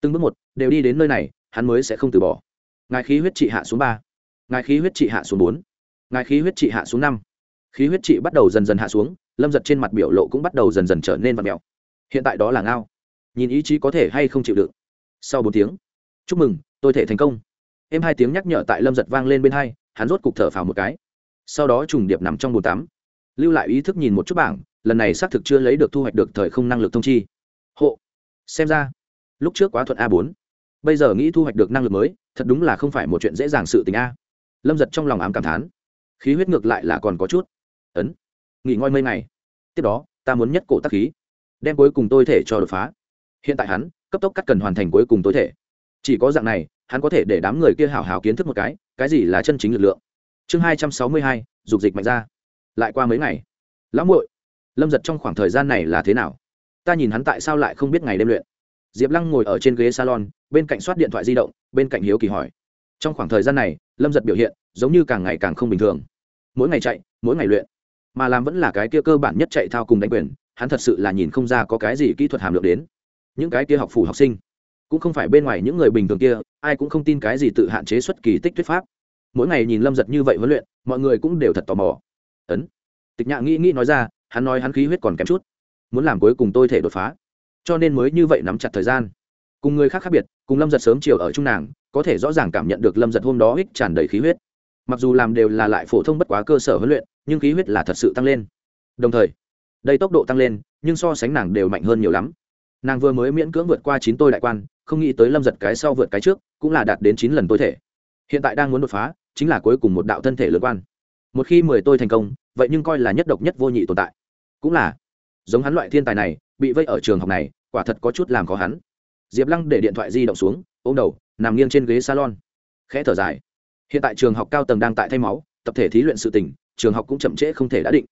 Từng bước một, đều đi đến nơi này, hắn mới sẽ không từ bỏ. Ngài khí huyết trị hạ xuống ba, ngài khí huyết trị hạ xuống bốn, ngài khí huyết trị hạ xuống năm. Khí huyết trị bắt đầu dần dần hạ xuống, lâm giật trên mặt biểu lộ cũng bắt đầu dần dần trở nên vặt mẹo. Hiện tại đó là ngao. Nhìn ý chí có thể hay không chịu đựng. Sau bốn tiếng, chúc mừng, tôi thể thành công. Em hai tiếng nhắc nhở tại lâm giật vang lên bên hai, hắn rốt cục thở phào một cái sau đó trùng điệp nằm trong bồn tắm. Lưu lại ý thức nhìn một chút bảng, lần này xác thực chưa lấy được thu hoạch được thời không năng lực thông chi. Hộ. Xem ra, lúc trước quá thuận a bốn. Bây giờ nghĩ thu hoạch được năng lực mới, thật đúng là không phải một chuyện dễ dàng sự tình a. Lâm giật trong lòng ám cảm thán. Khí huyết ngược lại là còn có chút. Ấn. Nghỉ ngơi mấy ngày. Tiếp đó, ta muốn nhất cổ tắc khí. Đem cuối cùng tôi thể cho đột phá. Hiện tại hắn, cấp tốc cắt cần hoàn thành cuối cùng tối thể. Chỉ có dạng này, hắn có thể để đám người kia hào hào kiến thức một cái cái gì là chân chính lực lượng chương hai trăm sáu mươi hai, dục dịch mạnh ra. Lại qua mấy ngày. Lão muội, lâm giật trong khoảng thời gian này là thế nào? Ta nhìn hắn tại sao lại không biết ngày đêm luyện. Diệp lăng ngồi ở trên ghế salon, bên cạnh soát điện thoại di động, bên cạnh hiếu kỳ hỏi. Trong khoảng thời gian này, lâm giật biểu hiện giống như càng ngày càng không bình thường. Mỗi ngày chạy, mỗi ngày luyện, mà làm vẫn là cái kia cơ bản nhất chạy thao cùng đánh quyền, hắn thật sự là nhìn không ra có cái gì kỹ thuật hàm lượng đến. Những cái kia học phủ học sinh, cũng không phải bên ngoài những người bình thường kia, ai cũng không tin cái gì tự hạn chế xuất kỳ tích thuyết pháp mỗi ngày nhìn lâm giật như vậy huấn luyện, mọi người cũng đều thật tò mò. Ấn. Tịch nhạ nghĩ nghĩ nói ra, hắn nói hắn khí huyết còn kém chút, muốn làm cuối cùng tôi thể đột phá. Cho nên mới như vậy nắm chặt thời gian. Cùng người khác khác biệt, cùng lâm giật sớm chiều ở trung nàng, có thể rõ ràng cảm nhận được lâm giật hôm đó hích tràn đầy khí huyết. Mặc dù làm đều là lại phổ thông bất quá cơ sở huấn luyện, nhưng khí huyết là thật sự tăng lên. Đồng thời, đây tốc độ tăng lên, nhưng so sánh nàng đều mạnh hơn nhiều lắm. Nàng vừa mới miễn cưỡng vượt qua chín tôi đại quan, không nghĩ tới lâm giật cái sau vượt cái trước, cũng là đạt đến chín lần tối thể. Hiện tại đang muốn đột phá chính là cuối cùng một đạo thân thể lớn quan. Một khi mười tôi thành công, vậy nhưng coi là nhất độc nhất vô nhị tồn tại. Cũng là, giống hắn loại thiên tài này, bị vây ở trường học này, quả thật có chút làm khó hắn. Diệp lăng để điện thoại di động xuống, ôm đầu, nằm nghiêng trên ghế salon. Khẽ thở dài. Hiện tại trường học cao tầng đang tại thay máu, tập thể thí luyện sự tỉnh trường học cũng chậm trễ không thể đã định.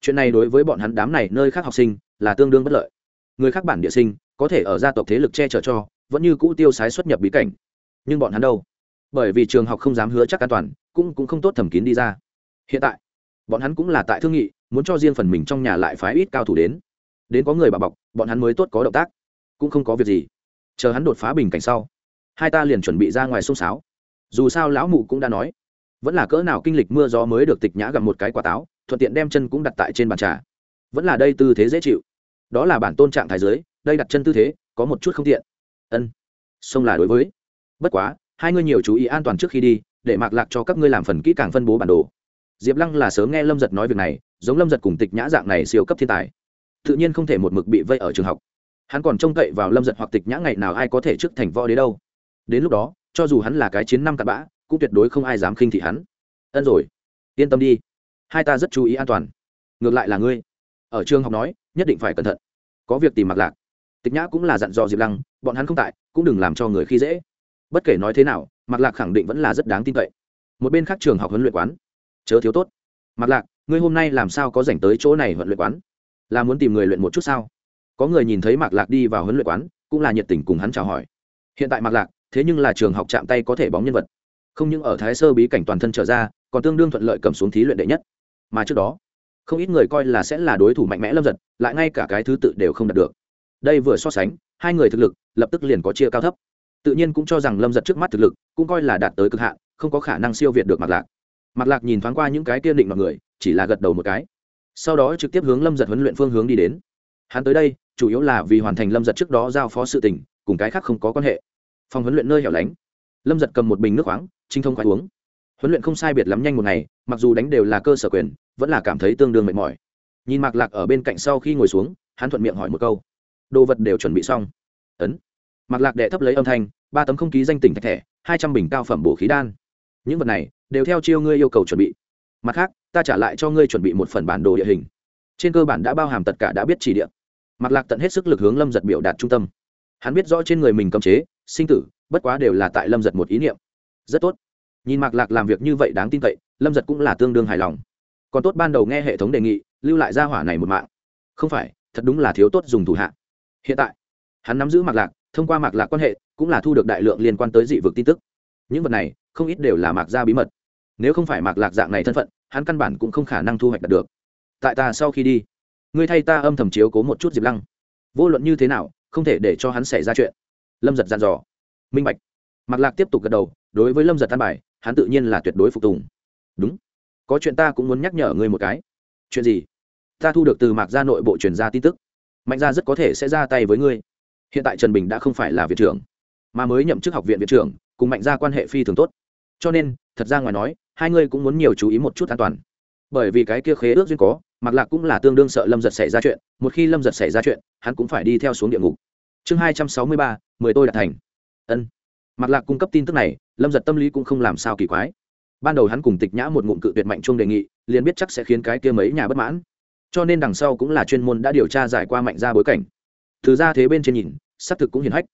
Chuyện này đối với bọn hắn đám này nơi khác học sinh, là tương đương bất lợi. Người khác bản địa sinh, có thể ở gia tộc thế lực che chở cho, vẫn như cũ tiêu sái xuất nhập bí cảnh. Nhưng bọn hắn đâu? Bởi vì trường học không dám hứa chắc an toàn, cũng cũng không tốt thẩm kín đi ra. Hiện tại, bọn hắn cũng là tại thương nghị, muốn cho riêng phần mình trong nhà lại phái ít cao thủ đến. Đến có người bà bọc, bọn hắn mới tốt có động tác. Cũng không có việc gì. Chờ hắn đột phá bình cảnh sau, hai ta liền chuẩn bị ra ngoài sông sáo dù sao lão mụ cũng đã nói, vẫn là cỡ nào kinh lịch mưa gió mới được tịch nhã gặp một cái quả táo, thuận tiện đem chân cũng đặt tại trên bàn trà. Vẫn là đây tư thế dễ chịu. Đó là bản tôn trạng thái giới đây đặt chân tư thế, có một chút không tiện. Ân sông là đối với. Bất quá hai ngươi nhiều chú ý an toàn trước khi đi, để mạc lạc cho các ngươi làm phần kỹ càng phân bố bản đồ. Diệp lăng là sớm nghe lâm giật nói việc này, giống lâm giật cùng tịch nhã dạng này siêu cấp thiên tài. Tự nhiên không thể một mực bị vây ở trường học. Hắn còn trông cậy vào lâm giật hoặc tịch nhã ngày nào ai có thể trước thành võ đế đâu. Đến lúc đó, cho dù hắn là cái chiến năm cặn bã, cũng tuyệt đối không ai dám khinh thị hắn. Ân rồi, yên tâm đi. Hai ta rất chú ý an toàn. Ngược lại là ngươi. Ở trường học nói, nhất định phải cẩn thận. Có việc tìm mặc lạc. Tịch nhã cũng là dặn dò diệp lăng, bọn hắn không tại, cũng đừng làm cho người khi dễ bất kể nói thế nào mặc lạc khẳng định vẫn là rất đáng tin cậy. Một bên khác trường học huấn luyện quán. Chớ thiếu tốt. Mặc lạc, ngươi hôm nay làm sao có dành tới chỗ này huấn luyện quán? Là muốn tìm người luyện một chút sao? Có người nhìn thấy mạc lạc đi vào huấn luyện quán, cũng là nhiệt tình cùng hắn chào hỏi. Hiện tại mạc lạc, thế nhưng là trường học chạm tay có thể bóng nhân vật. Không những ở thái sơ bí cảnh toàn thân trở ra, còn tương đương thuận lợi cầm xuống thí luyện đệ nhất. Mà trước đó, không ít người coi là sẽ là đối thủ mạnh mẽ lâm giật, lại ngay cả cái thứ tự đều không đạt được. Đây vừa so sánh, hai người thực lực lập tức liền có chia cao thấp tự nhiên cũng cho rằng lâm giật trước mắt thực lực cũng coi là đạt tới cực hạn, không có khả năng siêu việt được mặt lạc. Mặt lạc nhìn thoáng qua những cái tiên định mọi người, chỉ là gật đầu một cái. Sau đó trực tiếp hướng lâm giật huấn luyện phương hướng đi đến. Hắn tới đây, chủ yếu là vì hoàn thành lâm giật trước đó giao phó sự tình, cùng cái khác không có quan hệ. Phòng huấn luyện nơi hẻo lánh. Lâm giật cầm một bình nước khoáng, trinh thông khoái uống. Huấn luyện không sai biệt lắm nhanh một ngày, mặc dù đánh đều là cơ sở quyền, vẫn là cảm thấy tương đương mệt mỏi. Nhìn mạc lạc ở bên cạnh sau khi ngồi xuống, hắn thuận miệng hỏi một câu. Đồ vật đều chuẩn bị xong. Ấn mạc lạc đệ thấp lấy âm thanh, ba tấm không ký danh tỉnh thạch thẻ, hai trăm bình cao phẩm bổ khí đan. Những vật này đều theo chiêu ngươi yêu cầu chuẩn bị. Mặt khác, ta trả lại cho ngươi chuẩn bị một phần bản đồ địa hình. Trên cơ bản đã bao hàm tất cả đã biết chỉ địa. Mạc lạc tận hết sức lực hướng lâm giật biểu đạt trung tâm. Hắn biết rõ trên người mình cấm chế, sinh tử, bất quá đều là tại lâm giật một ý niệm. Rất tốt. Nhìn mạc lạc làm việc như vậy đáng tin cậy, lâm giật cũng là tương đương hài lòng. Còn tốt ban đầu nghe hệ thống đề nghị, lưu lại ra hỏa này một mạng. Không phải, thật đúng là thiếu tốt dùng thủ hạ. Hiện tại, hắn nắm giữ mạc lạc thông qua mạc lạc quan hệ, cũng là thu được đại lượng liên quan tới dị vực tin tức. Những vật này, không ít đều là mạc gia bí mật. Nếu không phải mạc lạc dạng này thân phận, hắn căn bản cũng không khả năng thu hoạch được. Tại ta sau khi đi, ngươi thay ta âm thầm chiếu cố một chút diệp lăng. Vô luận như thế nào, không thể để cho hắn xảy ra chuyện. Lâm giật dặn dò. Minh bạch. Mạc lạc tiếp tục gật đầu, đối với lâm giật tan bài, hắn tự nhiên là tuyệt đối phục tùng. Đúng. Có chuyện ta cũng muốn nhắc nhở ngươi một cái. Chuyện gì? Ta thu được từ mạc gia nội bộ truyền ra tin tức. Mạnh gia rất có thể sẽ ra tay với ngươi hiện tại trần bình đã không phải là viện trưởng, mà mới nhậm chức học viện viện trưởng, cùng mạnh gia quan hệ phi thường tốt. Cho nên, thật ra ngoài nói, hai ngươi cũng muốn nhiều chú ý một chút an toàn. Bởi vì cái kia khế ước duyên có mặc lạc cũng là tương đương sợ lâm giật xảy ra chuyện, một khi lâm giật xảy ra chuyện, hắn cũng phải đi theo xuống địa ngục. Chương hai trăm sáu mươi ba, mười tôi đạt thành. Ân. Mặc lạc cung cấp tin tức này, lâm giật tâm lý cũng không làm sao kỳ quái. Ban đầu hắn cùng tịch nhã một ngụm cự tuyệt mạnh chung đề nghị, liền biết chắc sẽ khiến cái kia mấy nhà bất mãn. Cho nên đằng sau cũng là chuyên môn đã điều tra giải qua mạnh ra bối cảnh từ ra thế bên trên nhìn, xác thực cũng hiển hách.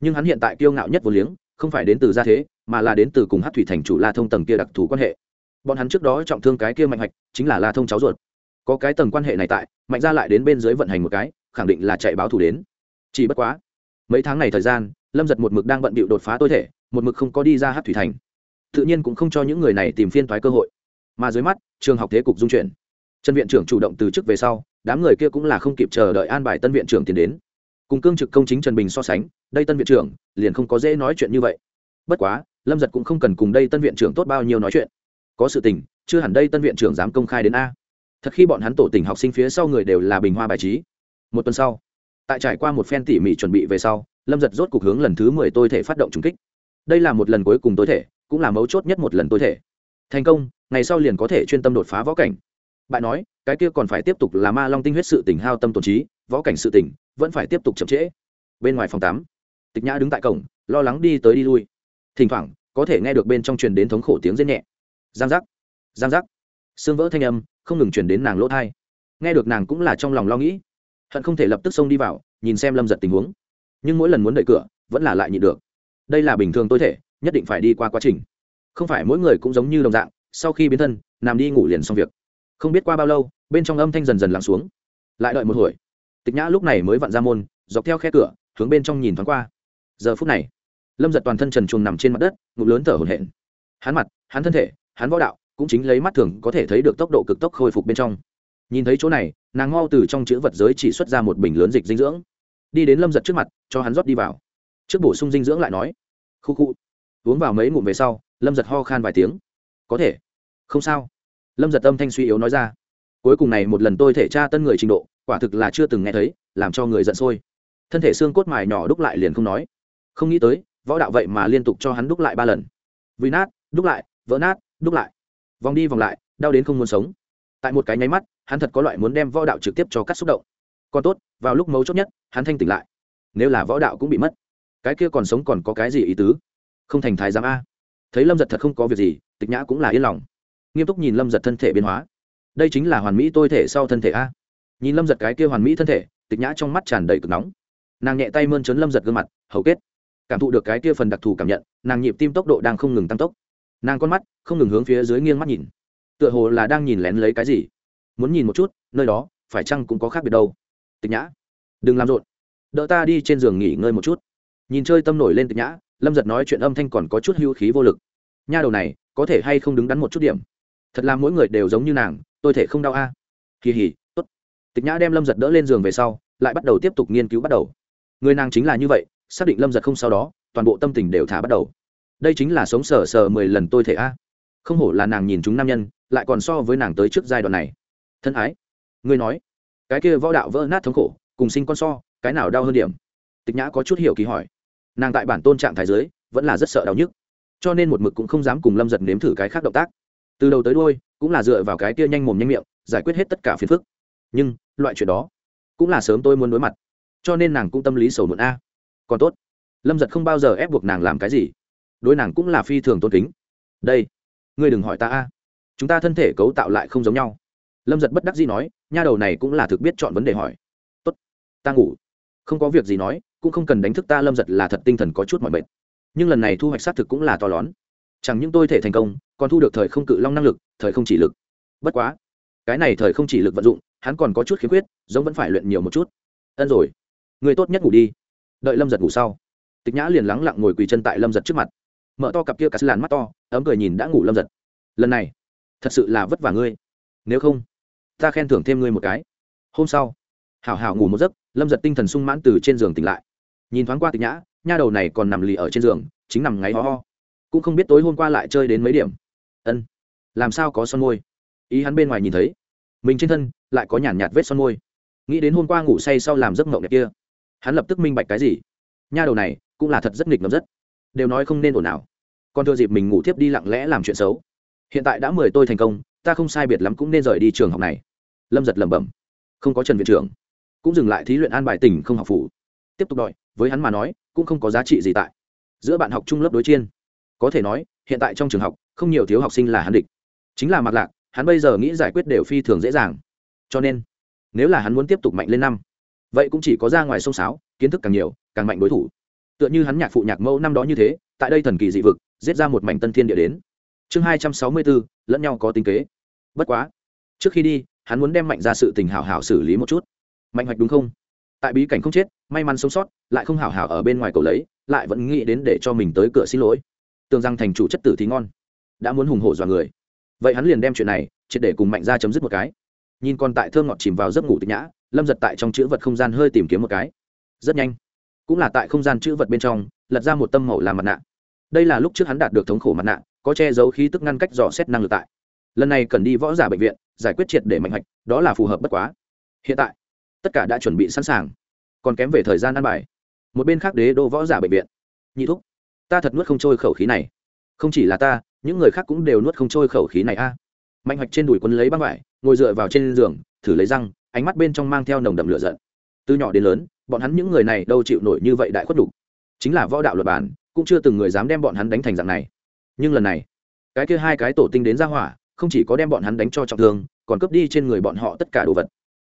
Nhưng hắn hiện tại kiêu ngạo nhất vô liếng, không phải đến từ gia thế, mà là đến từ cùng hát thủy thành chủ la thông tầng kia đặc thù quan hệ. Bọn hắn trước đó trọng thương cái kia mạnh hạch, chính là la thông cháu ruột. Có cái tầng quan hệ này tại, mạnh ra lại đến bên dưới vận hành một cái, khẳng định là chạy báo thù đến. Chỉ bất quá, mấy tháng này thời gian, lâm giật một mực đang bận bịu đột phá tối thể, một mực không có đi ra hát thủy thành. Tự nhiên cũng không cho những người này tìm phiên thoái cơ hội. Mà dưới mắt, trường học thế cục dung chuyển. Trần viện trưởng chủ động từ chức về sau, đám người kia cũng là không kịp chờ đợi an bài tân viện trưởng tiến đến cùng cương trực công chính trần bình so sánh, đây tân viện trưởng liền không có dễ nói chuyện như vậy. Bất quá, lâm giật cũng không cần cùng đây tân viện trưởng tốt bao nhiêu nói chuyện. Có sự tình, chưa hẳn đây tân viện trưởng dám công khai đến a. Thật khi bọn hắn tổ tỉnh học sinh phía sau người đều là bình hoa bài trí. Một tuần sau, tại trải qua một phen tỉ mỉ chuẩn bị về sau, lâm giật rốt cuộc hướng lần thứ mười tôi thể phát động trùng kích. Đây là một lần cuối cùng tối thể, cũng là mấu chốt nhất một lần tối thể. Thành công, ngày sau liền có thể chuyên tâm đột phá võ cảnh. Bạn nói, cái kia còn phải tiếp tục là ma long tinh huyết sự tỉnh hao tâm tổn trí võ cảnh sự tỉnh vẫn phải tiếp tục chậm trễ. Bên ngoài phòng tắm tịch nhã đứng tại cổng, lo lắng đi tới đi lui. Thỉnh thoảng, có thể nghe được bên trong truyền đến thống khổ tiếng rên nhẹ. Giang giác giang giác. Xương vỡ thanh âm, không ngừng truyền đến nàng lỗ thai. Nghe được nàng cũng là trong lòng lo nghĩ. Hận không thể lập tức xông đi vào, nhìn xem lâm giật tình huống. Nhưng mỗi lần muốn đợi cửa, vẫn là lại nhịn được. Đây là bình thường tôi thể, nhất định phải đi qua quá trình. Không phải mỗi người cũng giống như đồng dạng, sau khi biến thân, nằm đi ngủ liền xong việc. Không biết qua bao lâu, bên trong âm thanh dần dần lắng xuống. Lại đợi một hồi tịch nhã lúc này mới vặn ra môn, dọc theo khe cửa, hướng bên trong nhìn thoáng qua. Giờ phút này, lâm giật toàn thân trần truồng nằm trên mặt đất, ngụm lớn thở hổn hển. Hắn mặt, hắn thân thể, hắn võ đạo, cũng chính lấy mắt thường có thể thấy được tốc độ cực tốc khôi phục bên trong. Nhìn thấy chỗ này, nàng mau từ trong chữ vật giới chỉ xuất ra một bình lớn dịch dinh dưỡng. Đi đến lâm giật trước mặt, cho hắn rót đi vào. Trước bổ sung dinh dưỡng lại nói, khu khu. Uống vào mấy ngụm về sau, lâm giật ho khan vài tiếng. Có thể. Không sao. Lâm giật âm thanh suy yếu nói ra. Cuối cùng này một lần tôi thể tra tân người trình độ quả thực là chưa từng nghe thấy, làm cho người giận sôi. Thân thể xương cốt mài nhỏ đúc lại liền không nói. Không nghĩ tới, võ đạo vậy mà liên tục cho hắn đúc lại ba lần. Vì nát, đúc lại, vỡ nát, đúc lại. Vòng đi vòng lại, đau đến không muốn sống. Tại một cái nháy mắt, hắn thật có loại muốn đem võ đạo trực tiếp cho cắt xúc động. Còn tốt, vào lúc mấu chốt nhất, hắn thanh tỉnh lại. Nếu là võ đạo cũng bị mất, cái kia còn sống còn có cái gì ý tứ? Không thành thái giám a. Thấy lâm giật thật không có việc gì, tịch nhã cũng là yên lòng. Nghiêm túc nhìn lâm giật thân thể biến hóa. Đây chính là hoàn mỹ tôi thể sau thân thể a nhìn lâm giật cái kia hoàn mỹ thân thể, tịch nhã trong mắt tràn đầy cực nóng. Nàng nhẹ tay mơn trớn lâm giật gương mặt, hầu kết. Cảm thụ được cái kia phần đặc thù cảm nhận, nàng nhịp tim tốc độ đang không ngừng tăng tốc. Nàng con mắt không ngừng hướng phía dưới nghiêng mắt nhìn. Tựa hồ là đang nhìn lén lấy cái gì. Muốn nhìn một chút, nơi đó, phải chăng cũng có khác biệt đâu. Tịch nhã, đừng làm rộn. Đỡ ta đi trên giường nghỉ ngơi một chút. Nhìn chơi tâm nổi lên tịch nhã, lâm giật nói chuyện âm thanh còn có chút hưu khí vô lực. Nha đầu này, có thể hay không đứng đắn một chút điểm? Thật là mỗi người đều giống như nàng, tôi thể không đau a. À. kỳ hỉ tịch nhã đem lâm giật đỡ lên giường về sau, lại bắt đầu tiếp tục nghiên cứu bắt đầu. Người nàng chính là như vậy, xác định lâm giật không sau đó, toàn bộ tâm tình đều thả bắt đầu. Đây chính là sống sờ sờ mười lần tôi thể a. Không hổ là nàng nhìn chúng nam nhân, lại còn so với nàng tới trước giai đoạn này. Thân ái, ngươi nói, cái kia võ đạo vỡ nát thống khổ, cùng sinh con so, cái nào đau hơn điểm? Tịch nhã có chút hiểu kỳ hỏi. Nàng tại bản tôn trạng thái giới vẫn là rất sợ đau nhức. Cho nên một mực cũng không dám cùng lâm giật nếm thử cái khác động tác. Từ đầu tới đôi cũng là dựa vào cái kia nhanh mồm nhanh miệng, giải quyết hết tất cả phiền phức nhưng loại chuyện đó cũng là sớm tôi muốn đối mặt, cho nên nàng cũng tâm lý sầu muộn a. Còn tốt, lâm giật không bao giờ ép buộc nàng làm cái gì, đối nàng cũng là phi thường tôn kính. Đây, ngươi đừng hỏi ta a, chúng ta thân thể cấu tạo lại không giống nhau. Lâm giật bất đắc dĩ nói, nha đầu này cũng là thực biết chọn vấn đề hỏi. Tốt, ta ngủ. Không có việc gì nói, cũng không cần đánh thức ta, lâm giật là thật tinh thần có chút mọi mệt. Nhưng lần này thu hoạch xác thực cũng là to lớn. Chẳng những tôi thể thành công, còn thu được thời không cự long năng lực, thời không chỉ lực. Bất quá, cái này thời không chỉ lực vận dụng hắn còn có chút khiếm khuyết, giống vẫn phải luyện nhiều một chút. Ân rồi, người tốt nhất ngủ đi. Đợi lâm giật ngủ sau, tịch nhã liền lắng lặng ngồi quỳ chân tại lâm giật trước mặt. Mở to cặp kia cả sư làn mắt to, ấm cười nhìn đã ngủ lâm giật. Lần này, thật sự là vất vả ngươi. Nếu không, ta khen thưởng thêm ngươi một cái. Hôm sau, hảo hảo ngủ một giấc, lâm giật tinh thần sung mãn từ trên giường tỉnh lại. Nhìn thoáng qua tịch nhã, nha đầu này còn nằm lì ở trên giường, chính nằm ngáy ho ho. Cũng không biết tối hôm qua lại chơi đến mấy điểm. Ân, làm sao có son môi? Ý hắn bên ngoài nhìn thấy, mình trên thân lại có nhàn nhạt, nhạt vết son môi. Nghĩ đến hôm qua ngủ say sau làm giấc mộng đẹp kia hắn lập tức minh bạch cái gì. Nha đầu này cũng là thật rất nghịch ngợm rất. Đều nói không nên ồn ào. Còn thừa dịp mình ngủ tiếp đi lặng lẽ làm chuyện xấu. Hiện tại đã mời tôi thành công ta không sai biệt lắm cũng nên rời đi trường học này. Lâm giật lẩm bẩm. Không có trần viện trưởng. Cũng dừng lại thí luyện an bài tình không học phủ. Tiếp tục đòi với hắn mà nói cũng không có giá trị gì tại. Giữa bạn học chung lớp đối chiên. Có thể nói hiện tại trong trường học không nhiều thiếu học sinh là hắn địch. Chính là mặc lạc hắn bây giờ nghĩ giải quyết đều phi thường dễ dàng cho nên nếu là hắn muốn tiếp tục mạnh lên năm, vậy cũng chỉ có ra ngoài sông sáo, kiến thức càng nhiều, càng mạnh đối thủ. Tựa như hắn nhạc phụ nhạc mẫu năm đó như thế, tại đây thần kỳ dị vực, giết ra một mảnh tân thiên địa đến. Chương hai trăm sáu mươi bốn lẫn nhau có tính kế. Bất quá, trước khi đi, hắn muốn đem mạnh ra sự tình hảo hảo xử lý một chút. Mạnh hoạch đúng không? Tại bí cảnh không chết, may mắn sống sót, lại không hảo hảo ở bên ngoài cầu lấy, lại vẫn nghĩ đến để cho mình tới cửa xin lỗi. Tưởng rằng thành chủ chất tử thì ngon. Đã muốn hùng hổ dọa người. Vậy hắn liền đem chuyện này, triệt để cùng mạnh ra chấm dứt một cái nhìn còn tại thơm ngọt chìm vào giấc ngủ tịch nhã, lâm giật tại trong chữ vật không gian hơi tìm kiếm một cái. Rất nhanh, cũng là tại không gian chữ vật bên trong, lật ra một tâm màu làm mặt nạ. Đây là lúc trước hắn đạt được thống khổ mặt nạ, có che giấu khí tức ngăn cách dò xét năng lực tại. Lần này cần đi võ giả bệnh viện, giải quyết triệt để mạnh hoạch, đó là phù hợp bất quá. Hiện tại, tất cả đã chuẩn bị sẵn sàng, còn kém về thời gian ăn bài. Một bên khác đế đô võ giả bệnh viện. Nhị thúc, ta thật nuốt không trôi khẩu khí này. Không chỉ là ta, những người khác cũng đều nuốt không trôi khẩu khí này a. Mạnh hoạch trên đùi quân lấy băng vải ngồi dựa vào trên giường thử lấy răng ánh mắt bên trong mang theo nồng đậm lửa giận. Từ nhỏ đến lớn bọn hắn những người này đâu chịu nổi như vậy đại khuất đục, chính là võ đạo luật bản cũng chưa từng người dám đem bọn hắn đánh thành dạng này. Nhưng lần này cái kia hai cái tổ tinh đến ra hỏa không chỉ có đem bọn hắn đánh cho trọng thương còn cướp đi trên người bọn họ tất cả đồ vật.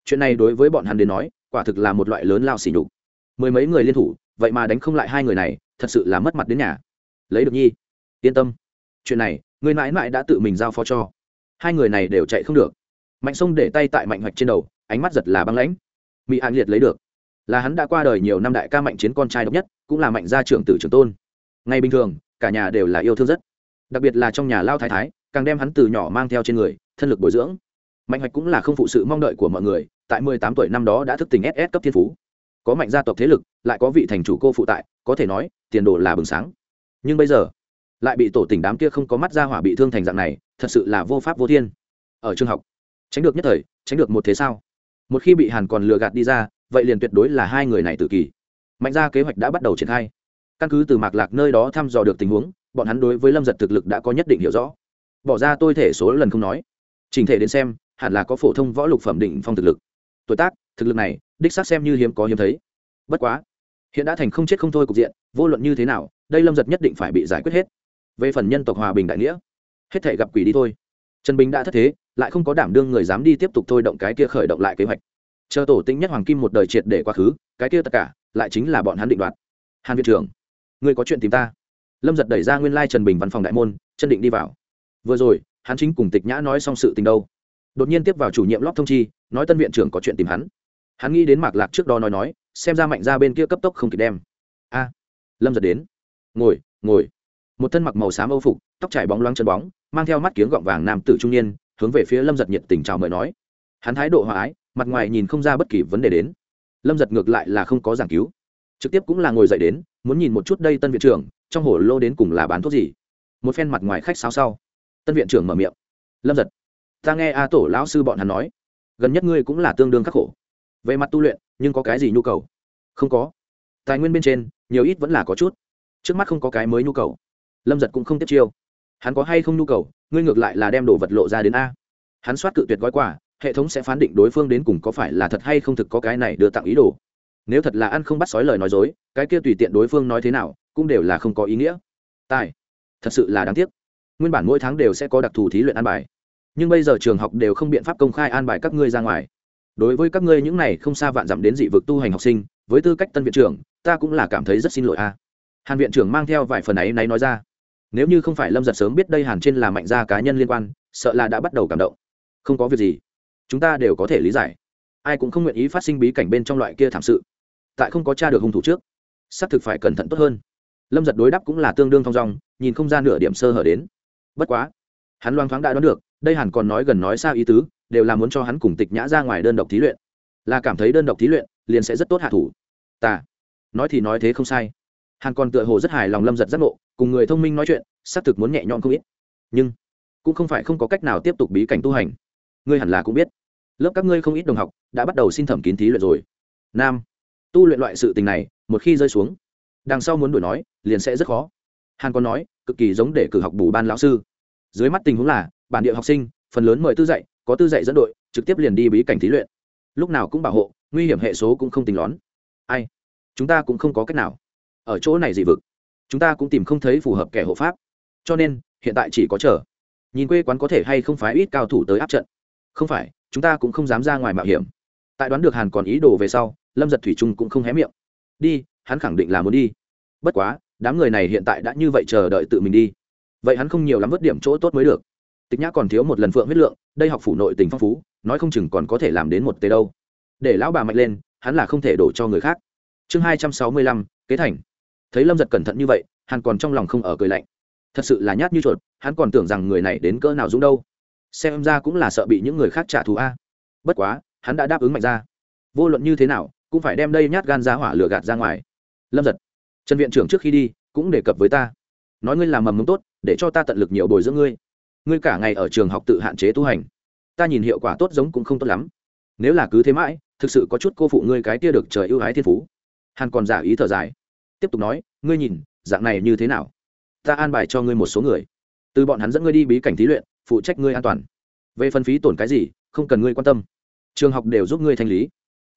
Chuyện này đối với bọn hắn đến nói quả thực là một loại lớn lao xỉ nhục. Mười mấy người liên thủ vậy mà đánh không lại hai người này thật sự là mất mặt đến nhà. Lấy được nhi yên tâm. Chuyện này người mãi mãi đã tự mình giao phó cho. Hai người này đều chạy không được mạnh sông để tay tại mạnh hoạch trên đầu, ánh mắt giật là băng lãnh. Mỹ hạng liệt lấy được. Là hắn đã qua đời nhiều năm đại ca mạnh chiến con trai độc nhất, cũng là mạnh gia trưởng tử trưởng tôn. Ngay bình thường, cả nhà đều là yêu thương rất. Đặc biệt là trong nhà lao thái thái, càng đem hắn từ nhỏ mang theo trên người, thân lực bồi dưỡng. Mạnh hoạch cũng là không phụ sự mong đợi của mọi người, tại mười tám tuổi năm đó đã thức tỉnh ss cấp thiên phú. Có mạnh gia tộc thế lực, lại có vị thành chủ cô phụ tại, có thể nói, tiền đồ là bừng sáng. Nhưng bây giờ, lại bị tổ tỉnh đám kia không có mắt ra hỏa bị thương thành dạng này, thật sự là vô pháp vô thiên. Ở trường học tránh được nhất thời, tránh được một thế sao? Một khi bị hàn còn lừa gạt đi ra, vậy liền tuyệt đối là hai người này tự kỳ. Mạnh ra kế hoạch đã bắt đầu triển khai. Căn cứ từ mạc lạc nơi đó thăm dò được tình huống, bọn hắn đối với lâm giật thực lực đã có nhất định hiểu rõ. Bỏ ra tôi thể số lần không nói. Trình thể đến xem, hẳn là có phổ thông võ lục phẩm định phong thực lực. Tuổi tác, thực lực này, đích xác xem như hiếm có hiếm thấy. Bất quá, hiện đã thành không chết không thôi cục diện, vô luận như thế nào, đây lâm giật nhất định phải bị giải quyết hết. Về phần nhân tộc hòa bình đại nghĩa, hết thể gặp quỷ đi thôi trần bình đã thất thế, lại không có đảm đương người dám đi tiếp tục thôi động cái kia khởi động lại kế hoạch. Chờ tổ tĩnh nhất hoàng kim một đời triệt để quá khứ, cái kia tất cả, lại chính là bọn hắn định đoạt. Hàn viện trưởng, ngươi có chuyện tìm ta. Lâm giật đẩy ra nguyên lai trần bình văn phòng đại môn, chân định đi vào. Vừa rồi, hắn chính cùng tịch nhã nói xong sự tình đâu. Đột nhiên tiếp vào chủ nhiệm lóc thông chi, nói tân viện trưởng có chuyện tìm hắn. Hắn nghĩ đến mạc lạc trước đó nói nói, xem ra mạnh ra bên kia cấp tốc không kịp đem. A, lâm giật đến. Ngồi ngồi. Một thân mặc màu xám âu phục, tóc trải bóng loáng chân bóng mang theo mắt kiếng gọng vàng nam tử trung niên, hướng về phía lâm giật nhiệt tình chào mời nói. Hắn thái độ hòa ái, mặt ngoài nhìn không ra bất kỳ vấn đề đến. Lâm giật ngược lại là không có giảng cứu. Trực tiếp cũng là ngồi dậy đến, muốn nhìn một chút đây tân viện trưởng, trong hồ lô đến cùng là bán thuốc gì. Một phen mặt ngoài khách sao sau, tân viện trưởng mở miệng. Lâm giật, ta nghe a tổ lão sư bọn hắn nói, gần nhất ngươi cũng là tương đương khắc khổ. Về mặt tu luyện, nhưng có cái gì nhu cầu? Không có. Tài nguyên bên trên, nhiều ít vẫn là có chút. Trước mắt không có cái mới nhu cầu. Lâm giật cũng không tiếp chiêu hắn có hay không nhu cầu, ngươi ngược lại là đem đồ vật lộ ra đến a. Hắn soát cự tuyệt gói quà, hệ thống sẽ phán định đối phương đến cùng có phải là thật hay không thực có cái này đưa tặng ý đồ. Nếu thật là ăn không bắt sói lời nói dối, cái kia tùy tiện đối phương nói thế nào, cũng đều là không có ý nghĩa. Tài, thật sự là đáng tiếc. Nguyên bản mỗi tháng đều sẽ có đặc thù thí luyện an bài. Nhưng bây giờ trường học đều không biện pháp công khai an bài các ngươi ra ngoài. Đối với các ngươi những này không xa vạn dặm đến dị vực tu hành học sinh, với tư cách tân viện trưởng, ta cũng là cảm thấy rất xin lỗi a. Hàn viện trưởng mang theo vài phần ấy náy nói ra nếu như không phải lâm giật sớm biết đây hàn trên là mạnh gia cá nhân liên quan, sợ là đã bắt đầu cảm động. Không có việc gì. Chúng ta đều có thể lý giải. Ai cũng không nguyện ý phát sinh bí cảnh bên trong loại kia thảm sự. Tại không có t r a được hung thủ trước, xác thực phải cẩn thận tốt hơn. Lâm giật đối đáp cũng là tương đương thong dong, nhìn không ra nửa điểm sơ hở đến. Bất quá, hắn loang thoáng đã đoán được, đây hẳn còn nói gần nói xa ý tứ, đều là muốn cho hắn cùng tịch nhã ra ngoài đơn độc thí luyện. Là cảm thấy đơn độc thí luyện liền sẽ rất tốt hạ thủ. Ta, nói thì nói thế không sai hàn còn tựa hồ rất hài lòng lâm giật giác ngộ, cùng người thông minh nói chuyện, xác thực muốn nhẹ nhõm không ít. Nhưng, cũng không phải không có cách nào tiếp tục bí cảnh tu hành. Ngươi hẳn là cũng biết. Lớp các ngươi không ít đồng học, đã bắt đầu xin thẩm kín thí luyện rồi. Nam, tu luyện loại sự tình này, một khi rơi xuống, đằng sau muốn đổi nói, liền sẽ rất khó. Hàn còn nói, cực kỳ giống để cử học bù ban lão sư. Dưới mắt tình huống là, bản địa học sinh, phần lớn mời tư dạy, có tư dạy dẫn đội, trực tiếp liền đi bí cảnh thí luyện. Lúc nào cũng bảo hộ, nguy hiểm hệ số cũng không tính lón. Ai? Chúng ta cũng không có cách nào ở chỗ này dị vực. Chúng ta cũng tìm không thấy phù hợp kẻ hộ pháp. Cho nên, hiện tại chỉ có chờ. Nhìn quê quán có thể hay không phải ít cao thủ tới áp trận. Không phải, chúng ta cũng không dám ra ngoài mạo hiểm. Tại đoán được hàn còn ý đồ về sau, lâm giật thủy trung cũng không hé miệng. Đi, hắn khẳng định là muốn đi. Bất quá, đám người này hiện tại đã như vậy chờ đợi tự mình đi. Vậy hắn không nhiều lắm vứt điểm chỗ tốt mới được. Tịch nhã còn thiếu một lần phượng huyết lượng, đây học phủ nội tình phong phú, nói không chừng còn có thể làm đến một tế đâu. Để lão bà mạnh lên, hắn là không thể đổ cho người khác. Chương hai trăm sáu mươi lăm, kế thành thấy lâm giật cẩn thận như vậy hắn còn trong lòng không ở cười lạnh thật sự là nhát như chuột hắn còn tưởng rằng người này đến cỡ nào dũng đâu xem ra cũng là sợ bị những người khác trả thù a bất quá hắn đã đáp ứng mạnh ra vô luận như thế nào cũng phải đem đây nhát gan ra hỏa lửa gạt ra ngoài lâm giật trần viện trưởng trước khi đi cũng đề cập với ta nói ngươi làm mầm mống tốt để cho ta tận lực nhiều bồi dưỡng ngươi ngươi cả ngày ở trường học tự hạn chế tu hành ta nhìn hiệu quả tốt giống cũng không tốt lắm nếu là cứ thế mãi thực sự có chút cô phụ ngươi cái kia được trời ưu ái thiên phú hàn còn giả ý thở dài tiếp tục nói, ngươi nhìn, dạng này như thế nào? Ta an bài cho ngươi một số người. Từ bọn hắn dẫn ngươi đi bí cảnh thí luyện, phụ trách ngươi an toàn. Về phân phí tổn cái gì, không cần ngươi quan tâm. Trường học đều giúp ngươi thanh lý.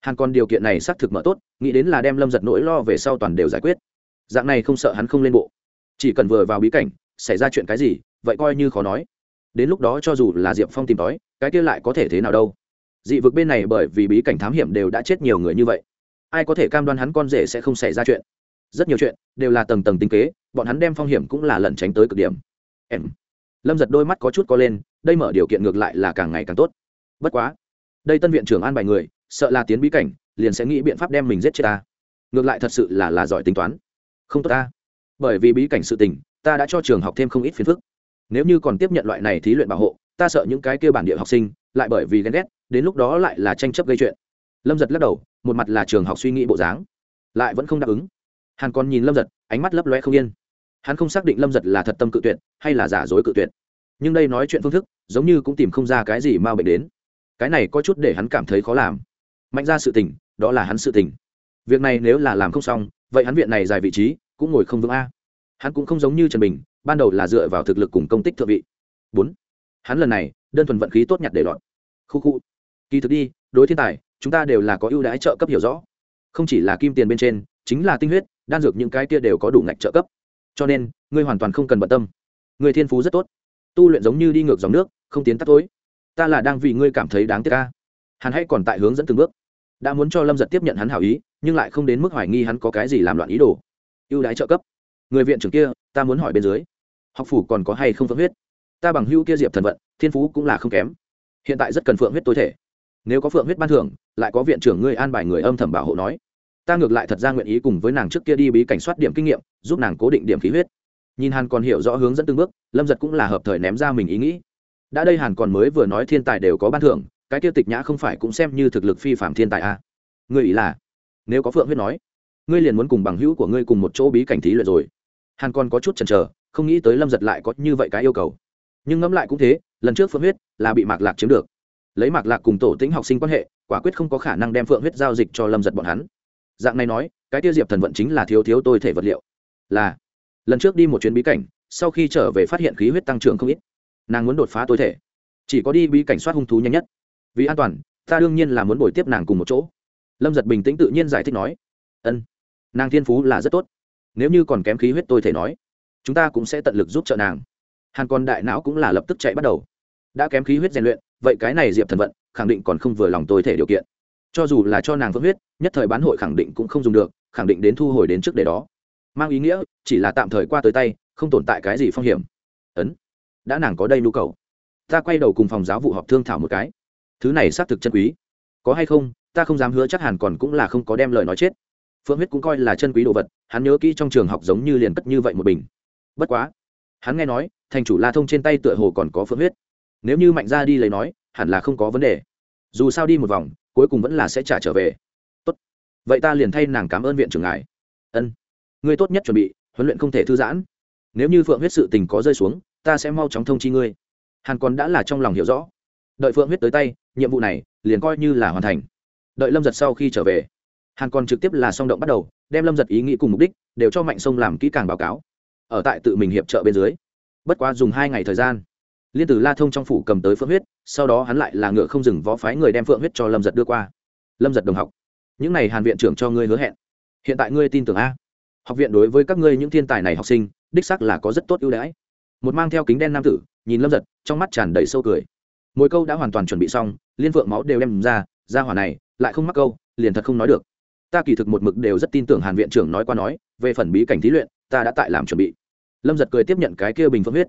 Hàn còn điều kiện này xác thực mở tốt, nghĩ đến là đem lâm giật nỗi lo về sau toàn đều giải quyết. Dạng này không sợ hắn không lên bộ. Chỉ cần vừa vào bí cảnh, xảy ra chuyện cái gì, vậy coi như khó nói. Đến lúc đó cho dù là diệp phong tìm tòi, cái kia lại có thể thế nào đâu. Dị vực bên này bởi vì bí cảnh thám hiểm đều đã chết nhiều người như vậy. Ai có thể cam đoan hắn con rể sẽ không xảy ra chuyện? Rất nhiều chuyện đều là tầng tầng tinh kế, bọn hắn đem phong hiểm cũng là lẩn tránh tới cực điểm. Em. Lâm giật đôi mắt có chút có lên, đây mở điều kiện ngược lại là càng ngày càng tốt. Bất quá, đây tân viện trưởng an bài người, sợ là tiến bí cảnh, liền sẽ nghĩ biện pháp đem mình giết chết ta. Ngược lại thật sự là là giỏi tính toán. Không tốt ta. Bởi vì bí cảnh sự tình, ta đã cho trường học thêm không ít phiền phức. Nếu như còn tiếp nhận loại này thí luyện bảo hộ, ta sợ những cái kêu bản địa học sinh lại bởi vì ghen ghét, đến lúc đó lại là tranh chấp gây chuyện. Lâm giật lắc đầu, một mặt là trường học suy nghĩ bộ dáng, lại vẫn không đáp ứng hàn còn nhìn lâm giật, ánh mắt lấp loe không yên. Hắn không xác định lâm giật là thật tâm cự tuyệt, hay là giả dối cự tuyệt. Nhưng đây nói chuyện phương thức, giống như cũng tìm không ra cái gì m a bệnh đến. Cái này có chút để hắn cảm thấy khó làm. Mạnh ra sự tình, đó là hắn sự tình. Việc này nếu là làm không xong, vậy hắn viện này dài vị trí, cũng ngồi không vững a. Hắn cũng không giống như trần bình, ban đầu là dựa vào thực lực cùng công tích thượng vị. Bốn. Hắn lần này, đơn thuần vận khí tốt nhặt để lọt. Khu khu. Kỳ thực đi, đối thiên tài, chúng ta đều là có ưu đãi trợ cấp hiểu rõ. Không chỉ là kim tiền bên trên, chính là tinh huyết đan dược những cái kia đều có đủ ngạch trợ cấp. Cho nên, ngươi hoàn toàn không cần bận tâm. Người thiên phú rất tốt. Tu luyện giống như đi ngược dòng nước, không tiến tắt tối. Ta là đang vì ngươi cảm thấy đáng tiếc ca hắn hãy còn tại hướng dẫn từng bước. Đã muốn cho lâm giật tiếp nhận hắn hảo ý, nhưng lại không đến mức hoài nghi hắn có cái gì làm loạn ý đồ. Ưu đãi trợ cấp. Người viện trưởng kia, ta muốn hỏi bên dưới. Học phủ còn có hay không phượng huyết? Ta bằng hưu kia diệp thần vận, thiên phú cũng là không kém. Hiện tại rất cần phượng huyết tối thể. Nếu có phượng huyết ban thưởng, lại có viện trưởng ngươi an bài người âm thầm bảo hộ nói ta ngược lại thật ra nguyện ý cùng với nàng trước kia đi bí cảnh soát điểm kinh nghiệm, giúp nàng cố định điểm khí huyết. Nhìn hàn còn hiểu rõ hướng dẫn từng bước, lâm giật cũng là hợp thời ném ra mình ý nghĩ. Đã đây hàn còn mới vừa nói thiên tài đều có ban thưởng, cái tiêu tịch nhã không phải cũng xem như thực lực phi phạm thiên tài à. ngươi ý là, nếu có phượng huyết nói, ngươi liền muốn cùng bằng hữu của ngươi cùng một chỗ bí cảnh thí luyện rồi. Hàn còn có chút chần chờ, không nghĩ tới lâm giật lại có như vậy cái yêu cầu. Nhưng ngẫm lại cũng thế, lần trước phượng huyết là bị mạc lạc chiếm được. Lấy mạc lạc cùng tổ tính học sinh quan hệ, quả quyết không có khả năng đem phượng huyết giao dịch cho lâm giật bọn hắn dạng này nói, cái tiêu diệp thần vận chính là thiếu thiếu tôi thể vật liệu. Là, lần trước đi một chuyến bí cảnh, sau khi trở về phát hiện khí huyết tăng trưởng không ít. Nàng muốn đột phá tối thể. Chỉ có đi bí cảnh soát hung thú nhanh nhất. Vì an toàn, ta đương nhiên là muốn bồi tiếp nàng cùng một chỗ. Lâm giật bình tĩnh tự nhiên giải thích nói, ân, nàng thiên phú là rất tốt. Nếu như còn kém khí huyết tôi thể nói, chúng ta cũng sẽ tận lực giúp trợ nàng. Hàn còn đại não cũng là lập tức chạy bắt đầu. Đã kém khí huyết rèn luyện, vậy cái này diệp thần vận khẳng định còn không vừa lòng tôi thể điều kiện cho dù là cho nàng vỡ huyết, nhất thời bán hội khẳng định cũng không dùng được, khẳng định đến thu hồi đến trước để đó. Mang ý nghĩa, chỉ là tạm thời qua tới tay, không tồn tại cái gì phong hiểm. Ấn, đã nàng có đây nhu cầu. Ta quay đầu cùng phòng giáo vụ họp thương thảo một cái. Thứ này xác thực chân quý. Có hay không, ta không dám hứa chắc hẳn còn cũng là không có đem lời nói chết. Phượng huyết cũng coi là chân quý đồ vật, hắn nhớ kỹ trong trường học giống như liền cất như vậy một bình. Bất quá, hắn nghe nói, thành chủ la thông trên tay tựa hồ còn có phượng huyết. Nếu như mạnh ra đi lấy nói, hẳn là không có vấn đề. Dù sao đi một vòng cuối cùng vẫn là sẽ trả trở về. Tốt. Vậy ta liền thay nàng cảm ơn viện trưởng ngài. Ân. Ngươi tốt nhất chuẩn bị, huấn luyện không thể thư giãn. Nếu như phượng huyết sự tình có rơi xuống, ta sẽ mau chóng thông chi ngươi. Hàn còn đã là trong lòng hiểu rõ. Đợi phượng huyết tới tay, nhiệm vụ này liền coi như là hoàn thành. Đợi lâm giật sau khi trở về, hàn còn trực tiếp là song động bắt đầu, đem lâm giật ý nghĩ cùng mục đích đều cho mạnh sông làm kỹ càng báo cáo, ở tại tự mình hiệp trợ bên dưới. Bất quá dùng hai ngày thời gian liên tử la thông trong phủ cầm tới phượng huyết, sau đó hắn lại là ngựa không dừng vó phái người đem phượng huyết cho lâm giật đưa qua. Lâm giật đồng học, những n à y hàn viện trưởng cho ngươi hứa hẹn. Hiện tại ngươi tin tưởng a. Học viện đối với các ngươi những thiên tài này học sinh, đích sắc là có rất tốt ưu đãi. Một mang theo kính đen nam tử, nhìn lâm giật, trong mắt tràn đầy sâu cười. Mỗi câu đã hoàn toàn chuẩn bị xong, liên phượng máu đều đem ra ra hỏa này, lại không mắc câu, liền thật không nói được. Ta kỳ thực một mực đều rất tin tưởng hàn viện trưởng nói qua nói, về phần bí cảnh thí luyện, ta đã tại làm chuẩn bị. Lâm giật cười tiếp nhận cái kia bình phượng huyết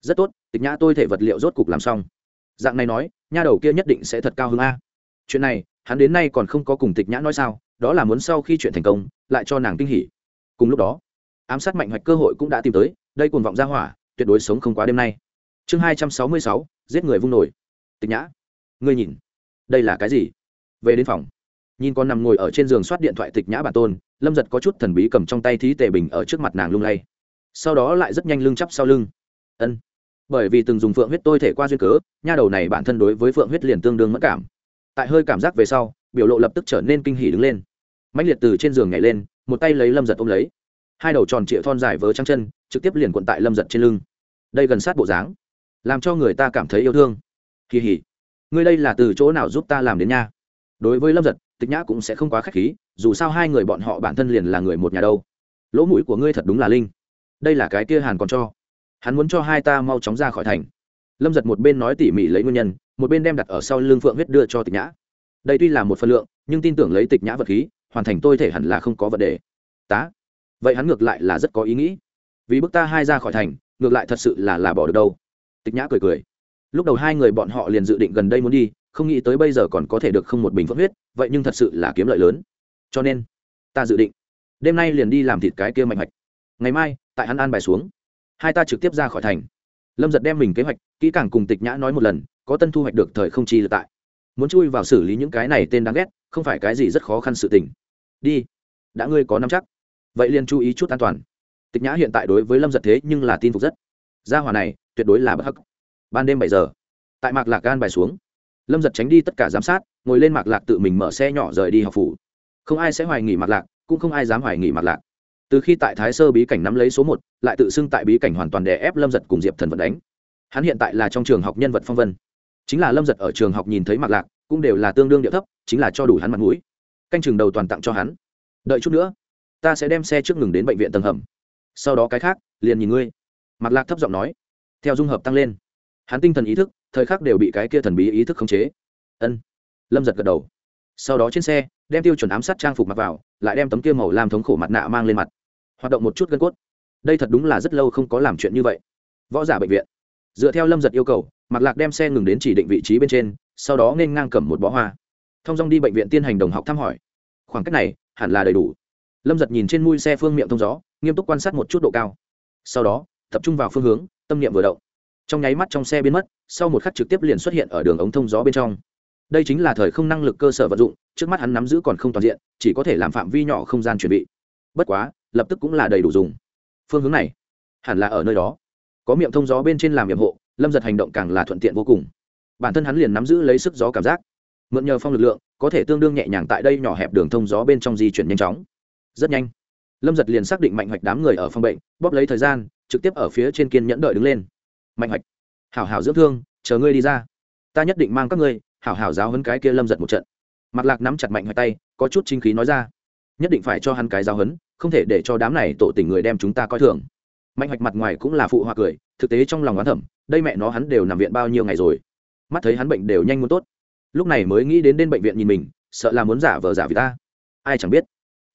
rất tốt, tịch nhã tôi thể vật liệu rốt cục làm xong. Dạng này nói, nha đầu kia nhất định sẽ thật cao hơn a. Chuyện này, hắn đến nay còn không có cùng tịch nhã nói sao, đó là muốn sau khi chuyện thành công, lại cho nàng kinh hỉ. Cùng lúc đó, ám sát mạnh hoạch cơ hội cũng đã tìm tới, đây cuồng vọng ra hỏa, tuyệt đối sống không quá đêm nay. Chương hai trăm sáu mươi sáu, giết người vung nổi. Tịch nhã, ngươi nhìn, đây là cái gì? Về đến phòng, nhìn con nằm ngồi ở trên giường soát điện thoại tịch nhã bản tôn, lâm giật có chút thần bí cầm trong tay thí tề bình ở trước mặt nàng lung lay. Sau đó lại rất nhanh lưng chắp sau lưng. Ân bởi vì từng dùng phượng huyết tôi thể qua duyên cớ, nha đầu này bản thân đối với phượng huyết liền tương đương mất cảm. Tại hơi cảm giác về sau, biểu lộ lập tức trở nên kinh hỉ đứng lên. Mạnh liệt từ trên giường nhảy lên, một tay lấy lâm giật ôm lấy. Hai đầu tròn trịa thon dài vớ trăng chân, trực tiếp liền quận tại lâm giật trên lưng. Đây gần sát bộ dáng, làm cho người ta cảm thấy yêu thương. Kỳ hỉ. Ngươi đây là từ chỗ nào giúp ta làm đến nha? Đối với lâm giật, tịch nhã cũng sẽ không quá k h á c h khí, dù sao hai người bọn họ bản thân liền là người một nhà đâu. Lỗ mũi của ngươi thật đúng là linh. Đây là cái kia hàn còn cho hắn muốn cho hai ta mau chóng ra khỏi thành. Lâm giật một bên nói tỉ mỉ lấy nguyên nhân, một bên đem đặt ở sau lưng phượng huyết đưa cho tịch nhã. Đây tuy là một phân lượng, nhưng tin tưởng lấy tịch nhã vật khí, hoàn thành tôi thể hẳn là không có vấn đề. Tá. Vậy hắn ngược lại là rất có ý nghĩ. Vì bức ta hai ra khỏi thành, ngược lại thật sự là là bỏ được đâu. Tịch nhã cười cười. Lúc đầu hai người bọn họ liền dự định gần đây muốn đi, không nghĩ tới bây giờ còn có thể được không một bình phượng huyết, vậy nhưng thật sự là kiếm lợi lớn. Cho nên, ta dự định, đêm nay liền đi làm thịt cái kia mạnh mạch. Ngày mai, tại hắn an bài xuống hai ta trực tiếp ra khỏi thành. Lâm giật đem mình kế hoạch, kỹ càng cùng tịch nhã nói một lần, có tân thu hoạch được thời không chi lựa tại. Muốn chui vào xử lý những cái này tên đáng ghét, không phải cái gì rất khó khăn sự tình. Đi, đã ngươi có nắm chắc. Vậy liền chú ý chút an toàn. Tịch nhã hiện tại đối với lâm giật thế nhưng là tin phục rất. Gia hòa này, tuyệt đối là bất hắc. Ban đêm bảy giờ, tại mạc lạc gan bài xuống. Lâm giật tránh đi tất cả giám sát, ngồi lên mạc lạc tự mình mở xe nhỏ rời đi học phủ. Không ai sẽ hoài nghỉ mạc lạc, cũng không ai dám hoài nghỉ mạc lạc từ khi tại thái sơ bí cảnh nắm lấy số một, lại tự xưng tại bí cảnh hoàn toàn đè ép lâm giật cùng diệp thần vận đánh. Hắn hiện tại là trong trường học nhân vật phong vân. Chính là lâm giật ở trường học nhìn thấy mặt lạc, cũng đều là tương đương địa thấp, chính là cho đủ hắn mặt mũi. Canh trường đầu toàn tặng cho hắn. Đợi chút nữa, ta sẽ đem xe trước ngừng đến bệnh viện tầng hầm. Sau đó cái khác, liền nhìn ngươi. Mặt lạc thấp giọng nói. Theo dung hợp tăng lên. Hắn tinh thần ý thức, thời khắc đều bị cái kia thần bí ý thức khống chế. Ân. Lâm giật gật đầu. Sau đó trên xe, đem tiêu chuẩn ám sát trang phục mặc vào, lại đem tấm kia màu làm thống khổ mặt nạ mang lên mặt hoạt động một chút gân cốt. Đây thật đúng là rất lâu không có làm chuyện như vậy. Võ giả bệnh viện. Dựa theo lâm giật yêu cầu, mạc lạc đem xe ngừng đến chỉ định vị trí bên trên, sau đó nên ngang cầm một bó hoa. Thông dong đi bệnh viện tiên hành đồng học thăm hỏi. Khoảng cách này, hẳn là đầy đủ. Lâm giật nhìn trên mui xe phương miệng thông gió, nghiêm túc quan sát một chút độ cao. Sau đó, tập trung vào phương hướng, tâm niệm vừa động. Trong nháy mắt trong xe biến mất, sau một khắc trực tiếp liền xuất hiện ở đường ống thông gió bên trong. Đây chính là thời không năng lực cơ sở vận dụng, trước mắt hắn nắm giữ còn không toàn diện, chỉ có thể làm phạm vi nhỏ không gian chuẩn bị. Bất quá lập tức cũng là đầy đủ dùng. Phương hướng này hẳn là ở nơi đó. Có miệng thông gió bên trên làm nhiệm hộ, lâm giật hành động càng là thuận tiện vô cùng. Bản thân hắn liền nắm giữ lấy sức gió cảm giác. Mượn nhờ phong lực lượng, có thể tương đương nhẹ nhàng tại đây nhỏ hẹp đường thông gió bên trong di chuyển nhanh chóng. Rất nhanh, lâm giật liền xác định mạnh hoạch đám người ở phòng bệnh, bóp lấy thời gian, trực tiếp ở phía trên kiên nhẫn đợi đứng lên. Mạnh hoạch, hảo hảo dưỡng thương, chờ ngươi đi ra. Ta nhất định mang các ngươi, hảo hảo giáo hấn cái kia lâm giật một trận. Mặt lạc nắm chặt mạnh hoạch tay, có chút chính khí nói ra nhất định phải cho hắn cái giáo hấn không thể để cho đám này tổ tình người đem chúng ta coi thường. Mạnh hoạch mặt ngoài cũng là phụ hoa cười thực tế trong lòng oán thẩm đây mẹ nó hắn đều nằm viện bao nhiêu ngày rồi. Mắt thấy hắn bệnh đều nhanh muốn tốt. Lúc này mới nghĩ đến đến bệnh viện nhìn mình sợ là muốn giả vờ giả vì ta. Ai chẳng biết.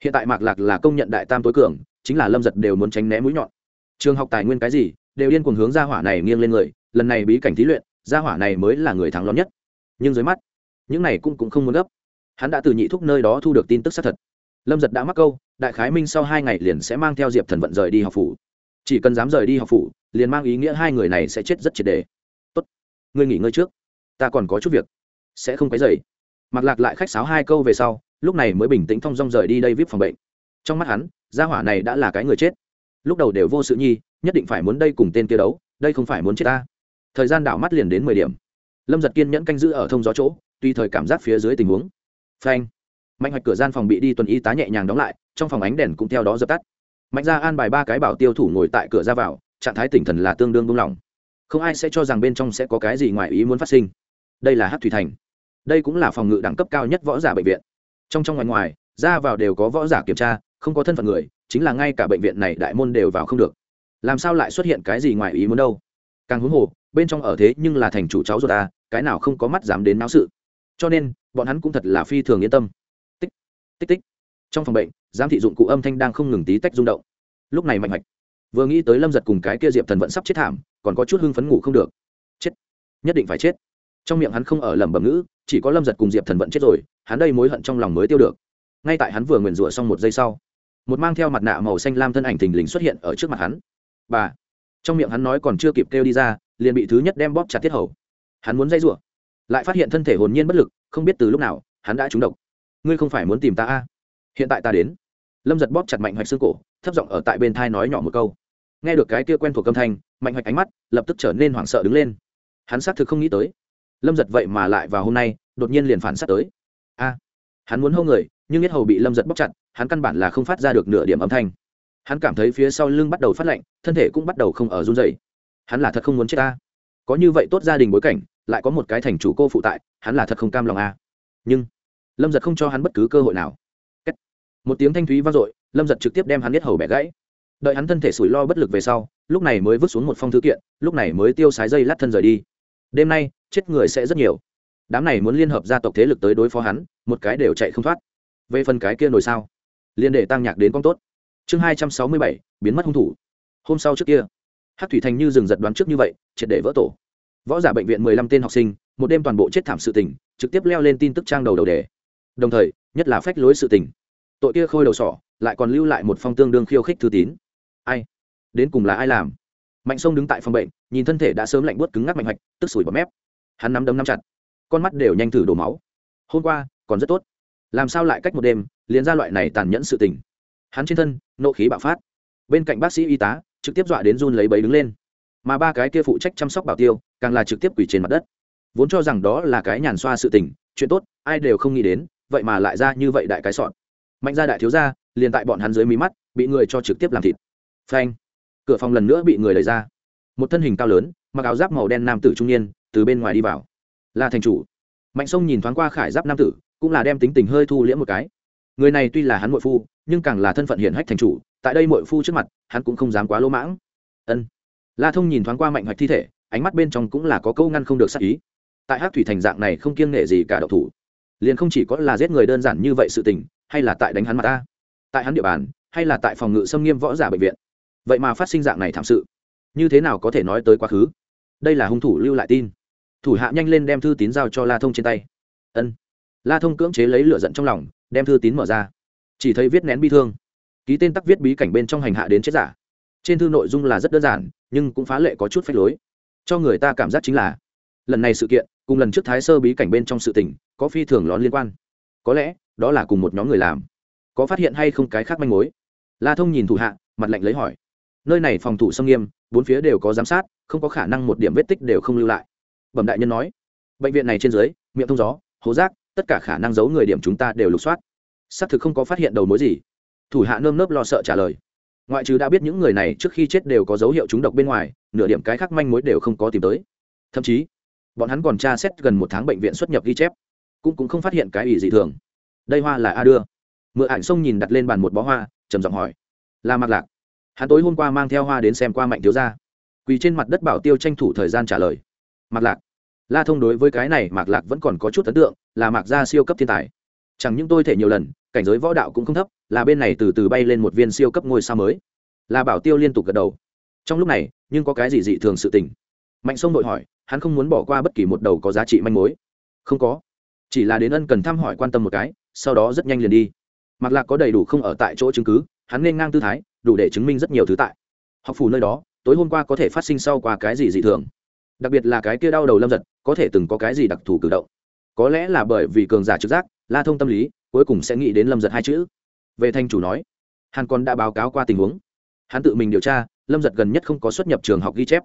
Hiện tại mạc lạc là công nhận đại tam tối cường chính là lâm giật đều muốn tránh né mũi nhọn. Trường học tài nguyên cái gì đều điên cuồng hướng gia hỏa này nghiêng lên người lần này bí cảnh thí luyện gia hỏa này mới là người thắng lớn nhất. Nhưng dưới mắt những này cũng, cũng không muốn gấp. Hắn đã từ nhị thúc nơi đó thu được tin tức xác thật lâm giật đã mắc câu, đại khái minh sau hai ngày liền sẽ mang theo diệp thần vận rời đi học phủ. Chỉ cần dám rời đi học phủ, liền mang ý nghĩa hai người này sẽ chết rất triệt đề. Tốt, ngươi nghỉ ngơi trước, ta còn có chút việc, sẽ không quấy dày mặc lạc lại khách sáo hai câu về sau, lúc này mới bình tĩnh thong dong rời đi đây vip phòng bệnh. Trong mắt hắn, gia hỏa này đã là cái người chết. Lúc đầu đều vô sự nhi, nhất định phải muốn đây cùng tên kia đấu, đây không phải muốn chết ta. Thời gian đảo mắt liền đến mười điểm. Lâm giật kiên nhẫn canh giữ ở thông gió chỗ tùy thời cảm giác phía dưới tình huống. Phanh mạnh hoạch cửa gian phòng bị đi tuần y tá nhẹ nhàng đóng lại, trong phòng ánh đèn cũng theo đó dập tắt. Mạnh ra an bài ba cái bảo tiêu thủ ngồi tại cửa ra vào, trạng thái tỉnh thần là tương đương buông lỏng. Không ai sẽ cho rằng bên trong sẽ có cái gì ngoài ý muốn phát sinh. Đây là hát thủy thành. Đây cũng là phòng ngự đẳng cấp cao nhất võ giả bệnh viện. Trong trong ngoài ngoài, ra vào đều có võ giả kiểm tra, không có thân phận người, chính là ngay cả bệnh viện này đại môn đều vào không được. Làm sao lại xuất hiện cái gì ngoài ý muốn đâu? Càng huống hồ, bên trong ở thế nhưng là thành chủ cháu ruột ta, cái nào không có mắt dám đến náo sự. Cho nên, bọn hắn cũng thật là phi thường yên tâm tích tích. Trong phòng bệnh, giám thị dụng cụ âm thanh đang không ngừng tí tách rung động. Lúc này mạnh mạch vừa nghĩ tới lâm giật cùng cái kia diệp thần vẫn sắp chết thảm, còn có chút hưng phấn ngủ không được. Chết. Nhất định phải chết. Trong miệng hắn không ở lẩm bẩm ngữ, chỉ có lâm giật cùng diệp thần vẫn chết rồi, hắn đây mối hận trong lòng mới tiêu được. Ngay tại hắn vừa nguyền rủa xong một giây sau, một mang theo mặt nạ màu xanh lam thân ảnh thình lình xuất hiện ở trước mặt hắn. Bà. Trong miệng hắn nói còn chưa kịp kêu đi ra, liền bị thứ nhất đem bóp chặt tiết hầu. Hắn muốn dây rủa, lại phát hiện thân thể hồn nhiên bất lực, không biết từ lúc nào, hắn đã trúng độc ngươi không phải muốn tìm ta a? À? hiện tại ta đến. Lâm giật bóp chặt mạnh hoạch xương cổ, thấp giọng ở tại bên thai nói nhỏ một câu. Nghe được cái kia quen thuộc âm thanh, mạnh hoạch ánh mắt lập tức trở nên hoảng sợ đứng lên. Hắn xác thực không nghĩ tới. Lâm giật vậy mà lại vào hôm nay, đột nhiên liền phản s á t tới. A, hắn muốn hâu người, nhưng nhất hầu bị lâm giật bóc chặt, hắn căn bản là không phát ra được nửa điểm âm thanh. Hắn cảm thấy phía sau lưng bắt đầu phát lạnh, thân thể cũng bắt đầu không ở run dày hắn là thật không muốn chết ta. Có như vậy tốt gia đình bối cảnh, lại có một cái thành chủ cô phụ tại, hắn là thật không cam lòng a. Nhưng lâm giật không cho hắn bất cứ cơ hội nào. Một tiếng thanh thúy vang dội, lâm giật trực tiếp đem hắn biết hầu bẻ gãy. Đợi hắn thân thể sủi lo bất lực về sau, lúc này mới vứt xuống một phong thư kiện, lúc này mới tiêu sái dây lát thân rời đi. Đêm nay, chết người sẽ rất nhiều. Đám này muốn liên hợp gia tộc thế lực tới đối phó hắn, một cái đều chạy không thoát. Về phần cái kia nổi sao? Liên để tăng nhạc đến con tốt. Chương hai trăm sáu mươi bảy, biến mất hung thủ. Hôm sau trước kia hát thủy thành như rừng giật đoán trước như vậy, triệt để vỡ tổ. Võ giả bệnh viện mười lăm tên học sinh, một đêm toàn bộ chết thảm sự tình, trực tiếp leo lên tin tức trang đầu đầu đề đồng thời, nhất là phách lối sự tình. Tội kia khôi đầu sỏ, lại còn lưu lại một phong tương đương khiêu khích thư tín. Ai? Đến cùng là ai làm? Mạnh sông đứng tại phòng bệnh, nhìn thân thể đã sớm lạnh bớt cứng ngắc mạnh hoạch, tức sủi bọt mép. Hắn nắm đấm nắm chặt. Con mắt đều nhanh thử đổ máu. Hôm qua, còn rất tốt. Làm sao lại cách một đêm, liền ra loại này tàn nhẫn sự tình? Hắn trên thân, nộ khí bạo phát. Bên cạnh bác sĩ y tá, trực tiếp dọa đến run lấy bấy đứng lên. Mà ba cái kia phụ trách chăm sóc bảo tiêu, càng là trực tiếp quỷ trên mặt đất. Vốn cho rằng đó là cái nhàn xoa sự tình, chuyện tốt, ai đều không nghĩ đến vậy mà lại ra như vậy đại cái sọn mạnh gia đại thiếu gia, liền tại bọn hắn dưới mí mắt, bị người cho trực tiếp làm thịt. Phanh. Cửa phòng lần nữa bị người đẩy ra. Một thân hình cao lớn, mặc áo giáp màu đen nam tử trung niên, từ bên ngoài đi vào. Là thành chủ. Mạnh sông nhìn thoáng qua khải giáp nam tử, cũng là đem tính tình hơi thu liễm một cái. Người này tuy là hắn mội phu, nhưng càng là thân phận hiển hách thành chủ, tại đây mội phu trước mặt, hắn cũng không dám quá lỗ mãng. Ân. La thông nhìn thoáng qua mạnh hoạch thi thể, ánh mắt bên trong cũng là có câu ngăn không được sắc ý. Tại hát thủy thành dạng này không kiêng nghệ gì cả đậu thủ liền không chỉ có là giết người đơn giản như vậy sự tình, hay là tại đánh hắn mặt ta, tại hắn địa bàn, hay là tại phòng ngự xâm nghiêm võ giả bệnh viện. Vậy mà phát sinh dạng này thảm sự, như thế nào có thể nói tới quá khứ? Đây là hung thủ lưu lại tin. Thủ hạ nhanh lên đem thư tín giao cho la thông trên tay. Ân. La thông cưỡng chế lấy lửa giận trong lòng, đem thư tín mở ra. Chỉ thấy viết nén bi thương. Ký tên tắc viết bí cảnh bên trong hành hạ đến chết giả. Trên thư nội dung là rất đơn giản, nhưng cũng phá lệ có chút phách lối. Cho người ta cảm giác chính là, lần này sự kiện cùng lần trước thái sơ bí cảnh bên trong sự tình, có phi thường lón liên quan. Có lẽ, đó là cùng một nhóm người làm. Có phát hiện hay không cái khác manh mối? La thông nhìn thủ hạ, mặt lạnh lấy hỏi. Nơi này phòng thủ sông nghiêm, bốn phía đều có giám sát, không có khả năng một điểm vết tích đều không lưu lại. Bẩm đại nhân nói. Bệnh viện này trên dưới, miệng thông gió, hố rác, tất cả khả năng giấu người điểm chúng ta đều lục soát. Xác thực không có phát hiện đầu mối gì. Thủ hạ nơm nớp lo sợ trả lời. Ngoại trừ đã biết những người này trước khi chết đều có dấu hiệu trúng độc bên ngoài, nửa điểm cái khác manh mối đều không có tìm tới. Thậm chí bọn hắn còn tra xét gần một tháng bệnh viện xuất nhập ghi chép, cũng cũng không phát hiện cái gì dị thường. Đây hoa là a đưa. Mượn ảnh sông nhìn đặt lên bàn một bó hoa, trầm giọng hỏi, là mặc lạc. Hắn tối hôm qua mang theo hoa đến xem qua mạnh thiếu gia. Quỳ trên mặt đất bảo tiêu tranh thủ thời gian trả lời mặc lạc. La thông đối với cái này, mạc lạc vẫn còn có chút ấn tượng, là mạc gia siêu cấp thiên tài. Chẳng những tôi thể nhiều lần, cảnh giới võ đạo cũng không thấp, là bên này từ từ bay lên một viên siêu cấp ngôi sao mới. Là bảo tiêu liên tục gật đầu. Trong lúc này, nhưng có cái gì dị thường sự tình? Mạnh sông đội hỏi hắn không muốn bỏ qua bất kỳ một đầu có giá trị manh mối. Không có. Chỉ là đến ân cần thăm hỏi quan tâm một cái, sau đó rất nhanh liền đi. Mặc lạc có đầy đủ không ở tại chỗ chứng cứ, hắn nên ngang tư thái, đủ để chứng minh rất nhiều thứ tại. Học phủ nơi đó, tối hôm qua có thể phát sinh sau qua cái gì dị thường. Đặc biệt là cái kia đau đầu lâm giật, có thể từng có cái gì đặc thù cử động. Có lẽ là bởi vì cường giả trực giác, la thông tâm lý, cuối cùng sẽ nghĩ đến lâm giật hai chữ. Về thanh chủ nói hàn còn đã báo cáo qua tình huống. Hắn tự mình điều tra, lâm giật gần nhất không có xuất nhập trường học ghi chép.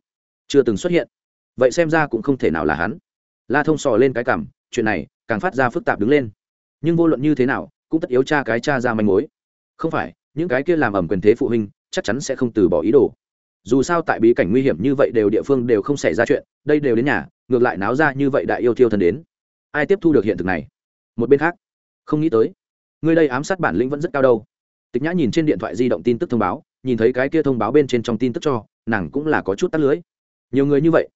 Chưa từng xuất hiện vậy xem ra cũng không thể nào là hắn. La thông sò lên cái cảm, chuyện này càng phát ra phức tạp đứng lên. Nhưng vô luận như thế nào, cũng tất yếu cha cái cha ra manh mối. Không phải, những cái kia làm ẩm quyền thế phụ huynh chắc chắn sẽ không từ bỏ ý đồ. Dù sao tại bí cảnh nguy hiểm như vậy đều địa phương đều không xảy ra chuyện, đây đều đến nhà, ngược lại náo ra như vậy đại yêu thiêu thần đến. Ai tiếp thu được hiện thực này? Một bên khác, không nghĩ tới. Người đây ám sát bản lĩnh vẫn rất cao đâu. Tịch nhã nhìn trên điện thoại di động tin tức thông báo, nhìn thấy cái kia thông báo bên trên trong tin tức cho, nàng cũng là có chút tắt lưới. Nhiều người như vậy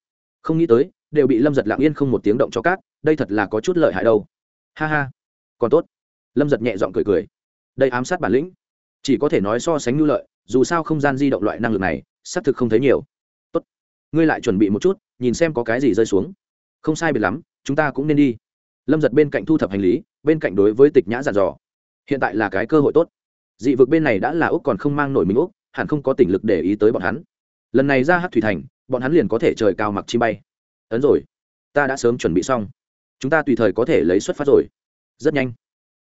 không nghĩ tới, đều bị lâm giật lặng yên không một tiếng động cho cát, đây thật là có chút lợi hại đâu. Ha ha, còn tốt. Lâm giật nhẹ giọng cười cười. Đây ám sát bản lĩnh. Chỉ có thể nói so sánh ngư lợi, dù sao không gian di động loại năng lực này, xác thực không thấy nhiều. Tốt. Ngươi lại chuẩn bị một chút, nhìn xem có cái gì rơi xuống. Không sai biệt lắm, chúng ta cũng nên đi. Lâm giật bên cạnh thu thập hành lý, bên cạnh đối với tịch nhã giàn dò. Hiện tại là cái cơ hội tốt. Dị vực bên này đã là úc còn không mang nổi mình úc, hẳn không có tỉnh lực để ý tới bọn hắn lần này ra hát thủy thành, bọn hắn liền có thể trời cao mặc chi bay. Ấn rồi, ta đã sớm chuẩn bị xong. Chúng ta tùy thời có thể lấy xuất phát rồi. Rất nhanh.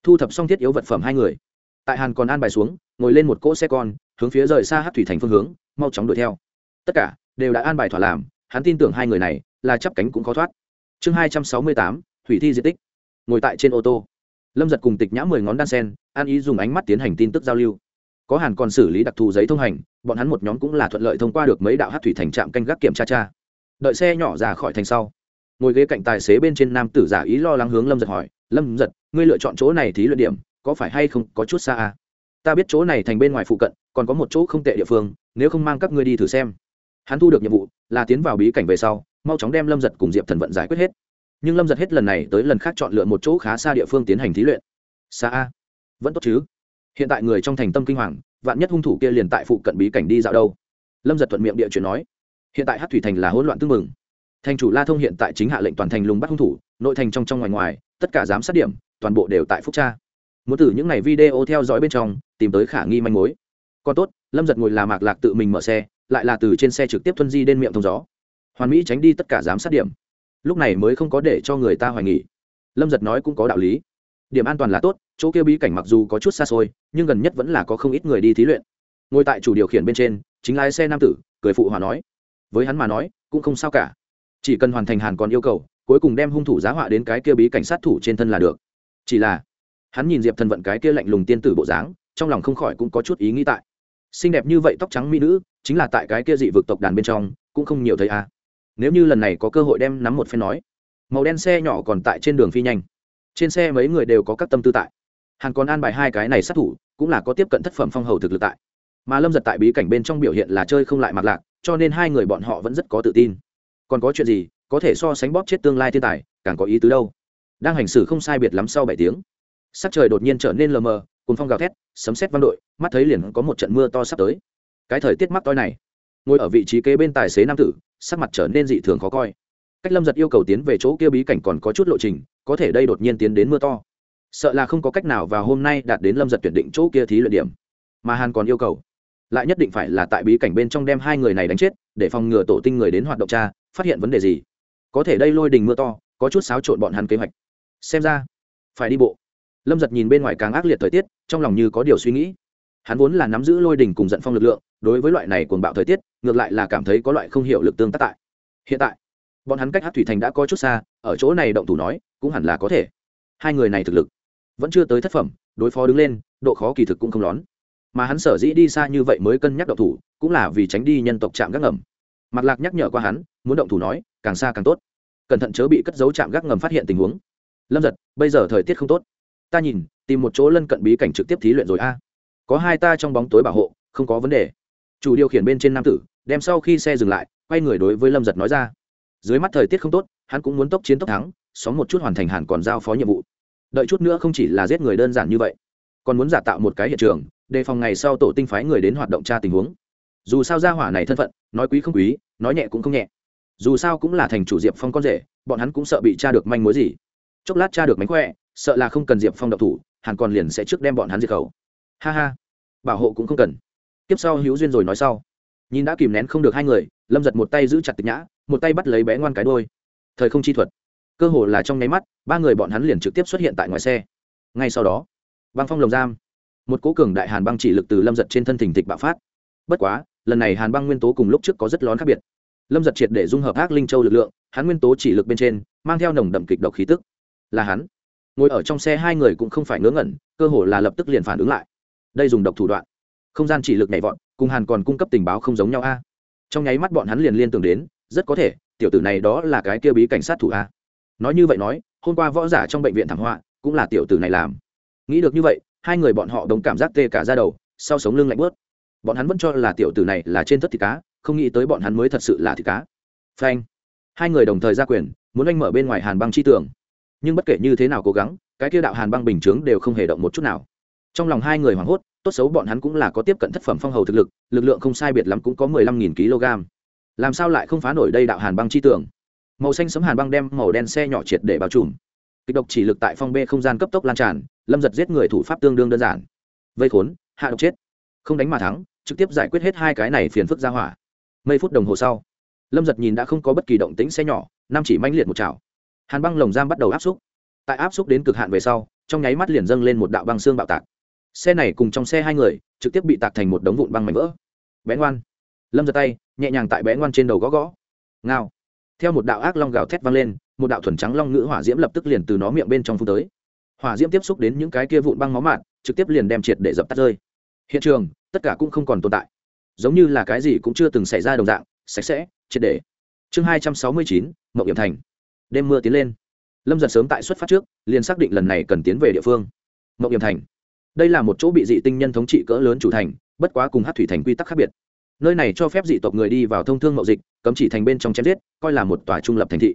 Thu thập xong thiết yếu vật phẩm hai người. Tại hàn còn an bài xuống, ngồi lên một cỗ xe con, hướng phía rời xa hát thủy thành phương hướng, mau chóng đuổi theo. Tất cả đều đã an bài thỏa làm, hắn tin tưởng hai người này là chắp cánh cũng khó thoát. Chương hai trăm sáu mươi tám thủy thi di tích. Ngồi tại trên ô tô. Lâm giật cùng tịch nhã mười ngón đan sen, an ý dùng ánh mắt tiến hành tin tức giao lưu có hàn còn xử lý đặc thù giấy thông hành, bọn hắn một nhóm cũng là thuận lợi thông qua được mấy đạo hát thủy thành trạm canh gác kiểm tra cha đợi xe nhỏ ra khỏi thành sau, ngồi ghế cạnh tài xế bên trên nam tử giả ý lo lắng hướng lâm giật hỏi, lâm giật, ngươi lựa chọn chỗ này thí luyện điểm, có phải hay không có chút xa à? ta biết chỗ này thành bên ngoài phụ cận, còn có một chỗ không tệ địa phương, nếu không mang các ngươi đi thử xem. Hắn thu được nhiệm vụ là tiến vào bí cảnh về sau, mau chóng đem lâm giật cùng diệp thần vận giải quyết hết. Nhưng lâm giật hết lần này tới lần khác chọn lựa một chỗ khá xa địa phương tiến hành thí luyện. Xa a? Vẫn tốt chứ? Hiện tại người trong thành tâm kinh hoàng, vạn nhất hung thủ kia liền tại phụ cận bí cảnh đi dạo đâu. Lâm giật thuận miệng địa chuyện nói, hiện tại hát thủy thành là hỗn loạn tương mừng thành chủ la thông hiện tại chính hạ lệnh toàn thành lùng bắt hung thủ, nội thành trong trong ngoài ngoài, tất cả giám sát điểm, toàn bộ đều tại phúc tra. Muốn từ những ngày video theo dõi bên trong, tìm tới khả nghi manh mối. Còn tốt, lâm giật ngồi là mạc lạc tự mình mở xe, lại là từ trên xe trực tiếp thuân di đến miệng thông gió. Hoàn mỹ tránh đi tất cả giám sát điểm. Lúc này mới không có để cho người ta hoài nghỉ lâm giật nói cũng có đạo lý. Điểm an toàn là tốt chỗ kia bí cảnh mặc dù có chút xa xôi, nhưng gần nhất vẫn là có không ít người đi thí luyện. Ngồi tại chủ điều khiển bên trên, chính lái xe nam tử, cười phụ hòa nói, với hắn mà nói, cũng không sao cả. Chỉ cần hoàn thành hàn còn yêu cầu, cuối cùng đem hung thủ giá họa đến cái kia bí cảnh sát thủ trên thân là được. Chỉ là, hắn nhìn diệp thần vận cái kia lạnh lùng tiên tử bộ dáng, trong lòng không khỏi cũng có chút ý nghĩ tại. Xinh đẹp như vậy tóc trắng mỹ nữ, chính là tại cái kia dị vực tộc đàn bên trong, cũng không nhiều thấy à. nếu như lần này có cơ hội đem nắm một phen nói, màu đen xe nhỏ còn tại trên đường phi nhanh. Trên xe mấy người đều có các tâm tư tại hàn còn an bài hai cái này sát thủ, cũng là có tiếp cận thất phẩm phong hầu thực lực tại. Mà lâm giật tại bí cảnh bên trong biểu hiện là chơi không lại mặt lạc, cho nên hai người bọn họ vẫn rất có tự tin. Còn có chuyện gì, có thể so sánh bóp chết tương lai thiên tài, càng có ý tứ đâu. Đang hành xử không sai biệt lắm sau bảy tiếng. Sắc trời đột nhiên trở nên lờ mờ cùng phong gào thét, sấm xét vang đội, mắt thấy liền có một trận mưa to sắp tới. Cái thời tiết mắc toi này, ngồi ở vị trí kế bên tài xế nam tử, sắc mặt trở nên dị thường khó coi. Cách lâm giật yêu cầu tiến về chỗ kia bí cảnh còn có chút lộ trình, có thể đây đột nhiên tiến đến mưa to sợ là không có cách nào vào hôm nay đạt đến lâm giật tuyển định chỗ kia thí luyện điểm. Mà hàn còn yêu cầu, lại nhất định phải là tại bí cảnh bên trong đem hai người này đánh chết, để phòng ngừa tổ tinh người đến hoạt động tra, phát hiện vấn đề gì. Có thể đây lôi đình mưa to, có chút xáo trộn bọn hắn kế hoạch. Xem ra, phải đi bộ. Lâm giật nhìn bên ngoài càng ác liệt thời tiết, trong lòng như có điều suy nghĩ. Hắn vốn là nắm giữ lôi đình cùng giận phong lực lượng, đối với loại này cuồng bạo thời tiết, ngược lại là cảm thấy có loại không hiểu lực tương tác tại. Hiện tại, bọn hắn cách hát thủy thành đã có chút xa, ở chỗ này động thủ nói, cũng hẳn là có thể. Hai người này thực lực vẫn chưa tới thất phẩm, đối phó đứng lên, độ khó kỳ thực cũng không lón. Mà hắn sở dĩ đi xa như vậy mới cân nhắc động thủ, cũng là vì tránh đi nhân tộc chạm gác ngầm. Mặt lạc nhắc nhở qua hắn, muốn động thủ nói, càng xa càng tốt. Cẩn thận chớ bị cất dấu chạm gác ngầm phát hiện tình huống. Lâm giật, bây giờ thời tiết không tốt. Ta nhìn, tìm một chỗ lân cận bí cảnh trực tiếp thí luyện rồi a. À. Có hai ta trong bóng tối bảo hộ, không có vấn đề. Chủ điều khiển bên trên nam tử, đem sau khi xe dừng lại, quay người đối với lâm giật nói ra. Dưới mắt thời tiết không tốt, hắn cũng muốn tốc chiến tốc thắng, sóng một chút hoàn thành hẳn còn giao phó nhiệm vụ đợi chút nữa không chỉ là giết người đơn giản như vậy, còn muốn giả tạo một cái hiện trường, đề phòng ngày sau tổ tinh phái người đến hoạt động tra tình huống. Dù sao gia hỏa này thân phận, nói quý không quý, nói nhẹ cũng không nhẹ. Dù sao cũng là thành chủ diệp phong con rể, bọn hắn cũng sợ bị tra được manh mối gì. Chốc lát tra được mánh khỏe, sợ là không cần diệp phong độc thủ hàn còn liền sẽ trước đem bọn hắn diệt khẩu. Ha ha, bảo hộ cũng không cần. Tiếp sau hữu duyên rồi nói sau. Nhìn đã kìm nén không được hai người, lâm giật một tay giữ chặt tịch nhã, một tay bắt lấy bé ngoan cái đôi thời không chi thuật cơ hồ là trong nháy mắt, ba người bọn hắn liền trực tiếp xuất hiện tại ngoài xe. Ngay sau đó, băng phong lồng giam. Một cố cường đại hàn băng chỉ lực từ lâm giật trên thân thình thịch bạo phát. Bất quá, lần này hàn băng nguyên tố cùng lúc trước có rất lón khác biệt. Lâm giật triệt để dung hợp ác linh châu lực lượng, hắn nguyên tố chỉ lực bên trên, mang theo nồng đậm kịch độc khí tức. Là hắn. Ngồi ở trong xe hai người cũng không phải ngớ ngẩn, cơ hồ là lập tức liền phản ứng lại. Đây dùng độc thủ đoạn. Không gian chỉ lực nhảy vọt, cùng hàn còn cung cấp tình báo không giống nhau a. Trong nháy mắt bọn hắn liền liên tưởng đến, rất có thể, tiểu tử này đó là cái kia bí cảnh sát thủ a nói như vậy nói, hôm qua võ giả trong bệnh viện thảm họa, cũng là tiểu tử này làm. Nghĩ được như vậy, hai người bọn họ đồng cảm giác tê cả ra đầu, sau sống lưng lạnh bớt bọn hắn vẫn cho là tiểu tử này là trên thất thịt cá, không nghĩ tới bọn hắn mới thật sự là thịt cá. Phanh. Hai người đồng thời ra quyền, muốn anh mở bên ngoài hàn băng chi tường. Nhưng bất kể như thế nào cố gắng, cái kia đạo hàn băng bình chướng đều không hề động một chút nào. Trong lòng hai người hoảng hốt, tốt xấu bọn hắn cũng là có tiếp cận thất phẩm phong hầu thực lực lực lượng không sai biệt lắm cũng có mười lăm nghìn kg làm sao lại không phá nổi đây đạo hàn băng chi tường? Màu xanh sấm hàn băng đem màu đen xe nhỏ triệt để bao trùm. Kịch độc chỉ lực tại phong bê không gian cấp tốc lan tràn, lâm giật giết người thủ pháp tương đương đơn giản. Vây khốn, hạ độc chết. Không đánh mà thắng, trực tiếp giải quyết hết hai cái này phiền phức ra hỏa. Mấy phút đồng hồ sau, lâm giật nhìn đã không có bất kỳ động tĩnh xe nhỏ nam chỉ manh liệt một chảo. Hàn băng lồng giam bắt đầu áp xúc. Tại áp xúc đến cực hạn về sau, trong nháy mắt liền dâng lên một đạo băng xương bạo tạc. Xe này cùng trong xe hai người, trực tiếp bị tạc thành một đống vụn băng mảnh vỡ. Bé ngoan. Lâm giật tay, nhẹ nhàng tại bé ngoan trên đầu gõ gõ. Ngao theo một đạo ác long gào thét vang lên, một đạo thuần trắng long ngữ hỏa diễm lập tức liền từ nó miệng bên trong phun tới. Hỏa diễm tiếp xúc đến những cái kia vụn băng máu mạn, trực tiếp liền đem triệt để dập tắt rơi. Hiện trường, tất cả cũng không còn tồn tại. Giống như là cái gì cũng chưa từng xảy ra đồng dạng, sạch sẽ, triệt để. Chương hai trăm sáu mươi chín mậu hiểm thành. Đêm mưa tiến lên. Lâm giật sớm tại xuất phát trước, liền xác định lần này cần tiến về địa phương. Mậu hiểm thành. Đây là một chỗ bị dị tinh nhân thống trị cỡ lớn chủ thành, bất quá cùng hát thủy thành quy tắc khác biệt nơi này cho phép dị tộc người đi vào thông thương mậu dịch, cấm chỉ thành bên trong chém giết, coi là một tòa trung lập thành thị.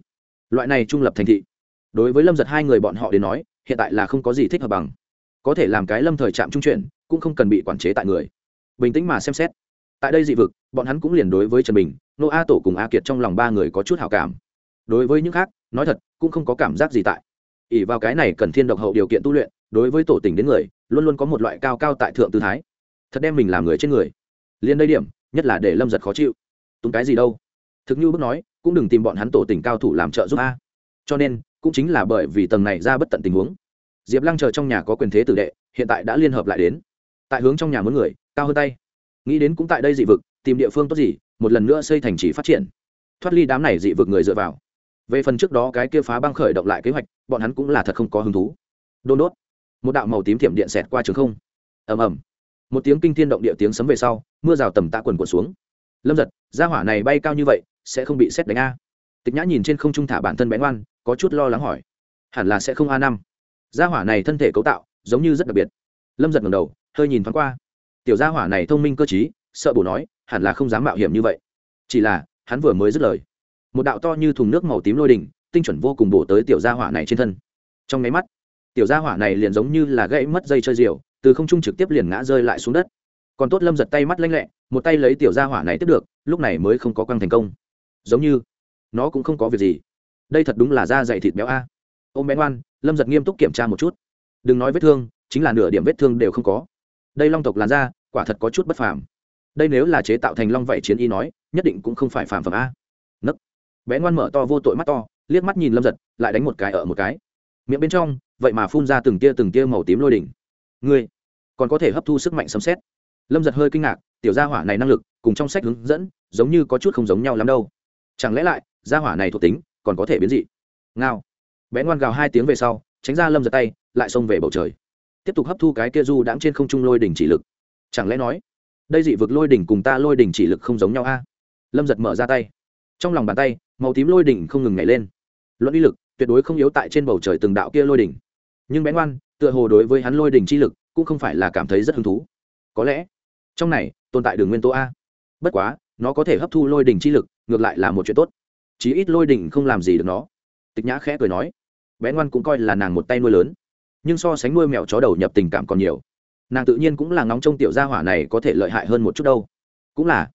Loại này trung lập thành thị, đối với lâm giật hai người bọn họ đến nói, hiện tại là không có gì thích hợp bằng. Có thể làm cái lâm thời trạm trung chuyển, cũng không cần bị quản chế tại người. Bình tĩnh mà xem xét. Tại đây dị vực, bọn hắn cũng liền đối với trần bình, nô a tổ cùng a kiệt trong lòng ba người có chút hào cảm. Đối với những khác, nói thật, cũng không có cảm giác gì tại. Ỉ vào cái này cần thiên độc hậu điều kiện tu luyện, đối với tổ tình đến người, luôn luôn có một loại cao cao tại thượng tư thái. Thật đem mình làm người trên người. Liên đây điểm nhất là để lâm giật khó chịu túng cái gì đâu thực như bước nói cũng đừng tìm bọn hắn tổ tình cao thủ làm trợ giúp a cho nên cũng chính là bởi vì tầng này ra bất tận tình huống diệp lăng chờ trong nhà có quyền thế tử đệ hiện tại đã liên hợp lại đến tại hướng trong nhà muốn người cao hơn tay nghĩ đến cũng tại đây dị vực tìm địa phương tốt gì một lần nữa xây thành trì phát triển thoát ly đám này dị vực người dựa vào về phần trước đó cái kia phá băng khởi động lại kế hoạch bọn hắn cũng là thật không có hứng thú đôn đốt một đạo màu tím thiểm điện xẹt qua trường không ầm ầm một tiếng kinh thiên động địa tiếng sấm về sau, mưa rào tầm tạ quần quần xuống. Lâm giật ra hỏa này bay cao như vậy, sẽ không bị xét đánh a? Tịch nhã nhìn trên không trung thả bản thân bén oan có chút lo lắng hỏi. Hẳn là sẽ không a năm. Gia hỏa này thân thể cấu tạo, giống như rất đặc biệt. Lâm giật ngầm đầu, hơi nhìn thoáng qua. Tiểu gia hỏa này thông minh cơ t sợ bổ nói, hẳn là không dám mạo hiểm như vậy. Chỉ là, hắn vừa mới dứt lời. Một đạo to như thùng nước màu tím lôi đỉnh, tinh chuẩn vô cùng bổ tới tiểu gia hỏa này trên thân. Trong nháy mắt, tiểu gia hỏa này liền giống như là gãy mất dây chơi diều từ không trung trực tiếp liền ngã rơi lại xuống đất. Còn tốt lâm giật tay mắt lanh lẹ một tay lấy tiểu gia hỏa này tiếp được lúc này mới không có quăng thành công. Giống như nó cũng không có việc gì. Đây thật đúng là da dày thịt béo a. Ô m ngoan, lâm giật nghiêm túc kiểm tra một chút. Đừng nói vết thương chính là nửa điểm vết thương đều không có. Đây long tộc làn da quả thật có chút bất phàm. Đây nếu là chế tạo thành long vậy chiến y nói nhất định cũng không phải phàm phẩm a. Nấc. Bé ngoan mở to vô tội mắt to liếc mắt nhìn lâm giật lại đánh một cái ở một cái. Miệng bên trong vậy mà phun ra từng tia từng tia màu tím lôi đỉnh ngươi còn có thể hấp thu sức mạnh sấm xét lâm giật hơi kinh ngạc, tiểu gia hỏa này năng lực, cùng trong sách hướng dẫn, giống như có chút không giống nhau lắm đâu. Chẳng lẽ lại, gia hỏa này thuộc tính, còn có thể biến dị? Ngao. Bé ngoan gào hai tiếng về sau, tránh ra lâm giật tay, lại xông về bầu trời. Tiếp tục hấp thu cái kia du đãng trên không trung lôi đỉnh chỉ lực. Chẳng lẽ nói, đây dị vực lôi đỉnh cùng ta lôi đỉnh chỉ lực không giống nhau a? Lâm giật mở ra tay. Trong lòng bàn tay, màu tím lôi đỉnh không ngừng nhảy lên. Luận uy lực, tuyệt đối không yếu tại trên bầu trời từng đạo kia lôi đỉnh. Nhưng bé ngoan tựa hồ đối với hắn lôi đỉnh chi lực, cũng không phải là cảm thấy rất hứng thú. Có lẽ, trong này, tồn tại đường nguyên tố a. Bất quá, nó có thể hấp thu lôi đỉnh chi lực, ngược lại là một chuyện tốt. Chí ít lôi đỉnh không làm gì được nó. Tịch nhã khẽ cười nói. Bé ngoan cũng coi là nàng một tay nuôi lớn. Nhưng so sánh nuôi mèo chó đầu nhập tình cảm còn nhiều. Nàng tự nhiên cũng là ngóng trong tiểu gia hỏa này có thể lợi hại hơn một chút đâu. Cũng là.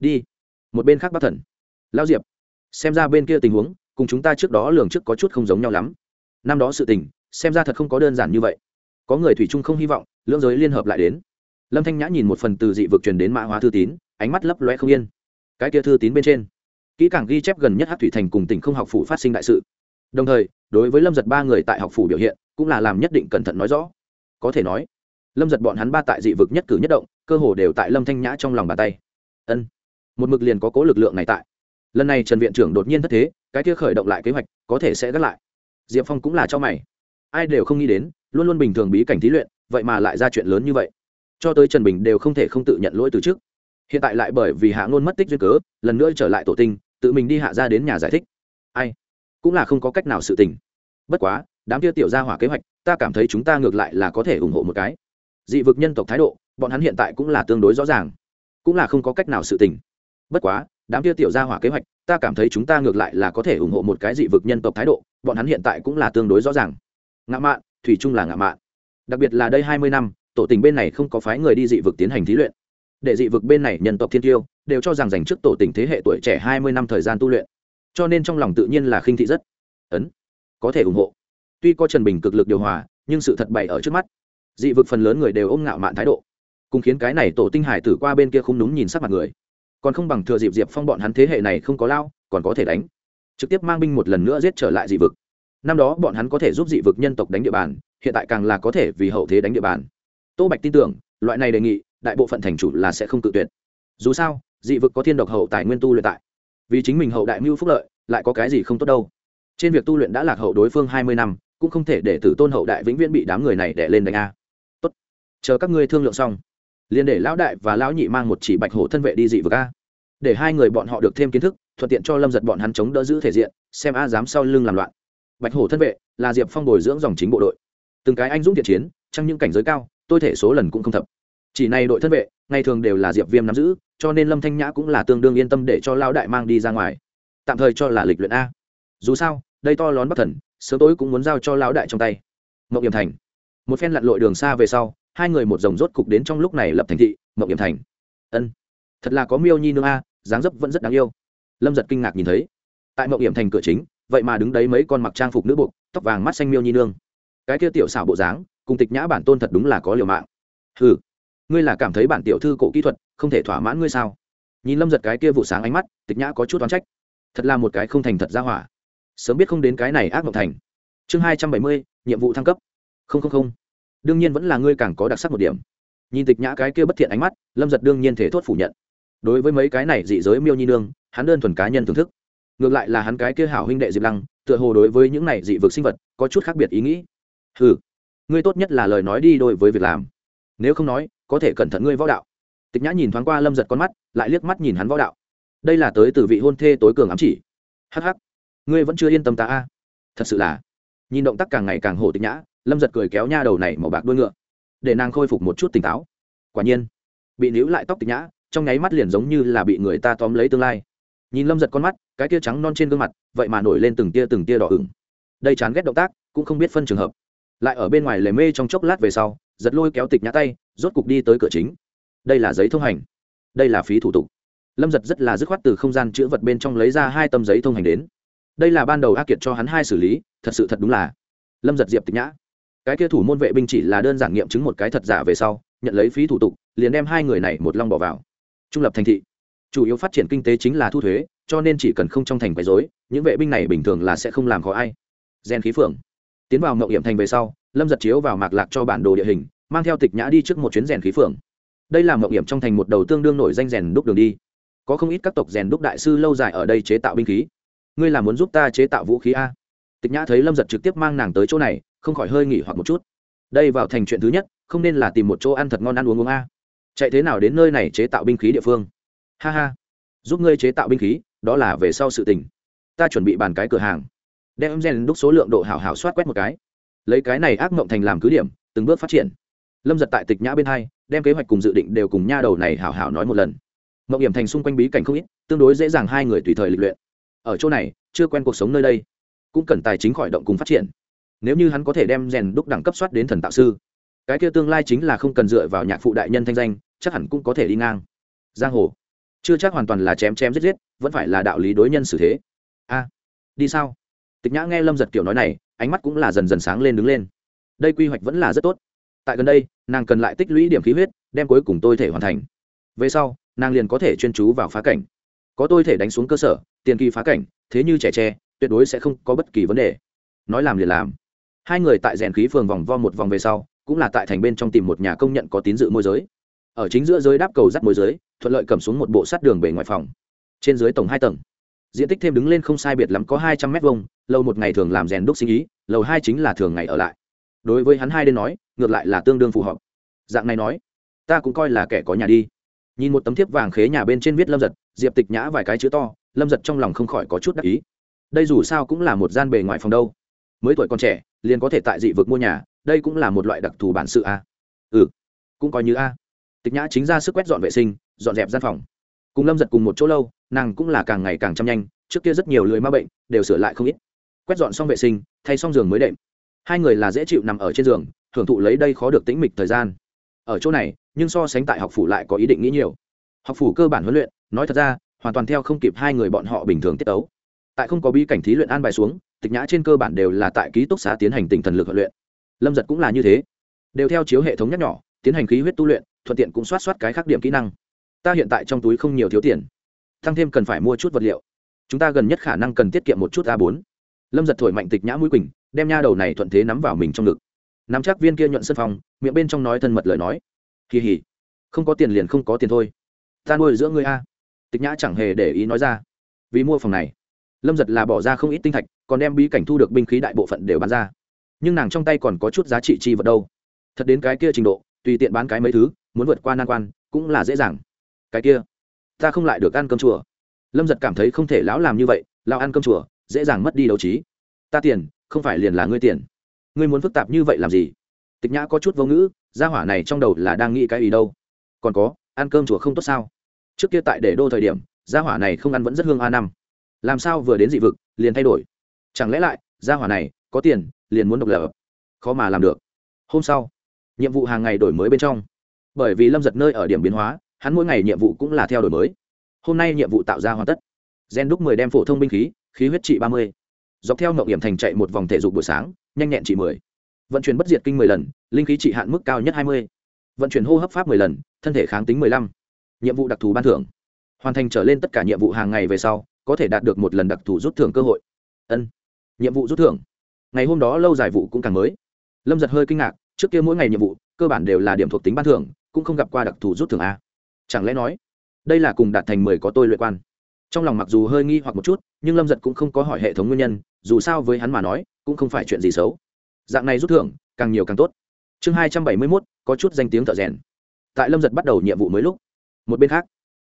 Đi. Một bên khác bắc thần. Lao diệp. Xem ra bên kia tình huống, cùng chúng ta trước đó lường trước có chút không giống nhau lắm. Năm đó sự tình xem ra thật không có đơn giản như vậy. Có người thủy chung không hy vọng, lưỡng giới liên hợp lại đến. Lâm thanh nhã nhìn một phần từ dị vực truyền đến mã hóa thư tín, ánh mắt lấp loe không yên. Cái kia thư tín bên trên, kỹ càng ghi chép gần nhất hát thủy thành cùng tỉnh không học phủ phát sinh đại sự. Đồng thời, đối với lâm giật ba người tại học phủ biểu hiện, cũng là làm nhất định cẩn thận nói rõ. Có thể nói, lâm giật bọn hắn ba tại dị vực nhất cử nhất động, cơ hồ đều tại lâm thanh nhã trong lòng bàn tay. Ân, một mực liền có cố lực lượng này tại. Lần này trần viện trưởng đột nhiên thất thế, cái kia khởi động lại kế hoạch, có thể sẽ gác lại. Diệp phong cũng là cho mày ai đều không nghĩ đến, luôn luôn bình thường bí cảnh thí luyện, vậy mà lại ra chuyện lớn như vậy. Cho tới trần bình đều không thể không tự nhận lỗi từ trước. Hiện tại lại bởi vì hạ ngôn mất tích duyên cớ, lần nữa trở lại tổ tinh, tự mình đi hạ ra đến nhà giải thích. Ai? Cũng là không có cách nào sự tình. Bất quá, đám kia tiểu gia hỏa kế hoạch, ta cảm thấy chúng ta ngược lại là có thể ủng hộ một cái. Dị vực nhân tộc thái độ, bọn hắn hiện tại cũng là tương đối rõ ràng. Cũng là không có cách nào sự tình. Bất quá, đám kia tiểu gia hỏa kế hoạch, ta cảm thấy chúng ta ngược lại là có thể ủng hộ một cái dị vực nhân tộc thái độ, bọn hắn hiện tại cũng là tương đối rõ ràng ngã mạn, thủy chung là ngã mạn. Đặc biệt là đây hai mươi năm, tổ tình bên này không có phái người đi dị vực tiến hành thí luyện. Để dị vực bên này nhân tộc thiên tiêu, đều cho rằng dành trước tổ tình thế hệ tuổi trẻ hai mươi năm thời gian tu luyện. Cho nên trong lòng tự nhiên là khinh thị rất ấn, có thể ủng hộ. Tuy có trần bình cực lực điều hòa, nhưng sự thật bày ở trước mắt. Dị vực phần lớn người đều ôm ngạo mạn thái độ. Cùng khiến cái này tổ tinh hải tử qua bên kia không đúng nhìn sắc mặt người. Còn không bằng thừa dịp diệp phong bọn hắn thế hệ này không có lao, còn có thể đánh. Trực tiếp mang binh một lần nữa giết trở lại dị vực năm đó bọn hắn có thể giúp dị vực nhân tộc đánh địa bàn, hiện tại càng là có thể vì hậu thế đánh địa bàn. Tô bạch tin tưởng, loại này đề nghị, đại bộ phận thành chủ là sẽ không tự tuyệt. Dù sao, dị vực có thiên độc hậu tài nguyên tu luyện tại. Vì chính mình hậu đại mưu phúc lợi, lại có cái gì không tốt đâu. Trên việc tu luyện đã lạc hậu đối phương hai mươi năm, cũng không thể để tử tôn hậu đại vĩnh viễn bị đám người này đẻ lên đánh a. Tốt. Chờ các ngươi thương lượng xong, liền để lão đại và lão nhị mang một chỉ bạch hổ thân vệ đi dị vực a. Để hai người bọn họ được thêm kiến thức, thuận tiện cho lâm giật bọn hắn chống đỡ giữ thể diện, xem a dám sau lưng làm loạn bạch hổ thân vệ, là diệp phong bồi dưỡng dòng chính bộ đội. Từng cái anh dũng thiện chiến trong những cảnh giới cao, tôi thể số lần cũng không thập. Chỉ này đội thân vệ, ngày thường đều là diệp viêm nắm giữ, cho nên lâm thanh nhã cũng là tương đương yên tâm để cho lao đại mang đi ra ngoài. Tạm thời cho là lịch luyện a. Dù sao, đây to lón bắc thần, sớm tối cũng muốn giao cho lão đại trong tay. Mậu hiểm thành. Một phen lặn lội đường xa về sau, hai người một dòng rốt cục đến trong lúc này lập thành thị mậu hiểm thành. Ân, thật là có miêu nhi nương a, dáng dấp vẫn rất đáng yêu. Lâm giật kinh ngạc nhìn thấy. Tại mậu hiểm thành cửa chính vậy mà đứng đấy mấy con mặc trang phục nữ buộc, tóc vàng mắt xanh miêu nhi nương. Cái kia tiểu xảo bộ dáng, cùng tịch nhã bản tôn thật đúng là có liều mạng. Ừ ngươi là cảm thấy bản tiểu thư cổ kỹ thuật không thể thỏa mãn ngươi sao? Nhìn lâm giật cái kia vụ sáng ánh mắt, tịch nhã có chút đoán trách. Thật là một cái không thành thật ra hỏa. Sớm biết không đến cái này ác mộng thành. Chương hai trăm bảy mươi, nhiệm vụ thăng cấp. Không không không. Đương nhiên vẫn là ngươi càng có đặc sắc một điểm. Nhìn tịch nhã cái kia bất thiện ánh mắt, lâm giật đương nhiên thể thốt phủ nhận. Đối với mấy cái này dị giới miêu nhi nương, hắn đơn thuần cá nhân thưởng thức ngược lại là hắn cái kia hảo huynh đệ diệp lăng, tựa hồ đối với những này dị vực sinh vật có chút khác biệt ý nghĩ. Ừ ngươi tốt nhất là lời nói đi đôi với việc làm. Nếu không nói, có thể cẩn thận ngươi võ đạo. Tịch nhã nhìn thoáng qua lâm giật con mắt, lại liếc mắt nhìn hắn võ đạo. Đây là tới từ vị hôn thê tối cường ám chỉ. Hh ngươi vẫn chưa yên tâm ta a. Thật sự là, nhìn động tác càng ngày càng hổ tịch nhã, lâm giật cười kéo nha đầu này màu bạc đuôi ngựa, để nàng khôi phục một chút tỉnh táo. Quả nhiên, bị níu lại tóc tịch nhã, trong nháy mắt liền giống như là bị người ta tóm lấy tương lai nhìn lâm giật con mắt, cái tia trắng non trên gương mặt, vậy mà nổi lên từng tia từng tia đỏ ửng. Đây chán ghét động tác, cũng không biết phân trường hợp. Lại ở bên ngoài lề mê trong chốc lát về sau, giật lôi kéo tịch nhã tay, rốt cục đi tới cửa chính. Đây là giấy thông hành. Đây là phí thủ tục. Lâm giật rất là dứt khoát từ không gian chữ vật bên trong lấy ra hai tấm giấy thông hành đến. Đây là ban đầu a kiệt cho hắn hai xử lý, thật sự thật đúng là. Lâm giật diệp tịch nhã. Cái kia thủ môn vệ binh chỉ là đơn giản nghiệm chứng một cái thật giả về sau, nhận lấy phí thủ tục, liền đem hai người này một long bỏ vào. Trung lập thành thị chủ yếu phát triển kinh tế chính là thu thuế, cho nên chỉ cần không trong thành quấy dối những vệ binh này bình thường là sẽ không làm khó ai. Gen khí phượng. Tiến vào mậu hiểm thành về sau, lâm giật chiếu vào mạc lạc cho bản đồ địa hình, mang theo tịch nhã đi trước một chuyến rèn khí phượng. Đây là mậu hiểm trong thành một đầu tương đương nổi danh rèn đúc đường đi. Có không ít các tộc rèn đúc đại sư lâu dài ở đây chế tạo binh khí. Ngươi là muốn giúp ta chế tạo vũ khí a? Tịch nhã thấy lâm giật trực tiếp mang nàng tới chỗ này, không khỏi hơi nghỉ hoặc một chút. Đây vào thành chuyện thứ nhất, không nên là tìm một chỗ ăn thật ngon ăn uống uống a. Chạy thế nào đến nơi này chế tạo binh khí địa phương? Ha ha. Giúp ngươi chế tạo binh khí, đó là về sau sự tình. Ta chuẩn bị bàn cái cửa hàng. Đem gen đúc số lượng độ hảo hảo soát quét một cái. Lấy cái này ác mộng thành làm cứ điểm, từng bước phát triển. Lâm giật tại tịch nhã bên hai, đem kế hoạch cùng dự định đều cùng nha đầu này hảo hảo nói một lần. Mộng hiểm thành xung quanh bí cảnh không ít, tương đối dễ dàng hai người tùy thời lịch luyện. Ở chỗ này, chưa quen cuộc sống nơi đây, cũng cần tài chính khỏi động cùng phát triển. Nếu như hắn có thể đem rèn đúc đẳng cấp soát đến thần tạo sư, cái kia tương lai chính là không cần dựa vào nhạc phụ đại nhân thanh danh, chắc hẳn cũng có thể đi ngang. Giang hồ chưa chắc hoàn toàn là chém chém giết giết, vẫn phải là đạo lý đối nhân xử thế. A, đi sao? Tịch nhã nghe lâm giật kiểu nói này, ánh mắt cũng là dần dần sáng lên đứng lên. Đây quy hoạch vẫn là rất tốt. Tại gần đây, nàng cần lại tích lũy điểm khí huyết, đem cuối cùng tôi thể hoàn thành. Về sau, nàng liền có thể chuyên chú vào phá cảnh. Có tôi thể đánh xuống cơ sở, tiền kỳ phá cảnh, thế như trẻ tre, tuyệt đối sẽ không có bất kỳ vấn đề. Nói làm liền làm. Hai người tại rèn khí phường vòng vo một vòng về sau, cũng là tại thành bên trong tìm một nhà công nhận có tín dự môi giới ở chính giữa giới đáp cầu dắt môi giới, thuận lợi cầm xuống một bộ sắt đường bề ngoài phòng. Trên dưới tổng hai tầng. Diện tích thêm đứng lên không sai biệt lắm có hai trăm mét vuông, lâu một ngày thường làm rèn đúc sinh ý lầu hai chính là thường ngày ở lại. Đối với hắn hai đến nói, ngược lại là tương đương phù hợp. Dạng này nói, ta cũng coi là kẻ có nhà đi. Nhìn một tấm thiếp vàng khế nhà bên trên viết lâm giật, diệp tịch nhã vài cái chữ to, lâm giật trong lòng không khỏi có chút đắc ý. Đây dù sao cũng là một gian bề ngoài phòng đâu. Mới tuổi còn trẻ, liền có thể tại dị vực mua nhà, đây cũng là một loại đặc thù bản sự a. Ừ cũng coi như a tịch nhã chính ra sức quét dọn vệ sinh, dọn dẹp gian phòng. Cùng lâm giật cùng một chỗ lâu, nàng cũng là càng ngày càng chăm nhanh, trước kia rất nhiều lười ma bệnh, đều sửa lại không ít. Quét dọn xong vệ sinh, thay xong giường mới đệm. Hai người là dễ chịu nằm ở trên giường, hưởng thụ lấy đây khó được tĩnh mịch thời gian. Ở chỗ này, nhưng so sánh tại học phủ lại có ý định nghĩ nhiều. Học phủ cơ bản huấn luyện, nói thật ra, hoàn toàn theo không kịp hai người bọn họ bình thường tiết tấu. Tại không có bi cảnh thí luyện an bài xuống, tịch nhã trên cơ bản đều là tại ký túc xá tiến hành tình thần lực huấn luyện. Lâm giật cũng là như thế. Đều theo chiếu hệ thống nhắc nhỏ tiến hành khí huyết tu luyện, thuận tiện cũng soát soát cái khác điểm kỹ năng. Ta hiện tại trong túi không nhiều thiếu tiền, tăng thêm cần phải mua chút vật liệu. Chúng ta gần nhất khả năng cần tiết kiệm một chút a bốn. Lâm giật thổi mạnh tịch nhã mũi quỳnh, đem nha đầu này thuận thế nắm vào mình trong ngực. Nắm chắc viên kia nhuận sân phòng, miệng bên trong nói thân mật lời nói. Kỳ hỉ, không có tiền liền không có tiền thôi. Ta nuôi giữa ngươi a. Tịch nhã chẳng hề để ý nói ra. Vì mua phòng này, lâm giật là bỏ ra không ít tinh thạch, còn đem bí cảnh thu được binh khí đại bộ phận đều bán ra. Nhưng nàng trong tay còn có chút giá trị chi vật đâu. Thật đến cái kia trình độ tùy tiện bán cái mấy thứ, muốn vượt qua nan quan, cũng là dễ dàng. Cái kia, ta không lại được ăn cơm chùa. Lâm giật cảm thấy không thể lão làm như vậy, lão ăn cơm chùa, dễ dàng mất đi đấu trí. Ta tiền, không phải liền là ngươi tiền. Ngươi muốn phức tạp như vậy làm gì? Tịch nhã có chút vô ngữ, gia hỏa này trong đầu là đang nghĩ cái ý đâu? Còn có, ăn cơm chùa không tốt sao? Trước kia tại để đô thời điểm, gia hỏa này không ăn vẫn rất hương a năm. Làm sao vừa đến dị vực, liền thay đổi? Chẳng lẽ lại, gia hỏa này có tiền, liền muốn độc lập? Khó mà làm được. Hôm sau nhiệm vụ hàng ngày đổi mới bên trong. Bởi vì lâm giật nơi ở điểm biến hóa, hắn mỗi ngày nhiệm vụ cũng là theo đổi mới. Hôm nay nhiệm vụ tạo ra hoàn tất. Gen đúc mười đem phổ thông binh khí khí huyết trị ba mươi. Dọc theo mậu điểm thành chạy một vòng thể dục buổi sáng, nhanh nhẹn trị mười. Vận chuyển bất diệt kinh mười lần, linh khí trị hạn mức cao nhất hai mươi. Vận chuyển hô hấp pháp mười lần, thân thể kháng tính mười lăm. Nhiệm vụ đặc thù ban thưởng. Hoàn thành trở lên tất cả nhiệm vụ hàng ngày về sau, có thể đạt được một lần đặc thù rút thưởng cơ hội. Ân. Nhiệm vụ rút thưởng. Ngày hôm đó lâu dài vụ cũng càng mới. Lâm giật hơi kinh ngạc trước kia mỗi ngày nhiệm vụ, cơ bản đều là điểm thuộc tính ban thưởng, cũng không gặp qua đặc thù rút thưởng a. Chẳng lẽ nói, đây là cùng đạt thành mười có tôi luyện quan? Trong lòng mặc dù hơi nghi hoặc một chút, nhưng lâm giật cũng không có hỏi hệ thống nguyên nhân, dù sao với hắn mà nói, cũng không phải chuyện gì xấu. Dạng này rút thưởng, càng nhiều càng tốt. Chương hai trăm bảy mươi mốt, có chút danh tiếng thợ rèn. Tại lâm giật bắt đầu nhiệm vụ mới lúc, một bên khác,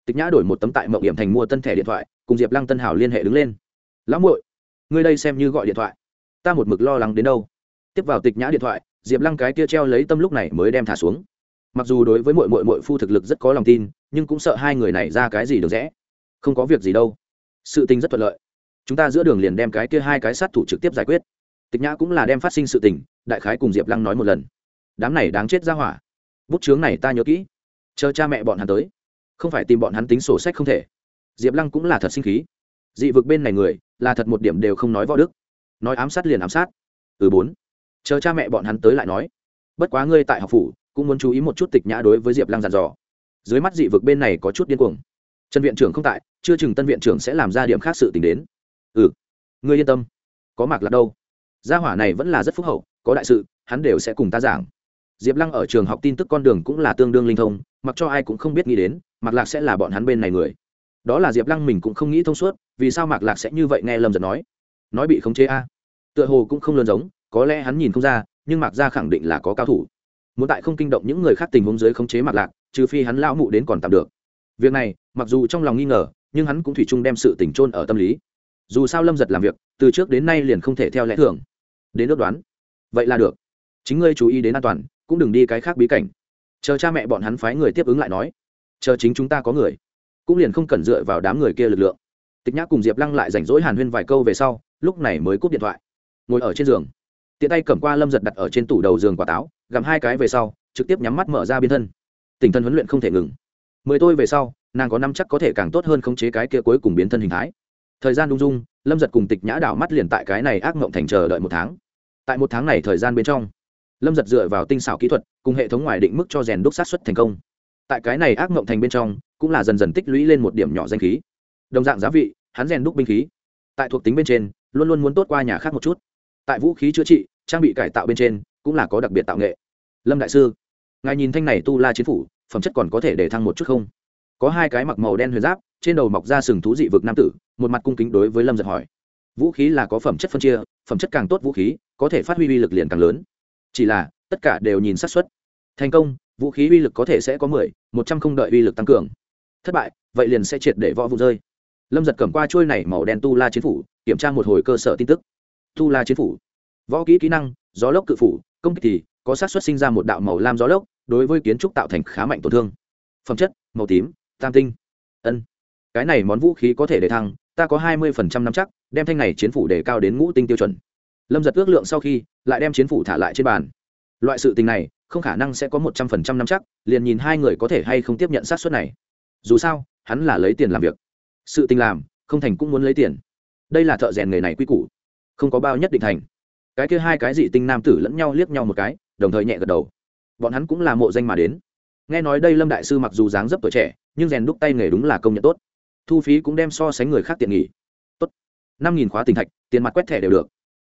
tịch nhã đổi một tấm tại mậu điểm thành mua tân thẻ điện thoại, cùng diệp lăng tân hảo liên hệ đứng lên. Lão muội, ngươi đây xem như gọi điện thoại. Ta một mực lo lắng đến đâu. Tiếp vào tịch nhã điện thoại diệp lăng cái kia treo lấy tâm lúc này mới đem thả xuống. Mặc dù đối với mội mội mội phu thực lực rất có lòng tin, nhưng cũng sợ hai người này ra cái gì được rẽ. Không có việc gì đâu. Sự tình rất thuận lợi. Chúng ta giữa đường liền đem cái kia hai cái sát thủ trực tiếp giải quyết. Tịch nhã cũng là đem phát sinh sự tình, đại khái cùng diệp lăng nói một lần. Đám này đáng chết ra hỏa. Bút chướng này ta nhớ kỹ. Chờ cha mẹ bọn hắn tới. Không phải tìm bọn hắn tính sổ sách không thể. Diệp lăng cũng là thật sinh khí. Dị vực bên này người, là thật một điểm đều không nói võ đức. Nói ám sát liền ám sát. Ừ bốn chờ cha mẹ bọn hắn tới lại nói. Bất quá ngươi tại học phủ, cũng muốn chú ý một chút tịch nhã đối với diệp lăng dàn dò. Dưới mắt dị vực bên này có chút điên cuồng. Trần viện trưởng không tại, chưa chừng tân viện trưởng sẽ làm ra điểm khác sự t ì n h đến. Ừ ngươi yên tâm. Có mạc lạc đâu? Gia hỏa này vẫn là rất phúc hậu, có đại sự, hắn đều sẽ cùng ta giảng. Diệp lăng ở trường học tin tức con đường cũng là tương đương linh thông, mặc cho ai cũng không biết nghĩ đến, mạc lạc sẽ là bọn hắn bên này người. Đó là diệp lăng mình cũng không nghĩ thông suốt, vì sao mạc lạc sẽ như vậy nghe lâm giật nói? Nói bị khống chế a. Tựa hồ cũng không lớn giống có lẽ hắn nhìn không ra, nhưng mạc gia khẳng định là có cao thủ. Muốn tại không kinh động những người khác tình huống dưới khống chế mạc lạc, trừ phi hắn lão mụ đến còn tạm được. Việc này, mặc dù trong lòng nghi ngờ, nhưng hắn cũng thủy chung đem sự tình trôn ở tâm lý. Dù sao lâm giật làm việc, từ trước đến nay liền không thể theo lẽ thường. Đến ước đoán. Vậy là được. Chính ngươi chú ý đến an toàn, cũng đừng đi cái khác bí cảnh. Chờ cha mẹ bọn hắn phái người tiếp ứng lại nói. Chờ chính chúng ta có người, cũng liền không cần dựa vào đám người kia lực lượng. Tịch nhã cùng diệp lăng lại rảnh rỗi hàn huyên vài câu về sau, lúc này mới cúp điện thoại. Ngồi ở trên giường tiện tay cầm qua lâm giật đặt ở trên tủ đầu giường quả táo, gặm hai cái về sau, trực tiếp nhắm mắt mở ra biên thân. Tình thân huấn luyện không thể ngừng. Mười tôi về sau, nàng có năm chắc có thể càng tốt hơn khống chế cái kia cuối cùng biến thân hình thái. Thời gian đung dung, lâm giật cùng tịch nhã đảo mắt liền tại cái này ác mộng thành chờ đợi một tháng. Tại một tháng này thời gian bên trong, lâm giật dựa vào tinh xảo kỹ thuật, cùng hệ thống ngoài định mức cho rèn đúc sát xuất thành công. Tại cái này ác mộng thành bên trong, cũng là dần dần tích lũy lên một điểm nhỏ danh khí. Đồng dạng giá vị, hắn rèn đúc binh khí. Tại thuộc tính bên trên, luôn luôn muốn tốt qua nhà khác một chút tại vũ khí chữa trị, trang bị cải tạo bên trên cũng là có đặc biệt tạo nghệ. Lâm đại sư, ngài nhìn thanh này tu la chiến phủ, phẩm chất còn có thể để thăng một chút không? Có hai cái mặc màu đen huyền giáp, trên đầu mọc ra sừng thú dị vực nam tử, một mặt cung kính đối với lâm giật hỏi. Vũ khí là có phẩm chất phân chia, phẩm chất càng tốt vũ khí, có thể phát huy uy lực liền càng lớn. Chỉ là, tất cả đều nhìn sát xuất thành công, vũ khí uy lực có thể sẽ có mười, một trăm không đợi uy lực tăng cường. Thất bại, vậy liền sẽ triệt để võ vụ rơi. Lâm giật cầm qua trôi này màu đen tu la chiến phủ, kiểm tra một hồi cơ sở tin tức tu la chiến phủ. Võ kỹ kỹ năng, gió lốc cự phủ, công kích thì có xác suất sinh ra một đạo màu lam gió lốc, đối với kiến trúc tạo thành khá mạnh tổn thương. Phẩm chất, màu tím, tam tinh. Ân. Cái này món vũ khí có thể để thăng, ta có hai mươi phần trăm năm chắc, đem thanh này chiến phủ để cao đến ngũ tinh tiêu chuẩn. Lâm giật ước lượng sau khi, lại đem chiến phủ thả lại trên bàn. Loại sự tình này, không khả năng sẽ có một trăm phần trăm năm chắc, liền nhìn hai người có thể hay không tiếp nhận sát suất này. Dù sao, hắn là lấy tiền làm việc. Sự tình làm, không thành cũng muốn lấy tiền. Đây là thợ rèn nghề này quy củ không có bao nhất định thành. Cái kia hai cái dị tinh nam tử lẫn nhau liếc nhau một cái, đồng thời nhẹ gật đầu. Bọn hắn cũng là mộ danh mà đến. Nghe nói đây lâm đại sư mặc dù dáng dấp tuổi trẻ, nhưng rèn đúc tay nghề đúng là công nhận tốt. Thu phí cũng đem so sánh người khác tiện nghỉ. Tốt. Năm nghìn khóa tình thạch, tiền mặt quét thẻ đều được.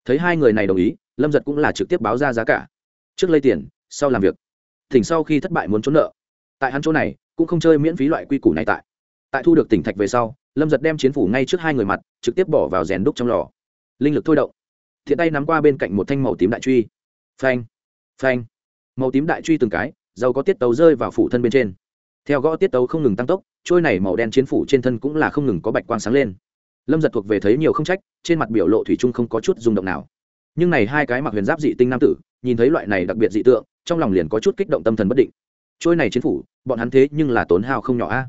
Thấy hai người này đồng ý, lâm giật cũng là trực tiếp báo ra giá cả. Trước lấy tiền, sau làm việc. Thỉnh sau khi thất bại muốn trốn nợ. Tại hắn chỗ này, cũng không chơi miễn phí loại quy củ này tại. Tại thu được tỉnh thạch về sau, lâm giật đem chiến phủ ngay trước hai người mặt, trực tiếp bỏ vào rèn đúc trong lò linh lực thôi động. Thiện tay nắm qua bên cạnh một thanh màu tím đại truy. Phanh phanh. Màu tím đại truy từng cái, dầu có tiết tấu rơi vào phủ thân bên trên. Theo gõ tiết tấu không ngừng tăng tốc, trôi này màu đen chiến phủ trên thân cũng là không ngừng có bạch quang sáng lên. Lâm giật thuộc về thấy nhiều không trách, trên mặt biểu lộ thủy chung không có chút rung động nào. Nhưng này hai cái mặc huyền giáp dị tinh nam tử, nhìn thấy loại này đặc biệt dị tượng, trong lòng liền có chút kích động tâm thần bất định. Trôi này chiến phủ, bọn hắn thế nhưng là tốn hao không nhỏ a.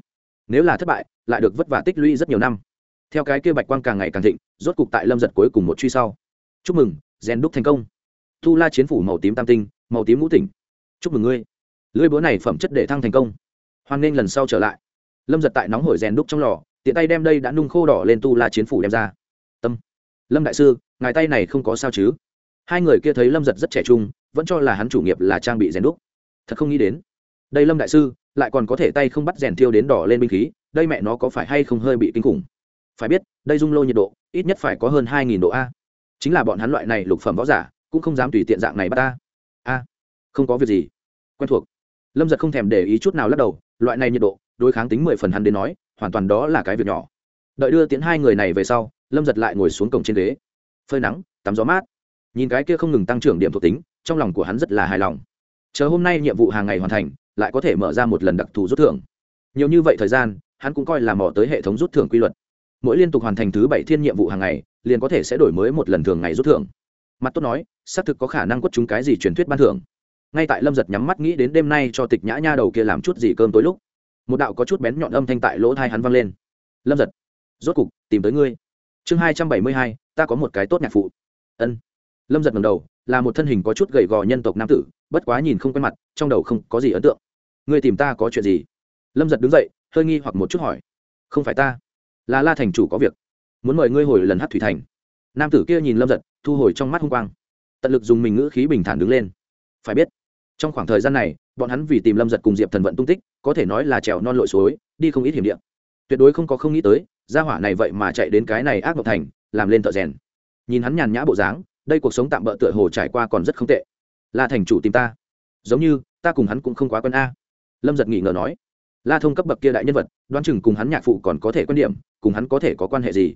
Nếu là thất bại, lại được vất vả tích lũy rất nhiều năm theo cái kia bạch quang càng ngày càng thịnh, rốt cục tại lâm giật cuối cùng một truy sau. Chúc mừng, rèn đúc thành công. Thu la chiến phủ màu tím tam tinh, màu tím ngũ tỉnh. Chúc mừng ngươi. Lưỡi búa này phẩm chất để thăng thành công. Hoan nghênh lần sau trở lại. Lâm giật tại nóng hổi rèn đúc trong lò, tiện tay đem đây đã nung khô đỏ lên tu la chiến phủ đem ra. Tâm. Lâm đại sư, ngài tay này không có sao chứ? Hai người kia thấy lâm giật rất trẻ trung, vẫn cho là hắn chủ nghiệp là trang bị rèn đúc. Thật không nghĩ đến. Đây lâm đại sư, lại còn có thể tay không bắt rèn thiêu đến đỏ lên binh khí, đây mẹ nó có phải hay không hơi bị kinh khủng? Phải biết, đây dung lô nhiệt độ, ít nhất phải có hơn hai nghìn độ a. Chính là bọn hắn loại này lục phẩm võ giả, cũng không dám tùy tiện dạng này bắt ta. A, không có việc gì. Quen thuộc. Lâm giật không thèm để ý chút nào lắc đầu, loại này nhiệt độ, đối kháng tính mười phần hắn đến nói, hoàn toàn đó là cái việc nhỏ. Đợi đưa tiến hai người này về sau, lâm giật lại ngồi xuống cổng trên ghế. Phơi nắng, tắm gió mát. Nhìn cái kia không ngừng tăng trưởng điểm thuộc tính, trong lòng của hắn rất là hài lòng. Chờ hôm nay nhiệm vụ hàng ngày hoàn thành, lại có thể mở ra một lần đặc thù rút thưởng. Nhiều như vậy thời gian, hắn cũng coi là mò tới hệ thống rút thưởng quy luật mỗi liên tục hoàn thành thứ bảy thiên nhiệm vụ hàng ngày, liền có thể sẽ đổi mới một lần thường ngày rút thưởng. Mặt tốt nói, xác thực có khả năng quất chúng cái gì truyền thuyết ban thưởng. Ngay tại lâm giật nhắm mắt nghĩ đến đêm nay cho tịch nhã nha đầu kia làm chút gì cơm tối lúc, một đạo có chút bén nhọn âm thanh tại lỗ thai hắn vang lên. Lâm giật, rốt cục tìm tới ngươi. Chương hai trăm bảy mươi hai, ta có một cái tốt nhạc phụ. Ân. Lâm giật ngầm đầu, là một thân hình có chút gầy gò nhân tộc nam tử, bất quá nhìn không quen mặt, trong đầu không có gì ấn tượng. Ngươi tìm ta có chuyện gì? Lâm giật đứng dậy, hơi nghi hoặc một chút hỏi. Không phải ta là la thành chủ có việc. Muốn mời ngươi hồi lần hát thủy thành. Nam tử kia nhìn lâm giật, thu hồi trong mắt hung quang. Tận lực dùng mình ngữ khí bình thản đứng lên. Phải biết, trong khoảng thời gian này, bọn hắn vì tìm lâm giật cùng diệp thần vận tung tích, có thể nói là trèo non lội suối, đi không ít hiểm điện tuyệt đối không có không nghĩ tới, gia hỏa này vậy mà chạy đến cái này ác mộng thành, làm lên thợ rèn. Nhìn hắn nhàn nhã bộ dáng, đây cuộc sống tạm bỡ tựa hồ trải qua còn rất không tệ. La thành chủ tìm ta. Giống như, ta cùng hắn cũng không quá quen a. Lâm giật nghỉ ngờ nói la thông cấp bậc kia đại nhân vật, đoán chừng cùng hắn nhạc phụ còn có thể quan điểm, cùng hắn có thể có quan hệ gì?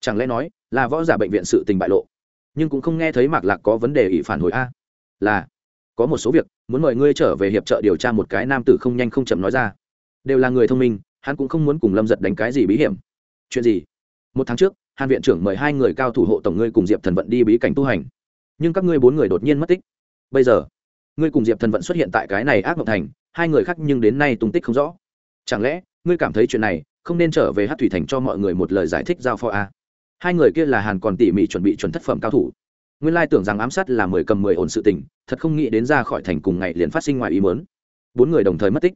Chẳng lẽ nói, là võ giả bệnh viện sự tình bại lộ? Nhưng cũng không nghe thấy mạc lạc có vấn đề ỷ phản hồi a. Là, có một số việc, muốn mời ngươi trở về hiệp trợ điều tra một cái nam tử không nhanh không chậm nói ra. Đều là người thông minh, hắn cũng không muốn cùng lâm giật đánh cái gì bí hiểm. Chuyện gì? Một tháng trước, hàn viện trưởng mời hai người cao thủ hộ tổng ngươi cùng diệp thần vận đi bí cảnh tu hành. Nhưng các ngươi bốn người đột nhiên mất tích. Bây giờ, ngươi cùng diệp thần vận xuất hiện tại cái này ác mộng thành, hai người khác nhưng đến nay tung tích không rõ chẳng lẽ, ngươi cảm thấy chuyện này không nên trở về hát thủy thành cho mọi người một lời giải thích giao phó a hai người kia là hàn còn tỉ mỉ chuẩn bị chuẩn thất phẩm cao thủ. Nguyên lai tưởng rằng ám sát là mười cầm mười ổn sự tình, thật không nghĩ đến ra khỏi thành cùng ngày liền phát sinh ngoài ý mớn bốn người đồng thời mất tích.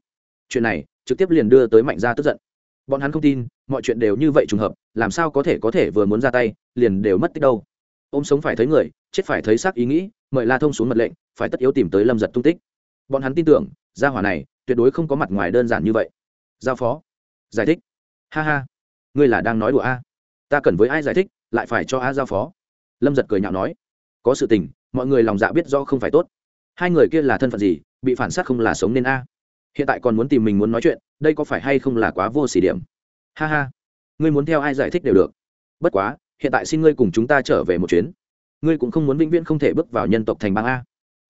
Chuyện này trực tiếp liền đưa tới mạnh gia tức giận. Bọn hắn không tin, mọi chuyện đều như vậy trùng hợp, làm sao có thể có thể vừa muốn ra tay, liền đều mất tích đâu? Ôm sống phải thấy người, chết phải thấy xác ý nghĩ, mời la thông xuống mật lệnh, phải tất yếu tìm tới lâm giật tung tích. Bọn hắn tin tưởng, gia hỏa này tuyệt đối không có mặt ngoài đơn giản như vậy giao phó. Giải thích. Ha ha. Ngươi là đang nói đùa a? Ta cần với ai giải thích, lại phải cho a giao phó. Lâm giật cười nhạo nói. Có sự tình, mọi người lòng dạ biết do không phải tốt. Hai người kia là thân phận gì, bị phản s á t không là sống nên a? Hiện tại còn muốn tìm mình muốn nói chuyện, đây có phải hay không là quá vô s ỉ điểm? Ha ha. Ngươi muốn theo ai giải thích đều được. Bất quá, hiện tại xin ngươi cùng chúng ta trở về một chuyến. Ngươi cũng không muốn vĩnh viễn không thể bước vào nhân tộc thành bang a.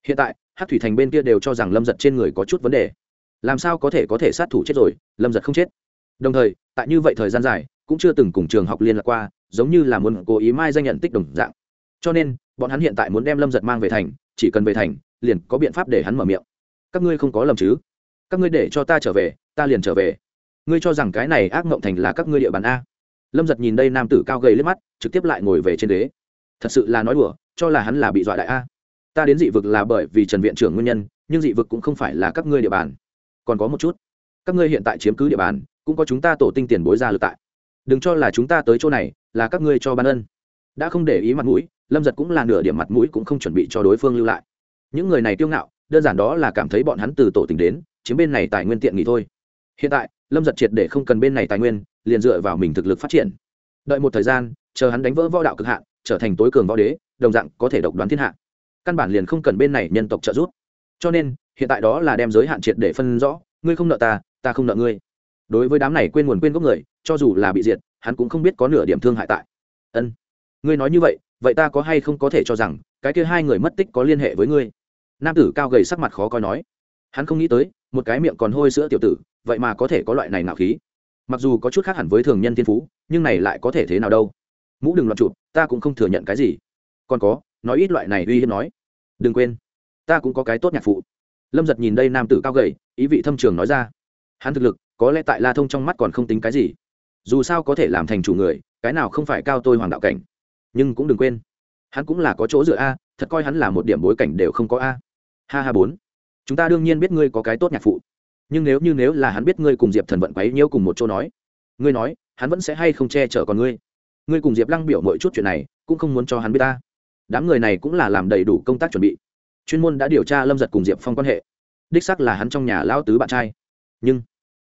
Hiện tại hát thủy thành bên kia đều cho rằng lâm giật trên người có chút vấn đề làm sao có thể có thể sát thủ chết rồi, lâm giật không chết. Đồng thời, tại như vậy thời gian dài, cũng chưa từng cùng trường học liên lạc qua, giống như là muốn cố ý mai danh nhận tích đồng dạng. Cho nên, bọn hắn hiện tại muốn đem lâm giật mang về thành, chỉ cần về thành, liền có biện pháp để hắn mở miệng. Các ngươi không có lầm chứ? Các ngươi để cho ta trở về, ta liền trở về. Ngươi cho rằng cái này ác mộng thành là các ngươi địa bàn a. Lâm giật nhìn đây nam tử cao gầy lên mắt, trực tiếp lại ngồi về trên đế. thật sự là nói đùa, cho là hắn là bị dọa đại a. Ta đến dị vực là bởi vì trần viện trưởng nguyên nhân, nhưng dị vực cũng không phải là các ngươi địa bàn còn có một chút. Các ngươi hiện tại chiếm cứ địa bàn, cũng có chúng ta tổ tinh tiền bối ra lực tại. Đừng cho là chúng ta tới chỗ này, là các ngươi cho ban ân. Đã không để ý mặt mũi, lâm giật cũng là nửa điểm mặt mũi cũng không chuẩn bị cho đối phương lưu lại. Những người này kiêu ngạo, đơn giản đó là cảm thấy bọn hắn từ tổ tình đến, chiếm bên này tài nguyên tiện nghỉ thôi. Hiện tại, lâm giật triệt để không cần bên này tài nguyên, liền dựa vào mình thực lực phát triển. Đợi một thời gian, chờ hắn đánh vỡ võ đạo cực hạn, trở thành tối cường võ đế, đồng dạng có thể độc đoán thiên hạ. Căn bản liền không cần bên này nhân tộc trợ giúp cho nên, hiện tại đó là đem giới hạn triệt để phân rõ, ngươi không nợ ta ta không nợ ngươi. Đối với đám này quên nguồn quên gốc người, cho dù là bị diệt, hắn cũng không biết có nửa điểm thương hại tại. Ân. Ngươi nói như vậy vậy ta có hay không có thể cho rằng, cái kia hai người mất tích có liên hệ với ngươi? Nam tử cao gầy sắc mặt khó coi nói. Hắn không nghĩ tới, một cái miệng còn hôi sữa tiểu tử, vậy mà có thể có loại này nạo khí. Mặc dù có chút khác hẳn với thường nhân thiên phú, nhưng này lại có thể thế nào đâu? Mũ đừng loạn chụp, ta cũng không thừa nhận cái gì. Còn có, nói ít loại này uy hiếp nói. Đừng quên ta cũng có cái tốt nhạc phụ. Lâm giật nhìn đây nam tử cao gầy, ý vị thâm trường nói ra. Hắn thực lực, có lẽ tại la thông trong mắt còn không tính cái gì. Dù sao có thể làm thành chủ người, cái nào không phải cao tôi hoàng đạo cảnh. Nhưng cũng đừng quên, hắn cũng là có chỗ dựa a, thật coi hắn là một điểm bối cảnh đều không có a. Ha ha bốn. Chúng ta đương nhiên biết ngươi có cái tốt nhạc phụ. Nhưng nếu như nếu là hắn biết ngươi cùng diệp thần vận quấy nhiễu cùng một chỗ nói, ngươi nói, hắn vẫn sẽ hay không che chở còn ngươi? Ngươi cùng diệp lăng biểu mọi chút chuyện này, cũng không muốn cho hắn biết ta. Đám người này cũng là làm đầy đủ công tác chuẩn bị chuyên môn đã điều tra lâm giật cùng diệp phong quan hệ đích sắc là hắn trong nhà lao tứ bạn trai nhưng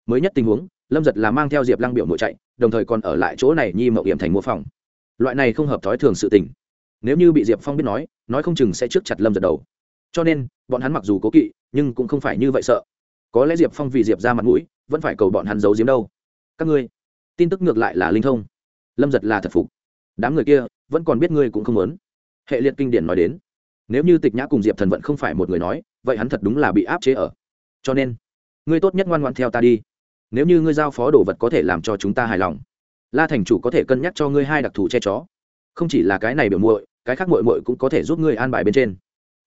mới nhất tình huống lâm giật là mang theo diệp lăng biểu nội chạy đồng thời còn ở lại chỗ này nhi mậu hiểm thành mua phòng loại này không hợp thói thường sự tình nếu như bị diệp phong biết nói nói không chừng sẽ trước chặt lâm giật đầu cho nên bọn hắn mặc dù cố kỵ nhưng cũng không phải như vậy sợ có lẽ diệp phong vì diệp ra mặt mũi vẫn phải cầu bọn hắn giấu giếm đâu các ngươi tin tức ngược lại là linh thông lâm giật là thật phục đám người kia vẫn còn biết ngươi cũng không muốn hệ liệt kinh điển nói đến nếu như tịch nhã cùng diệp thần vận không phải một người nói, vậy hắn thật đúng là bị áp chế ở. Cho nên, ngươi tốt nhất ngoan ngoan theo ta đi. Nếu như ngươi giao phó đồ vật có thể làm cho chúng ta hài lòng, la thành chủ có thể cân nhắc cho ngươi hai đặc thù che chó. Không chỉ là cái này biểu muội, cái khác muội muội cũng có thể giúp ngươi an bài bên trên.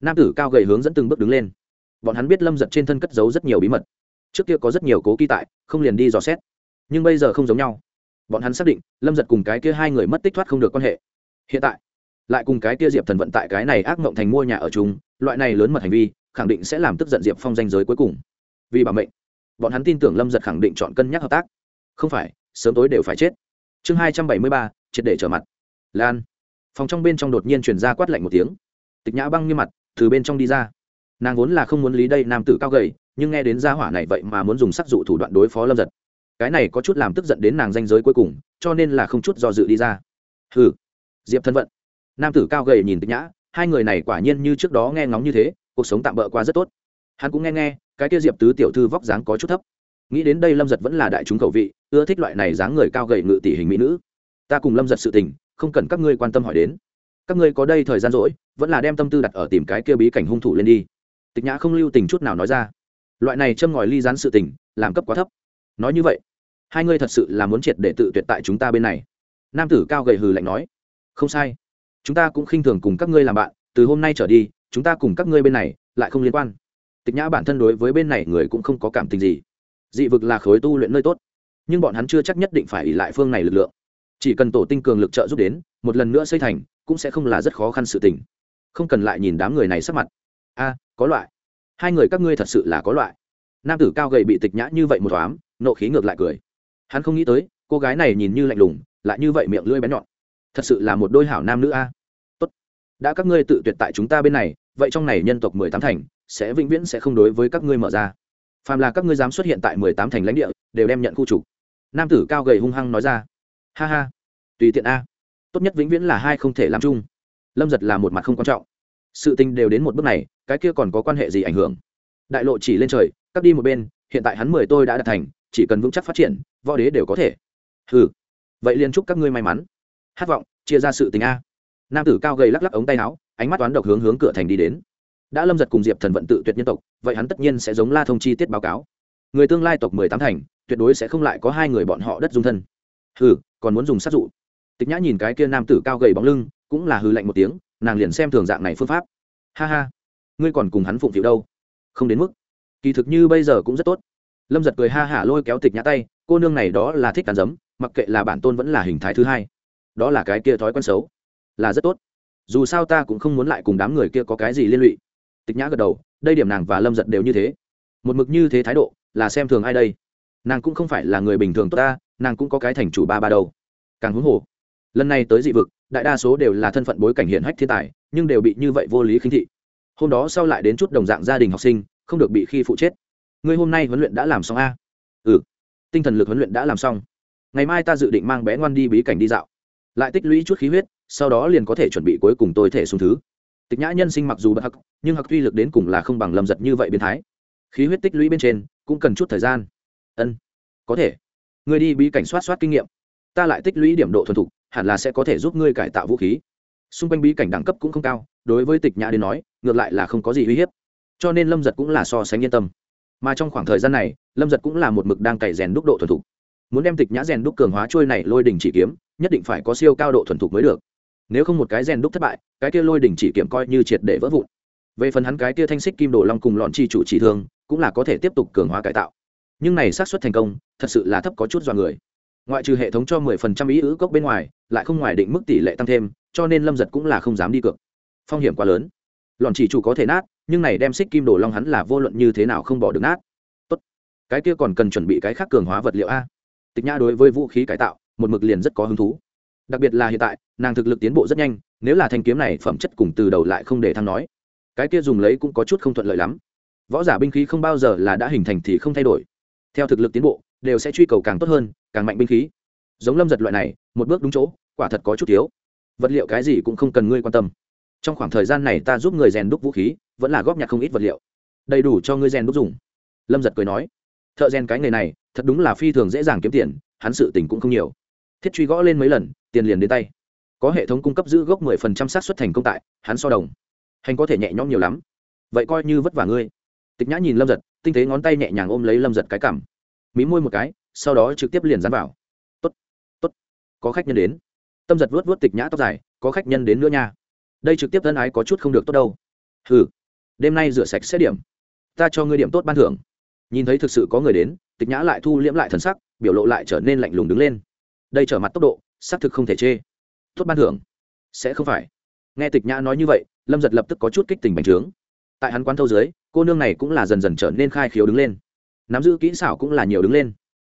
Nam tử cao gầy hướng dẫn từng bước đứng lên. Bọn hắn biết lâm giật trên thân cất giấu rất nhiều bí mật. Trước kia có rất nhiều cố kỳ tại, không liền đi dò xét. Nhưng bây giờ không giống nhau. Bọn hắn xác định, lâm giật cùng cái kia hai người mất tích thoát không được quan hệ. Hiện tại lại cùng cái kia diệp thần vận tại cái này ác mộng thành mua nhà ở chúng loại này lớn mật hành vi, khẳng định sẽ làm tức giận diệp phong danh giới cuối cùng. Vì bảo mệnh, bọn hắn tin tưởng lâm giật khẳng định chọn cân nhắc hợp tác. Không phải, sớm tối đều phải chết. Chương hai trăm bảy mươi ba, triệt để trở mặt. Lan. Phòng trong bên trong đột nhiên chuyển ra quát lạnh một tiếng. Tịch nhã băng như mặt, từ bên trong đi ra. Nàng vốn là không muốn lý đây nam tử cao gầy, nhưng nghe đến gia hỏa này vậy mà muốn dùng sắc dụ thủ đoạn đối phó lâm giật. Cái này có chút làm tức giận đến nàng danh giới cuối cùng, cho nên là không chút do dự đi ra. Hừ. Diệp thân vận nam tử cao gầy nhìn tịch nhã, hai người này quả nhiên như trước đó nghe ngóng như thế, cuộc sống tạm bỡ qua rất tốt. Hắn cũng nghe nghe, cái kia diệp tứ tiểu thư vóc dáng có chút thấp. Nghĩ đến đây lâm giật vẫn là đại chúng khẩu vị, ưa thích loại này dáng người cao gầy ngự tỷ hình mỹ nữ. Ta cùng lâm giật sự tình, không cần các ngươi quan tâm hỏi đến. Các ngươi có đây thời gian rỗi, vẫn là đem tâm tư đặt ở tìm cái kia bí cảnh hung thủ lên đi. Tịch nhã không lưu tình chút nào nói ra. Loại này châm ngòi ly dán sự tình, làm cấp quá thấp. Nói như vậy, hai ngươi thật sự là muốn triệt để tự tuyệt tại chúng ta bên này. Nam tử cao gầy hừ lạnh nói. Không sai chúng ta cũng khinh thường cùng các ngươi làm bạn, từ hôm nay trở đi, chúng ta cùng các ngươi bên này lại không liên quan. Tịch nhã bản thân đối với bên này người cũng không có cảm tình gì. Dị vực là khối tu luyện nơi tốt, nhưng bọn hắn chưa chắc nhất định phải ỉ lại phương này lực lượng. Chỉ cần tổ tinh cường lực trợ giúp đến, một lần nữa xây thành, cũng sẽ không là rất khó khăn sự tình. Không cần lại nhìn đám người này sắc mặt. A, có loại. Hai người các ngươi thật sự là có loại. Nam tử cao gầy bị tịch nhã như vậy một thoáng, nộ khí ngược lại cười. Hắn không nghĩ tới, cô gái này nhìn như lạnh lùng, lại như vậy miệng lưỡi bén nhọn thật sự là một đôi hảo nam nữ a. Tốt. Đã các ngươi tự tuyệt tại chúng ta bên này, vậy trong này nhân tộc mười tám thành, sẽ vĩnh viễn sẽ không đối với các ngươi mở ra. Phàm là các ngươi dám xuất hiện tại mười tám thành lãnh địa, đều đem nhận khu trục. Nam tử cao gầy hung hăng nói ra. Ha ha. Tùy tiện a. Tốt nhất vĩnh viễn là hai không thể làm chung. Lâm giật là một mặt không quan trọng. Sự tình đều đến một bước này, cái kia còn có quan hệ gì ảnh hưởng? Đại lộ chỉ lên trời, cắt đi một bên, hiện tại hắn mười tôi đã đạt thành, chỉ cần vững chắc phát triển, võ đế đều có thể. Ừ vậy liền chúc các ngươi may mắn hát vọng, chia ra sự tình a. Nam tử cao gầy lắc lắc ống tay áo, ánh mắt toán độc hướng hướng cửa thành đi đến. Đã lâm giật cùng diệp thần vận tự tuyệt nhân tộc, vậy hắn tất nhiên sẽ giống la thông chi tiết báo cáo. Người tương lai tộc mười tám thành, tuyệt đối sẽ không lại có hai người bọn họ đất dung thân. Hừ, còn muốn dùng sát dụ. Tịch nhã nhìn cái kia nam tử cao gầy bóng lưng, cũng là hư lạnh một tiếng, nàng liền xem thường dạng này phương pháp. Ha ha, ngươi còn cùng hắn phụng phịu đâu? Không đến mức. Kỳ thực như bây giờ cũng rất tốt. Lâm giật cười ha hả lôi kéo tịch nhã tay, cô nương này đó là thích càn giấm, mặc kệ là bản tôn vẫn là hình thái thứ hai đó là cái kia thói quen xấu. Là rất tốt. Dù sao ta cũng không muốn lại cùng đám người kia có cái gì liên lụy. Tịch nhã gật đầu đây điểm nàng và lâm giật đều như thế. Một mực như thế thái độ là xem thường ai đây? Nàng cũng không phải là người bình thường tốt ta nàng cũng có cái thành chủ ba ba đầu, càng huống hồ lần này tới dị vực đại đa số đều là thân phận bối cảnh hiển hách thiên tài nhưng đều bị như vậy vô lý khinh thị. Hôm đó sau lại đến chút đồng dạng gia đình học sinh không được bị khi phụ chết. Ngươi hôm nay huấn luyện đã làm xong a? Ừ. Tinh thần lực huấn luyện đã làm xong. Ngày mai ta dự định mang bé ngoan đi bí cảnh đi dạo lại tích lũy chút khí huyết, sau đó liền có thể chuẩn bị cuối cùng tôi thể xuống thứ. Tịch nhã nhân sinh mặc dù bất hắc, nhưng hắc tuy lực đến cùng là không bằng lâm giật như vậy biến thái. Khí huyết tích lũy bên trên, cũng cần chút thời gian. Ân, có thể. Ngươi đi bí cảnh soát soát kinh nghiệm. Ta lại tích lũy điểm độ thuần thục, hẳn là sẽ có thể giúp ngươi cải tạo vũ khí. Xung quanh bí cảnh đẳng cấp cũng không cao, đối với tịch nhã đến nói, ngược lại là không có gì uy hiếp. Cho nên lâm giật cũng là so sánh yên tâm. Mà trong khoảng thời gian này, lâm giật cũng là một mực đang cày rèn đúc độ thuần thục. Muốn đem tịch nhã rèn đúc cường hóa trôi này lôi đỉnh chỉ kiếm nhất định phải có siêu cao độ thuần thục mới được. Nếu không một cái rèn đúc thất bại, cái kia lôi đỉnh chỉ kiểm coi như triệt để vỡ vụn. Về phần hắn cái tia thanh xích kim đồ long cùng lọn chi chủ chỉ thương, cũng là có thể tiếp tục cường hóa cải tạo. Nhưng này xác suất thành công, thật sự là thấp có chút dọa người. Ngoại trừ hệ thống cho mười phần trăm ý ứ cốc bên ngoài, lại không ngoài định mức tỷ lệ tăng thêm, cho nên lâm giật cũng là không dám đi cược. Phong hiểm quá lớn. Lọn chỉ chủ có thể nát, nhưng này đem xích kim đồ long hắn là vô luận như thế nào không bỏ được nát. Tốt. Cái kia còn cần chuẩn bị cái khác cường hóa vật liệu a. Tịch nhã đối với vũ khí cải tạo một mực liền rất có hứng thú. Đặc biệt là hiện tại, nàng thực lực tiến bộ rất nhanh, nếu là thanh kiếm này phẩm chất cùng từ đầu lại không để thăng nói, cái kia dùng lấy cũng có chút không thuận lợi lắm. Võ giả binh khí không bao giờ là đã hình thành thì không thay đổi. Theo thực lực tiến bộ, đều sẽ truy cầu càng tốt hơn, càng mạnh binh khí. Giống lâm giật loại này, một bước đúng chỗ, quả thật có chút thiếu. Vật liệu cái gì cũng không cần ngươi quan tâm. Trong khoảng thời gian này ta giúp người rèn đúc vũ khí, vẫn là góp nhặt không ít vật liệu. Đầy đủ cho ngươi rèn đúc dùng. Lâm giật cười nói, thợ rèn cái nghề này, thật đúng là phi thường dễ dàng kiếm tiền, hắn sự tình cũng không nhiều thiết truy gõ lên mấy lần, tiền liền đến tay. Có hệ thống cung cấp giữ gốc mười phần trăm xác suất thành công tại, hắn so đồng. Hành có thể nhẹ nhõm nhiều lắm. Vậy coi như vất vả ngươi. Tịch nhã nhìn lâm giật, tinh tế ngón tay nhẹ nhàng ôm lấy lâm giật cái cảm mí môi một cái, sau đó trực tiếp liền dán vào. Tốt tốt. Có khách nhân đến. Tâm giật vuốt vuốt tịch nhã tóc dài, có khách nhân đến nữa nha. Đây trực tiếp thân ái có chút không được tốt đâu. Ừ đêm nay rửa sạch xét điểm. Ta cho ngươi điểm tốt ban thưởng. Nhìn thấy thực sự có người đến, tịch nhã lại thu liễm lại thần sắc, biểu lộ lại trở nên lạnh lùng đứng lên đây trở mặt tốc độ, xác thực không thể chê. Tốt ban thưởng. Sẽ không phải. Nghe tịch nhã nói như vậy, lâm giật lập tức có chút kích tình bành trướng. Tại hắn quán thâu dưới, cô nương này cũng là dần dần trở nên khai khiếu đứng lên. Nắm giữ kỹ xảo cũng là nhiều đứng lên.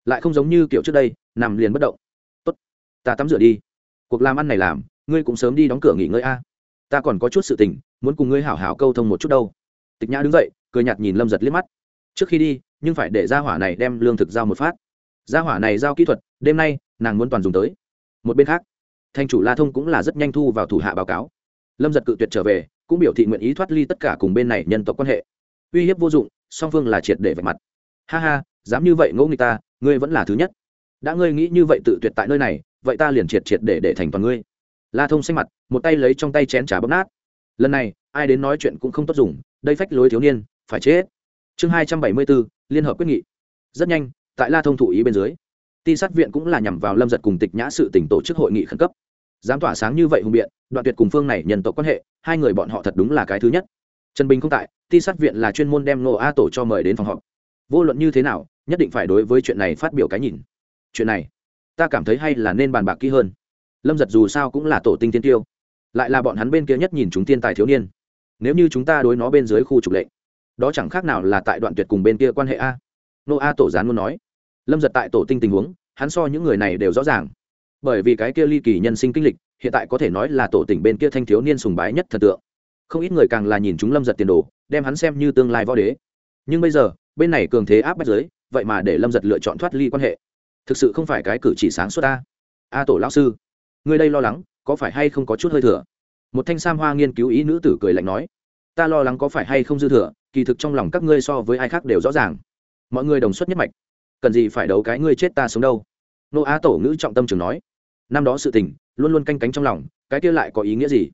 Lại không giống như kiểu trước đây, nằm liền bất động. Tốt, ta tắm rửa đi. Cuộc làm ăn này làm, ngươi cũng sớm đi đóng cửa nghỉ ngơi a. Ta còn có chút sự tình, muốn cùng ngươi hảo hảo câu thông một chút đâu. Tịch nhã đứng dậy, cười nhạt nhìn lâm giật liếc mắt. Trước khi đi, nhưng phải để gia hỏa này đem lương thực giao một phát. Gia hỏa này giao kỹ thuật, đêm nay nàng muốn toàn dùng tới. Một bên khác, thanh chủ la thông cũng là rất nhanh thu vào thủ hạ báo cáo. Lâm giật cự tuyệt trở về, cũng biểu thị nguyện ý thoát ly tất cả cùng bên này nhân tộc quan hệ. Uy hiếp vô dụng, song phương là triệt để vạch mặt. Ha ha, dám như vậy ngỗ người ta, ngươi vẫn là thứ nhất. Đã ngươi nghĩ như vậy tự tuyệt tại nơi này, vậy ta liền triệt triệt để để thành toàn ngươi. La thông xanh mặt, một tay lấy trong tay chén trà bấm nát. Lần này, ai đến nói chuyện cũng không tốt dùng, đây phách lối thiếu niên, phải chết. Chương hai trăm bảy mươi bốn, liên hợp quyết nghị. Rất nhanh, tại la thông thụ ý bên dưới ti sát viện cũng là nhằm vào lâm giật cùng tịch nhã sự tỉnh tổ chức hội nghị khẩn cấp. Dám tỏa sáng như vậy hùng biện, đoạn tuyệt cùng phương này nhân tộc quan hệ, hai người bọn họ thật đúng là cái thứ nhất. Trần bình không tại, ti sát viện là chuyên môn đem nô a tổ cho mời đến phòng họp. Vô luận như thế nào, nhất định phải đối với chuyện này phát biểu cái nhìn. Chuyện này, ta cảm thấy hay là nên bàn bạc kỹ hơn. Lâm giật dù sao cũng là tổ tinh tiên tiêu, lại là bọn hắn bên kia nhất nhìn chúng tiên tài thiếu niên. Nếu như chúng ta đối nó bên dưới khu trục lệnh, đó chẳng khác nào là tại đoạn tuyệt cùng bên kia quan hệ a. Nô a tổ gián muốn nói lâm giật tại tổ tinh tình huống, hắn so những người này đều rõ ràng. Bởi vì cái kia ly kỳ nhân sinh kinh lịch, hiện tại có thể nói là tổ tỉnh bên kia thanh thiếu niên sùng bái nhất thần tượng. Không ít người càng là nhìn chúng lâm giật tiền đồ, đem hắn xem như tương lai võ đế. Nhưng bây giờ, bên này cường thế áp bách giới, vậy mà để lâm giật lựa chọn thoát ly quan hệ. Thực sự không phải cái cử chỉ sáng suốt ta. A tổ lão sư người đây lo lắng, có phải hay không có chút hơi thừa? Một thanh sam hoa nghiên cứu ý nữ tử cười lạnh nói, ta lo lắng có phải hay không dư thừa, kỳ thực trong lòng các ngươi so với ai khác đều rõ ràng. Mọi người đồng xuất nhất mạch cần gì phải đấu cái ngươi chết ta sống đâu. Nô á tổ ngữ trọng tâm trường nói. Năm đó sự tình, luôn luôn canh cánh trong lòng, cái kia lại có ý nghĩa gì?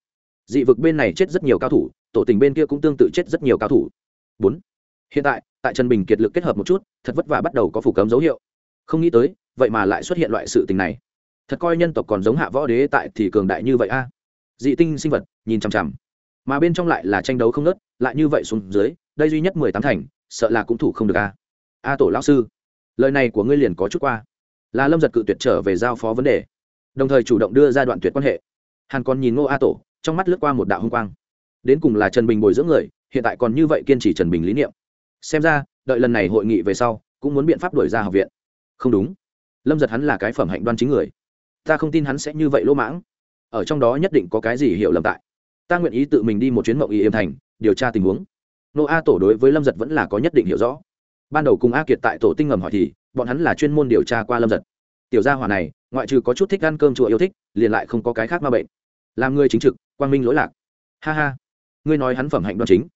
Dị vực bên này chết rất nhiều cao thủ, tổ tình bên kia cũng tương tự chết rất nhiều cao thủ. Bốn. Hiện tại tại trần bình kiệt lực kết hợp một chút, thật vất vả bắt đầu có phủ cấm dấu hiệu. Không nghĩ tới, vậy mà lại xuất hiện loại sự tình này. Thật coi nhân tộc còn giống hạ võ đế tại thì cường đại như vậy a. Dị tinh sinh vật, nhìn chằm chằm. Mà bên trong lại là tranh đấu không nớt lại như vậy xuống dưới, đây duy nhất mười tám thành, sợ là cũng thủ không được a. A tổ lão sư lời này của ngươi liền có chút qua. Là lâm giật cự tuyệt trở về giao phó vấn đề, đồng thời chủ động đưa ra đoạn tuyệt quan hệ. Hàn còn nhìn ngô a tổ, trong mắt lướt qua một đạo hung quang. Đến cùng là trần bình bồi dưỡng người, hiện tại còn như vậy kiên trì trần bình lý niệm. Xem ra, đợi lần này hội nghị về sau, cũng muốn biện pháp đổi ra học viện. Không đúng. Lâm giật hắn là cái phẩm hạnh đoan chính người. Ta không tin hắn sẽ như vậy lỗ mãng. Ở trong đó nhất định có cái gì hiểu lầm tại. Ta nguyện ý tự mình đi một chuyến mộng y yêm thành, điều tra tình huống. Nô a tổ đối với lâm giật vẫn là có nhất định hiểu rõ ban đầu cùng a kiệt tại tổ tinh ngầm hỏi thì, bọn hắn là chuyên môn điều tra qua lâm giật. Tiểu gia hỏa này, ngoại trừ có chút thích ăn cơm chùa yêu thích, liền lại không có cái khác ma bệnh. Làm người chính trực, quang minh lỗi lạc. Ha ha, ngươi nói hắn phẩm hạnh đoan chính.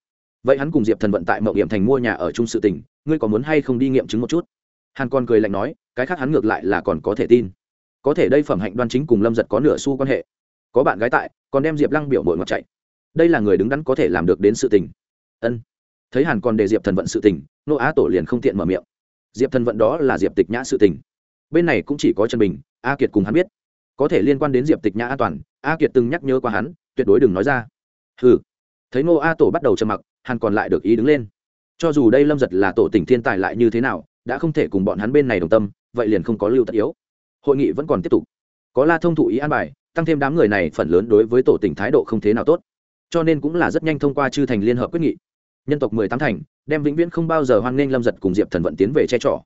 Vậy hắn cùng diệp thần vận tại mậu điểm thành mua nhà ở trung sự tỉnh ngươi có muốn hay không đi nghiệm chứng một chút? Hàn còn cười lạnh nói, cái khác hắn ngược lại là còn có thể tin. Có thể đây phẩm hạnh đoan chính cùng lâm giật có nửa xu quan hệ. Có bạn gái tại, còn đem diệp lăng biểu mội ngọt chạy. Đây là người đứng đắn có thể làm được đến sự tình. Ân thấy hàn còn để diệp thần vận sự tình, nô á tổ liền không tiện mở miệng. Diệp thần vận đó là diệp tịch nhã sự tình. Bên này cũng chỉ có trần bình, a kiệt cùng hắn biết. Có thể liên quan đến diệp tịch nhã an toàn, a kiệt từng nhắc nhớ qua hắn, tuyệt đối đừng nói ra. Ừ thấy Nô a tổ bắt đầu trầm mặc, hàn còn lại được ý đứng lên. Cho dù đây lâm giật là tổ tỉnh thiên tài lại như thế nào, đã không thể cùng bọn hắn bên này đồng tâm, vậy liền không có lưu tất yếu. Hội nghị vẫn còn tiếp tục. Có la thông thụ ý an bài, tăng thêm đám người này phần lớn đối với tổ tỉnh thái độ không thế nào tốt. Cho nên cũng là rất nhanh thông qua chư thành liên hợp quyết nghị nhân tộc mười tám thành, đem vĩnh viễn không bao giờ hoan nghênh lâm giật cùng diệp thần vận tiến về che trọ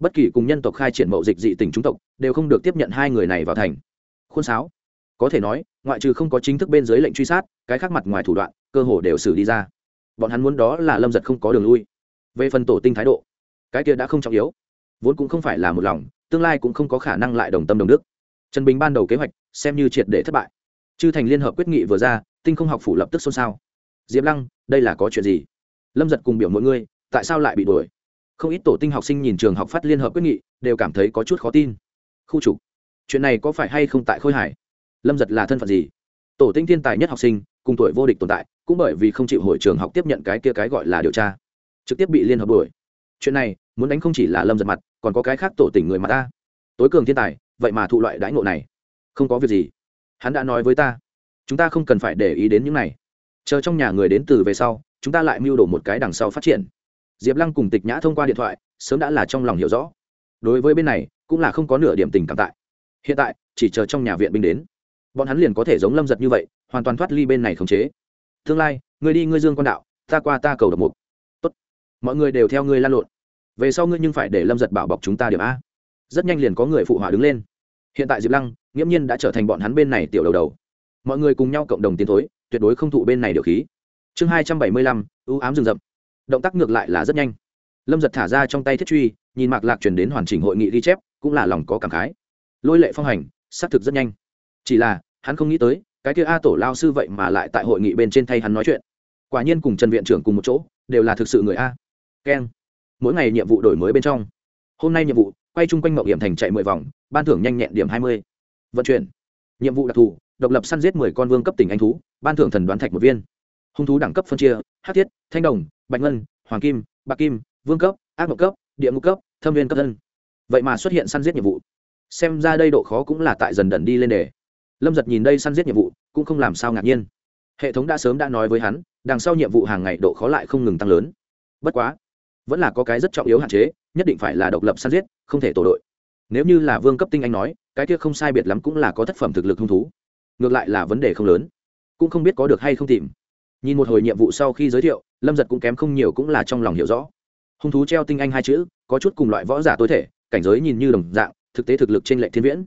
bất kỳ cùng nhân tộc khai triển mậu dịch dị tỉnh trung tộc, đều không được tiếp nhận hai người này vào thành. Khuôn sáo. Có thể nói, ngoại trừ không có chính thức bên dưới lệnh truy sát, cái khác mặt ngoài thủ đoạn, cơ hồ đều xử đi ra. Bọn hắn muốn đó là lâm giật không có đường lui. Về phần tổ tinh thái độ, cái kia đã không trọng yếu. Vốn cũng không phải là một lòng, tương lai cũng không có khả năng lại đồng tâm đồng đức. Trần bình ban đầu kế hoạch, xem như triệt để thất bại. Chư thành liên hợp quyết nghị vừa ra, tinh không học phủ lập tức xôn xao. Diệp lăng, đây là có chuyện gì? Lâm giật cùng biểu mỗi người, tại sao lại bị đuổi? Không ít tổ tinh học sinh nhìn trường học phát liên hợp quyết nghị, đều cảm thấy có chút khó tin. Khu trục, chuyện này có phải hay không tại khôi hải lâm giật là thân phận gì? Tổ tinh thiên tài nhất học sinh, cùng tuổi vô địch tồn tại, cũng bởi vì không chịu hội trường học tiếp nhận cái kia cái gọi là điều tra, trực tiếp bị liên hợp đuổi. Chuyện này, muốn đánh không chỉ là lâm giật mặt, còn có cái khác tổ tỉnh người mà ta. Tối cường thiên tài, vậy mà thụ loại đãi ngộ này. Không có việc gì. Hắn đã nói với ta, chúng ta không cần phải để ý đến những này. Chờ trong nhà người đến từ về sau chúng ta lại mưu đồ một cái đằng sau phát triển. Diệp lăng cùng tịch nhã thông qua điện thoại, sớm đã là trong lòng hiểu rõ. Đối với bên này, cũng là không có nửa điểm tình cảm tại. Hiện tại, chỉ chờ trong nhà viện binh đến. Bọn hắn liền có thể giống lâm giật như vậy, hoàn toàn thoát ly bên này khống chế. Tương lai người đi ngươi dương quan đạo, ta qua ta cầu độc mục. Tốt. Mọi người đều theo ngươi lan lộn. Về sau ngươi nhưng phải để lâm giật bảo bọc chúng ta điểm a. Rất nhanh liền có người phụ họa đứng lên. Hiện tại diệp lăng, nghiễm nhiên đã trở thành bọn hắn bên này tiểu đầu đầu. Mọi người cùng nhau cộng đồng tiến thối, tuyệt đối không thụ bên này điều khí chương hai trăm bảy mươi lăm, ưu ám rừng rậm. Động tác ngược lại là rất nhanh. Lâm giật thả ra trong tay thiết truy, nhìn mạc lạc chuyển đến hoàn chỉnh hội nghị ghi chép, cũng là lòng có cảm khái. Lôi lệ phong hành, xác thực rất nhanh. Chỉ là, hắn không nghĩ tới, cái kia a tổ lao sư vậy mà lại tại hội nghị bên trên thay hắn nói chuyện. Quả nhiên cùng trần viện trưởng cùng một chỗ, đều là thực sự người a. Keng. Mỗi ngày nhiệm vụ đổi mới bên trong. Hôm nay nhiệm vụ, quay chung quanh mậu hiểm thành chạy mười vòng, ban thưởng nhanh nhẹn điểm hai mươi. Vận chuyển. Nhiệm vụ đặc thù, độc lập săn giết mười con vương cấp tỉnh anh thú, ban thưởng thần đoán thạch một viên hung thú đẳng cấp phân chia hát thiết, thanh đồng, bạch ngân, hoàng kim, bạc kim, vương cấp, ác mộng cấp, địa ngục cấp, thâm viên cấp thân. Vậy mà xuất hiện săn giết nhiệm vụ. Xem ra đây độ khó cũng là tại dần đần đi lên đề lâm giật nhìn đây săn giết nhiệm vụ, cũng không làm sao ngạc nhiên. Hệ thống đã sớm đã nói với hắn, đằng sau nhiệm vụ hàng ngày độ khó lại không ngừng tăng lớn. Bất quá, vẫn là có cái rất trọng yếu hạn chế, nhất định phải là độc lập săn giết, không thể tổ đội. Nếu như là vương cấp tinh anh nói, cái kia không sai biệt lắm cũng là có tác phẩm thực lực hung thú. Ngược lại là vấn đề không lớn. Cũng không biết có được hay không tìm nhìn một hồi nhiệm vụ sau khi giới thiệu, lâm giật cũng kém không nhiều cũng là trong lòng hiểu rõ. Hung thú treo tinh anh hai chữ, có chút cùng loại võ giả tối thể, cảnh giới nhìn như đồng dạng, thực tế thực lực trên lệ thiên viễn.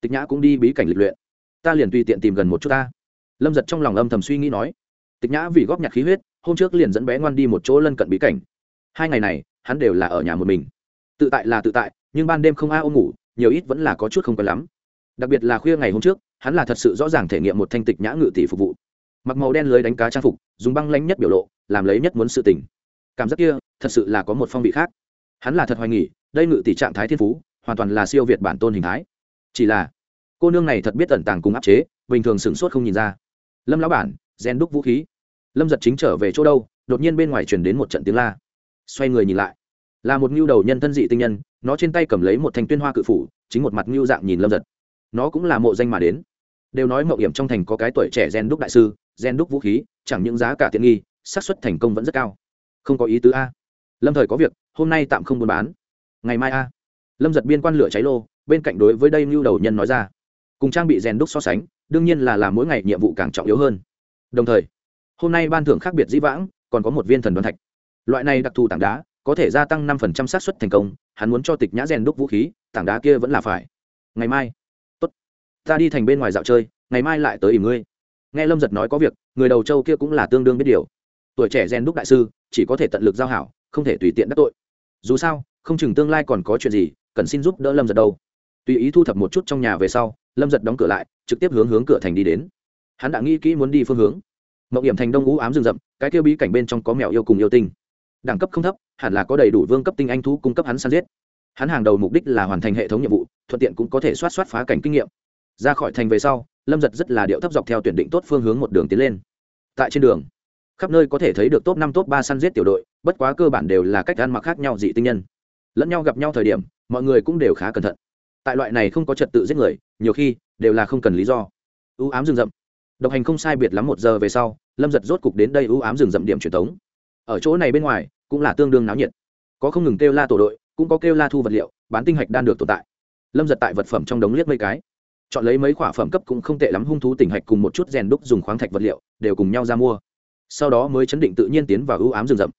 Tịch nhã cũng đi bí cảnh lịch luyện. Ta liền tùy tiện tìm gần một chút ta. Lâm giật trong lòng âm thầm suy nghĩ nói. Tịch nhã vì góp nhặt khí huyết, hôm trước liền dẫn bé ngoan đi một chỗ lân cận bí cảnh. Hai ngày này, hắn đều là ở nhà một mình. Tự tại là tự tại, nhưng ban đêm không a ôm ngủ, nhiều ít vẫn là có chút không quen lắm. Đặc biệt là khuya ngày hôm trước, hắn là thật sự rõ ràng thể nghiệm một thanh tịch nhã ngự tỷ phục vụ mặc màu đen lưới đánh cá trang phục, dùng băng lanh nhất biểu lộ, làm lấy nhất muốn sự tình. Cảm giác kia, thật sự là có một phong vị khác. Hắn là thật hoài nghỉ đây ngự tỷ trạng thái thiên phú, hoàn toàn là siêu việt bản tôn hình thái. Chỉ là, cô nương này thật biết tẩn tàng cùng áp chế, bình thường sửng sốt không nhìn ra. Lâm lão bản gen đúc vũ khí. Lâm giật chính trở về chỗ đâu, đột nhiên bên ngoài truyền đến một trận tiếng la. Xoay người nhìn lại, là một ngưu đầu nhân thân dị tinh nhân, nó trên tay cầm lấy một thanh tuyên hoa cự phủ, chính một mặt ngưu dạng nhìn lâm giật. Nó cũng là mộ danh mà đến. Đều nói mậu hiểm trong thành có cái tuổi trẻ gen đúc đại sư gen đúc vũ khí, chẳng những giá cả tiện nghi, xác suất thành công vẫn rất cao. Không có ý tứ a. Lâm thời có việc, hôm nay tạm không buôn bán. Ngày mai a. Lâm giật biên quan lửa cháy lô, bên cạnh đối với đây mưu đầu nhân nói ra. Cùng trang bị rèn đúc so sánh, đương nhiên là làm mỗi ngày nhiệm vụ càng trọng yếu hơn. Đồng thời, hôm nay ban thưởng khác biệt dĩ vãng, còn có một viên thần đoàn thạch. Loại này đặc thù tảng đá, có thể gia tăng năm phần trăm xác suất thành công, hắn muốn cho tịch nhã rèn đúc vũ khí, tảng đá kia vẫn là phải. Ngày mai. Tốt. Ta đi thành bên ngoài dạo chơi, ngày mai lại tới ỉ ngươi nghe lâm giật nói có việc, người đầu châu kia cũng là tương đương biết điều. Tuổi trẻ rèn đúc đại sư, chỉ có thể tận lực giao hảo, không thể tùy tiện đắc tội. Dù sao, không chừng tương lai còn có chuyện gì, cần xin giúp đỡ lâm giật đâu. Tùy ý thu thập một chút trong nhà về sau, lâm giật đóng cửa lại, trực tiếp hướng hướng cửa thành đi đến. Hắn đã nghĩ kỹ muốn đi phương hướng. Mộng hiểm thành đông ú ám rừng rậm, cái kêu bí cảnh bên trong có mèo yêu cùng yêu tinh. Đẳng cấp không thấp, hẳn là có đầy đủ vương cấp tinh anh thú cung cấp hắn săn giết. Hắn hàng đầu mục đích là hoàn thành hệ thống nhiệm vụ, thuận tiện cũng có thể soát soát phá cảnh kinh nghiệm. Ra khỏi thành về sau lâm giật rất là điệu thấp dọc theo tuyển định tốt phương hướng một đường tiến lên. Tại trên đường, khắp nơi có thể thấy được top năm, top ba săn giết tiểu đội, bất quá cơ bản đều là cách ăn mặc khác nhau dị tinh nhân. Lẫn nhau gặp nhau thời điểm, mọi người cũng đều khá cẩn thận. Tại loại này không có trật tự giết người, nhiều khi, đều là không cần lý do. Ưu ám rừng rậm. Độc hành không sai biệt lắm một giờ về sau, lâm giật rốt cục đến đây ưu ám rừng rậm điểm truyền thống ở chỗ này bên ngoài, cũng là tương đương náo nhiệt. Có không ngừng kêu la tổ đội, cũng có kêu la thu vật liệu, bán tinh hạch đan được tồn tại. Lâm giật tại vật phẩm trong đống liếc mấy cái chọn lấy mấy khoả phẩm cấp cũng không tệ lắm, hung thú tỉnh hạch cùng một chút rèn đúc dùng khoáng thạch vật liệu, đều cùng nhau ra mua. Sau đó mới chấn định tự nhiên tiến vào ưu ám rừng rậm.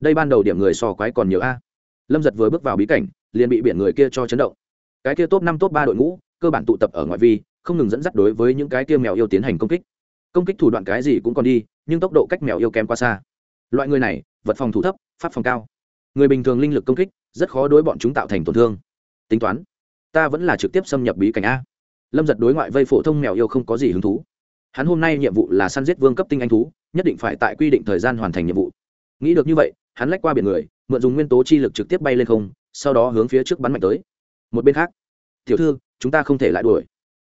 Đây ban đầu điểm người so quái còn nhiều a. Lâm giật vừa bước vào bí cảnh, liền bị biển người kia cho chấn động. Cái kia top năm, top ba đội ngũ, cơ bản tụ tập ở ngoại vi, không ngừng dẫn dắt đối với những cái kia mèo yêu tiến hành công kích. Công kích thủ đoạn cái gì cũng còn đi, nhưng tốc độ cách mèo yêu kém quá xa. Loại người này, vật phòng thủ thấp, pháp phòng cao. Người bình thường linh lực công kích, rất khó đối bọn chúng tạo thành tổn thương. Tính toán, ta vẫn là trực tiếp xâm nhập bí cảnh a lâm giật đối ngoại vây phổ thông mèo yêu không có gì hứng thú. Hắn hôm nay nhiệm vụ là săn giết vương cấp tinh anh thú, nhất định phải tại quy định thời gian hoàn thành nhiệm vụ. Nghĩ được như vậy, hắn lách qua biển người, mượn dùng nguyên tố chi lực trực tiếp bay lên không, sau đó hướng phía trước bắn mạnh tới. Một bên khác, tiểu thư, chúng ta không thể lại đuổi.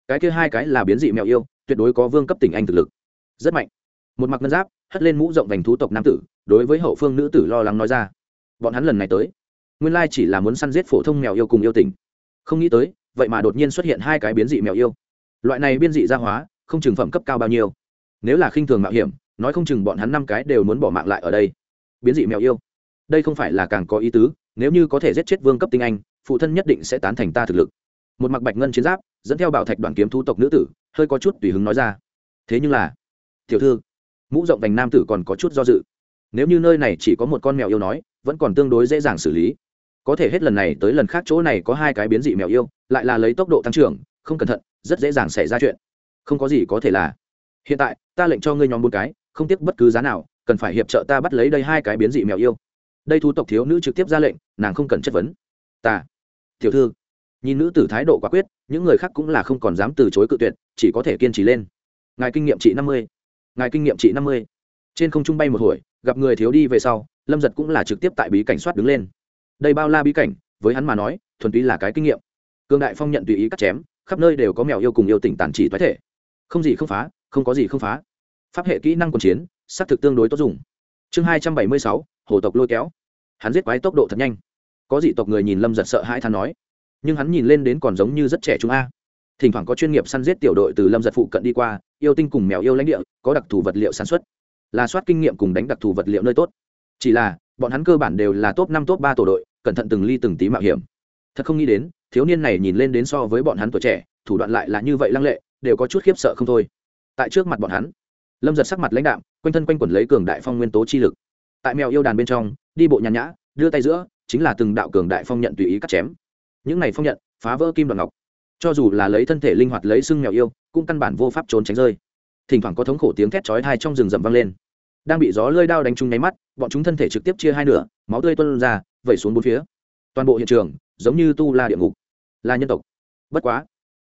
Cái kia hai cái là biến dị mèo yêu, tuyệt đối có vương cấp tỉnh anh thực lực. Rất mạnh. Một mặc ngân giáp, hất lên mũ rộng vành thú tộc nam tử, đối với hậu phương nữ tử lo lắng nói ra. Bọn hắn lần này tới, nguyên lai chỉ là muốn săn giết phổ thông mèo yêu cùng yêu tình. Không nghĩ tới vậy mà đột nhiên xuất hiện hai cái biến dị mèo yêu. Loại này biến dị gia hóa, không chừng phẩm cấp cao bao nhiêu. Nếu là khinh thường mạo hiểm, nói không chừng bọn hắn năm cái đều muốn bỏ mạng lại ở đây. Biến dị mèo yêu. Đây không phải là càng có ý tứ, nếu như có thể giết chết vương cấp tinh anh, phụ thân nhất định sẽ tán thành ta thực lực. Một mặc bạch ngân chiến giáp, dẫn theo bảo thạch đoàn kiếm thu tộc nữ tử, hơi có chút tùy hứng nói ra. Thế nhưng là, tiểu thư, mũ rộng vành nam tử còn có chút do dự. Nếu như nơi này chỉ có một con mèo yêu nói, vẫn còn tương đối dễ dàng xử lý có thể hết lần này tới lần khác chỗ này có hai cái biến dị mèo yêu, lại là lấy tốc độ tăng trưởng, không cẩn thận, rất dễ dàng xảy ra chuyện. Không có gì có thể là. Hiện tại, ta lệnh cho ngươi nhóm bốn cái, không tiếc bất cứ giá nào, cần phải hiệp trợ ta bắt lấy đây hai cái biến dị mèo yêu. Đây thu tộc thiếu nữ trực tiếp ra lệnh, nàng không cần chất vấn. Ta, tiểu thư, nhìn nữ tử thái độ quả quyết, những người khác cũng là không còn dám từ chối cự tuyệt, chỉ có thể kiên trì lên. Ngài kinh nghiệm trị năm mươi. Ngài kinh nghiệm trị năm mươi. Trên không trung bay một hồi, gặp người thiếu đi về sau, lâm giật cũng là trực tiếp tại bí cảnh soát đứng lên đây bao la bí cảnh, với hắn mà nói, thuần túy là cái kinh nghiệm. Cương đại phong nhận tùy ý cắt chém, khắp nơi đều có mèo yêu cùng yêu tỉnh tàn chỉ toái thể. Không gì không phá, không có gì không phá. Pháp hệ kỹ năng quần chiến, xác thực tương đối tốt dùng. Chương hai trăm bảy mươi sáu hổ tộc lôi kéo. Hắn giết quái tốc độ thật nhanh. Có dị tộc người nhìn lâm giật sợ hãi than nói, nhưng hắn nhìn lên đến còn giống như rất trẻ chúng a. Thỉnh thoảng có chuyên nghiệp săn giết tiểu đội từ lâm giật phụ cận đi qua, yêu tinh cùng mèo yêu lãnh địa, có đặc thù vật liệu sản xuất. Là soát kinh nghiệm cùng đánh đặc thù vật liệu nơi tốt. Chỉ là, bọn hắn cơ bản đều là top năm, top ba tổ đội cẩn thận từng ly từng tí mạo hiểm. Thật không nghĩ đến, thiếu niên này nhìn lên đến so với bọn hắn tuổi trẻ, thủ đoạn lại là như vậy lăng lệ, đều có chút khiếp sợ không thôi. Tại trước mặt bọn hắn, lâm giật sắc mặt lãnh đạm, quanh thân quanh quẩn lấy cường đại phong nguyên tố chi lực. Tại mèo yêu đàn bên trong, đi bộ nhàn nhã, đưa tay giữa, chính là từng đạo cường đại phong nhận tùy ý cắt chém. Những này phong nhận, phá vỡ kim đoạn ngọc. Cho dù là lấy thân thể linh hoạt lấy xương mèo yêu, cũng căn bản vô pháp trốn tránh rơi. Thỉnh thoảng có thống khổ tiếng thét chói thai trong rừng rậm vang lên. Đang bị gió lơi đao đánh trúng nháy mắt, bọn chúng thân thể trực tiếp chia hai nửa, máu tươi tuôn ra vẩy xuống bốn phía. Toàn bộ hiện trường giống như tu la địa ngục, là nhân tộc. Bất quá,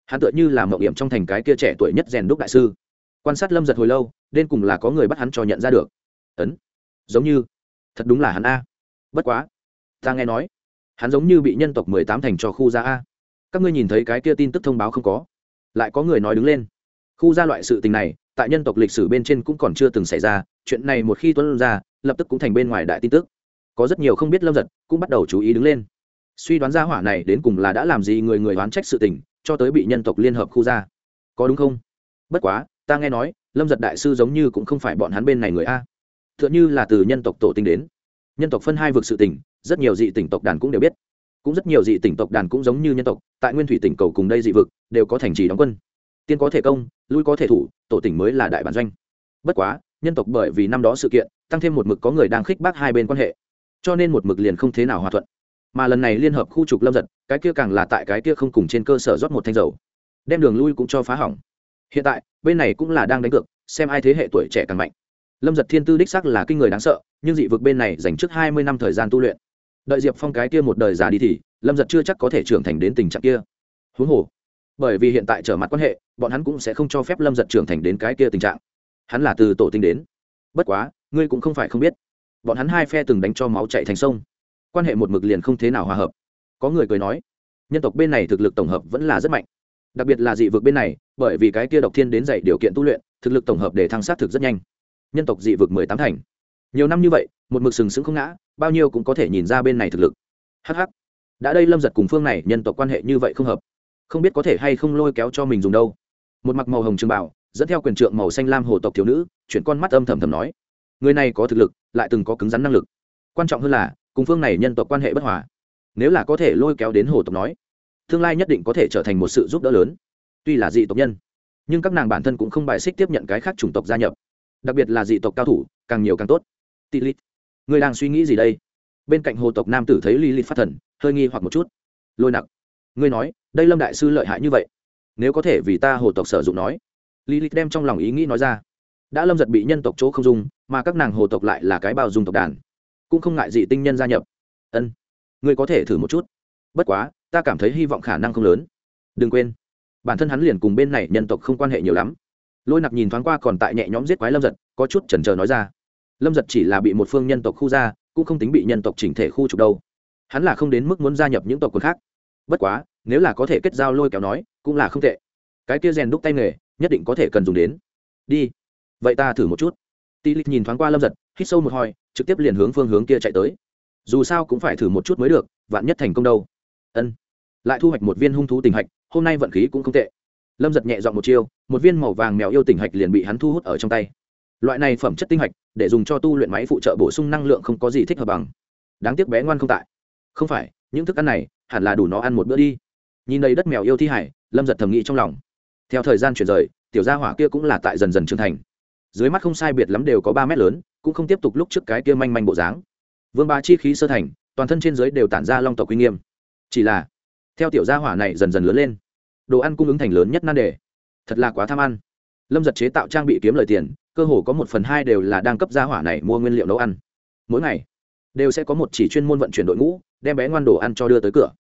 hắn tựa như là mậu hiểm trong thành cái kia trẻ tuổi nhất rèn đúc đại sư. Quan sát lâm giật hồi lâu, đến cùng là có người bắt hắn cho nhận ra được. Ấn, giống như, thật đúng là hắn a. Bất quá, ta nghe nói, hắn giống như bị nhân tộc mười tám thành cho khu gia a. Các ngươi nhìn thấy cái kia tin tức thông báo không có? Lại có người nói đứng lên. Khu gia loại sự tình này, tại nhân tộc lịch sử bên trên cũng còn chưa từng xảy ra, chuyện này một khi tuấn ra, lập tức cũng thành bên ngoài đại tin tức có rất nhiều không biết lâm giật cũng bắt đầu chú ý đứng lên suy đoán ra hỏa này đến cùng là đã làm gì người người đoán trách sự tình cho tới bị nhân tộc liên hợp khu ra có đúng không bất quá ta nghe nói lâm giật đại sư giống như cũng không phải bọn hắn bên này người a t h ư ợ n như là từ nhân tộc tổ tinh đến nhân tộc phân hai vực sự tỉnh rất nhiều dị tỉnh tộc đàn cũng đều biết cũng rất nhiều dị tỉnh tộc đàn cũng giống như nhân tộc tại nguyên thủy tỉnh cầu cùng đây dị vực đều có thành trì đóng quân tiên có thể công lui có thể thủ tổ tỉnh mới là đại bản doanh bất quá nhân tộc bởi vì năm đó sự kiện tăng thêm một mực có người đang khích bác hai bên quan hệ cho nên một mực liền không thế nào hòa thuận. Mà lần này liên hợp khu trục lâm giật, cái kia càng là tại cái kia không cùng trên cơ sở rót một thanh dầu, đem đường lui cũng cho phá hỏng. Hiện tại, bên này cũng là đang đánh cược, xem ai thế hệ tuổi trẻ càng mạnh. Lâm giật thiên tư đích sắc là kinh người đáng sợ, nhưng dị vực bên này dành trước hai mươi năm thời gian tu luyện. Đợi diệp phong cái kia một đời già đi thì, lâm giật chưa chắc có thể trưởng thành đến tình trạng kia. Huống hồ, bởi vì hiện tại trở mặt quan hệ, bọn hắn cũng sẽ không cho phép lâm giật trưởng thành đến cái kia tình trạng. Hắn là từ tổ tinh đến. Bất quá, ngươi cũng không phải không biết bọn hắn hai phe từng đánh cho máu chạy thành sông. Quan hệ một mực liền không thế nào hòa hợp. Có người cười nói, nhân tộc bên này thực lực tổng hợp vẫn là rất mạnh. Đặc biệt là dị vực bên này, bởi vì cái kia độc thiên đến dạy điều kiện tu luyện, thực lực tổng hợp để thăng sát thực rất nhanh. Nhân tộc dị vực mười tám thành. Nhiều năm như vậy, một mực sừng sững không ngã, bao nhiêu cũng có thể nhìn ra bên này thực lực. Hh đã đây lâm giật cùng phương này nhân tộc quan hệ như vậy không hợp, không biết có thể hay không lôi kéo cho mình dùng đâu. Một mặc màu hồng trường bảo dẫn theo quyền trượng màu xanh lam hồ tộc thiếu nữ, chuyển con mắt âm thầm thầm nói người này có thực lực, lại từng có cứng rắn năng lực. Quan trọng hơn là, cùng phương này nhân tộc quan hệ bất hòa. Nếu là có thể lôi kéo đến hồ tộc nói, tương lai nhất định có thể trở thành một sự giúp đỡ lớn. Tuy là dị tộc nhân, nhưng các nàng bản thân cũng không bài xích tiếp nhận cái khác chủng tộc gia nhập. Đặc biệt là dị tộc cao thủ, càng nhiều càng tốt. Tị lít người đang suy nghĩ gì đây? Bên cạnh hồ tộc nam tử thấy lý lịch phát thần, hơi nghi hoặc một chút. Lôi nặc, ngươi nói, đây lâm đại sư lợi hại như vậy. Nếu có thể vì ta hồ tộc sử dụng nói lý lịch đem trong lòng ý nghĩ nói ra đã lâm giật bị nhân tộc chỗ không dung, mà các nàng hồ tộc lại là cái bao dung tộc đàn. Cũng không ngại dị tinh nhân gia nhập. Ân, ngươi có thể thử một chút. Bất quá, ta cảm thấy hy vọng khả năng không lớn. Đừng quên, bản thân hắn liền cùng bên này nhân tộc không quan hệ nhiều lắm. Lôi nặc nhìn thoáng qua còn tại nhẹ nhõm giết quái lâm giật, có chút chần chờ nói ra. Lâm giật chỉ là bị một phương nhân tộc khu ra, cũng không tính bị nhân tộc chỉnh thể khu trục đâu. Hắn là không đến mức muốn gia nhập những tộc quần khác. Bất quá, nếu là có thể kết giao lôi kéo nói, cũng là không tệ. Cái kia rèn đúc tay nghề, nhất định có thể cần dùng đến. Đi vậy ta thử một chút. Tì lịch nhìn thoáng qua lâm giật, hít sâu một hoi trực tiếp liền hướng phương hướng kia chạy tới. Dù sao cũng phải thử một chút mới được, vạn nhất thành công đâu. Ân. Lại thu hoạch một viên hung thú tình hạch, hôm nay vận khí cũng không tệ. Lâm giật nhẹ dọn một chiêu, một viên màu vàng mèo yêu tình hạch liền bị hắn thu hút ở trong tay. Loại này phẩm chất tinh hạch, để dùng cho tu luyện máy phụ trợ bổ sung năng lượng không có gì thích hợp bằng. Đáng tiếc bé ngoan không tại. Không phải, những thức ăn này, hẳn là đủ nó ăn một bữa đi. Nhìn đầy đất mèo yêu thi hải, lâm giật thầm nghĩ trong lòng. Theo thời gian chuyển rời, tiểu gia hỏa kia cũng là tại dần dần trưởng thành dưới mắt không sai biệt lắm đều có ba mét lớn, cũng không tiếp tục lúc trước cái kia manh manh bộ dáng. Vương ba chi khí sơ thành, toàn thân trên dưới đều tản ra long tộc uy nghiêm. Chỉ là, theo tiểu gia hỏa này dần dần lớn lên, đồ ăn cung ứng thành lớn nhất nan đề. Thật là quá tham ăn. Lâm giật chế tạo trang bị kiếm lời tiền, cơ hồ có một phần hai đều là đang cấp gia hỏa này mua nguyên liệu nấu ăn. Mỗi ngày, đều sẽ có một chỉ chuyên môn vận chuyển đội ngũ, đem bé ngoan đồ ăn cho đưa tới cửa.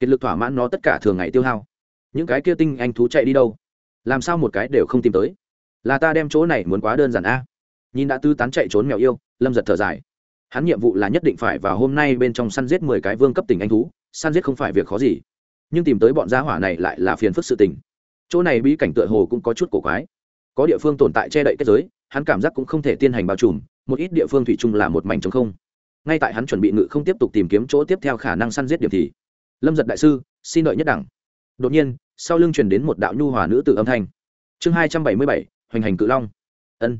Kiệt lực thỏa mãn nó tất cả thường ngày tiêu hao. Những cái kia tinh anh thú chạy đi đâu? Làm sao một cái đều không tìm tới? Là ta đem chỗ này muốn quá đơn giản a. Nhìn đã tư tán chạy trốn mèo yêu, lâm giật thở dài. Hắn nhiệm vụ là nhất định phải vào hôm nay bên trong săn giết mười cái vương cấp tỉnh anh thú, săn giết không phải việc khó gì. Nhưng tìm tới bọn gia hỏa này lại là phiền phức sự tình. Chỗ này bí cảnh tựa hồ cũng có chút cổ quái. Có địa phương tồn tại che đậy kết giới, hắn cảm giác cũng không thể tiên hành bao trùm, một ít địa phương thủy chung là một mảnh trống không. Ngay tại hắn chuẩn bị ngự không tiếp tục tìm kiếm chỗ tiếp theo khả năng săn giết điểm thì, lâm giật đại sư, xin đợi nhất đẳng. Đột nhiên, sau lưng truyền đến một đạo nhu hòa nữ tự âm thanh. Chương hai trăm bảy mươi bảy hoành hành cự long. Ân.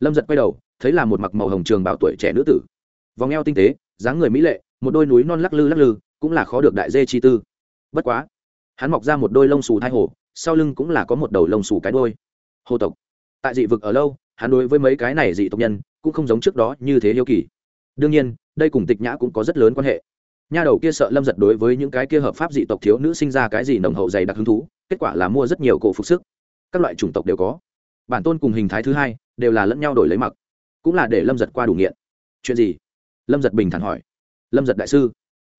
Lâm giật quay đầu, thấy là một mặc màu hồng trường bảo tuổi trẻ nữ tử. Vòng eo tinh tế, dáng người mỹ lệ, một đôi núi non lắc lư lắc lư, cũng là khó được đại dê chi tư. Bất quá, hắn mọc ra một đôi lông xù thai hồ sau lưng cũng là có một đầu lông xù cái đôi hồ tộc. Tại dị vực ở lâu, hắn đối với mấy cái này dị tộc nhân, cũng không giống trước đó như thế yêu kỳ. Đương nhiên, đây cùng tịch nhã cũng có rất lớn quan hệ. Nha đầu kia sợ lâm giật đối với những cái kia hợp pháp dị tộc thiếu nữ sinh ra cái gì nồng hậu dày đặc hứng thú, kết quả là mua rất nhiều cổ phục sức. Các loại chủng tộc đều có bản tôn cùng hình thái thứ hai đều là lẫn nhau đổi lấy mặc, cũng là để lâm giật qua đủ nghiện. Chuyện gì? Lâm giật bình thản hỏi. Lâm giật đại sư,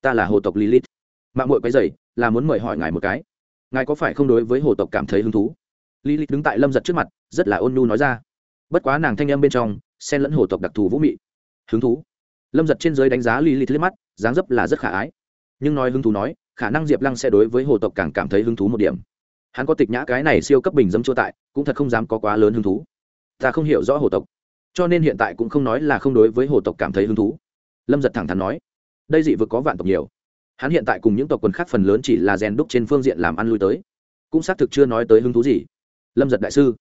ta là hồ tộc lilith. Mạng mội quấy dày là muốn mời hỏi ngài một cái. Ngài có phải không đối với hồ tộc cảm thấy hứng thú? Lilith đứng tại lâm giật trước mặt, rất là ôn nhu nói ra. Bất quá nàng thanh âm bên trong, xen lẫn hồ tộc đặc thù vũ mị. Hứng thú. Lâm giật trên giới đánh giá lilith liếc mắt, dáng dấp là rất khả ái. Nhưng nói hứng thú nói, khả năng diệp lăng sẽ đối với hồ tộc càng cảm thấy hứng thú một điểm hắn có tịch nhã cái này siêu cấp bình dâm chua tại, cũng thật không dám có quá lớn hứng thú. Ta không hiểu rõ hồ tộc, cho nên hiện tại cũng không nói là không đối với hồ tộc cảm thấy hứng thú. Lâm giật thẳng thắn nói, đây dị vực có vạn tộc nhiều. Hắn hiện tại cùng những tộc quần khác phần lớn chỉ là rèn đúc trên phương diện làm ăn lui tới. Cũng xác thực chưa nói tới hứng thú gì. Lâm giật đại sư,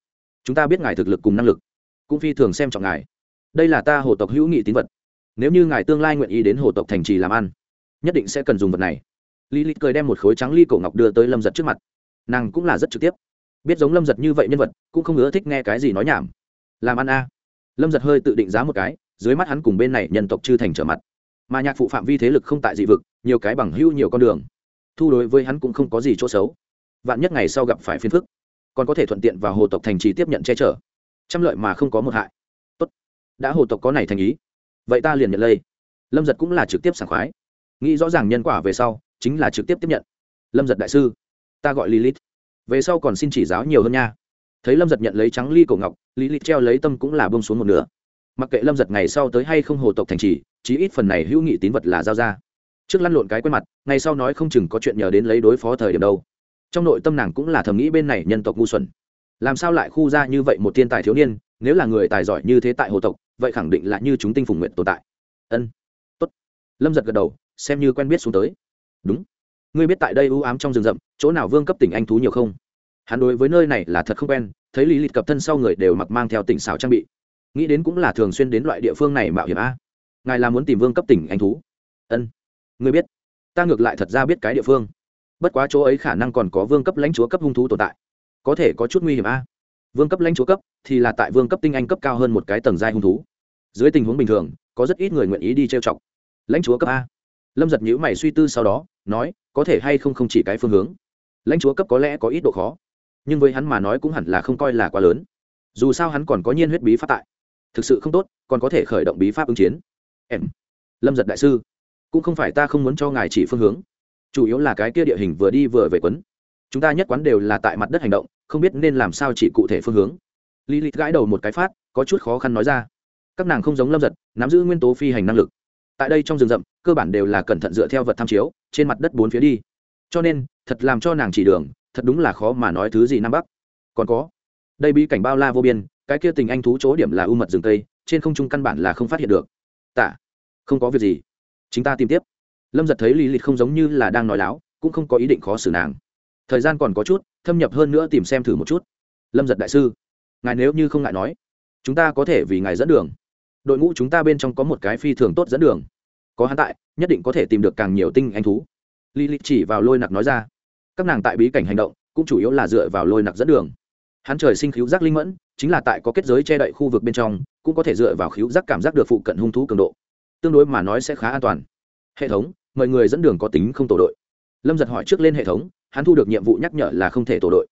chúng ta biết ngài thực lực cùng năng lực, cũng phi thường xem trọng ngài. Đây là ta hồ tộc hữu nghị tín vật. Nếu như ngài tương lai nguyện ý đến hồ tộc thành trì làm ăn, nhất định sẽ cần dùng vật này. Lý lịch cười đem một khối trắng ly cổ ngọc đưa tới lâm giật trước mặt nàng cũng là rất trực tiếp. Biết giống lâm giật như vậy nhân vật, cũng không ưa thích nghe cái gì nói nhảm. Làm ăn a. Lâm giật hơi tự định giá một cái, dưới mắt hắn cùng bên này nhân tộc chư thành trở mặt. Mà nhạc phụ phạm vi thế lực không tại dị vực, nhiều cái bằng hữu nhiều con đường. Thu đối với hắn cũng không có gì chỗ xấu. Vạn nhất ngày sau gặp phải phiền phức, còn có thể thuận tiện vào hồ tộc thành trì tiếp nhận che chở. Trăm lợi mà không có một hại. Tốt. Đã hồ tộc có này thành ý, vậy ta liền nhận lây. Lâm giật cũng là trực tiếp sảng khoái. Nghĩ rõ ràng nhân quả về sau, chính là trực tiếp tiếp nhận. Lâm giật đại sư ta gọi lilith. Về sau còn xin chỉ giáo nhiều hơn nha. Thấy lâm giật nhận lấy trắng ly cổ ngọc, lilith treo lấy tâm cũng là bông xuống một nửa. Mặc kệ lâm giật ngày sau tới hay không hồ tộc thành trì, chí ít phần này hữu nghị tín vật là giao ra. Trước lăn lộn cái quen mặt, ngày sau nói không chừng có chuyện nhờ đến lấy đối phó thời điểm đâu. Trong nội tâm nàng cũng là thầm nghĩ bên này nhân tộc ngu xuẩn. Làm sao lại khu ra như vậy một thiên tài thiếu niên, nếu là người tài giỏi như thế tại hồ tộc, vậy khẳng định là như chúng tinh phùng nguyện tồn tại. Ân, tốt. Lâm giật gật đầu, xem như quen biết xuống tới. Đúng ngươi biết tại đây ưu ám trong rừng rậm, chỗ nào vương cấp tỉnh anh thú nhiều không? Hắn đối với nơi này là thật không quen, thấy lý lịch cập thân sau người đều mặc mang theo tỉnh xảo trang bị. Nghĩ đến cũng là thường xuyên đến loại địa phương này mạo hiểm a. Ngài là muốn tìm vương cấp tỉnh anh thú? Ân, ngươi biết. Ta ngược lại thật ra biết cái địa phương. Bất quá chỗ ấy khả năng còn có vương cấp lãnh chúa cấp hung thú tồn tại. Có thể có chút nguy hiểm a. Vương cấp lãnh chúa cấp thì là tại vương cấp tinh anh cấp cao hơn một cái tầng giai hung thú. Dưới tình huống bình thường, có rất ít người nguyện ý đi trêu chọc. Lãnh chúa cấp a lâm giật nhữ mày suy tư sau đó, nói, có thể hay không không chỉ cái phương hướng. Lãnh chúa cấp có lẽ có ít độ khó, nhưng với hắn mà nói cũng hẳn là không coi là quá lớn. Dù sao hắn còn có nhiên huyết bí pháp tại. Thực sự không tốt, còn có thể khởi động bí pháp ứng chiến. Em. Lâm giật đại sư, cũng không phải ta không muốn cho ngài chỉ phương hướng. Chủ yếu là cái kia địa hình vừa đi vừa về quấn. Chúng ta nhất quán đều là tại mặt đất hành động, không biết nên làm sao chỉ cụ thể phương hướng. Lý lịch gãi đầu một cái phát, có chút khó khăn nói ra. Các nàng không giống lâm giật, nắm giữ nguyên tố phi hành năng lực tại đây trong rừng rậm, cơ bản đều là cẩn thận dựa theo vật tham chiếu, trên mặt đất bốn phía đi. Cho nên, thật làm cho nàng chỉ đường, thật đúng là khó mà nói thứ gì nam bắc. Còn có, đây bí cảnh bao la vô biên, cái kia tình anh thú chỗ điểm là u mật rừng tây trên không trung căn bản là không phát hiện được. Tạ, không có việc gì. Chúng ta tìm tiếp. Lâm giật thấy lý lịch không giống như là đang nói láo, cũng không có ý định khó xử nàng. Thời gian còn có chút, thâm nhập hơn nữa tìm xem thử một chút. Lâm giật đại sư, ngài nếu như không ngại nói, chúng ta có thể vì ngài dẫn đường đội ngũ chúng ta bên trong có một cái phi thường tốt dẫn đường. Có hắn tại, nhất định có thể tìm được càng nhiều tinh anh thú. Lý lịch chỉ vào lôi nặc nói ra. Các nàng tại bí cảnh hành động, cũng chủ yếu là dựa vào lôi nặc dẫn đường. Hắn trời sinh khíu giác linh mẫn, chính là tại có kết giới che đậy khu vực bên trong, cũng có thể dựa vào khíu giác cảm giác được phụ cận hung thú cường độ. Tương đối mà nói sẽ khá an toàn. Hệ thống, mời người dẫn đường có tính không tổ đội. Lâm giật hỏi trước lên hệ thống, hắn thu được nhiệm vụ nhắc nhở là không thể tổ đội.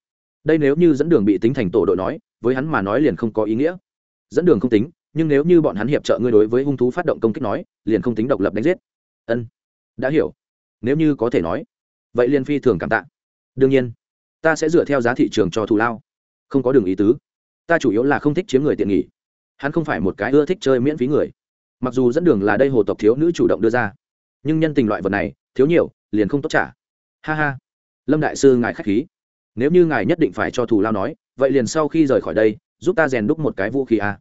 Đây nếu như dẫn đường bị tính thành tổ đội nói, với hắn mà nói liền không có ý nghĩa. Dẫn đường không tính nhưng nếu như bọn hắn hiệp trợ ngươi đối với hung thú phát động công kích nói, liền không tính độc lập đánh giết. Ân, đã hiểu. Nếu như có thể nói, vậy liên phi thường cảm tạ. Đương nhiên, ta sẽ dựa theo giá thị trường cho thù lao. Không có đường ý tứ. Ta chủ yếu là không thích chiếm người tiện nghỉ. Hắn không phải một cái ưa thích chơi miễn phí người. Mặc dù dẫn đường là đây hồ tộc thiếu nữ chủ động đưa ra, nhưng nhân tình loại vật này, thiếu nhiều, liền không tốt trả. Ha ha. Lâm đại sư ngài k h á c h khí. Nếu như ngài nhất định phải cho thù lao nói, vậy liền sau khi rời khỏi đây, giúp ta rèn đúc một cái vũ khí a. à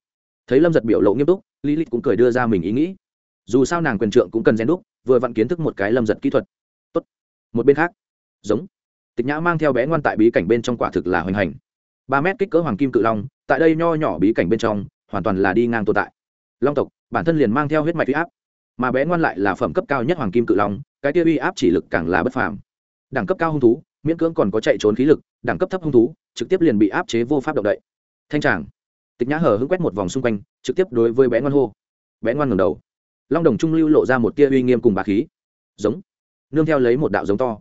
thấy lâm giật biểu lộ nghiêm túc lý lịch cũng cười đưa ra mình ý nghĩ dù sao nàng quyền trượng cũng cần rèn đúc vừa vặn kiến thức một cái lâm giật kỹ thuật Tốt. một bên khác giống tịch nhã mang theo bé ngoan tại bí cảnh bên trong quả thực là hoành hành ba mét kích cỡ hoàng kim cự long tại đây nho nhỏ bí cảnh bên trong hoàn toàn là đi ngang tồn tại long tộc bản thân liền mang theo huyết mạch huy áp mà bé ngoan lại là phẩm cấp cao nhất hoàng kim cự long cái kia uy áp chỉ lực càng là bất phàm đẳng cấp cao hung thú miễn cưỡng còn có chạy trốn khí lực đẳng cấp thấp hung thú trực tiếp liền bị áp chế vô pháp động đậy thanh tràng tịch nhã hở hứng quét một vòng xung quanh, trực tiếp đối với bé ngoan hô. Bé ngoan ngầm đầu. Long đồng trung lưu lộ ra một tia uy nghiêm cùng bà khí. Giống. Nương theo lấy một đạo giống to.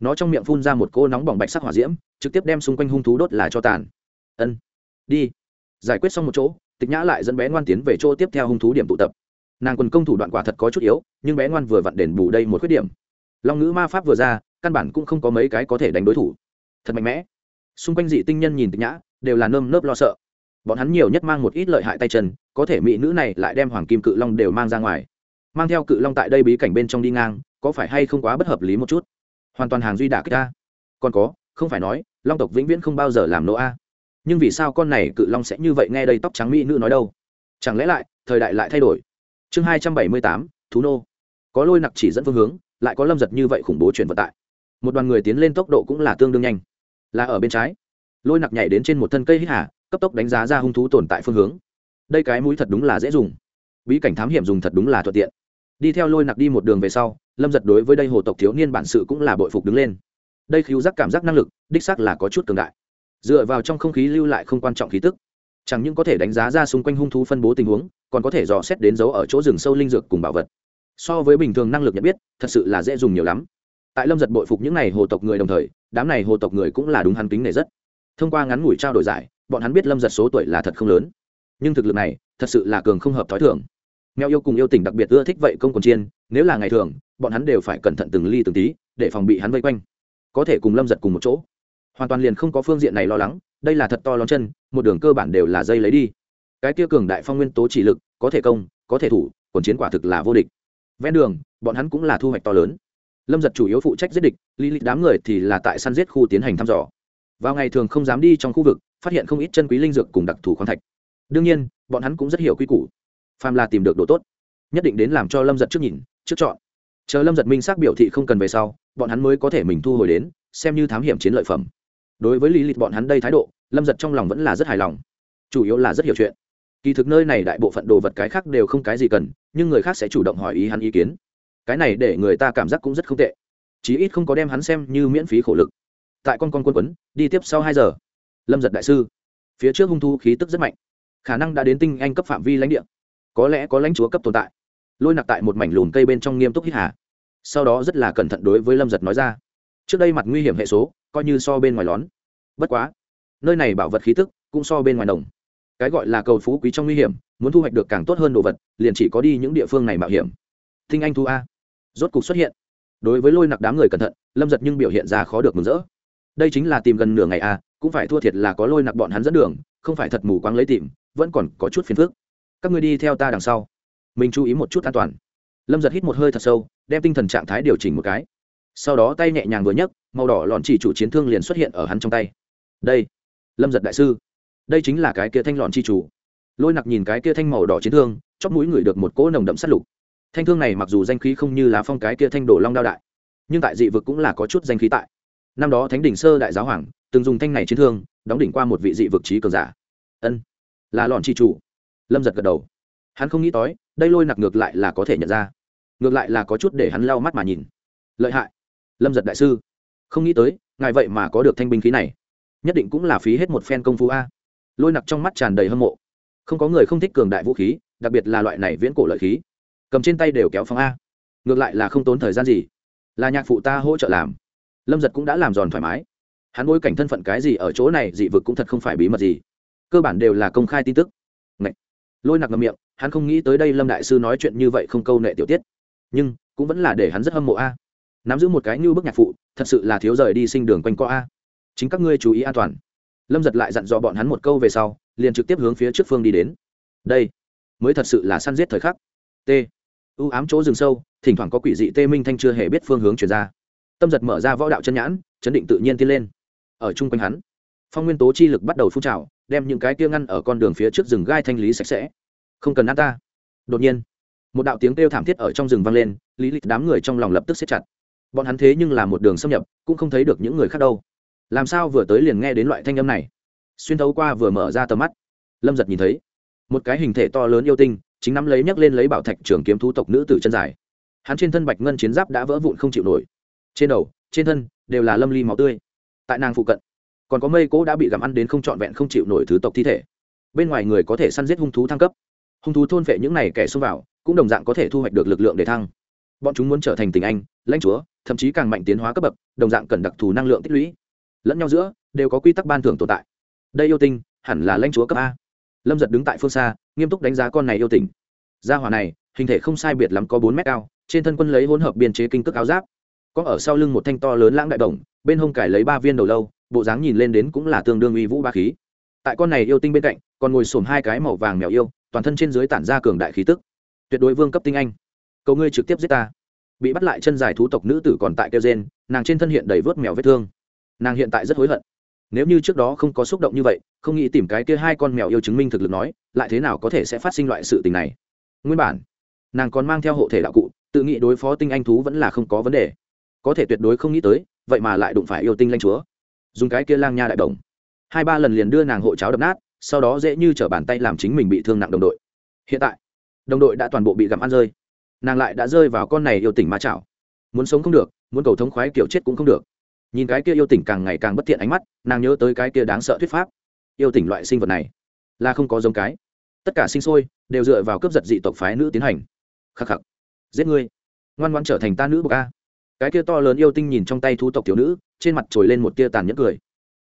Nó trong miệng phun ra một cô nóng bỏng bạch sắc hỏa diễm, trực tiếp đem xung quanh hung thú đốt là cho tàn. Ân. Đi. Giải quyết xong một chỗ, tịch nhã lại dẫn bé ngoan tiến về chỗ tiếp theo hung thú điểm tụ tập. Nàng quần công thủ đoạn quả thật có chút yếu, nhưng bé ngoan vừa vặn đền bù đây một khuyết điểm. Long ngữ ma pháp vừa ra, căn bản cũng không có mấy cái có thể đánh đối thủ. Thật mạnh mẽ. Xung quanh dị tinh nhân nhìn tịch nhã, đều là nơm nớp lo sợ bọn hắn nhiều nhất mang một ít lợi hại tay chân, có thể mỹ nữ này lại đem hoàng kim cự long đều mang ra ngoài. Mang theo cự long tại đây bí cảnh bên trong đi ngang, có phải hay không quá bất hợp lý một chút? Hoàn toàn hàng duy đả kích ta. Còn có, không phải nói, long tộc vĩnh viễn không bao giờ làm nô a. Nhưng vì sao con này cự long sẽ như vậy nghe đây tóc trắng mỹ nữ nói đâu? Chẳng lẽ lại, thời đại lại thay đổi? Chương hai trăm bảy mươi tám, thú nô. Có lôi nặc chỉ dẫn phương hướng, lại có lâm giật như vậy khủng bố chuyển vận tải một đoàn người tiến lên tốc độ cũng là tương đương nhanh. Là ở bên trái. Lôi nặc nhảy đến trên một thân cây hít hà cấp tốc đánh giá ra hung thú tồn tại phương hướng. Đây cái mũi thật đúng là dễ dùng. Bí cảnh thám hiểm dùng thật đúng là thuận tiện. Đi theo lôi nặc đi một đường về sau, lâm giật đối với đây hồ tộc thiếu niên bản sự cũng là bội phục đứng lên. Đây khiếu giác cảm giác năng lực, đích xác là có chút cường đại. Dựa vào trong không khí lưu lại không quan trọng khí tức. Chẳng những có thể đánh giá ra xung quanh hung thú phân bố tình huống, còn có thể dò xét đến dấu ở chỗ rừng sâu linh dược cùng bảo vật. So với bình thường năng lực nhận biết, thật sự là dễ dùng nhiều lắm. Tại lâm giật bội phục những n à y hồ tộc người đồng thời, đám này hồ tộc người cũng là đúng hắn kính này rất. Thông qua ngắn ngủi trao đổi giải bọn hắn biết lâm giật số tuổi là thật không lớn nhưng thực lực này thật sự là cường không hợp t h ó i thường mèo yêu cùng yêu tình đặc biệt ưa thích vậy công còn chiên nếu là ngày thường bọn hắn đều phải cẩn thận từng ly từng tí để phòng bị hắn vây quanh có thể cùng lâm giật cùng một chỗ hoàn toàn liền không có phương diện này lo lắng đây là thật to lón chân một đường cơ bản đều là dây lấy đi cái kia cường đại phong nguyên tố chỉ lực có thể công có thể thủ còn chiến quả thực là vô địch ven đường bọn hắn cũng là thu hoạch to lớn lâm giật chủ yếu phụ trách giết địch lý lịch đám người thì là tại săn giết khu tiến hành thăm dò vào ngày thường không dám đi trong khu vực phát hiện không ít chân quý linh dược cùng đặc thù khoáng thạch. Đương nhiên, bọn hắn cũng rất hiểu quy củ. Phàm là tìm được đồ tốt, nhất định đến làm cho lâm giật trước nhìn, trước chọn. Chờ lâm giật minh xác biểu thị không cần về sau, bọn hắn mới có thể mình thu hồi đến, xem như thám hiểm chiến lợi phẩm. Đối với lý lịch bọn hắn đây thái độ, lâm giật trong lòng vẫn là rất hài lòng. Chủ yếu là rất hiểu chuyện. Kỳ thực nơi này đại bộ phận đồ vật cái khác đều không cái gì cần, nhưng người khác sẽ chủ động hỏi ý hắn ý kiến. Cái này để người ta cảm giác cũng rất không tệ. Chí ít không có đem hắn xem như miễn phí khổ lực. Tại con con quân quấn, đi tiếp sau hai giờ lâm giật đại sư phía trước hung thu khí tức rất mạnh khả năng đã đến tinh anh cấp phạm vi lãnh địa có lẽ có lãnh chúa cấp tồn tại lôi nặc tại một mảnh lùn cây bên trong nghiêm túc hít hà sau đó rất là cẩn thận đối với lâm giật nói ra trước đây mặt nguy hiểm hệ số coi như so bên ngoài lón bất quá nơi này bảo vật khí tức cũng so bên ngoài đồng cái gọi là cầu phú quý trong nguy hiểm muốn thu hoạch được càng tốt hơn đồ vật liền chỉ có đi những địa phương này mạo hiểm Thinh anh thu a rốt cục xuất hiện đối với lôi nặc đám người cẩn thận lâm giật nhưng biểu hiện ra khó được mừng rỡ đây chính là tìm gần nửa ngày a cũng phải thua thiệt là có lôi nặc bọn hắn dẫn đường, không phải thật mù quáng lấy tìm, vẫn còn có chút phiền phức. Các ngươi đi theo ta đằng sau. Mình chú ý một chút an toàn. Lâm giật hít một hơi thật sâu, đem tinh thần trạng thái điều chỉnh một cái. Sau đó tay nhẹ nhàng vừa nhấc, màu đỏ lọn chỉ chủ chiến thương liền xuất hiện ở hắn trong tay. Đây, lâm giật đại sư. Đây chính là cái kia thanh lọn chi chủ. Lôi nặc nhìn cái kia thanh màu đỏ chiến thương, chóp mũi ngửi được một cỗ nồng đậm sắt lục. Thanh thương này mặc dù danh khí không như lá phong cái kia thanh đổ long đao đại, nhưng tại dị vực cũng là có chút danh khí tại. Năm đó thánh đỉnh sơ đại giáo hoàng từng dùng thanh này chiến thương, đóng đỉnh qua một vị dị vực trí cường giả. Ân, là lọn chi chủ. Lâm giật gật đầu. Hắn không nghĩ tới, đây lôi nặc ngược lại là có thể nhận ra. Ngược lại là có chút để hắn lau mắt mà nhìn. Lợi hại. Lâm giật đại sư. Không nghĩ tới, ngài vậy mà có được thanh binh khí này. Nhất định cũng là phí hết một phen công phu a. Lôi nặc trong mắt tràn đầy hâm mộ. Không có người không thích cường đại vũ khí, đặc biệt là loại này viễn cổ lợi khí. Cầm trên tay đều kéo phong a. Ngược lại là không tốn thời gian gì. Là nhạc phụ ta hỗ trợ làm. Lâm giật cũng đã làm giòn thoải mái hắn bối cảnh thân phận cái gì ở chỗ này, dị vực cũng thật không phải bí mật gì. Cơ bản đều là công khai tin tức. Ngậy! lôi nặc ngầm miệng, hắn không nghĩ tới đây lâm đại sư nói chuyện như vậy không câu nệ tiểu tiết. Nhưng, cũng vẫn là để hắn rất hâm mộ a. Nắm giữ một cái như bức nhạc phụ, thật sự là thiếu rời đi sinh đường quanh co a. Chính các ngươi chú ý an toàn. Lâm giật lại dặn dò bọn hắn một câu về sau, liền trực tiếp hướng phía trước phương đi đến. Đây, mới thật sự là săn giết thời khắc. T. Ưu ám chỗ rừng sâu, thỉnh thoảng có quỷ dị tê minh thanh chưa hề biết phương hướng chuyển ra. Tâm giật mở ra võ đạo chân nhãn, chấn định tự nhiên tiến lên ở chung quanh hắn. Phong nguyên tố chi lực bắt đầu phun trào, đem những cái kia ngăn ở con đường phía trước rừng gai thanh lý sạch sẽ. Không cần ăn ta. Đột nhiên, một đạo tiếng kêu thảm thiết ở trong rừng vang lên, lý lịch đám người trong lòng lập tức xếp chặt. Bọn hắn thế nhưng là một đường xâm nhập, cũng không thấy được những người khác đâu. Làm sao vừa tới liền nghe đến loại thanh âm này? Xuyên thấu qua vừa mở ra tầm mắt. Lâm giật nhìn thấy, một cái hình thể to lớn yêu tinh, chính nắm lấy nhấc lên lấy bảo thạch trường kiếm thú tộc nữ tử chân dài. Hắn trên thân bạch ngân chiến giáp đã vỡ vụn không chịu nổi. Trên đầu, trên thân đều là lâm ly máu tươi tại nàng phụ cận. Còn có mây cỗ đã bị gặm ăn đến không trọn vẹn không chịu nổi thứ tộc thi thể. Bên ngoài người có thể săn giết hung thú thăng cấp. Hung thú thôn vệ những này kẻ xông vào, cũng đồng dạng có thể thu hoạch được lực lượng để thăng. Bọn chúng muốn trở thành tình anh, lãnh chúa, thậm chí càng mạnh tiến hóa cấp bậc, đồng dạng cần đặc thù năng lượng tích lũy. Lẫn nhau giữa, đều có quy tắc ban thưởng tồn tại. Đây yêu tinh, hẳn là lãnh chúa cấp a. Lâm giật đứng tại phương xa, nghiêm túc đánh giá con này yêu tình gia hỏa này, hình thể không sai biệt lắm có bốn mét cao, trên thân quân lấy hỗn hợp biên chế kinh cước áo giáp có ở sau lưng một thanh to lớn lãng đại đồng, bên hông cải lấy ba viên đầu lâu, bộ dáng nhìn lên đến cũng là tương đương uy vũ ba khí. Tại con này yêu tinh bên cạnh, còn ngồi xổm hai cái màu vàng mèo yêu, toàn thân trên dưới tản ra cường đại khí tức. Tuyệt đối vương cấp tinh anh. Cầu ngươi trực tiếp giết ta. Bị bắt lại chân dài thú tộc nữ tử còn tại kêu gen nàng trên thân hiện đầy vớt mèo vết thương. Nàng hiện tại rất hối hận. Nếu như trước đó không có xúc động như vậy, không nghĩ tìm cái kia hai con mèo yêu chứng minh thực lực nói, lại thế nào có thể sẽ phát sinh loại sự tình này? Nguyên bản, nàng còn mang theo hộ thể đạo cụ, tự nghĩ đối phó tinh anh thú vẫn là không có vấn đề có thể tuyệt đối không nghĩ tới, vậy mà lại đụng phải yêu tinh lanh chúa. Dùng cái kia lang nha đại đồng. Hai ba lần liền đưa nàng hộ cháo đập nát, sau đó dễ như t r ở bàn tay làm chính mình bị thương nặng đồng đội. Hiện tại, đồng đội đã toàn bộ bị gặm ăn rơi. Nàng lại đã rơi vào con này yêu tỉnh ma chảo. Muốn sống không được, muốn cầu thống khoái kiểu chết cũng không được. Nhìn cái kia yêu tỉnh càng ngày càng bất thiện ánh mắt, nàng nhớ tới cái kia đáng sợ thuyết pháp. Yêu tỉnh loại sinh vật này, là không có giống cái. Tất cả sinh sôi đều dựa vào cướp giật dị tộc phái nữ tiến hành. Khắc khắc. Giết ngươi. Ngoan ngoan trở thành ta nữ bậc a cái kia to lớn yêu tinh nhìn trong tay thu tộc tiểu nữ, trên mặt trồi lên một tia tàn nhẫn cười.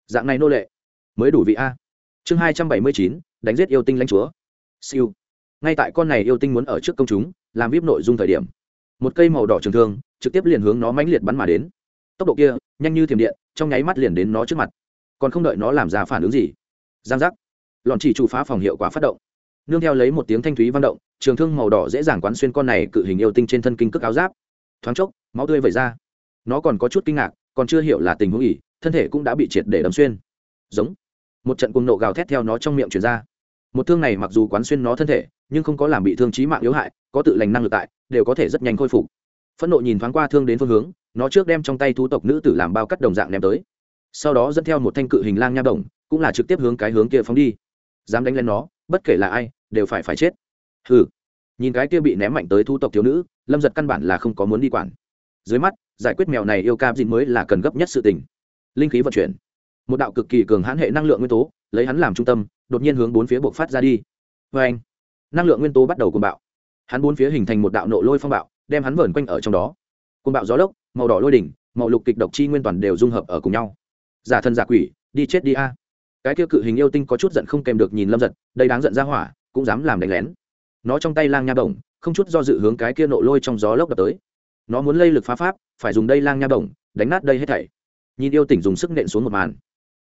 Dạng này nô lệ, mới đủ vị a. Chương hai trăm bảy mươi chín, đánh giết yêu tinh lãnh chúa. Siêu. Ngay tại con này yêu tinh muốn ở trước công chúng, làm vip nội dung thời điểm, một cây màu đỏ trường thương trực tiếp liền hướng nó mãnh liệt bắn mà đến. Tốc độ kia, nhanh như thiểm điện, trong nháy mắt liền đến nó trước mặt. Còn không đợi nó làm ra phản ứng gì, giang giác, lọn chỉ chủ phá phòng hiệu quả phát động. Nương theo lấy một tiếng thanh thúy văn động, trường thương màu đỏ dễ dàng quán xuyên con này cự hình yêu tinh trên thân kinh cước áo giáp thoáng chốc, máu tươi vẩy ra. Nó còn có chút kinh ngạc, còn chưa hiểu là tình huống ỉ thân thể cũng đã bị triệt để đấm xuyên. Giống. Một trận cuồng nộ gào thét theo nó trong miệng truyền ra. Một thương này mặc dù quán xuyên nó thân thể, nhưng không có làm bị thương trí mạng yếu hại, có tự lành năng lực tại, đều có thể rất nhanh khôi phục. Phẫn nộ nhìn thoáng qua thương đến phương hướng, nó trước đem trong tay thú tộc nữ tử làm bao cắt đồng dạng ném tới. Sau đó dẫn theo một thanh cự hình lang nha đồng, cũng là trực tiếp hướng cái hướng kia phóng đi. Dám đánh lên nó, bất kể là ai, đều phải phải chết. Hừ nhìn cái kia bị ném mạnh tới thu tộc thiếu nữ, lâm giật căn bản là không có muốn đi quản. Dưới mắt, giải quyết mèo này yêu cam dìn mới là cần gấp nhất sự tình. Linh khí vận chuyển. Một đạo cực kỳ cường hãn hệ năng lượng nguyên tố, lấy hắn làm trung tâm, đột nhiên hướng bốn phía buộc phát ra đi. Vê anh, năng lượng nguyên tố bắt đầu cuồng bạo. Hắn bốn phía hình thành một đạo nộ lôi phong bạo, đem hắn vờn quanh ở trong đó. Cuồng bạo gió lốc, màu đỏ lôi đỉnh, màu lục kịch độc chi nguyên toàn đều dung hợp ở cùng nhau. Giả thân giả quỷ, đi chết đi a. Cái kia cự hình yêu tinh có chút giận không kèm được nhìn lâm giật, đây đáng giận ra hỏa, cũng dám làm đánh lén nó trong tay lang nha bổng không chút do dự hướng cái kia nộ lôi trong gió lốc đập tới nó muốn lây lực phá pháp phải dùng đây lang nha bổng đánh nát đây hết thảy nhìn yêu tỉnh dùng sức nện xuống một màn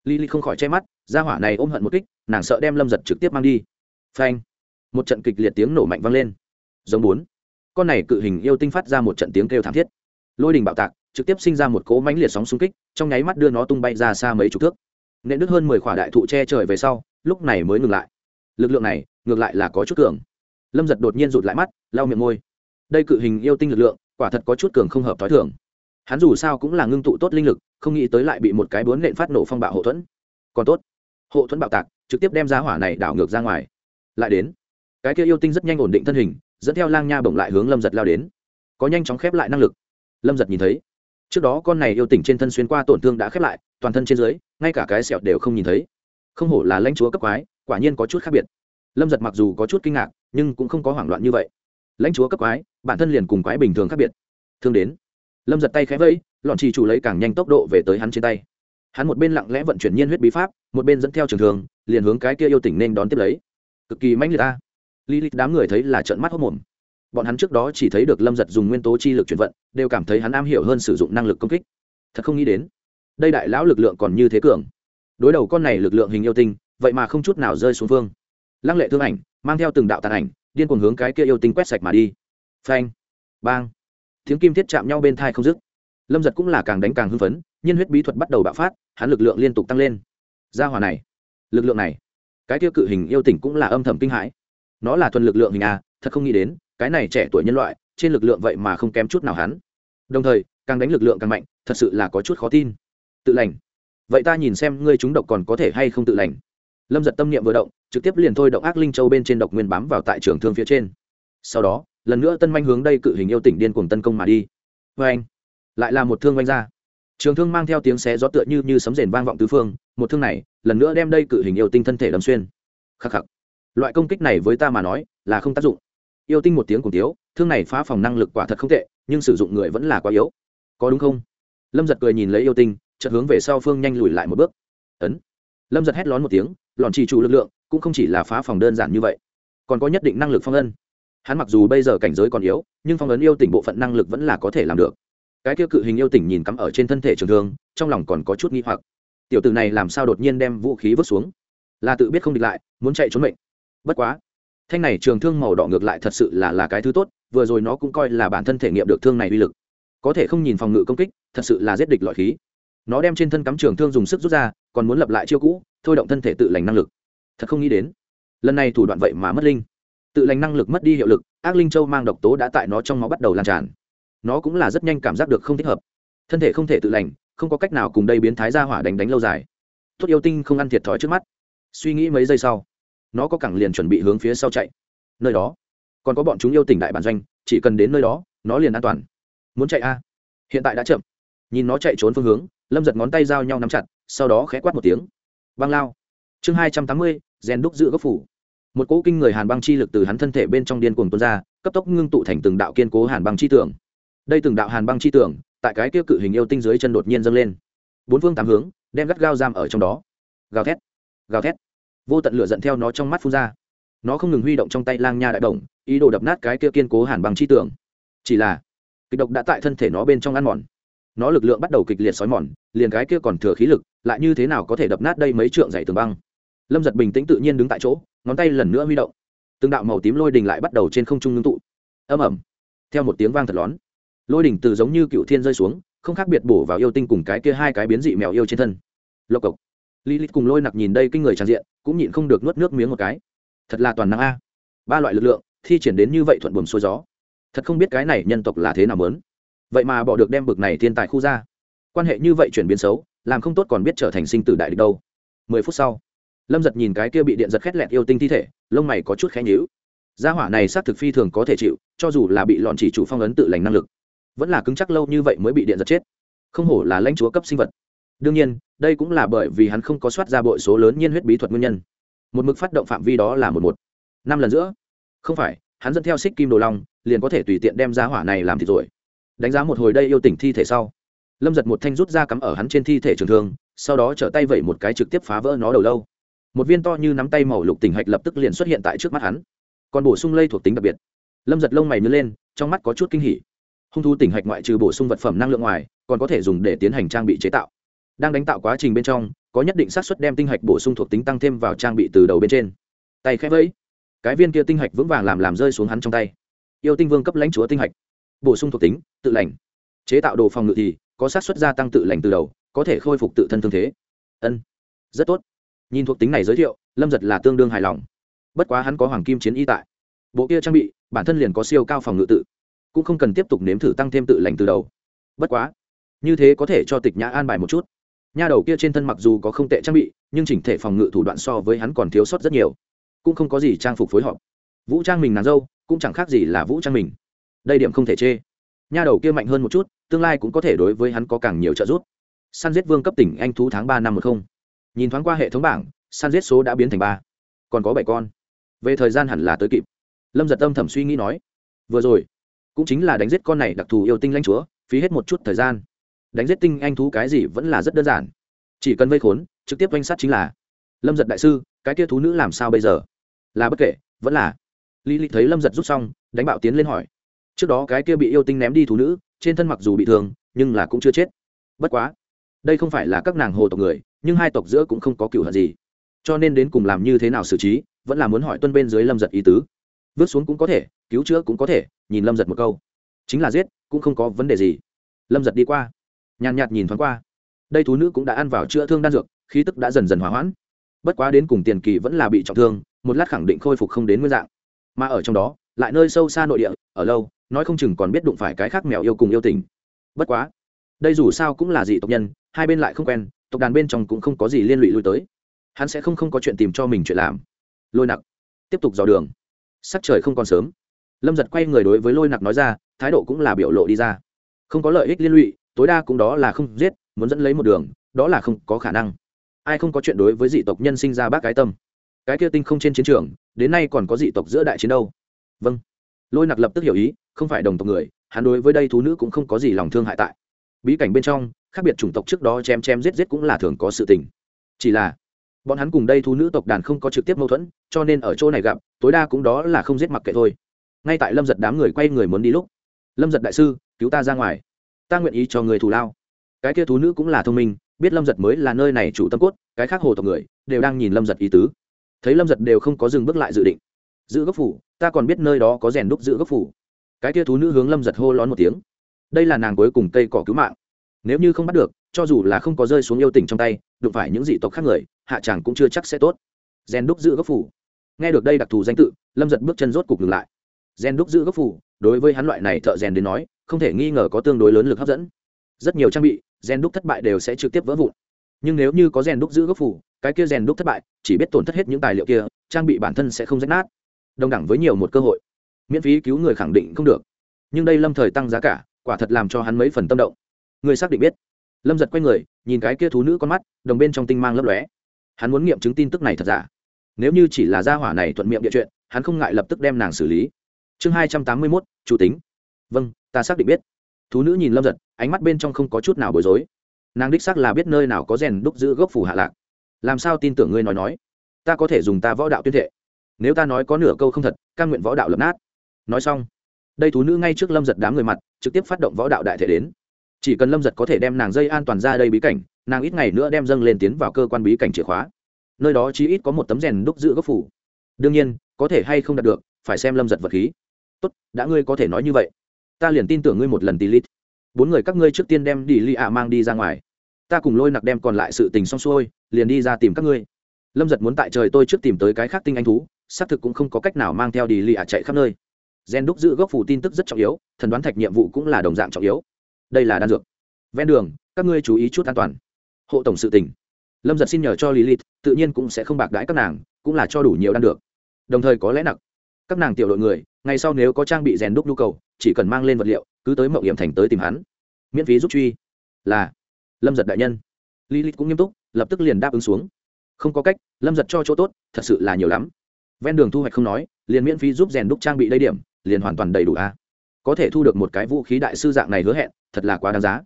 Lý Lý không khỏi che mắt, gia hỏa này ôm hận một kích, nàng sợ đem Lâm Giật trực tiếp mang đi. Phanh! Một trận kịch liệt tiếng nổ mạnh vang lên. Giống bốn. Con này cự hình yêu tinh phát ra một trận tiếng kêu thảm thiết. Lôi đình bạo tạc, trực tiếp sinh ra một cỗ mãnh liệt sóng xung kích, trong nháy mắt đưa nó tung bay ra xa mấy chục thước. Nện đứt hơn mười khỏa đại thụ che trời về sau, lúc này mới ngừng lại. Lực lượng này, ngược lại là có chút cường. Lâm Giật đột nhiên rụt lại mắt, lau miệng môi. Đây cự hình yêu tinh lực lượng, quả thật có chút cường không hợp tối thường. Hắn dù sao cũng là ngưng tụ tốt linh lực không nghĩ tới lại bị một cái bướn nện phát nổ phong bạo hộ thuẫn. Còn tốt hộ thuẫn bạo tạc trực tiếp đem giá hỏa này đảo ngược ra ngoài. Lại đến cái kia yêu tinh rất nhanh ổn định thân hình dẫn theo lang nha bổng lại hướng lâm giật lao đến. Có nhanh chóng khép lại năng lực. Lâm giật nhìn thấy trước đó con này yêu tỉnh trên thân xuyên qua tổn thương đã khép lại toàn thân trên dưới ngay cả cái sẹo đều không nhìn thấy. Không hổ là lãnh chúa cấp quái quả nhiên có chút khác biệt. Lâm giật mặc dù có chút kinh ngạc nhưng cũng không có hoảng loạn như vậy. Lãnh chúa cấp quái, bản thân liền cùng quái bình thường khác biệt. Thương đến. Lâm giật tay khẽ vẫy, lọn trì chủ lấy càng nhanh tốc độ về tới hắn trên tay. Hắn một bên lặng lẽ vận chuyển nhiên huyết bí pháp, một bên dẫn theo trường thường liền hướng cái kia yêu tỉnh nên đón tiếp lấy. Cực kỳ mãnh liệt ta li li đám người thấy là trợn mắt hốc mồm. Bọn hắn trước đó chỉ thấy được lâm giật dùng nguyên tố chi lực chuyển vận, đều cảm thấy hắn am hiểu hơn sử dụng năng lực công kích. Thật không nghĩ đến, đây đại lão lực lượng còn như thế cường. Đối đầu con này lực lượng hình yêu tinh, vậy mà không chút nào rơi xuống phương lăng lệ thương ảnh, mang theo từng đạo tàn ảnh, điên cuồng hướng cái kia yêu tinh quét sạch mà đi. Phanh, bang. Tiếng kim thiết chạm nhau bên thai không dứt. Lâm giật cũng là càng đánh càng hưng phấn, nhiên huyết bí thuật bắt đầu bạo phát, hắn lực lượng liên tục tăng lên. Gia hòa này, lực lượng này, cái tiêu cự hình yêu tỉnh cũng là âm thầm kinh hãi. Nó là thuần lực lượng hình a, thật không nghĩ đến, cái này trẻ tuổi nhân loại, trên lực lượng vậy mà không kém chút nào hắn. Đồng thời, càng đánh lực lượng càng mạnh, thật sự là có chút khó tin. Tự lành. Vậy ta nhìn xem ngươi chúng độc còn có thể hay không tự lành lâm giật tâm niệm vừa động, trực tiếp liền thôi động ác linh châu bên trên độc nguyên bám vào tại trường thương phía trên. Sau đó, lần nữa tân manh hướng đây cự hình yêu tỉnh điên cùng tấn công mà đi. Vê anh lại là một thương oanh ra. Trường thương mang theo tiếng xé gió tựa như như sấm rền vang vọng tứ phương, một thương này, lần nữa đem đây cự hình yêu tinh thân thể đâm xuyên. Khắc khắc. Loại công kích này với ta mà nói, là không tác dụng. Yêu tinh một tiếng cùng tiếu, thương này phá phòng năng lực quả thật không tệ, nhưng sử dụng người vẫn là quá yếu. Có đúng không? Lâm giật cười nhìn lấy yêu tinh, chợt hướng về sau phương nhanh lùi lại một bước. Ấn. Lâm giật hét lón một tiếng lọn chỉ chủ lực lượng cũng không chỉ là phá phòng đơn giản như vậy, còn có nhất định năng lực phong ân hắn mặc dù bây giờ cảnh giới còn yếu, nhưng phong ấn yêu tỉnh bộ phận năng lực vẫn là có thể làm được. Cái tiêu cự hình yêu tỉnh nhìn cắm ở trên thân thể trường thương, trong lòng còn có chút nghi hoặc. Tiểu tử này làm sao đột nhiên đem vũ khí vứt xuống? Là tự biết không địch lại, muốn chạy trốn mệnh. Bất quá, thanh này trường thương màu đỏ ngược lại thật sự là là cái thứ tốt, vừa rồi nó cũng coi là bản thân thể nghiệm được thương này uy lực. Có thể không nhìn phòng ngự công kích, thật sự là giết địch loại khí nó đem trên thân cắm trường thương dùng sức rút ra, còn muốn lập lại chiêu cũ, thôi động thân thể tự lành năng lực. Thật không nghĩ đến, lần này thủ đoạn vậy mà mất linh. Tự lành năng lực mất đi hiệu lực, ác linh châu mang độc tố đã tại nó trong máu bắt đầu lan tràn. Nó cũng là rất nhanh cảm giác được không thích hợp. Thân thể không thể tự lành, không có cách nào cùng đây biến thái ra hỏa đánh đánh lâu dài. Tốt yêu tinh không ăn thiệt thòi trước mắt. Suy nghĩ mấy giây sau, nó có cẳng liền chuẩn bị hướng phía sau chạy. Nơi đó, còn có bọn chúng yêu tỉnh đại bản doanh, chỉ cần đến nơi đó, nó liền an toàn. Muốn chạy a? Hiện tại đã chậm. Nhìn nó chạy trốn phương hướng lâm giật ngón tay giao nhau nắm chặt, sau đó khẽ quát một tiếng. Băng lao. Chương hai trăm tám mươi, rèn đúc giữ gốc phủ. Một cỗ kinh người hàn băng chi lực từ hắn thân thể bên trong điên cuồng tuôn ra, cấp tốc ngưng tụ thành từng đạo kiên cố hàn băng chi tưởng đây từng đạo hàn băng chi tưởng tại cái kia cự hình yêu tinh dưới chân đột nhiên dâng lên. Bốn phương tám hướng, đem gắt gao giam ở trong đó. Gào thét gào thét. Vô tận lửa giận theo nó trong mắt phun ra. Nó không ngừng huy động trong tay lang nha đại đồng ý đồ đập nát cái kia kiên cố hàn băng chi tưởng chỉ là, kịch độc đã tại thân thể nó bên trong ăn mòn nó lực lượng bắt đầu kịch liệt xói mòn, liền cái kia còn thừa khí lực, lại như thế nào có thể đập nát đây mấy trượng dày tường băng? Lâm giật bình tĩnh tự nhiên đứng tại chỗ, ngón tay lần nữa huy động. Từng đạo màu tím lôi đình lại bắt đầu trên không trung ngưng tụ. Âm ẩm theo một tiếng vang thật lón lôi đình từ giống như cựu thiên rơi xuống, không khác biệt bổ vào yêu tinh cùng cái kia hai cái biến dị mèo yêu trên thân. Lộc cộc. Lý lịch cùng lôi nặc nhìn đây kinh người tràn diện, cũng nhịn không được nuốt nước miếng một cái. Thật là toàn năng a. Ba loại lực lượng, thi triển đến như vậy thuận buồm xuôi gió. Thật không biết cái này nhân tộc là thế nào mớn vậy mà bỏ được đem bực này thiên tài khu ra. Quan hệ như vậy chuyển biến xấu, làm không tốt còn biết trở thành sinh tử đại địch đâu. Mười phút sau, lâm giật nhìn cái kia bị điện giật khét lẹt yêu tinh thi thể, lông mày có chút khẽ nhíu. Gia hỏa này xác thực phi thường có thể chịu, cho dù là bị lọn chỉ chủ phong ấn tự lành năng lực, vẫn là cứng chắc lâu như vậy mới bị điện giật chết. Không hổ là lãnh chúa cấp sinh vật. Đương nhiên, đây cũng là bởi vì hắn không có soát ra bội số lớn nhiên huyết bí thuật nguyên nhân. Một mực phát động phạm vi đó là một một. Năm lần giữa, không phải, hắn dẫn theo xích kim đồ long, liền có thể tùy tiện đem gia hỏa này làm thịt rồi đánh giá một hồi đây yêu tỉnh thi thể sau. Lâm giật một thanh rút ra cắm ở hắn trên thi thể trường thương, sau đó trở tay vẩy một cái trực tiếp phá vỡ nó đầu lâu. Một viên to như nắm tay màu lục tỉnh hạch lập tức liền xuất hiện tại trước mắt hắn. Còn bổ sung lây thuộc tính đặc biệt. Lâm giật lông mày nhớ lên, trong mắt có chút kinh hỉ. Hung thú tỉnh hạch ngoại trừ bổ sung vật phẩm năng lượng ngoài, còn có thể dùng để tiến hành trang bị chế tạo. Đang đánh tạo quá trình bên trong, có nhất định xác suất đem tinh hạch bổ sung thuộc tính tăng thêm vào trang bị từ đầu bên trên. Tay khẽ vẫy. Cái viên kia tinh hạch vững vàng làm làm rơi xuống hắn trong tay. Yêu tinh vương cấp lãnh chúa tinh hạch bổ sung thuộc tính, tự lành. Chế tạo đồ phòng ngự thì có xác suất gia tăng tự lành từ đầu, có thể khôi phục tự thân thương thế. Ân, rất tốt. Nhìn thuộc tính này giới thiệu, lâm giật là tương đương hài lòng. Bất quá hắn có hoàng kim chiến y tại. Bộ kia trang bị, bản thân liền có siêu cao phòng ngự tự, cũng không cần tiếp tục nếm thử tăng thêm tự lành từ đầu. Bất quá, như thế có thể cho tịch nhã an bài một chút. Nha đầu kia trên thân mặc dù có không tệ trang bị, nhưng chỉnh thể phòng ngự thủ đoạn so với hắn còn thiếu sót rất nhiều. Cũng không có gì trang phục phối hợp. Vũ trang mình nàng dâu, cũng chẳng khác gì là vũ trang mình đây điểm không thể chê. Nha đầu kia mạnh hơn một chút, tương lai cũng có thể đối với hắn có càng nhiều trợ giúp. Săn giết vương cấp tỉnh anh thú tháng ba năm một không. Nhìn thoáng qua hệ thống bảng săn giết số đã biến thành ba. Còn có bảy con. Về thời gian hẳn là tới kịp. Lâm giật âm thầm suy nghĩ nói, vừa rồi, cũng chính là đánh giết con này đặc thù yêu tinh lanh chúa, phí hết một chút thời gian. Đánh giết tinh anh thú cái gì vẫn là rất đơn giản. Chỉ cần vây khốn, trực tiếp danh sát chính là lâm giật đại sư, cái kia thú nữ làm sao bây giờ? Là bất kể, vẫn là. Lý lý thấy lâm giật rút xong, đánh bạo tiến lên hỏi trước đó cái kia bị yêu tinh ném đi thú nữ, trên thân mặc dù bị thương, nhưng là cũng chưa chết. Bất quá, đây không phải là các nàng hồ tộc người, nhưng hai tộc giữa cũng không có cựu hận gì. Cho nên đến cùng làm như thế nào xử trí, vẫn là muốn hỏi tuân bên dưới lâm giật ý tứ. Vứt xuống cũng có thể, cứu chữa cũng có thể, nhìn lâm giật một câu. Chính là giết, cũng không có vấn đề gì. Lâm giật đi qua, nhàn nhạt nhìn thoáng qua. Đây thú nữ cũng đã ăn vào chữa thương đan dược, khí tức đã dần dần hỏa hoãn. Bất quá đến cùng tiền kỳ vẫn là bị trọng thương, một lát khẳng định khôi phục không đến nguyên dạng. Mà ở trong đó, lại nơi sâu xa nội địa, ở lâu nói không chừng còn biết đụng phải cái khác mèo yêu cùng yêu tình. Bất quá, đây dù sao cũng là dị tộc nhân, hai bên lại không quen, tộc đàn bên trong cũng không có gì liên lụy lui tới. Hắn sẽ không không có chuyện tìm cho mình chuyện làm. Lôi nặc, tiếp tục dò đường. Sắc trời không còn sớm. Lâm giật quay người đối với lôi nặc nói ra, thái độ cũng là biểu lộ đi ra. Không có lợi ích liên lụy, tối đa cũng đó là không giết, muốn dẫn lấy một đường, đó là không có khả năng. Ai không có chuyện đối với dị tộc nhân sinh ra bác cái tâm. Cái kia tinh không trên chiến trường, đến nay còn có dị tộc giữa đại chiến đâu? Vâng. Lôi nặc lập tức hiểu ý không phải đồng tộc người, hắn đối với đây thú nữ cũng không có gì lòng thương hại tại. Bí cảnh bên trong, khác biệt chủng tộc trước đó chém chém giết giết cũng là thường có sự tình. Chỉ là, bọn hắn cùng đây thú nữ tộc đàn không có trực tiếp mâu thuẫn, cho nên ở chỗ này gặp, tối đa cũng đó là không giết mặc kệ thôi. Ngay tại lâm giật đám người quay người muốn đi lúc, lâm giật đại sư, cứu ta ra ngoài. Ta nguyện ý cho người thù lao. Cái kia thú nữ cũng là thông minh, biết lâm giật mới là nơi này chủ tâm cốt, cái khác hồ tộc người đều đang nhìn lâm giật ý tứ. Thấy lâm giật đều không có dừng bước lại dự định. Giữ gốc phủ, ta còn biết nơi đó có rèn đúc giữ gốc phủ cái kia thú nữ hướng lâm giật hô lón một tiếng đây là nàng cuối cùng cây cỏ cứu mạng nếu như không bắt được cho dù là không có rơi xuống yêu tình trong tay đụng phải những dị tộc khác người hạ chàng cũng chưa chắc sẽ tốt gen đúc giữ gốc phủ nghe được đây đặc thù danh tự lâm giật bước chân rốt cục ngừng lại gen đúc giữ gốc phủ đối với hắn loại này thợ rèn đến nói không thể nghi ngờ có tương đối lớn lực hấp dẫn rất nhiều trang bị gen đúc thất bại đều sẽ trực tiếp vỡ vụn nhưng nếu như có rèn đúc giữ gốc phủ cái kia rèn đúc thất bại chỉ biết tổn thất hết những tài liệu kia trang bị bản thân sẽ không rách nát đồng đẳng với nhiều một cơ hội miễn phí cứu người khẳng định không được. Nhưng đây lâm thời tăng giá cả, quả thật làm cho hắn mấy phần tâm động. Người xác định biết. Lâm giật quay người, nhìn cái kia thú nữ con mắt, đồng bên trong tinh mang lấp lóe. Hắn muốn nghiệm chứng tin tức này thật giả. Nếu như chỉ là gia hỏa này thuận miệng địa chuyện, hắn không ngại lập tức đem nàng xử lý. Chương hai trăm tám mươi mốt, chủ tính. Vâng ta xác định biết. Thú nữ nhìn lâm giật, ánh mắt bên trong không có chút nào bối rối. Nàng đích xác là biết nơi nào có rèn đúc giữ gốc phủ hạ lạc. Làm sao tin tưởng ngươi nói nói? Ta có thể dùng ta võ đạo tuyên thệ. Nếu ta nói có nửa câu không thật căn nguyện võ đạo lập nát nói xong, đây thú nữ ngay trước lâm giật đám người mặt, trực tiếp phát động võ đạo đại thể đến. Chỉ cần lâm giật có thể đem nàng dây an toàn ra đây bí cảnh, nàng ít ngày nữa đem dâng lên tiến vào cơ quan bí cảnh chìa khóa. Nơi đó chí ít có một tấm rèn đúc giữ gốc phủ. Đương nhiên, có thể hay không đạt được, phải xem lâm giật vật khí. Tốt, đã ngươi có thể nói như vậy, ta liền tin tưởng ngươi một lần tì lít bốn người các ngươi trước tiên đem đi li ạ mang đi ra ngoài. Ta cùng lôi nặc đem còn lại sự tình xong xuôi, liền đi ra tìm các ngươi. Lâm giật muốn tại trời tôi trước tìm tới cái khác tinh anh thú, xác thực cũng không có cách nào mang theo đi li ạ chạy khắp nơi gen đúc giữ gốc phủ tin tức rất trọng yếu thần đoán thạch nhiệm vụ cũng là đồng dạng trọng yếu. Đây là đan dược. Ven đường các ngươi chú ý chút an toàn. Hộ tổng sự tình, lâm giật xin nhờ cho lilith tự nhiên cũng sẽ không bạc đãi các nàng cũng là cho đủ nhiều đan được đồng thời có lẽ nặng. Các nàng tiểu đội người ngay sau nếu có trang bị rèn đúc nhu cầu chỉ cần mang lên vật liệu cứ tới mậu hiểm thành tới tìm hắn. Miễn phí giúp truy. Là. Lâm giật đại nhân. Lilith cũng nghiêm túc lập tức liền đáp ứng xuống. Không có cách lâm giật cho chỗ tốt thật sự là nhiều lắm. Ven đường thu hoạch không nói liền miễn phí giúp rèn đúc trang bị đây điểm liền hoàn toàn đầy đủ a. Có thể thu được một cái vũ khí đại sư dạng này hứa hẹn, thật là quá đáng giá.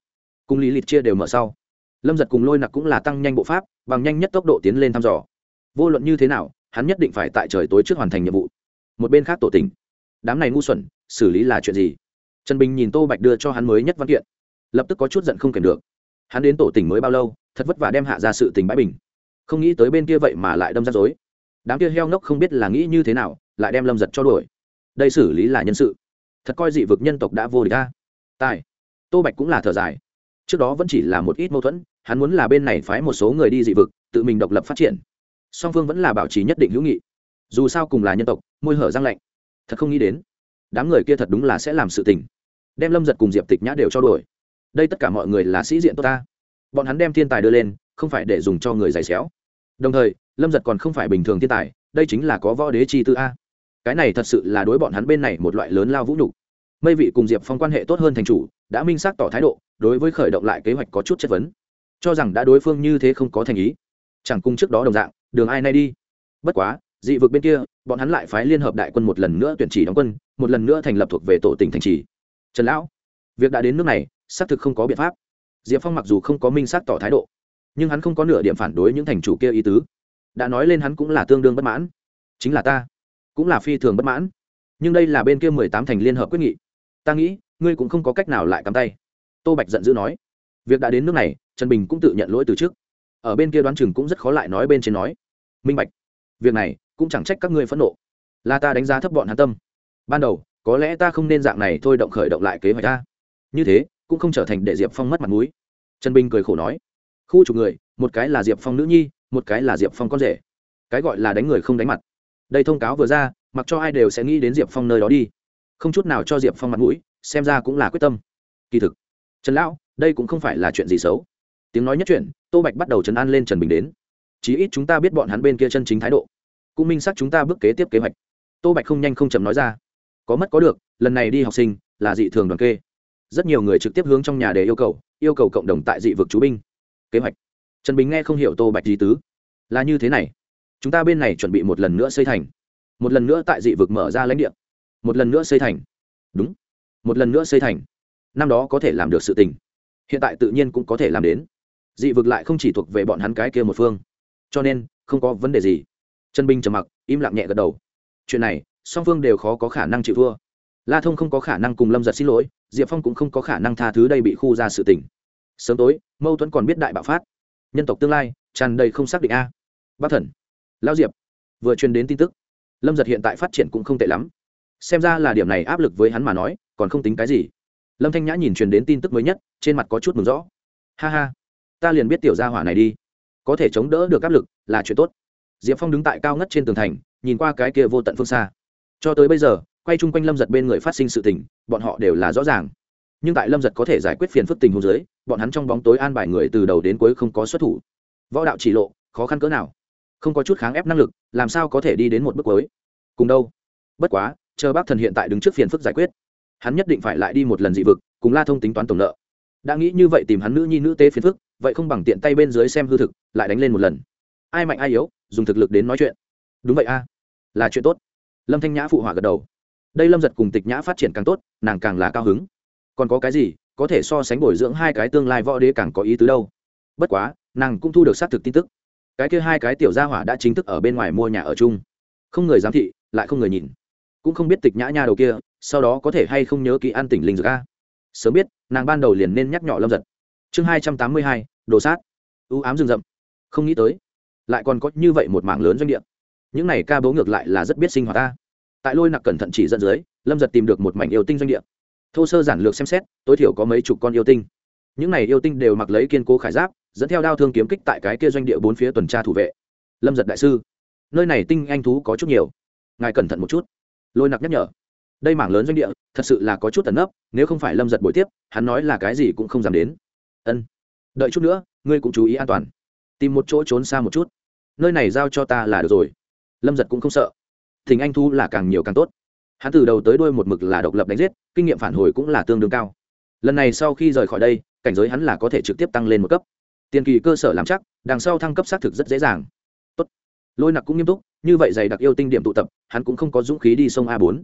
Cùng lý lịch chia đều mở sau. Lâm giật cùng lôi nặc cũng là tăng nhanh bộ pháp, bằng nhanh nhất tốc độ tiến lên thăm dò. Vô luận như thế nào, hắn nhất định phải tại trời tối trước hoàn thành nhiệm vụ. Một bên khác tổ tỉnh. Đám này ngu xuẩn, xử lý là chuyện gì? Trần bình nhìn tô bạch đưa cho hắn mới nhất văn kiện. Lập tức có chút giận không kèm được. Hắn đến tổ tỉnh mới bao lâu, thật vất vả đem hạ ra sự tình bãi bình. Không nghĩ tới bên kia vậy mà lại đâm ra dối đám kia heo ngốc không biết là nghĩ như thế nào, lại đem lâm giật cho đuổi đây xử lý là nhân sự. Thật coi dị vực nhân tộc đã vô địch ta tài. Tô bạch cũng là thở dài. Trước đó vẫn chỉ là một ít mâu thuẫn, hắn muốn là bên này phái một số người đi dị vực, tự mình độc lập phát triển. Song phương vẫn là bảo trì nhất định hữu nghị. Dù sao cùng là nhân tộc, môi hở răng lạnh. Thật không nghĩ đến, đám người kia thật đúng là sẽ làm sự tình. Đem lâm giật cùng diệp tịch nhã đều cho đuổi. Đây tất cả mọi người là sĩ diện tốt ta. Bọn hắn đem thiên tài đưa lên, không phải để dùng cho người giày xéo. Đồng thời, lâm giật còn không phải bình thường thiên tài, đây chính là có võ đế chi tư a cái này thật sự là đối bọn hắn bên này một loại lớn lao vũ nhục. Mây vị cùng diệp phong quan hệ tốt hơn thành chủ, đã minh xác tỏ thái độ, đối với khởi động lại kế hoạch có chút chất vấn. Cho rằng đã đối phương như thế không có thành ý. Chẳng cung trước đó đồng dạng, đường ai nay đi. Bất quá, dị vực bên kia, bọn hắn lại phái liên hợp đại quân một lần nữa tuyển chỉ đóng quân, một lần nữa thành lập thuộc về tổ tỉnh thành trì. Trần lão, việc đã đến nước này, xác thực không có biện pháp. Diệp phong mặc dù không có minh xác tỏ thái độ, nhưng hắn không có nửa điểm phản đối những thành chủ kia ý tứ. Đã nói lên hắn cũng là tương đương bất mãn. Chính là ta cũng là phi thường bất mãn. Nhưng đây là bên kia mười tám thành liên hợp quyết nghị. Ta nghĩ, ngươi cũng không có cách nào lại cắm tay. Tô bạch giận dữ nói. Việc đã đến nước này, trần bình cũng tự nhận lỗi từ trước. Ở bên kia đoán chừng cũng rất khó lại nói bên trên nói. Minh bạch, việc này cũng chẳng trách các ngươi phẫn nộ. Là ta đánh giá thấp bọn hạ tâm. Ban đầu, có lẽ ta không nên dạng này thôi động khởi động lại kế hoạch ta. Như thế, cũng không trở thành để diệp phong mất mặt m ũ i trần bình cười khổ nói. Khu chục người, một cái là diệp phong nữ nhi, một cái là diệp phong con rể. Cái gọi là đánh người không đánh mặt đây thông cáo vừa ra, mặc cho ai đều sẽ nghĩ đến diệp phong nơi đó đi. Không chút nào cho diệp phong mặt mũi, xem ra cũng là quyết tâm. Kỳ thực, trần lão, đây cũng không phải là chuyện gì xấu. Tiếng nói nhất chuyện, tô bạch bắt đầu trấn an lên trần bình đến. Chí ít chúng ta biết bọn hắn bên kia chân chính thái độ. Cũng minh xác chúng ta bước kế tiếp kế hoạch. Tô bạch không nhanh không chậm nói ra. Có mất có được, lần này đi học sinh, là dị thường đoàn kê. Rất nhiều người trực tiếp hướng trong nhà để yêu cầu yêu cầu cộng đồng tại dị vực chú binh. Kế hoạch. Trần bình nghe không hiểu tô bạch gì tứ. Là như thế này chúng ta bên này chuẩn bị một lần nữa xây thành. Một lần nữa tại dị vực mở ra lãnh địa. Một lần nữa xây thành. Đúng. Một lần nữa xây thành. Năm đó có thể làm được sự tình. Hiện tại tự nhiên cũng có thể làm đến. Dị vực lại không chỉ thuộc về bọn hắn cái kia một phương. Cho nên, không có vấn đề gì. Trần binh trầm mặc, im lặng nhẹ gật đầu. Chuyện này, song phương đều khó có khả năng chịu thua. La thông không có khả năng cùng lâm giật xin lỗi, diệp phong cũng không có khả năng tha thứ đây bị khu ra sự tỉnh sớm tối, mâu thuẫn còn biết đại bạo phát. Nhân tộc tương lai, tràn đầy không xác định a. À. bác thần lao diệp, vừa truyền đến tin tức, lâm giật hiện tại phát triển cũng không tệ lắm. Xem ra là điểm này áp lực với hắn mà nói, còn không tính cái gì. Lâm thanh nhã nhìn truyền đến tin tức mới nhất, trên mặt có chút mừng rõ. Ha ha, ta liền biết tiểu gia hỏa này đi. Có thể chống đỡ được áp lực là chuyện tốt. Diệp phong đứng tại cao ngất trên tường thành, nhìn qua cái kia vô tận phương xa. Cho tới bây giờ, quay chung quanh lâm giật bên người phát sinh sự tình, bọn họ đều là rõ ràng. Nhưng tại lâm giật có thể giải quyết phiền phức tình hồ dưới, bọn hắn trong bóng tối an bài người từ đầu đến cuối không có xuất thủ. Võ đạo chỉ lộ, khó khăn cỡ nào không có chút kháng ép năng lực, làm sao có thể đi đến một bước cuối? Cùng đâu? Bất quá, chờ bác thần hiện tại đứng trước phiền phức giải quyết, hắn nhất định phải lại đi một lần dị vực, cùng la thông tính toán tổng nợ. Đã nghĩ như vậy tìm hắn nữ nhi nữ tế phiền phức, vậy không bằng tiện tay bên dưới xem hư thực, lại đánh lên một lần. Ai mạnh ai yếu, dùng thực lực đến nói chuyện. Đúng vậy a, là chuyện tốt. Lâm thanh nhã phụ họa gật đầu. Đây lâm giật cùng tịch nhã phát triển càng tốt, nàng càng là cao hứng. Còn có cái gì, có thể so sánh bồi dưỡng hai cái tương lai võ đế càng có ý tứ đâu. Bất quá, nàng cũng thu được xác thực tin tức cái kia hai cái tiểu gia hỏa đã chính thức ở bên ngoài mua nhà ở chung. Không người giám thị, lại không người nhìn. Cũng không biết tịch nhã nha đầu kia, sau đó có thể hay không nhớ kỹ an tỉnh linh dược a. Sớm biết, nàng ban đầu liền nên nhắc nhỏ lâm giật. Chương hai trăm tám mươi hai, đồ sát. Ưu ám rừng rậm. Không nghĩ tới, lại còn có như vậy một mảng lớn doanh địa. Những này ca bố ngược lại là rất biết sinh hoạt ta. Tại lôi nặc cẩn thận chỉ dẫn dưới, lâm giật tìm được một mảnh yêu tinh doanh địa. Thô sơ giản lược xem xét, tối thiểu có mấy chục con yêu tinh. Những này yêu tinh đều mặc lấy kiên cố khải giáp dẫn theo đao thương kiếm kích tại cái kia doanh địa bốn phía tuần tra thủ vệ. Lâm giật đại sư, nơi này tinh anh thú có chút nhiều. Ngài cẩn thận một chút. Lôi nặc nhắc nhở, đây mảng lớn doanh địa, thật sự là có chút tấn ấp nếu không phải lâm giật buổi tiếp, hắn nói là cái gì cũng không dám đến. Ân, đợi chút nữa, ngươi cũng chú ý an toàn. Tìm một chỗ trốn xa một chút. Nơi này giao cho ta là được rồi. Lâm giật cũng không sợ. Thỉnh anh thu là càng nhiều càng tốt. Hắn từ đầu tới đuôi một mực là độc lập đánh giết, kinh nghiệm phản hồi cũng là tương đương cao. Lần này sau khi rời khỏi đây, cảnh giới hắn là có thể trực tiếp tăng lên một cấp tiền kỳ cơ sở làm chắc, đằng sau thăng cấp xác thực rất dễ dàng. Tốt. lôi nặc cũng nghiêm túc, như vậy dày đặc yêu tinh điểm tụ tập, hắn cũng không có dũng khí đi sông a bốn.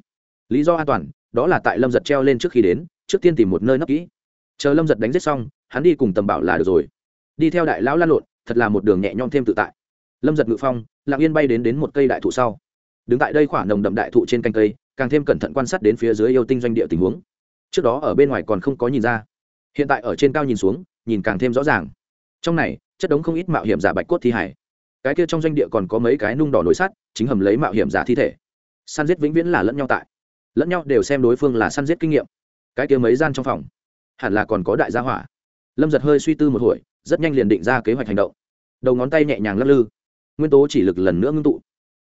Lý do an toàn, đó là tại lâm giật treo lên trước khi đến, trước tiên tìm một nơi nấp kỹ. Chờ lâm giật đánh giết xong, hắn đi cùng tầm bảo là được rồi. Đi theo đại lão lan lộn, thật là một đường nhẹ nhõm thêm tự tại. Lâm giật ngự phong, lặng yên bay đến đến một cây đại thụ sau. Đứng tại đây khoảng nồng đậm đại thụ trên canh cây, càng thêm cẩn thận quan sát đến phía dưới yêu tinh doanh địa tình huống. Trước đó ở bên ngoài còn không có nhìn ra. Hiện tại ở trên cao nhìn xuống, nhìn càng thêm rõ ràng trong này, chất đống không ít mạo hiểm giả bạch cốt thi hải cái kia trong doanh địa còn có mấy cái nung đỏ nổi sắt, chính hầm lấy mạo hiểm giả thi thể. Săn giết vĩnh viễn là lẫn nhau tại. Lẫn nhau đều xem đối phương là săn giết kinh nghiệm. Cái kia mấy gian trong phòng, hẳn là còn có đại gia hỏa. Lâm giật hơi suy tư một hồi, rất nhanh liền định ra kế hoạch hành động. Đầu ngón tay nhẹ nhàng lắc lư. Nguyên tố chỉ lực lần nữa ngưng tụ.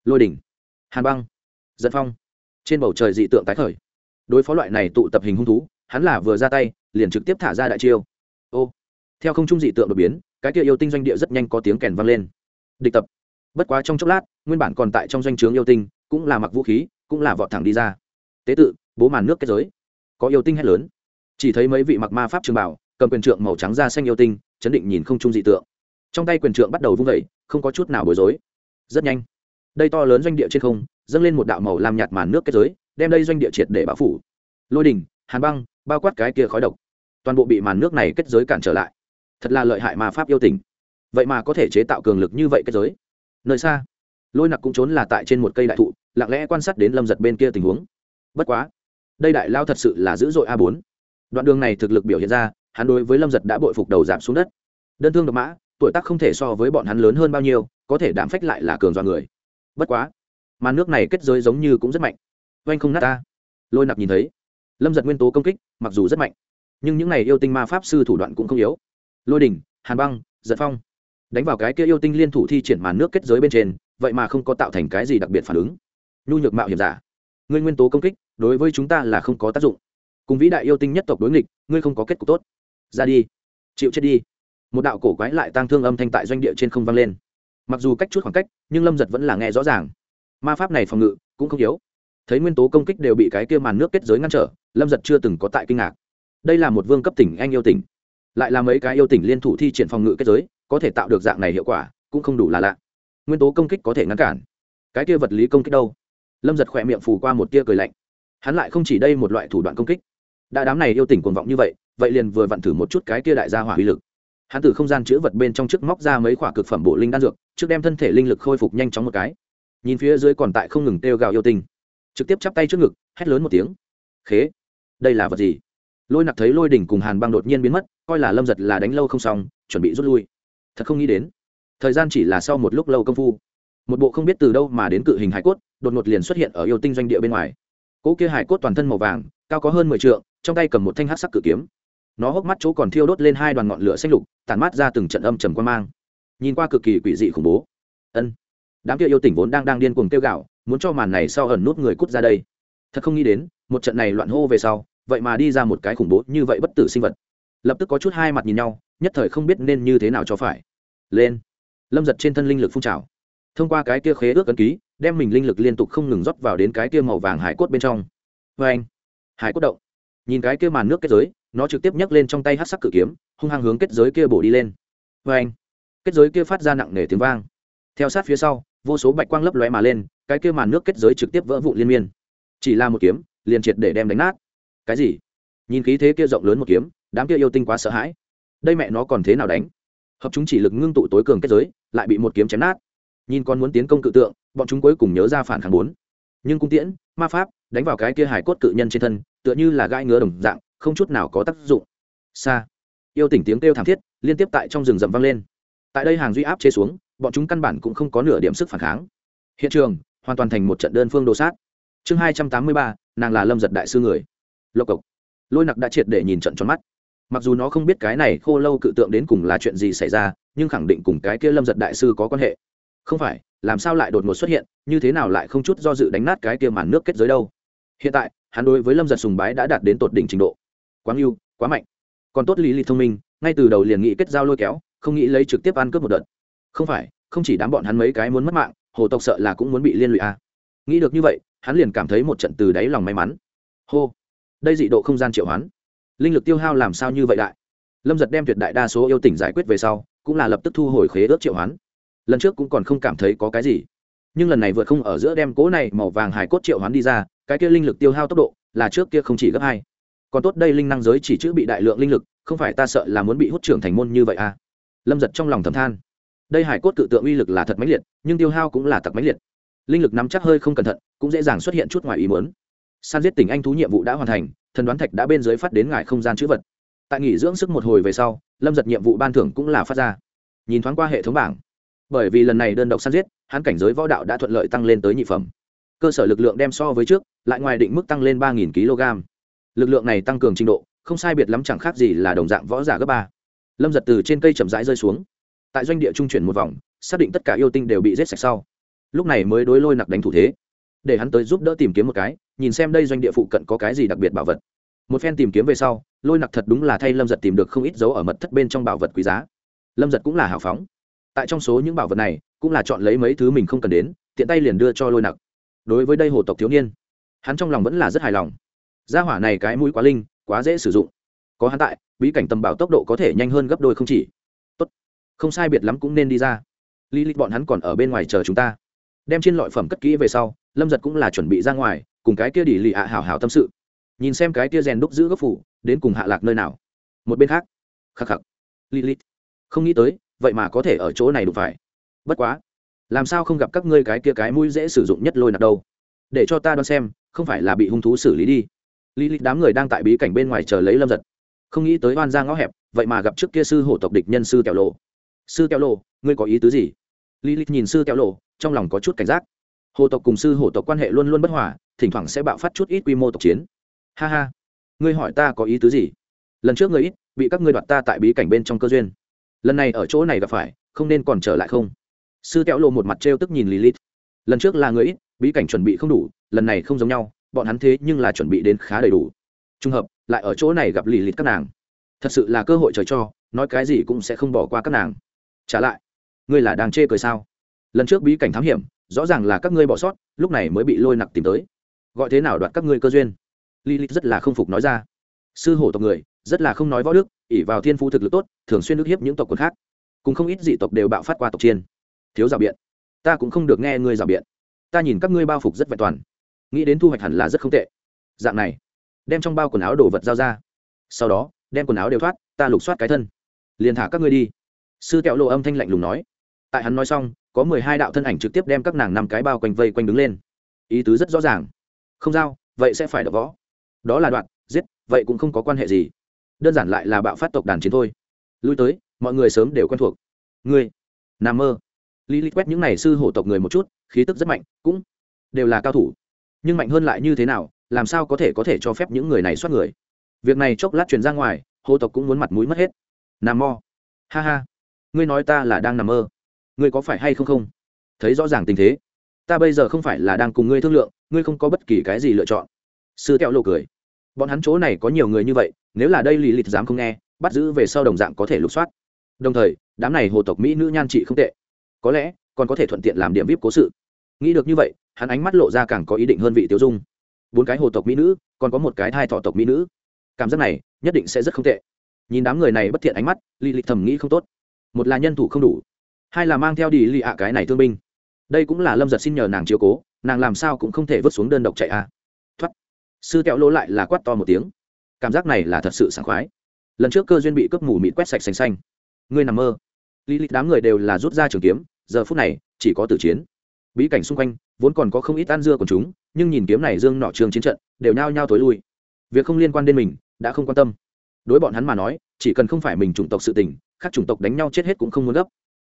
Lôi đỉnh, hàn băng dẫn phong. Trên bầu trời dị tượng tái khởi. Đối phó loại này tụ tập hình hung thú, hắn là vừa ra tay, liền trực tiếp thả ra đại chiêu. Ô theo không trung dị tượng đột biến, cái kia yêu tinh doanh địa rất nhanh có tiếng kèn vang lên. Địch tập. Bất quá trong chốc lát, nguyên bản còn tại trong doanh trướng yêu tinh, cũng là mặc vũ khí, cũng là vọt thẳng đi ra. Tế tự, bố màn nước kết giới. Có yêu tinh hét lớn. Chỉ thấy mấy vị mặc ma pháp trường bảo, cầm quyền trượng màu trắng da xanh yêu tinh, chấn định nhìn không trung dị tượng. Trong tay quyền trượng bắt đầu vung vẩy không có chút nào bối rối. Rất nhanh. Đây to lớn doanh địa trên không, dâng lên một đạo màu làm nhạt màn nước kết giới, đem đây doanh địa triệt để bão phủ. Lôi đình hàn băng, bao quát cái kia khói độc. Toàn bộ bị màn nước này kết giới cản trở lại thật là lợi hại mà pháp yêu tình. Vậy mà có thể chế tạo cường lực như vậy kết giới. Nơi xa, lôi nặc cũng trốn là tại trên một cây đại thụ, lặng lẽ quan sát đến lâm giật bên kia tình huống. Bất quá, đây đại lao thật sự là dữ dội a bốn. Đoạn đường này thực lực biểu hiện ra, hắn đối với lâm giật đã bội phục đầu giảm xuống đất. Đơn thương độc mã, tuổi tác không thể so với bọn hắn lớn hơn bao nhiêu, có thể đảm phách lại là cường do người. Bất quá, mà nước này kết giới giống như cũng rất mạnh. Oanh không nát ta. Lôi nặc nhìn thấy, lâm giật nguyên tố công kích, mặc dù rất mạnh, nhưng những này yêu tinh ma pháp sư thủ đoạn cũng không yếu lôi đỉnh, hàn băng, giật phong. Đánh vào cái kia yêu tinh liên thủ thi triển màn nước kết giới bên trên, vậy mà không có tạo thành cái gì đặc biệt phản ứng. Nhu nhược mạo hiểm giả. Ngươi nguyên tố công kích, đối với chúng ta là không có tác dụng. Cùng vĩ đại yêu tinh nhất tộc đối nghịch, ngươi không có kết cục tốt. Ra đi. Chịu chết đi. Một đạo cổ quái lại tăng thương âm thanh tại doanh địa trên không vang lên. Mặc dù cách chút khoảng cách, nhưng lâm giật vẫn là nghe rõ ràng. Ma pháp này phòng ngự cũng không yếu. Thấy nguyên tố công kích đều bị cái kia màn nước kết giới ngăn trở, lâm giật chưa từng có tại kinh ngạc. Đây là một vương cấp tỉnh anh yêu tỉnh lại là mấy cái yêu tỉnh liên thủ thi triển phòng ngự kết giới, có thể tạo được dạng này hiệu quả, cũng không đủ là lạ. Nguyên tố công kích có thể ngăn cản. Cái kia vật lý công kích đâu? Lâm giật khỏe miệng phủ qua một tia cười lạnh. Hắn lại không chỉ đây một loại thủ đoạn công kích. Đã đám này yêu tỉnh cuồng vọng như vậy vậy liền vừa vặn thử một chút cái kia đại gia hỏa uy lực. Hắn từ không gian chữ vật bên trong trước móc ra mấy khoả cực phẩm bộ linh đan dược, trước đem thân thể linh lực khôi phục nhanh chóng một cái. Nhìn phía dưới còn tại không ngừng têu gào yêu tình trực tiếp chắp tay trước ngực, hét lớn một tiếng. Khế, đây là vật gì? Lôi nặc thấy lôi đỉnh cùng hàn băng đột nhiên biến mất, coi là lâm giật là đánh lâu không xong, chuẩn bị rút lui. Thật không nghĩ đến, thời gian chỉ là sau một lúc lâu công phu. Một bộ không biết từ đâu mà đến cự hình hải cốt, đột ngột liền xuất hiện ở yêu tinh doanh địa bên ngoài. Cỗ kia hải cốt toàn thân màu vàng, cao có hơn mười t trong tay cầm một thanh hát sắc cự kiếm. Nó hốc mắt chỗ còn thiêu đốt lên hai đoàn ngọn lửa xanh lục tàn mát ra từng trận âm trầm quan mang. Nhìn qua cực kỳ quỷ dị khủng bố. Ân, đám kia yêu tỉnh vốn đang đang điên cuồng tiêu gạo muốn cho màn này sau ẩn nút người cút ra đây. Thật không nghĩ đến, một trận này loạn hô về sau vậy mà đi ra một cái khủng bố như vậy bất tử sinh vật. Lập tức có chút hai mặt nhìn nhau, nhất thời không biết nên như thế nào cho phải. Lên. Lâm giật trên thân linh lực phun trào. Thông qua cái kia khế ước ấn ký, đem mình linh lực liên tục không ngừng rót vào đến cái kia màu vàng hải cốt bên trong. Vê anh, hải cốt động. Nhìn cái kia màn nước kết giới, nó trực tiếp nhấc lên trong tay hát sắc cự kiếm, hung hăng hướng kết giới kia bổ đi lên. Vê anh, kết giới kia phát ra nặng nề tiếng vang. Theo sát phía sau, vô số bạch quang lấp lóe mà lên, cái kia màn nước kết giới trực tiếp vỡ vụn liên miên. Chỉ là một kiếm, liền triệt để đem đánh nát cái gì? Nhìn khí thế kia rộng lớn một kiếm, đám kia yêu tinh quá sợ hãi. Đây mẹ nó còn thế nào đánh? Hợp chúng chỉ lực ngưng tụ tối cường kết giới, lại bị một kiếm chém nát. Nhìn con muốn tiến công cự tượng, bọn chúng cuối cùng nhớ ra phản kháng bốn. Nhưng cung tiễn, ma pháp, đánh vào cái kia hải cốt cự nhân trên thân, tựa như là gai ngứa đồng dạng, không chút nào có tác dụng. Xa yêu tỉnh tiếng kêu thảm thiết, liên tiếp tại trong rừng rậm vang lên. Tại đây hàng duy áp chế xuống, bọn chúng căn bản cũng không có nửa điểm sức phản kháng. Hiện trường, hoàn toàn thành một trận đơn phương đồ sát. Chương hai trăm tám mươi ba, nàng là lâm giật đại sư người lộc cộc. Lôi nặc đã triệt để nhìn trận tròn mắt. Mặc dù nó không biết cái này khô lâu cự tượng đến cùng là chuyện gì xảy ra, nhưng khẳng định cùng cái kia lâm giật đại sư có quan hệ. Không phải, làm sao lại đột ngột xuất hiện, như thế nào lại không chút do dự đánh nát cái kia màn nước kết giới đâu? Hiện tại, hắn đối với lâm giật sùng bái đã đạt đến tột đỉnh trình độ. Quá mưu quá mạnh. Còn tốt lý lịch thông minh, ngay từ đầu liền nghĩ kết giao lôi kéo, không nghĩ lấy trực tiếp ăn cướp một đợt. Không phải, không chỉ đám bọn hắn mấy cái muốn mất mạng, hồ tộc sợ là cũng muốn bị liên lụy à. nghĩ được như vậy, hắn liền cảm thấy một trận từ đáy lòng may mắn. Hô đây dị độ không gian triệu hoán. Linh lực tiêu hao làm sao như vậy đại? Lâm giật đem tuyệt đại đa số yêu tỉnh giải quyết về sau, cũng là lập tức thu hồi khế ước triệu hoán. Lần trước cũng còn không cảm thấy có cái gì. Nhưng lần này vượt không ở giữa đem cố này màu vàng hải cốt triệu hoán đi ra, cái kia linh lực tiêu hao tốc độ, là trước kia không chỉ gấp hai. Còn tốt đây linh năng giới chỉ chữ bị đại lượng linh lực, không phải ta sợ là muốn bị hút trưởng thành môn như vậy à? Lâm giật trong lòng thầm than. Đây hải cốt tự tượng uy lực là thật mãnh liệt, nhưng tiêu hao cũng là thật mãnh liệt. Linh lực nắm chắc hơi không cẩn thận, cũng dễ dàng xuất hiện chút ngoài ý muốn san giết tỉnh anh thú nhiệm vụ đã hoàn thành, thần đoán thạch đã bên dưới phát đến ngài không gian chữ vật. Tại nghỉ dưỡng sức một hồi về sau, lâm giật nhiệm vụ ban thưởng cũng là phát ra. Nhìn thoáng qua hệ thống bảng, bởi vì lần này đơn độc săn giết, hắn cảnh giới võ đạo đã thuận lợi tăng lên tới nhị phẩm. Cơ sở lực lượng đem so với trước, lại ngoài định mức tăng lên ba kg. Lực lượng này tăng cường trình độ, không sai biệt lắm chẳng khác gì là đồng dạng võ giả gấp ba. Lâm giật từ trên cây chậm rãi rơi xuống. Tại doanh địa trung chuyển một vòng, xác định tất cả yêu tinh đều bị giết sạch sau. Lúc này mới đối lôi nặc đánh thủ thế để hắn tới giúp đỡ tìm kiếm một cái, nhìn xem đây doanh địa phụ cận có cái gì đặc biệt bảo vật. Một phen tìm kiếm về sau, lôi nặc thật đúng là thay lâm giật tìm được không ít dấu ở mật thất bên trong bảo vật quý giá. Lâm giật cũng là hào phóng. Tại trong số những bảo vật này, cũng là chọn lấy mấy thứ mình không cần đến, tiện tay liền đưa cho lôi nặc. Đối với đây hồ tộc thiếu niên, hắn trong lòng vẫn là rất hài lòng. Gia hỏa này cái mũi quá linh, quá dễ sử dụng. Có hắn tại, bí cảnh tầm bảo tốc độ có thể nhanh hơn gấp đôi không chỉ. Tốt. Không sai biệt lắm cũng nên đi ra. Lý lịch bọn hắn còn ở bên ngoài chờ chúng ta. Đem trên loại phẩm cất kỹ về sau lâm giật cũng là chuẩn bị ra ngoài, cùng cái kia đi lì ạ hào hào tâm sự. Nhìn xem cái kia rèn đúc giữ gốc phủ, đến cùng hạ lạc nơi nào? Một bên khác. Khắc khắc. Lilith. Không nghĩ tới, vậy mà có thể ở chỗ này đụng phải. Bất quá. Làm sao không gặp các ngươi cái kia cái mũi dễ sử dụng nhất lôi nạp đâu? Để cho ta đoán xem, không phải là bị hung thú xử lý đi. Lilith đám người đang tại bí cảnh bên ngoài chờ lấy lâm giật. Không nghĩ tới oan ra ngõ hẹp, vậy mà gặp trước kia sư hổ tộc địch nhân sư kẹo lộ sư kẹo lộ ngươi có ý tứ gì? Lilith nhìn sư kẹo lộ trong lòng có chút cảnh giác hồ tộc cùng sư hổ tộc quan hệ luôn luôn bất hòa, thỉnh thoảng sẽ bạo phát chút ít quy mô tộc chiến. Ha ha. Ngươi hỏi ta có ý tứ gì? Lần trước ngươi ít, bị các ngươi đoạt ta tại bí cảnh bên trong cơ duyên. Lần này ở chỗ này gặp phải, không nên còn trở lại không? Sư kéo lộ một mặt trêu tức nhìn lilith. Lần trước là người ít, bí cảnh chuẩn bị không đủ, lần này không giống nhau, bọn hắn thế nhưng là chuẩn bị đến khá đầy đủ. Trùng hợp, lại ở chỗ này gặp lilith các nàng. Thật sự là cơ hội trời cho, nói cái gì cũng sẽ không bỏ qua các nàng. Trả lại, ngươi là đang chê cười sao? Lần trước bí cảnh thám hiểm rõ ràng là các ngươi bỏ sót, lúc này mới bị lôi nặc tìm tới. Gọi thế nào đoạt các ngươi cơ duyên? Lilith rất là không phục nói ra. Sư hổ tộc người, rất là không nói võ đức ỉ vào thiên phú thực lực tốt, thường xuyên ức hiếp những tộc quần khác. Cùng không ít dị tộc đều bạo phát qua tộc chiên. Thiếu rào biện. Ta cũng không được nghe ngươi rào biện. Ta nhìn các ngươi bao phục rất vẹn toàn. Nghĩ đến thu hoạch hẳn là rất không tệ. Dạng này, đem trong bao quần áo đồ vật giao ra. Sau đó, đem quần áo đều thoát, ta lục soát cái thân. Liền thả các ngươi đi. Sư kẹo lộ âm thanh lạnh lùng nói. Tại hắn nói xong có mười hai đạo thân ảnh trực tiếp đem các nàng năm cái bao quanh vây quanh đứng lên. Ý tứ rất rõ ràng. Không giao, vậy sẽ phải đập võ. Đó là đoạn, giết, vậy cũng không có quan hệ gì. Đơn giản lại là bạo phát tộc đàn chiến thôi. Lui tới, mọi người sớm đều quen thuộc. Ngươi nằm mơ. Lý lý quét những n à y sư hổ tộc người một chút, khí tức rất mạnh, cũng đều là cao thủ. Nhưng mạnh hơn lại như thế nào, làm sao có thể có thể cho phép những người này soát người? Việc này chốc lát truyền ra ngoài hồ tộc cũng muốn mặt mũi mất hết. Nam mơ. Ha ha. Ngươi nói ta là đang nằm mơ ngươi có phải hay không không? Thấy rõ ràng tình thế, ta bây giờ không phải là đang cùng ngươi thương lượng, ngươi không có bất kỳ cái gì lựa chọn. Sư kẹo lộ cười. Bọn hắn chỗ này có nhiều người như vậy, nếu là đây lì lịt dám không nghe, bắt giữ về sau đồng dạng có thể lục soát. Đồng thời, đám này hồ tộc mỹ nữ nhan trị không tệ. Có lẽ, còn có thể thuận tiện làm điểm vip cố sự. Nghĩ được như vậy, hắn ánh mắt lộ ra càng có ý định hơn vị tiêu dung. Bốn cái hồ tộc mỹ nữ, còn có một cái thai thọ tộc mỹ nữ. Cảm giác này, nhất định sẽ rất không tệ. Nhìn đám người này bất thiện ánh mắt, lì lịch thầm nghĩ không tốt. Một là nhân thủ không đủ hai là mang theo đi lì ạ cái này thương binh. Đây cũng là lâm giật xin nhờ nàng chiếu cố, nàng làm sao cũng không thể vứt xuống đơn độc chạy a. À. thoát. Sư kẹo lỗ lại là quát to một tiếng. Cảm giác này là thật sự sảng khoái. Lần trước cơ duyên bị cướp mù mịt quét sạch xanh xanh. Ngươi nằm mơ. Lý lịch đám người đều là rút ra trường kiếm, giờ phút này, chỉ có tử chiến. Bí cảnh xung quanh, vốn còn có không ít ăn dưa của chúng, nhưng nhìn kiếm này dương nọ trường chiến trận, đều nhao nhao tối lui. Việc không liên quan đến mình, đã không quan tâm. Đối bọn hắn mà nói, chỉ cần không phải mình chủng tộc sự tình các chủng tộc đánh nhau chết hết cũng không muốn gấp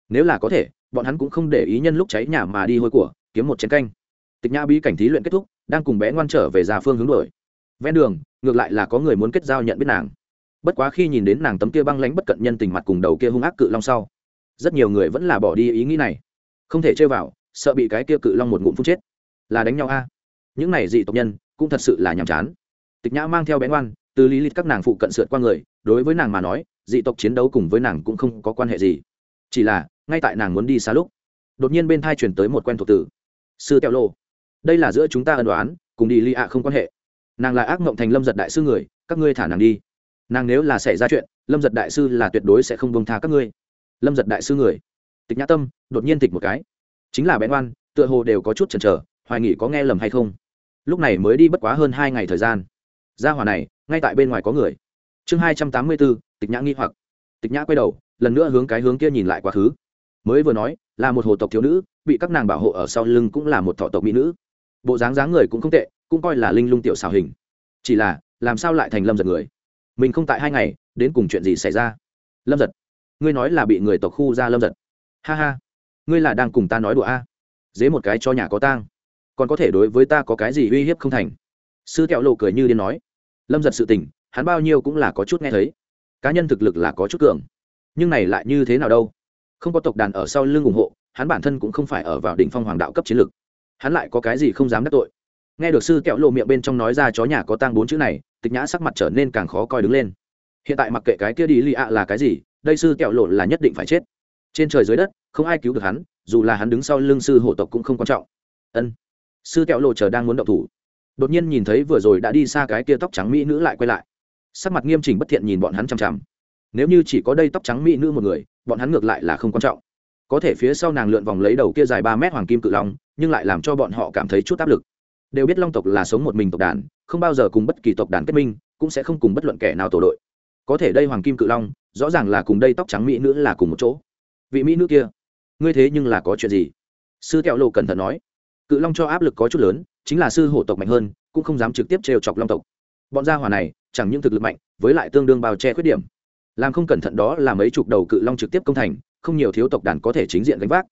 nếu là có thể, bọn hắn cũng không để ý nhân lúc cháy nhà mà đi hôi của, kiếm một chén canh. Tịch nhã bí cảnh thí luyện kết thúc, đang cùng bé ngoan trở về già phương hướng đổi ven đường, ngược lại là có người muốn kết giao nhận biết nàng. Bất quá khi nhìn đến nàng tấm kia băng lánh bất cận nhân tình mặt cùng đầu kia hung ác cự long sau, rất nhiều người vẫn là bỏ đi ý nghĩ này. Không thể chơi vào, sợ bị cái kia cự long một ngụm phun chết. Là đánh nhau a. Những này dị tộc nhân, cũng thật sự là nhàm chán. Tịch nhã mang theo bé ngoan, từ lý lịch các nàng phụ cận sượt qua người, đối với nàng mà nói, dị tộc chiến đấu cùng với nàng cũng không có quan hệ gì. Chỉ là ngay tại nàng muốn đi xa lúc, đột nhiên bên thai chuyển tới một quen thuộc tử sư tẹo lô. Đây là giữa chúng ta ân đoán cùng đi ly ạ không quan hệ. Nàng là ác mộng thành lâm giật đại sư người, các ngươi thả nàng đi. Nàng nếu là xảy ra chuyện, lâm giật đại sư là tuyệt đối sẽ không bông tha các ngươi. Lâm giật đại sư người. Tịch nhã tâm, đột nhiên tịch một cái. Chính là bén oan tựa hồ đều có chút chần chờ, hoài nghị có nghe lầm hay không. Lúc này mới đi bất quá hơn hai ngày thời gian. Gia hòa này, ngay tại bên ngoài có người. Chương hai trăm tám mươi bốn, tịch nhã nghi hoặc. Tịch nhã quay đầu, lần nữa hướng cái hướng kia nhìn lại quá khứ mới vừa nói, là một hồ tộc thiếu nữ, bị các nàng bảo hộ ở sau lưng cũng là một thọ tộc mỹ nữ. Bộ dáng dáng người cũng không tệ, cũng coi là linh lung tiểu xào hình. Chỉ là, làm sao lại thành lâm giật người? Mình không tại hai ngày, đến cùng chuyện gì xảy ra? Lâm giật, ngươi nói là bị người tộc khu ra lâm giật. Ha ha, ngươi là đang cùng ta nói đùa a? À. dế một cái cho nhà có tang. Còn có thể đối với ta có cái gì uy hiếp không thành? Sư kẹo lộ cười như điên nói. Lâm giật sự tình, hắn bao nhiêu cũng là có chút nghe thấy. Cá nhân thực lực là có chút cường. Nhưng này lại như thế nào đâu? Không có tộc đàn ở sau lưng ủng hộ, hắn bản thân cũng không phải ở vào đỉnh phong hoàng đạo cấp chiến lực hắn lại có cái gì không dám đắc tội? Nghe được sư kẹo lộ miệng bên trong nói ra chó nhà có tang bốn chữ này, tịch nhã sắc mặt trở nên càng khó coi đứng lên. Hiện tại mặc kệ cái kia đi lì ạ là cái gì, đây sư kẹo lộ là nhất định phải chết. Trên trời dưới đất, không ai cứu được hắn, dù là hắn đứng sau lưng sư hộ tộc cũng không quan trọng. Ân. Sư kẹo lộ chờ đang muốn động thủ. Đột nhiên nhìn thấy vừa rồi đã đi xa cái kia tóc trắng mỹ nữ lại quay lại. Sắc mặt nghiêm chỉnh bất thiện nhìn bọn hắn chằm chằm nếu như chỉ có đây tóc trắng mỹ nữ một người, bọn hắn ngược lại là không quan trọng. Có thể phía sau nàng lượn vòng lấy đầu kia dài ba mét hoàng kim cự long, nhưng lại làm cho bọn họ cảm thấy chút áp lực. Đều biết long tộc là sống một mình tộc đàn, không bao giờ cùng bất kỳ tộc đàn kết minh, cũng sẽ không cùng bất luận kẻ nào tổ đội. Có thể đây hoàng kim cự long, rõ ràng là cùng đây tóc trắng mỹ nữ là cùng một chỗ. Vị mỹ nữ kia, ngươi thế nhưng là có chuyện gì? Sư kẹo lộ cẩn thận nói. Cự long cho áp lực có chút lớn, chính là sư hổ tộc mạnh hơn, cũng không dám trực tiếp trêu chọc long tộc. Bọn gia hỏa này, chẳng những thực lực mạnh, với lại tương đương bao che khuyết điểm làm không cẩn thận đó là mấy chục đầu cự long trực tiếp công thành, không nhiều thiếu tộc đàn có thể chính diện gánh vác.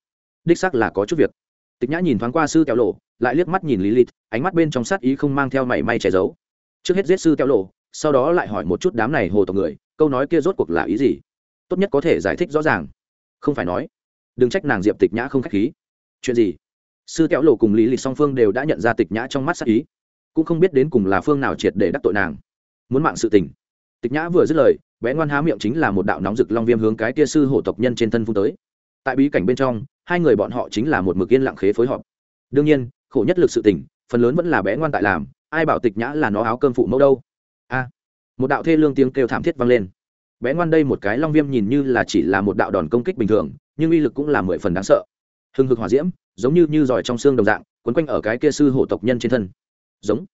Đích xác là có chút việc. Tịch nhã nhìn thoáng qua sư kéo lộ, lại liếc mắt nhìn lý lịch ánh mắt bên trong sát ý không mang theo mảy may che giấu. Trước hết giết sư kéo lộ, sau đó lại hỏi một chút đám này hồ tộc người, câu nói kia rốt cuộc là ý gì? Tốt nhất có thể giải thích rõ ràng. Không phải nói. Đừng trách nàng diệp tịch nhã không k h á c h khí. Chuyện gì? Sư kéo lộ cùng lý lịch song phương đều đã nhận ra tịch nhã trong mắt sát ý. Cũng không biết đến cùng là phương nào triệt để đắc tội nàng. Muốn mạng sự tình. Tịch nhã vừa dứt lời bé ngoan há miệng chính là một đạo nóng rực long viêm hướng cái tia sư hổ tộc nhân trên thân phun tới. Tại bí cảnh bên trong, hai người bọn họ chính là một mực yên lặng khế phối hợp đương nhiên, khổ nhất lực sự tình, phần lớn vẫn là bé ngoan tại làm, ai bảo tịch nhã là nó áo cơm phụ mẫu đâu. A, một đạo thê lương tiếng kêu thảm thiết vang lên. Bé ngoan đây một cái long viêm nhìn như là chỉ là một đạo đòn công kích bình thường, nhưng uy lực cũng là mười phần đáng sợ. Hừng hực hỏa diễm, giống như như giỏi trong xương đồng dạng, quấn quanh ở cái kia sư hổ tộc nhân trên thân. Giống.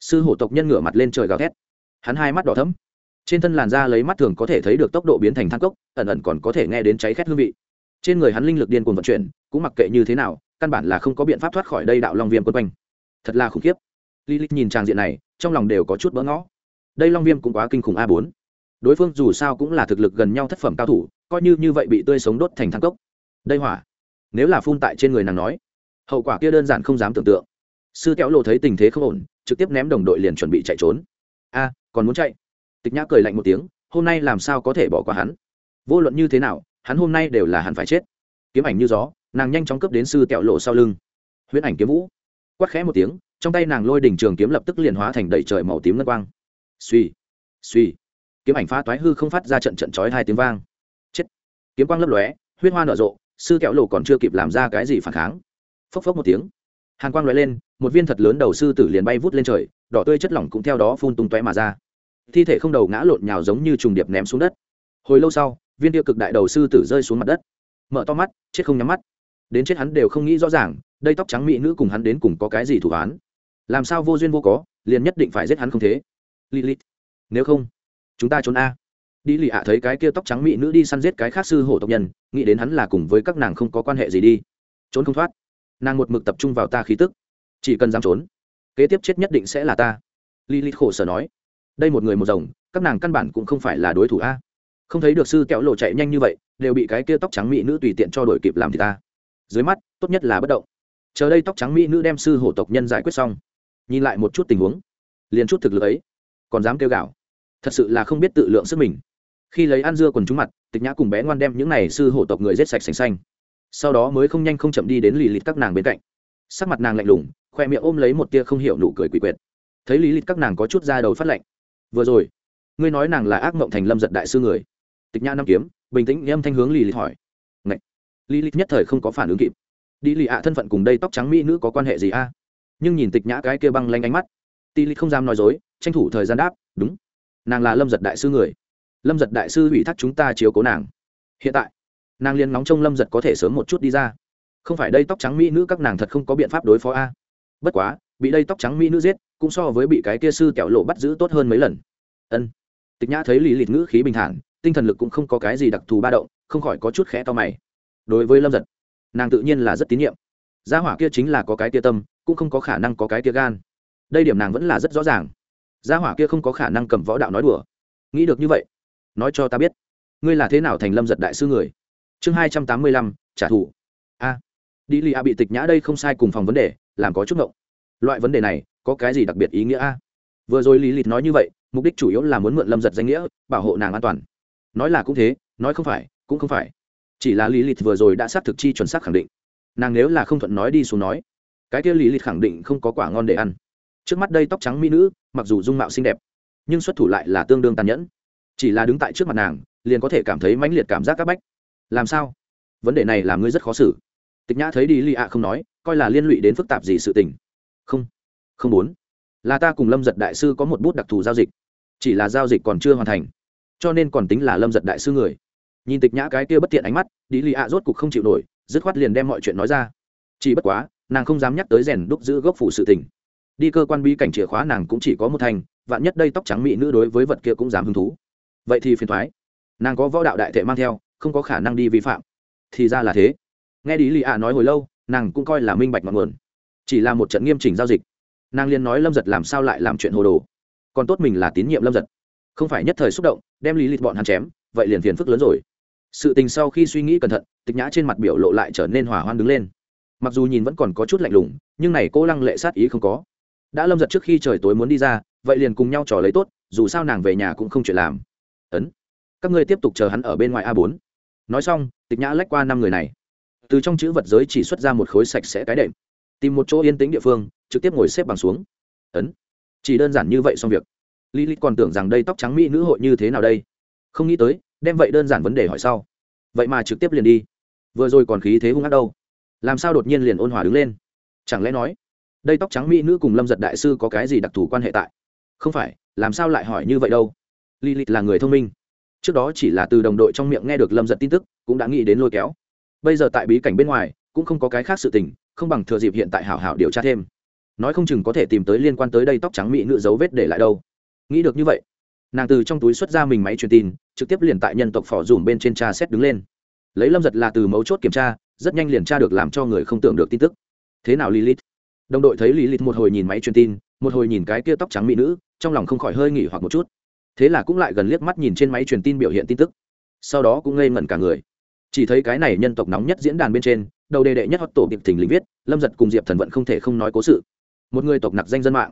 Sư hổ tộc nhân ngửa mặt lên trời gào thét. Hắn hai mắt đỏ thấm trên thân làn da lấy mắt thường có thể thấy được tốc độ biến thành thang cốc, ẩn ẩn còn có thể nghe đến cháy khét hương vị. Trên người hắn linh lực điên cuồng vận chuyển, cũng mặc kệ như thế nào, căn bản là không có biện pháp thoát khỏi đây đạo long viêm quân quanh. Thật là khủng khiếp. Lilith nhìn trang diện này, trong lòng đều có chút bỡ ngõ đây long viêm cũng quá kinh khủng a bốn. Đối phương dù sao cũng là thực lực gần nhau thất phẩm cao thủ, coi như như vậy bị tươi sống đốt thành thang cốc. Đây hỏa, nếu là phun tại trên người nàng nói, hậu quả kia đơn giản không dám tưởng tượng. Sư kéo lộ thấy tình thế không ổn, trực tiếp ném đồng đội liền chuẩn bị chạy trốn. A, còn muốn chạy? Tịch nhã cười lạnh một tiếng, hôm nay làm sao có thể bỏ qua hắn? Vô luận như thế nào, hắn hôm nay đều là hắn phải chết. Kiếm ảnh như gió, nàng nhanh chóng cướp đến sư kẹo lộ sau lưng. Huyễn ảnh kiếm vũ. Quát khẽ một tiếng, trong tay nàng lôi đỉnh trường kiếm lập tức liền hóa thành đầy trời màu tím ngân quang. Suy suy kiếm ảnh phá toái hư không phát ra trận trận chói hai tiếng vang. Chết. Kiếm quang lấp lóe, huyết hoa nở rộ, sư kẹo lộ còn chưa kịp làm ra cái gì phản kháng. Phốc phốc một tiếng. Hàn quang lóe lên, một viên thật lớn đầu sư tử liền bay vút lên trời, đỏ tươi chất lỏng cũng theo đó phun tung tóe mà ra thi thể không đầu ngã lộn nhào giống như trùng điệp ném xuống đất. Hồi lâu sau, viên tiêu cực đại đầu sư tử rơi xuống mặt đất. Mở to mắt, chết không nhắm mắt. Đến chết hắn đều không nghĩ rõ ràng, đây tóc trắng mỹ nữ cùng hắn đến cùng có cái gì thủ án? Làm sao vô duyên vô có liền nhất định phải giết hắn không thế? Lilith, nếu không, chúng ta trốn a. Đi lì ạ thấy cái kia tóc trắng mỹ nữ đi săn giết cái khác sư hổ tộc nhân, nghĩ đến hắn là cùng với các nàng không có quan hệ gì đi. Trốn không thoát. Nàng một mực tập trung vào ta khí tức. Chỉ cần dám trốn, kế tiếp chết nhất định sẽ là ta. Li li khổ sở nói đây một người một rồng, các nàng căn bản cũng không phải là đối thủ a. Không thấy được sư kẹo lộ chạy nhanh như vậy, đều bị cái kia tóc trắng mỹ nữ tùy tiện cho đổi kịp làm thì ta. Dưới mắt, tốt nhất là bất động. Chờ đây tóc trắng mỹ nữ đem sư hổ tộc nhân giải quyết xong, nhìn lại một chút tình huống, liền chút thực lực ấy, còn dám kêu gạo thật sự là không biết tự lượng sức mình. Khi lấy ăn dưa quần chúng mặt, tịch nhã cùng bé ngoan đem những này sư hổ tộc người rết sạch sành xanh. Sau đó mới không nhanh không chậm đi đến lì lịt các nàng bên cạnh. Sắc mặt nàng lạnh lùng, khoe miệng ôm lấy một tia không hiểu nụ cười quỷ quyệt. Thấy lý lịt các nàng có chút ra đầu phát lạnh vừa rồi, ngươi nói nàng là ác mộng thành lâm giật đại sư người. Tịch nhã năm kiếm, bình tĩnh âm thanh hướng lì lịch hỏi. Ngậy. lì lịch nhất thời không có phản ứng kịp. Đi lì ạ, thân phận cùng đây tóc trắng mỹ nữ có quan hệ gì a? Nhưng nhìn tịch nhã cái kia băng lanh ánh mắt tỷ lì không dám nói dối, tranh thủ thời gian đáp, đúng, nàng là lâm giật đại sư người. Lâm giật đại sư ủy thác chúng ta chiếu cố nàng. Hiện tại, nàng liền nóng trông lâm giật có thể sớm một chút đi ra. Không phải đây tóc trắng mỹ nữ các nàng thật không có biện pháp đối phó a. Bất quá bị đây tóc trắng mỹ nữ giết, cũng so với bị cái kia sư kẹo lộ bắt giữ tốt hơn mấy lần. Ân. Tịch nhã thấy lý lịt ngữ khí bình thản, tinh thần lực cũng không có cái gì đặc thù ba động, không khỏi có chút khẽ to mày. Đối với lâm giật, nàng tự nhiên là rất tín nhiệm. Gia hỏa kia chính là có cái tia tâm, cũng không có khả năng có cái tia gan. Đây điểm nàng vẫn là rất rõ ràng. Gia hỏa kia không có khả năng cầm võ đạo nói đùa. Nghĩ được như vậy, nói cho ta biết, ngươi là thế nào thành lâm giật đại sư người? Chương hai trăm tám mươi lăm, trả thù. A. Đi lì a bị tịch nhã đây không sai cùng phòng vấn đề, làm có chút ngộng loại vấn đề này, có cái gì đặc biệt ý nghĩa a? Vừa rồi lý lịch nói như vậy, mục đích chủ yếu là muốn mượn lâm giật danh nghĩa, bảo hộ nàng an toàn. Nói là cũng thế, nói không phải, cũng không phải. Chỉ là lý lịch vừa rồi đã xác thực chi chuẩn xác khẳng định. Nàng nếu là không thuận nói đi xuống nói, cái kia lý lịch khẳng định không có quả ngon để ăn. Trước mắt đây tóc trắng mỹ nữ, mặc dù dung mạo xinh đẹp, nhưng xuất thủ lại là tương đương tàn nhẫn. Chỉ là đứng tại trước mặt nàng, liền có thể cảm thấy mãnh liệt cảm giác c áp bách. Làm sao? Vấn đề này làm ngươi rất khó xử. Tịch nhã thấy đi lì ạ không nói, coi là liên lụy đến phức tạp gì sự tình không. Không muốn. Là ta cùng lâm giật đại sư có một bút đặc thù giao dịch. Chỉ là giao dịch còn chưa hoàn thành. Cho nên còn tính là lâm giật đại sư người. Nhìn tịch nhã cái kia bất tiện ánh mắt đi lì ạ rốt cục không chịu nổi, dứt khoát liền đem mọi chuyện nói ra. Chỉ bất quá, nàng không dám nhắc tới rèn đúc giữ gốc phủ sự tình. Đi cơ quan bi cảnh chìa khóa nàng cũng chỉ có một thành, vạn nhất đây tóc trắng mỹ nữ đối với vật kia cũng dám hứng thú. Vậy thì phiền thoái nàng có võ đạo đại thể mang theo, không có khả năng đi vi phạm. Thì ra là thế. Nghe đi lì ạ nói hồi lâu, nàng cũng coi là minh bạch ngọn nguồn chỉ là một trận nghiêm chỉnh giao dịch. Nàng liền nói lâm giật làm sao lại làm chuyện hồ đồ. Còn tốt mình là tín nhiệm lâm giật. Không phải nhất thời xúc động, đem lý lịch bọn hắn chém, vậy liền phiền phức lớn rồi. Sự tình sau khi suy nghĩ cẩn thận, tịch nhã trên mặt biểu lộ lại trở nên hỏa hoan đứng lên. Mặc dù nhìn vẫn còn có chút lạnh lùng, nhưng này cô lăng lệ sát ý không có. Đã lâm giật trước khi trời tối muốn đi ra, vậy liền cùng nhau trò lấy tốt, dù sao nàng về nhà cũng không chuyện làm. Ấn, các ngươi tiếp tục chờ hắn ở bên ngoài a bốn. Nói xong, tịch nhã lách qua năm người này. Từ trong chữ vật giới chỉ xuất ra một khối sạch sẽ cái đệm tìm một chỗ yên tĩnh địa phương, trực tiếp ngồi xếp bằng xuống. Ấn. Chỉ đơn giản như vậy xong việc. Lý lý còn tưởng rằng đây tóc trắng mỹ nữ hội như thế nào đây. Không nghĩ tới, đem vậy đơn giản vấn đề hỏi sau. Vậy mà trực tiếp liền đi. Vừa rồi còn khí thế hung hát đâu. Làm sao đột nhiên liền ôn hòa đứng lên? Chẳng lẽ nói, đây tóc trắng mỹ nữ cùng lâm giật đại sư có cái gì đặc thù quan hệ tại? Không phải, làm sao lại hỏi như vậy đâu? Li li là người thông minh. Trước đó chỉ là từ đồng đội trong miệng nghe được lâm giật tin tức, cũng đã nghĩ đến lôi kéo. Bây giờ tại bí cảnh bên ngoài, cũng không có cái khác sự tình không bằng thừa dịp hiện tại hảo hảo điều tra thêm. Nói không chừng có thể tìm tới liên quan tới đây tóc trắng mỹ nữ dấu vết để lại đâu. Nghĩ được như vậy, nàng từ trong túi xuất ra mình máy truyền tin, trực tiếp liền tại nhân tộc phỏ dùm bên trên tra xét đứng lên. Lấy lâm giật là từ mấu chốt kiểm tra, rất nhanh liền tra được làm cho người không tưởng được tin tức. Thế nào lilith? Đồng đội thấy lilith một hồi nhìn máy truyền tin, một hồi nhìn cái kia tóc trắng mỹ nữ, trong lòng không khỏi hơi nghỉ hoặc một chút. Thế là cũng lại gần liếc mắt nhìn trên máy truyền tin biểu hiện tin tức. Sau đó cũng ngây ngẩn cả người. Chỉ thấy cái này nhân tộc nóng nhất diễn đàn bên trên đầu đề đệ nhất hót tổ kịp thình lình viết, lâm giật cùng diệp thần vận không thể không nói cố sự. Một người tộc nặc danh dân mạng.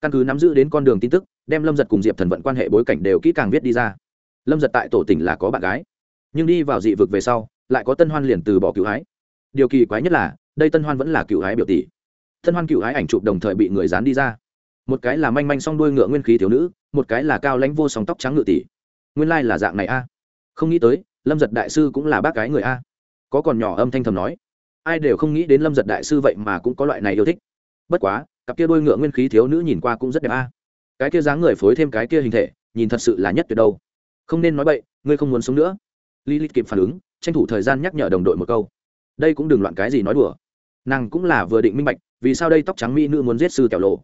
Căn cứ nắm giữ đến con đường tin tức, đem lâm giật cùng diệp thần vận quan hệ bối cảnh đều kỹ càng viết đi ra. Lâm giật tại tổ tỉnh là có bạn gái. Nhưng đi vào dị vực về sau, lại có tân hoan liền từ bỏ cựu hái điều kỳ quái nhất là, đây tân hoan vẫn là cựu hái biểu tỷ. Tân hoan cựu hái ảnh chụp đồng thời bị người dán đi ra. Một cái là manh manh song đuôi ngựa nguyên khí thiếu nữ, một cái là cao lãnh vô song tóc trắng ngựa tỷ. Nguyên lai là dạng này a. Không nghĩ tới, lâm giật đại sư cũng là bác gái người a. Có còn nhỏ âm thanh thầm nói ai đều không nghĩ đến lâm giật đại sư vậy mà cũng có loại này yêu thích. Bất quá, cặp kia đôi ngựa nguyên khí thiếu nữ nhìn qua cũng rất đẹp a. À. Cái kia dáng người phối thêm cái kia hình thể, nhìn thật sự là nhất tuyệt đâu. Không nên nói bậy, ngươi không muốn sống nữa. Lilith kịp phản ứng, tranh thủ thời gian nhắc nhở đồng đội một câu. Đây cũng đừng loạn cái gì nói đùa. Nàng cũng là vừa định minh bạch, vì sao đây tóc trắng mỹ nữ muốn giết sư kẹo lộ.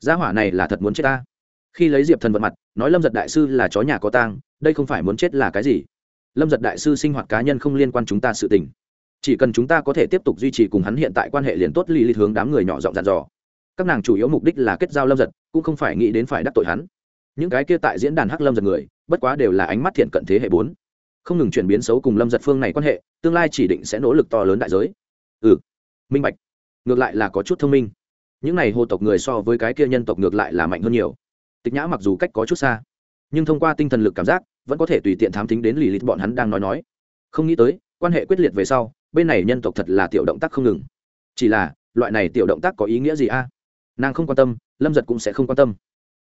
Gia hỏa này là thật muốn chết ta. Khi lấy diệp thần vật mặt, nói lâm giật đại sư là chó nhà có tang, đây không phải muốn chết là cái gì? Lâm giật đại sư sinh hoạt cá nhân không liên quan chúng ta sự tình chỉ cần chúng ta có thể tiếp tục duy trì cùng hắn hiện tại quan hệ liền tốt lì lì hướng đám người nhỏ giọng dặn dò. Các nàng chủ yếu mục đích là kết giao lâm giật, cũng không phải nghĩ đến phải đắc tội hắn. Những cái kia tại diễn đàn hắc lâm giật người, bất quá đều là ánh mắt thiện cận thế hệ bốn. Không ngừng chuyển biến xấu cùng lâm giật phương này quan hệ, tương lai chỉ định sẽ nỗ lực to lớn đại giới. Ừ minh bạch. Ngược lại là có chút thông minh. Những này hồ tộc người so với cái kia nhân tộc ngược lại là mạnh hơn nhiều. Tịch nhã mặc dù cách có chút xa, nhưng thông qua tinh thần lực cảm giác, vẫn có thể tùy tiện thám tính đến lì lịt bọn hắn đang nói nói. Không nghĩ tới, quan hệ quyết liệt về sau bên này nhân tộc thật là tiểu động tác không ngừng. Chỉ là, loại này tiểu động tác có ý nghĩa gì a? Nàng không quan tâm, lâm giật cũng sẽ không quan tâm.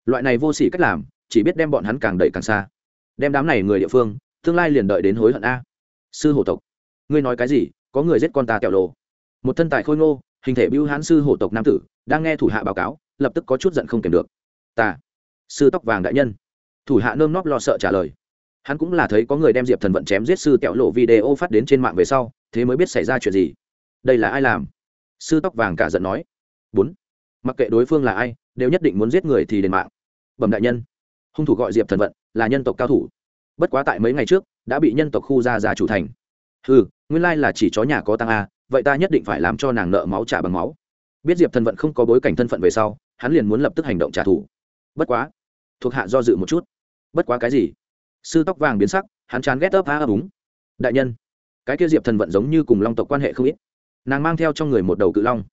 Loại này vô s ỉ cách làm, chỉ biết đem bọn hắn càng đẩy càng xa. Đem đám này người địa phương, tương lai liền đợi đến hối hận a. Sư hổ tộc, ngươi nói cái gì? Có người giết con ta kẹo lộ một thân tài khôi ngô, hình thể bưu hán sư hổ tộc nam tử, đang nghe thủ hạ báo cáo, lập tức có chút giận không kèm được. Ta, sư tóc vàng đại nhân. Thủ hạ nơm nóp lo sợ trả lời hắn cũng là thấy có người đem diệp thần vận chém giết sư kẹo lộ video phát đến trên mạng về sau, thế mới biết xảy ra chuyện gì. Đây là ai làm? Sư tóc vàng cả giận nói. Bốn. Mặc kệ đối phương là ai, đều nhất định muốn giết người thì đền mạng. Bẩm đại nhân. Hung thủ gọi diệp thần vận là nhân tộc cao thủ. Bất quá tại mấy ngày trước, đã bị nhân tộc khu ra già chủ thành. Ừ nguyên lai là chỉ chó nhà có tăng a, vậy ta nhất định phải làm cho nàng nợ máu trả bằng máu. Biết diệp thần vận không có bối cảnh thân phận về sau, hắn liền muốn lập tức hành động trả thù. Bất quá. Thuộc hạ do dự một chút. Bất quá cái gì? Sư tóc vàng biến sắc, hắn chán ghét ấp á ấp úng. Đại nhân, cái kia diệp thần vận giống như cùng long tộc quan hệ không ít. Nàng mang theo trong người một đầu cự long.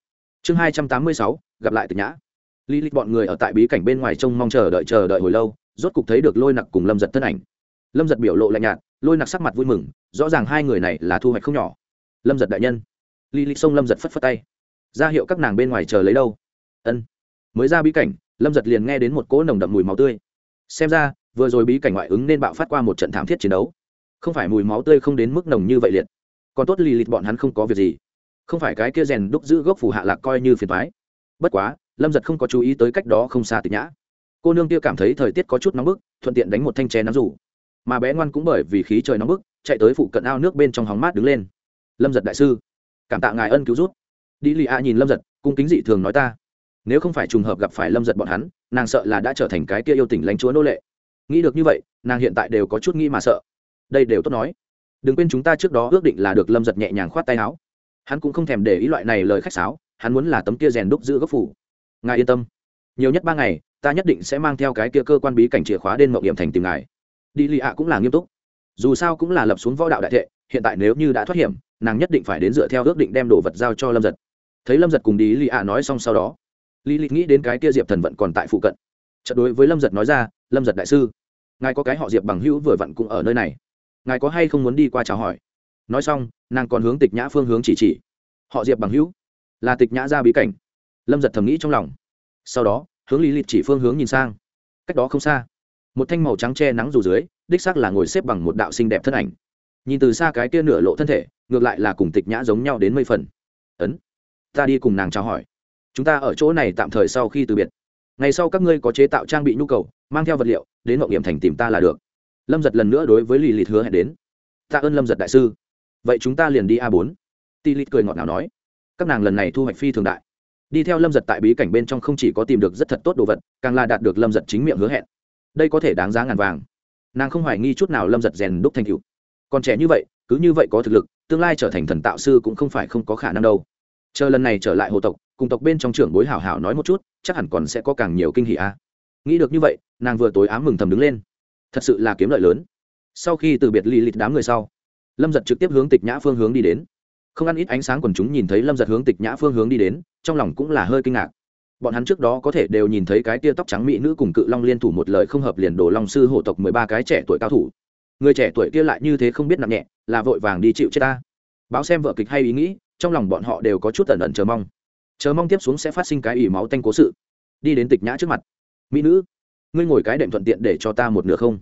Chương hai trăm tám mươi sáu, gặp lại tịch nhã. Lý lịch bọn người ở tại bí cảnh bên ngoài trông mong chờ đợi chờ đợi hồi lâu, rốt cục thấy được lôi nặc cùng lâm giật thân ảnh. Lâm giật biểu lộ lạnh nhạt, lôi nặc sắc mặt vui mừng, rõ ràng hai người này là thu hoạch không nhỏ. Lâm giật đại nhân. Lý lịch xông lâm giật phất phất tay. Ra hiệu các nàng bên ngoài chờ lấy đâu? Ân. Mới ra bí cảnh, lâm giật liền nghe đến một cỗ nồng đậm mùi máu tươi. Xem ra vừa rồi bí cảnh ngoại ứng nên bạo phát qua một trận thảm thiết chiến đấu. Không phải mùi máu tươi không đến mức nồng như vậy liệt. Còn tốt lì lịt bọn hắn không có việc gì. Không phải cái kia rèn đúc giữ gốc phù hạ lạc coi như phiền thoái bất quá, lâm giật không có chú ý tới cách đó không xa tịch nhã. Cô nương kia cảm thấy thời tiết có chút nóng bức, thuận tiện đánh một thanh tre nắm rủ. Mà bé ngoan cũng bởi vì khí trời nóng bức, chạy tới phụ cận ao nước bên trong hóng mát đứng lên. Lâm giật đại sư, cảm tạ ngài ân cứu rút đi lì a nhìn lâm giật, cung kính dị thường nói ta. Nếu không phải trùng hợp gặp phải lâm giật bọn hắn, nàng sợ là đã trở thành cái kia yêu tỉnh lãnh chúa nô lệ nghĩ được như vậy, nàng hiện tại đều có chút nghĩ mà sợ. Đây đều tốt nói. Đừng quên chúng ta trước đó ước định là được lâm giật nhẹ nhàng khoát tay áo. Hắn cũng không thèm để ý loại này lời khách sáo, hắn muốn là tấm kia rèn đúc giữ gốc phủ. Ngài yên tâm. Nhiều nhất ba ngày, ta nhất định sẽ mang theo cái kia cơ quan bí cảnh chìa khóa đến mậu điểm thành tìm ngài. Đi lì ạ cũng là nghiêm túc. Dù sao cũng là lập xuống võ đạo đại thệ, hiện tại nếu như đã thoát hiểm, nàng nhất định phải đến dựa theo ước định đem đồ vật giao cho lâm giật. Thấy lâm giật cùng đi lì ạ nói xong sau đó lý lịch nghĩ đến cái kia diệp thần vận còn tại phụ cận. Trận đối với lâm giật nói ra, lâm giật đại sư ngài có cái họ diệp bằng hữu vừa vặn cũng ở nơi này. Ngài có hay không muốn đi qua chào hỏi? Nói xong, nàng còn hướng tịch nhã phương hướng chỉ chỉ. Họ diệp bằng hữu, là tịch nhã ra bí cảnh. Lâm giật thầm nghĩ trong lòng. Sau đó, hướng lý lịch chỉ phương hướng nhìn sang. Cách đó không xa, một thanh màu trắng che nắng dù dưới, đích xác là ngồi xếp bằng một đạo xinh đẹp thân ảnh. Nhìn từ xa cái kia nửa lộ thân thể, ngược lại là cùng tịch nhã giống nhau đến mây phần. Ấn, ta đi cùng nàng chào hỏi. Chúng ta ở chỗ này tạm thời sau khi từ biệt. Ngày sau các ngươi có chế tạo trang bị nhu cầu, mang theo vật liệu đến mậu nghiệm thành tìm ta là được. Lâm giật lần nữa đối với lì lịt hứa hẹn đến. Tạ ơn lâm giật đại sư. Vậy chúng ta liền đi a bốn. Ti lịt cười ngọt ngào nói. Các nàng lần này thu hoạch phi thường đại. Đi theo lâm giật tại bí cảnh bên trong không chỉ có tìm được rất thật tốt đồ vật, càng là đạt được lâm giật chính miệng hứa hẹn. Đây có thể đáng giá ngàn vàng. Nàng không hoài nghi chút nào lâm giật rèn đúc thành cựu còn trẻ như vậy, cứ như vậy có thực lực, tương lai trở thành thần tạo sư cũng không phải không có khả năng đâu. Chờ lần này trở lại hồ tộc, cùng tộc bên trong trưởng bối hảo hảo nói một chút, chắc hẳn còn sẽ có càng nhiều kinh hỷ a nghĩ được như vậy, nàng vừa tối ám mừng thầm đứng lên. Thật sự là kiếm lợi lớn. Sau khi từ biệt lì lịt đám người sau, lâm giật trực tiếp hướng tịch nhã phương hướng đi đến. Không ăn ít ánh sáng quần chúng nhìn thấy lâm giật hướng tịch nhã phương hướng đi đến, trong lòng cũng là hơi kinh ngạc. Bọn hắn trước đó có thể đều nhìn thấy cái tia tóc trắng mỹ nữ cùng cự long liên thủ một lời không hợp liền đổ long sư hộ tộc mười ba cái trẻ tuổi cao thủ. Người trẻ tuổi kia lại như thế không biết nặng nhẹ, là vội vàng đi chịu chết ta. Báo xem vợ kịch hay ý nghĩ, trong lòng bọn họ đều có chút tẩn ẩn chờ mong. Chờ mong tiếp xuống sẽ phát sinh cái ỉ máu tanh cố sự. Đi đến tịch nhã trước mặt mỹ nữ, ngươi ngồi cái đệm thuận tiện để cho ta một nửa không?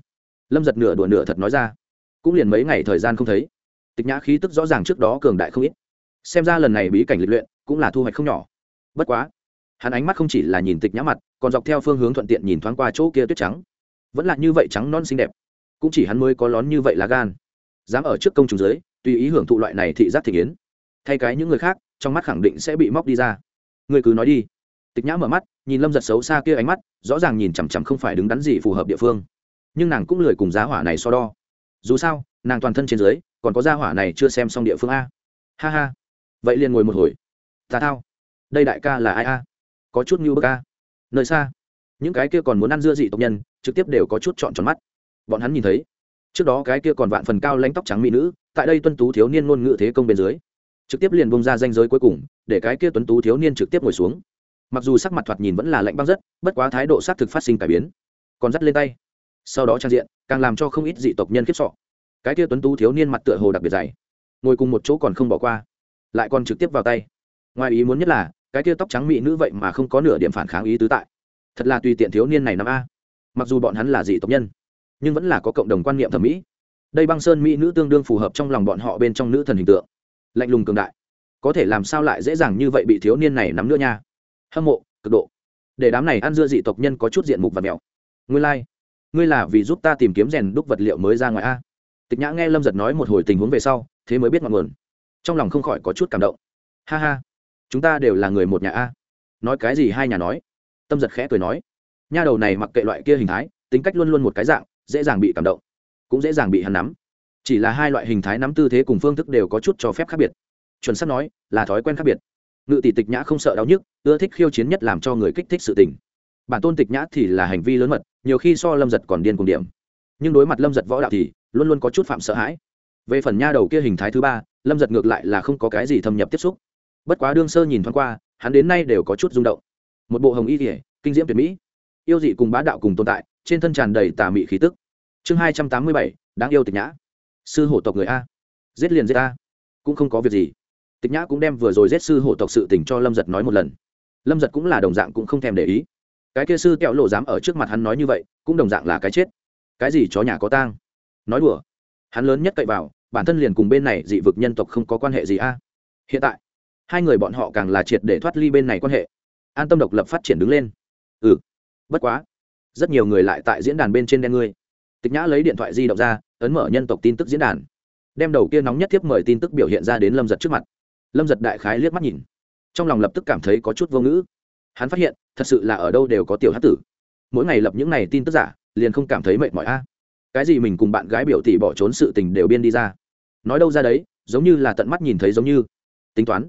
Lâm giật nửa đùa nửa thật nói ra. Cũng liền mấy ngày thời gian không thấy, tịch nhã khí tức rõ ràng trước đó cường đại không ít. Xem ra lần này bí cảnh lịch luyện cũng là thu hoạch không nhỏ. Bất quá, hắn ánh mắt không chỉ là nhìn tịch nhã mặt, còn dọc theo phương hướng thuận tiện nhìn thoáng qua chỗ kia tuyết trắng. Vẫn là như vậy trắng non xinh đẹp, cũng chỉ hắn mới có lón như vậy là gan. Dám ở trước công chúng giới tùy ý hưởng thụ loại này thị giác thị kiến, thay cái những người khác, trong mắt khẳng định sẽ bị móc đi ra. Người cứ nói đi. Tịch nhã mở mắt, nhìn lâm giật xấu xa kia ánh mắt rõ ràng nhìn chằm chằm không phải đứng đắn gì phù hợp địa phương. Nhưng nàng cũng lười cùng giá hỏa này so đo. Dù sao, nàng toàn thân trên dưới, còn có giá hỏa này chưa xem xong địa phương a. Ha ha. Vậy liền ngồi một hồi. Tà thao. Đây đại ca là ai a? Có chút như bức a. Nơi xa. Những cái kia còn muốn ăn dưa dị tộc nhân, trực tiếp đều có chút trọn tròn mắt. Bọn hắn nhìn thấy. Trước đó cái kia còn vạn phần cao lãnh tóc trắng mỹ nữ, tại đây tuân tú thiếu niên ngôn ngữ thế công bên dưới, trực tiếp liền bông ra danh giới cuối cùng, để cái kia tuấn tú thiếu niên trực tiếp ngồi xuống mặc dù sắc mặt thoạt nhìn vẫn là lạnh băng rất, bất quá thái độ xác thực phát sinh cải biến. Còn dắt lên tay. Sau đó trang diện, càng làm cho không ít dị tộc nhân khiếp sọ cái kia tuấn tú thiếu niên mặt tựa hồ đặc biệt dày. Ngồi cùng một chỗ còn không bỏ qua. Lại còn trực tiếp vào tay. Ngoài ý muốn nhất là, cái kia tóc trắng mỹ nữ vậy mà không có nửa điểm phản kháng ý tứ tại. Thật là tùy tiện thiếu niên này năm a. Mặc dù bọn hắn là dị tộc nhân, nhưng vẫn là có cộng đồng quan niệm thẩm mỹ. Đây băng sơn mỹ nữ tương đương phù hợp trong lòng bọn họ bên trong nữ thần hình tượng. Lạnh lùng cường đại. Có thể làm sao lại dễ dàng như vậy bị thiếu niên này nắm nữa nha? Hâm mộ, cực độ. Để đám này ăn dưa dị tộc nhân có chút diện mục và mèo ngươi lai、like. ngươi là vì giúp ta tìm kiếm rèn đúc vật liệu mới ra ngoài a. Tịch nhã nghe lâm giật nói một hồi tình huống về sau, thế mới biết ngọn nguồn. Trong lòng không khỏi có chút cảm động. Ha ha, chúng ta đều là người một nhà a. Nói cái gì hai nhà nói? Tâm giật khẽ cười nói. Nha đầu này mặc kệ loại kia hình thái, tính cách luôn luôn một cái dạng, dễ dàng bị cảm động, cũng dễ dàng bị hắn nắm. Chỉ là hai loại hình thái nắm tư thế cùng phương thức đều có chút cho phép khác biệt. Chuẩn sắp nói, là thói quen khác biệt ngự tỷ tịch nhã không sợ đau nhức, ưa thích khiêu chiến nhất làm cho người kích thích sự tình. Bản tôn tịch nhã thì là hành vi lớn mật, nhiều khi so lâm giật còn điên cùng điểm. Nhưng đối mặt lâm giật võ đạo thì luôn luôn có chút phạm sợ hãi. Về phần nha đầu kia hình thái thứ ba, lâm giật ngược lại là không có cái gì thâm nhập tiếp xúc. Bất quá đương sơ nhìn thoáng qua, hắn đến nay đều có chút rung động. Một bộ hồng y kỉa kinh diễm tuyệt mỹ. Yêu dị cùng bá đạo cùng tồn tại, trên thân tràn đầy tà mị khí tức. Chương hai trăm tám mươi bảy, đáng yêu tịch nhã. Sư hổ tộc người a. Giết liền giết a. Cũng không có việc gì tịch nhã cũng đem vừa rồi giết sư hổ tộc sự tình cho lâm giật nói một lần. Lâm giật cũng là đồng dạng cũng không thèm để ý. Cái kia sư kẹo lộ dám ở trước mặt hắn nói như vậy, cũng đồng dạng là cái chết. Cái gì chó nhà có tang? Nói đùa. Hắn lớn nhất cậy vào, bản thân liền cùng bên này dị vực nhân tộc không có quan hệ gì a. Hiện tại, hai người bọn họ càng là triệt để thoát ly bên này quan hệ. An tâm độc lập phát triển đứng lên. Ừ bất quá. Rất nhiều người lại tại diễn đàn bên trên đen ngươi. Tịch nhã lấy điện thoại di động ra, ấn mở nhân tộc tin tức diễn đàn. Đem đầu kia nóng nhất tiếp mời tin tức biểu hiện ra đến lâm giật trước mặt lâm giật đại khái liếc mắt nhìn. Trong lòng lập tức cảm thấy có chút vô ngữ. Hắn phát hiện, thật sự là ở đâu đều có tiểu hát tử. Mỗi ngày lập những n à y tin tức giả, liền không cảm thấy mệt mỏi a. Cái gì mình cùng bạn gái biểu tỷ bỏ trốn sự tình đều biên đi ra. Nói đâu ra đấy, giống như là tận mắt nhìn thấy giống như. Tính toán,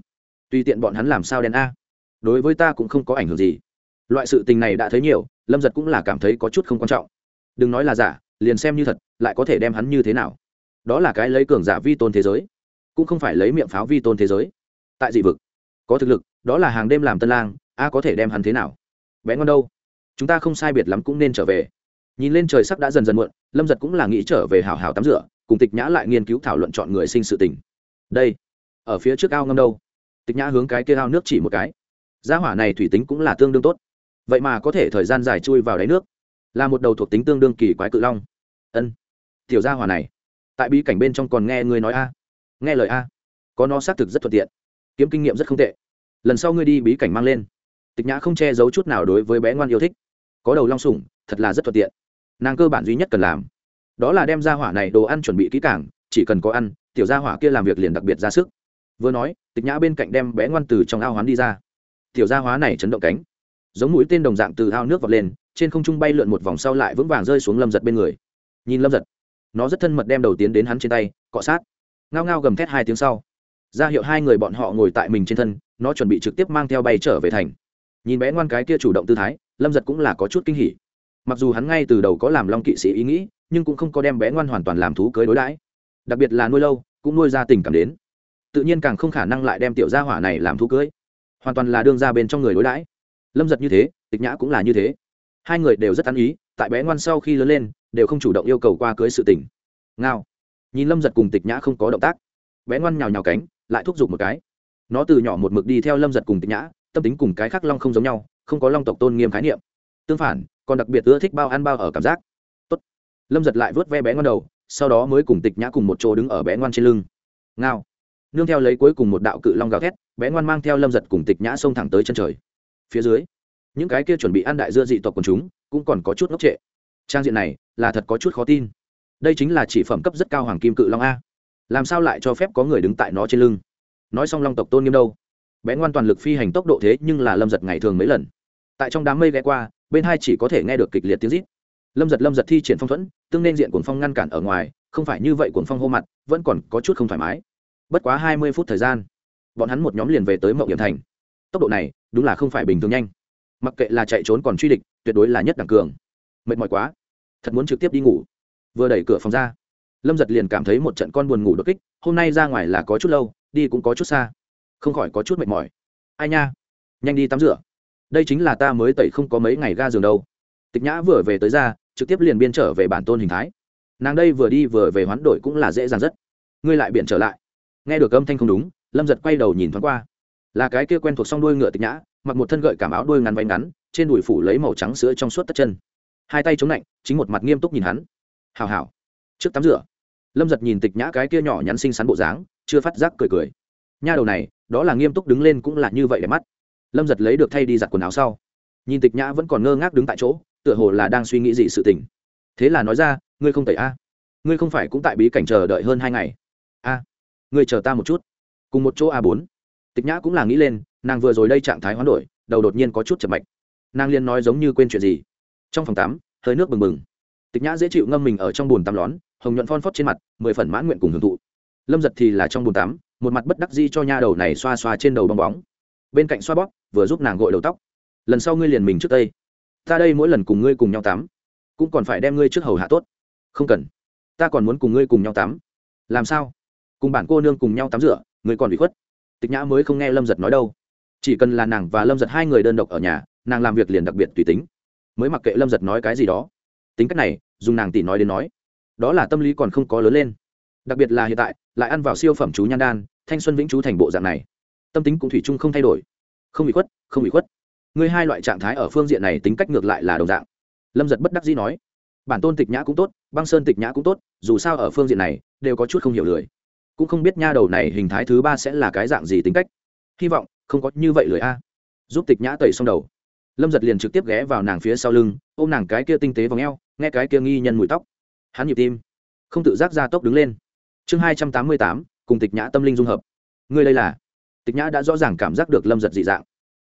tùy tiện bọn hắn làm sao đen a. Đối với ta cũng không có ảnh hưởng gì. Loại sự tình này đã thấy nhiều, lâm giật cũng là cảm thấy có chút không quan trọng. Đừng nói là giả, liền xem như thật, lại có thể đem hắn như thế nào. Đó là cái lấy cường giả vi tôn thế giới cũng không phải lấy miệng pháo vi tôn thế giới. Tại dị vực, có thực lực, đó là hàng đêm làm tân lang, a có thể đem hắn thế nào? Vẽ ngon đâu? Chúng ta không sai biệt lắm cũng nên trở về. Nhìn lên trời sắc đã dần dần muộn, lâm giật cũng là nghĩ trở về hào hào tắm rửa, cùng tịch nhã lại nghiên cứu thảo luận chọn người sinh sự tình. Đây, ở phía trước ao ngâm đâu? Tịch nhã hướng cái kia ao nước chỉ một cái. Gia hỏa này thủy tính cũng là tương đương tốt. Vậy mà có thể thời gian dài chui vào đáy nước. Là một đầu thuộc tính tương đương kỳ quái cự long. Ân, tiểu gia hỏa này, tại bí cảnh bên trong còn nghe người nói a nghe lời a. Có nó xác thực rất thuận tiện. Kiếm kinh nghiệm rất không tệ. Lần sau ngươi đi bí cảnh mang lên. Tịch nhã không che giấu chút nào đối với bé ngoan yêu thích. Có đầu long sủng, thật là rất thuận tiện. Nàng cơ bản duy nhất cần làm, đó là đem ra hỏa này đồ ăn chuẩn bị kỹ càng, chỉ cần có ăn, tiểu gia hỏa kia làm việc liền đặc biệt ra sức. Vừa nói, tịch nhã bên cạnh đem bé ngoan từ trong ao hoán đi ra. Tiểu gia hóa này chấn động cánh, giống mũi tên đồng dạng từ ao nước vọt lên, trên không trung bay lượn một vòng sau lại vững vàng rơi xuống lâm giật bên người. Nhìn lâm giật, nó rất thân mật đem đầu tiến đến hắn trên tay, cọ sát ngao ngao gầm thét hai tiếng sau. Ra hiệu hai người bọn họ ngồi tại mình trên thân, nó chuẩn bị trực tiếp mang theo bay trở về thành. Nhìn bé ngoan cái kia chủ động tư thái, lâm giật cũng là có chút kinh hỉ. Mặc dù hắn ngay từ đầu có làm long kỵ sĩ ý nghĩ, nhưng cũng không có đem bé ngoan hoàn toàn làm thú cưới đối đãi. Đặc biệt là nuôi lâu, cũng nuôi ra tình cảm đến. Tự nhiên càng không khả năng lại đem tiểu gia hỏa này làm thú cưới. Hoàn toàn là đương ra bên trong người đối đãi. Lâm giật như thế, tịch nhã cũng là như thế. Hai người đều rất ăn ý, tại bé ngoan sau khi lớn lên, đều không chủ động yêu cầu qua cưới sự tình. Ngao nhìn lâm giật cùng tịch nhã không có động tác bé ngoan nhào nhào cánh lại thúc giục một cái nó từ nhỏ một mực đi theo lâm giật cùng tịch nhã tâm tính cùng cái khác long không giống nhau không có long tộc tôn nghiêm khái niệm tương phản còn đặc biệt ưa thích bao ăn bao ở cảm giác Tốt. lâm giật lại vớt ve bé ngoan đầu sau đó mới cùng tịch nhã cùng một chỗ đứng ở bé ngoan trên lưng ngao nương theo lấy cuối cùng một đạo cự long gào thét bé ngoan mang theo lâm giật cùng tịch nhã xông thẳng tới chân trời phía dưới những cái kia chuẩn bị ăn đại dưa dị tộc quần chúng cũng còn có chút ngốc trệ trang diện này là thật có chút khó tin đây chính là chỉ phẩm cấp rất cao hoàng kim cự long a. Làm sao lại cho phép có người đứng tại nó trên lưng? Nói xong long tộc tôn nghiêm đâu? Bé ngoan toàn lực phi hành tốc độ thế nhưng là lâm giật ngày thường mấy lần. Tại trong đám mây ghé qua, bên hai chỉ có thể nghe được kịch liệt tiếng rít. Lâm giật lâm giật thi triển phong thuẫn, tương nên diện cuồng phong ngăn cản ở ngoài, không phải như vậy cuồng phong hô mặt, vẫn còn có chút không thoải mái. Bất quá hai mươi phút thời gian, bọn hắn một nhóm liền về tới mậu hiểm thành. Tốc độ này, đúng là không phải bình thường nhanh. Mặc kệ là chạy trốn còn truy địch, tuyệt đối là nhất đẳng cường. Mệt mỏi quá. Thật muốn trực tiếp đi ngủ vừa đẩy cửa phòng ra. Lâm giật liền cảm thấy một trận con buồn ngủ đột kích, hôm nay ra ngoài là có chút lâu, đi cũng có chút xa. Không khỏi có chút mệt mỏi. Ai nha? Nhanh đi tắm rửa. Đây chính là ta mới tẩy không có mấy ngày ga giường đâu. Tịch nhã vừa về tới ra, trực tiếp liền biên trở về bản tôn hình thái. Nàng đây vừa đi vừa về hoán đổi cũng là dễ dàng rất. Ngươi lại biện trở lại. Nghe được âm thanh không đúng, lâm giật quay đầu nhìn thoáng qua. Là cái kia quen thuộc s o n g đuôi ngựa tịch nhã, mặc một thân gợi cảm áo đuôi ngắn váy ngắn, trên đùi phủ lấy màu trắng sữa trong suốt tất chân. Hai tay chống lạnh, chính một mặt nghiêm túc nhìn hắn hào hào trước tắm rửa. Lâm giật nhìn tịch nhã cái kia nhỏ nhắn xinh xắn bộ dáng, chưa phát giác cười cười. Nha đầu này, đó là nghiêm túc đứng lên cũng là như vậy để mắt. Lâm giật lấy được thay đi giặt quần áo sau. Nhìn tịch nhã vẫn còn ngơ ngác đứng tại chỗ, tựa hồ là đang suy nghĩ gì sự tình. Thế là nói ra, ngươi không tẩy a? Ngươi không phải cũng tại bí cảnh chờ đợi hơn hai ngày. A, ngươi chờ ta một chút. Cùng một chỗ a bốn. Tịch nhã cũng là nghĩ lên, nàng vừa rồi đây trạng thái hoán đổi, đầu đột nhiên có chút chậm mạch. Nàng liên nói giống như quên chuyện gì. Trong phòng tắm, hơi nước bừng bừng tịch nhã dễ chịu ngâm mình ở trong bồn tắm lón hồng nhuận phon phót trên mặt mười phần mãn nguyện cùng hưởng thụ. Lâm giật thì là trong bồn tắm một mặt bất đắc di cho nha đầu này xoa xoa trên đầu bong bóng. Bên cạnh xoa bóp vừa giúp nàng gội đầu tóc. Lần sau ngươi liền mình trước đây, ta đây mỗi lần cùng ngươi cùng nhau tắm cũng còn phải đem ngươi trước hầu hạ tốt. Không cần. Ta còn muốn cùng ngươi cùng nhau tắm. Làm sao? Cùng bản cô nương cùng nhau tắm rửa ngươi còn bị khuất. Tịch nhã mới không nghe lâm giật nói đâu. Chỉ cần là nàng và lâm giật hai người đơn độc ở nhà nàng làm việc liền đặc biệt tùy tính. Mới mặc kệ lâm giật nói cái gì đó tính cách này, dùng nàng tỷ nói đến nói, đó là tâm lý còn không có lớn lên. Đặc biệt là hiện tại, lại ăn vào siêu phẩm chú nhan đan, thanh xuân vĩnh chú thành bộ dạng này, tâm tính cũng thủy chung không thay đổi. Không bị khuất, không bị khuất. Ngươi hai loại trạng thái ở phương diện này tính cách ngược lại là đồng dạng. Lâm giật bất đắc dĩ nói, bản tôn tịch nhã cũng tốt, băng sơn tịch nhã cũng tốt, dù sao ở phương diện này, đều có chút không hiểu lười. Cũng không biết nha đầu này hình thái thứ ba sẽ là cái dạng gì tính cách. Hy vọng, không có như vậy lười a. Giúp tịch nhã tẩy xong đầu. Lâm giật liền trực tiếp ghé vào nàng phía sau lưng, ôm nàng cái kia tinh tế v ò nghe cái kia nghi nhân mùi tóc. Hắn nhịp tim. Không tự giác ra tốc đứng lên. Chương hai trăm tám mươi tám, cùng tịch nhã tâm linh dung hợp. Ngươi đây là? Tịch nhã đã rõ ràng cảm giác được lâm giật dị dạng.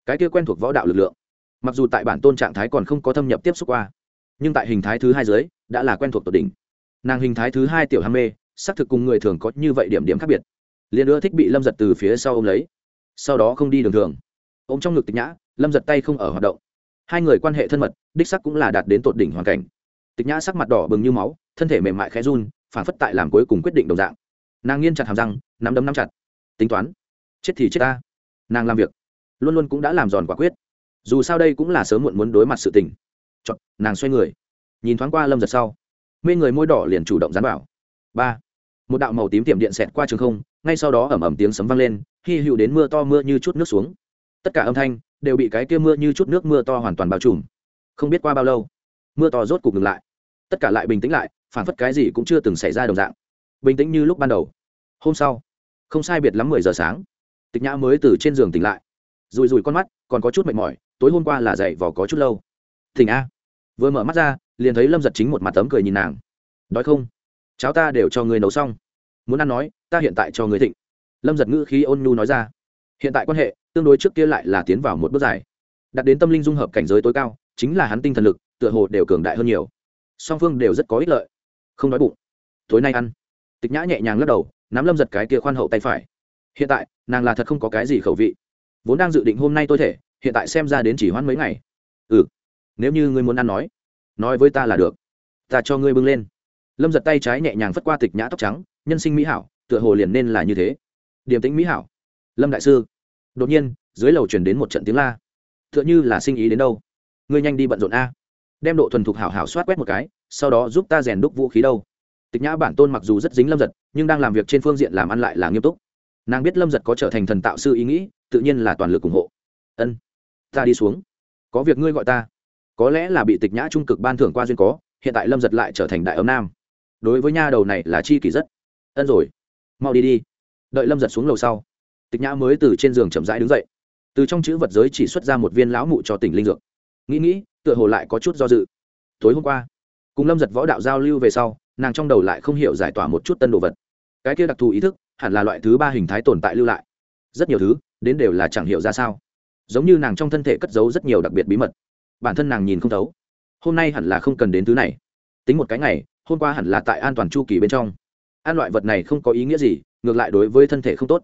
Cái kia quen thuộc võ đạo lực lượng. Mặc dù tại bản tôn trạng thái còn không có thâm nhập tiếp xúc qua, nhưng tại hình thái thứ hai dưới, đã là quen thuộc tột đỉnh. Nàng hình thái thứ hai tiểu ham mê, xác thực cùng người thường có như vậy điểm điểm khác biệt. Liền ưa thích bị lâm giật từ phía sau ô m lấy. Sau đó không đi đường thường. Ô m trong ngực tịch nhã, lâm giật tay không ở hoạt động. Hai người quan hệ thân mật, đích sắc cũng là đạt đến tột đỉnh hoàn cảnh tịch nhã sắc mặt đỏ bừng như máu thân thể mềm mại khẽ run phản phất tại làm cuối cùng quyết định đồng dạng. Nàng nghiên chặt hàm răng nắm đấm nắm chặt. Tính toán chết thì chết ta. Nàng làm việc luôn luôn cũng đã làm giòn quả quyết. Dù sao đây cũng là sớm muộn muốn đối mặt sự tình. Chọn, nàng xoay người. Nhìn thoáng qua lâm giật sau mê người môi đỏ liền chủ động dán vào. Ba một đạo màu tím tiệm điện xẹt qua trường không ngay sau đó ẩm ẩm tiếng sấm vang lên hy hữu đến mưa to mưa như chút nước xuống. Tất cả âm thanh đều bị cái kia mưa như chút nước mưa to hoàn toàn bao trùm. Không biết qua bao lâu mưa to rốt cục ngừng lại. Tất cả lại bình tĩnh lại phản phất cái gì cũng chưa từng xảy ra đồng dạng. Bình tĩnh như lúc ban đầu. Hôm sau, không sai biệt lắm mười giờ sáng, tịch nhã mới từ trên giường tỉnh lại. Rùi rùi con mắt, còn có chút mệt mỏi, tối hôm qua là dậy vò có chút lâu. Thỉnh a. Vừa mở mắt ra, liền thấy lâm giật chính một mặt tấm cười nhìn nàng. Đói không? Cháo ta đều cho người nấu xong. Muốn ăn nói, ta hiện tại cho người thịnh. Lâm giật ngữ khí ôn nhu nói ra. Hiện tại quan hệ, tương đối trước kia lại là tiến vào một bước dài. Đặt đến tâm linh dung hợp cảnh giới tối cao, chính là hắn tinh thần lực tựa hồ đều cường đại hơn nhiều. Song phương đều rất có ích lợi. Không đói bụng. Tối nay ăn. Tịch nhã nhẹ nhàng lắc đầu, nắm lâm giật cái kia khoan hậu tay phải. Hiện tại, nàng là thật không có cái gì khẩu vị. Vốn đang dự định hôm nay tôi thể, hiện tại xem ra đến chỉ hoãn mấy ngày. Ừ. Nếu như ngươi muốn ăn nói nói với ta là được. Ta cho ngươi bưng lên. Lâm giật tay trái nhẹ nhàng phất qua tịch nhã tóc trắng, nhân sinh mỹ hảo, tựa hồ liền nên là như thế. Điềm tĩnh mỹ hảo. Lâm đại sư. Đột nhiên, dưới lầu chuyển đến một trận tiếng la. Tựa như là sinh ý đến đâu. Ngươi nhanh đi bận rộn a đem độ thuần thục hảo hảo soát quét một cái, sau đó giúp ta rèn đúc vũ khí đâu. Tịch nhã bản tôn mặc dù rất dính lâm giật, nhưng đang làm việc trên phương diện làm ăn lại là nghiêm túc. Nàng biết lâm giật có trở thành thần tạo sư ý nghĩ, tự nhiên là toàn lực ủng hộ. Ân, ta đi xuống. Có việc ngươi gọi ta. Có lẽ là bị tịch nhã trung cực ban thưởng qua duyên có, hiện tại lâm giật lại trở thành đại ấm nam. Đối với nha đầu này là chi kỷ rất. Ân rồi, mau đi đi. Đợi lâm giật xuống lầu sau, tịch nhã mới từ trên giường chậm rãi đứng dậy. Từ trong chữ vật giới chỉ xuất ra một viên lão mụ cho tỉnh linh dược. Nghĩ nghĩ tựa hồ lại có chút do dự. Tối hôm qua, cùng lâm giật võ đạo giao lưu về sau, nàng trong đầu lại không hiểu giải tỏa một chút tân đồ vật. Cái kia đặc thù ý thức, hẳn là loại thứ ba hình thái tồn tại lưu lại. Rất nhiều thứ, đến đều là chẳng hiểu ra sao. Giống như nàng trong thân thể cất giấu rất nhiều đặc biệt bí mật. Bản thân nàng nhìn không thấu. Hôm nay hẳn là không cần đến thứ này. Tính một cái ngày, hôm qua hẳn là tại an toàn chu kỳ bên trong. An loại vật này không có ý nghĩa gì, ngược lại đối với thân thể không tốt.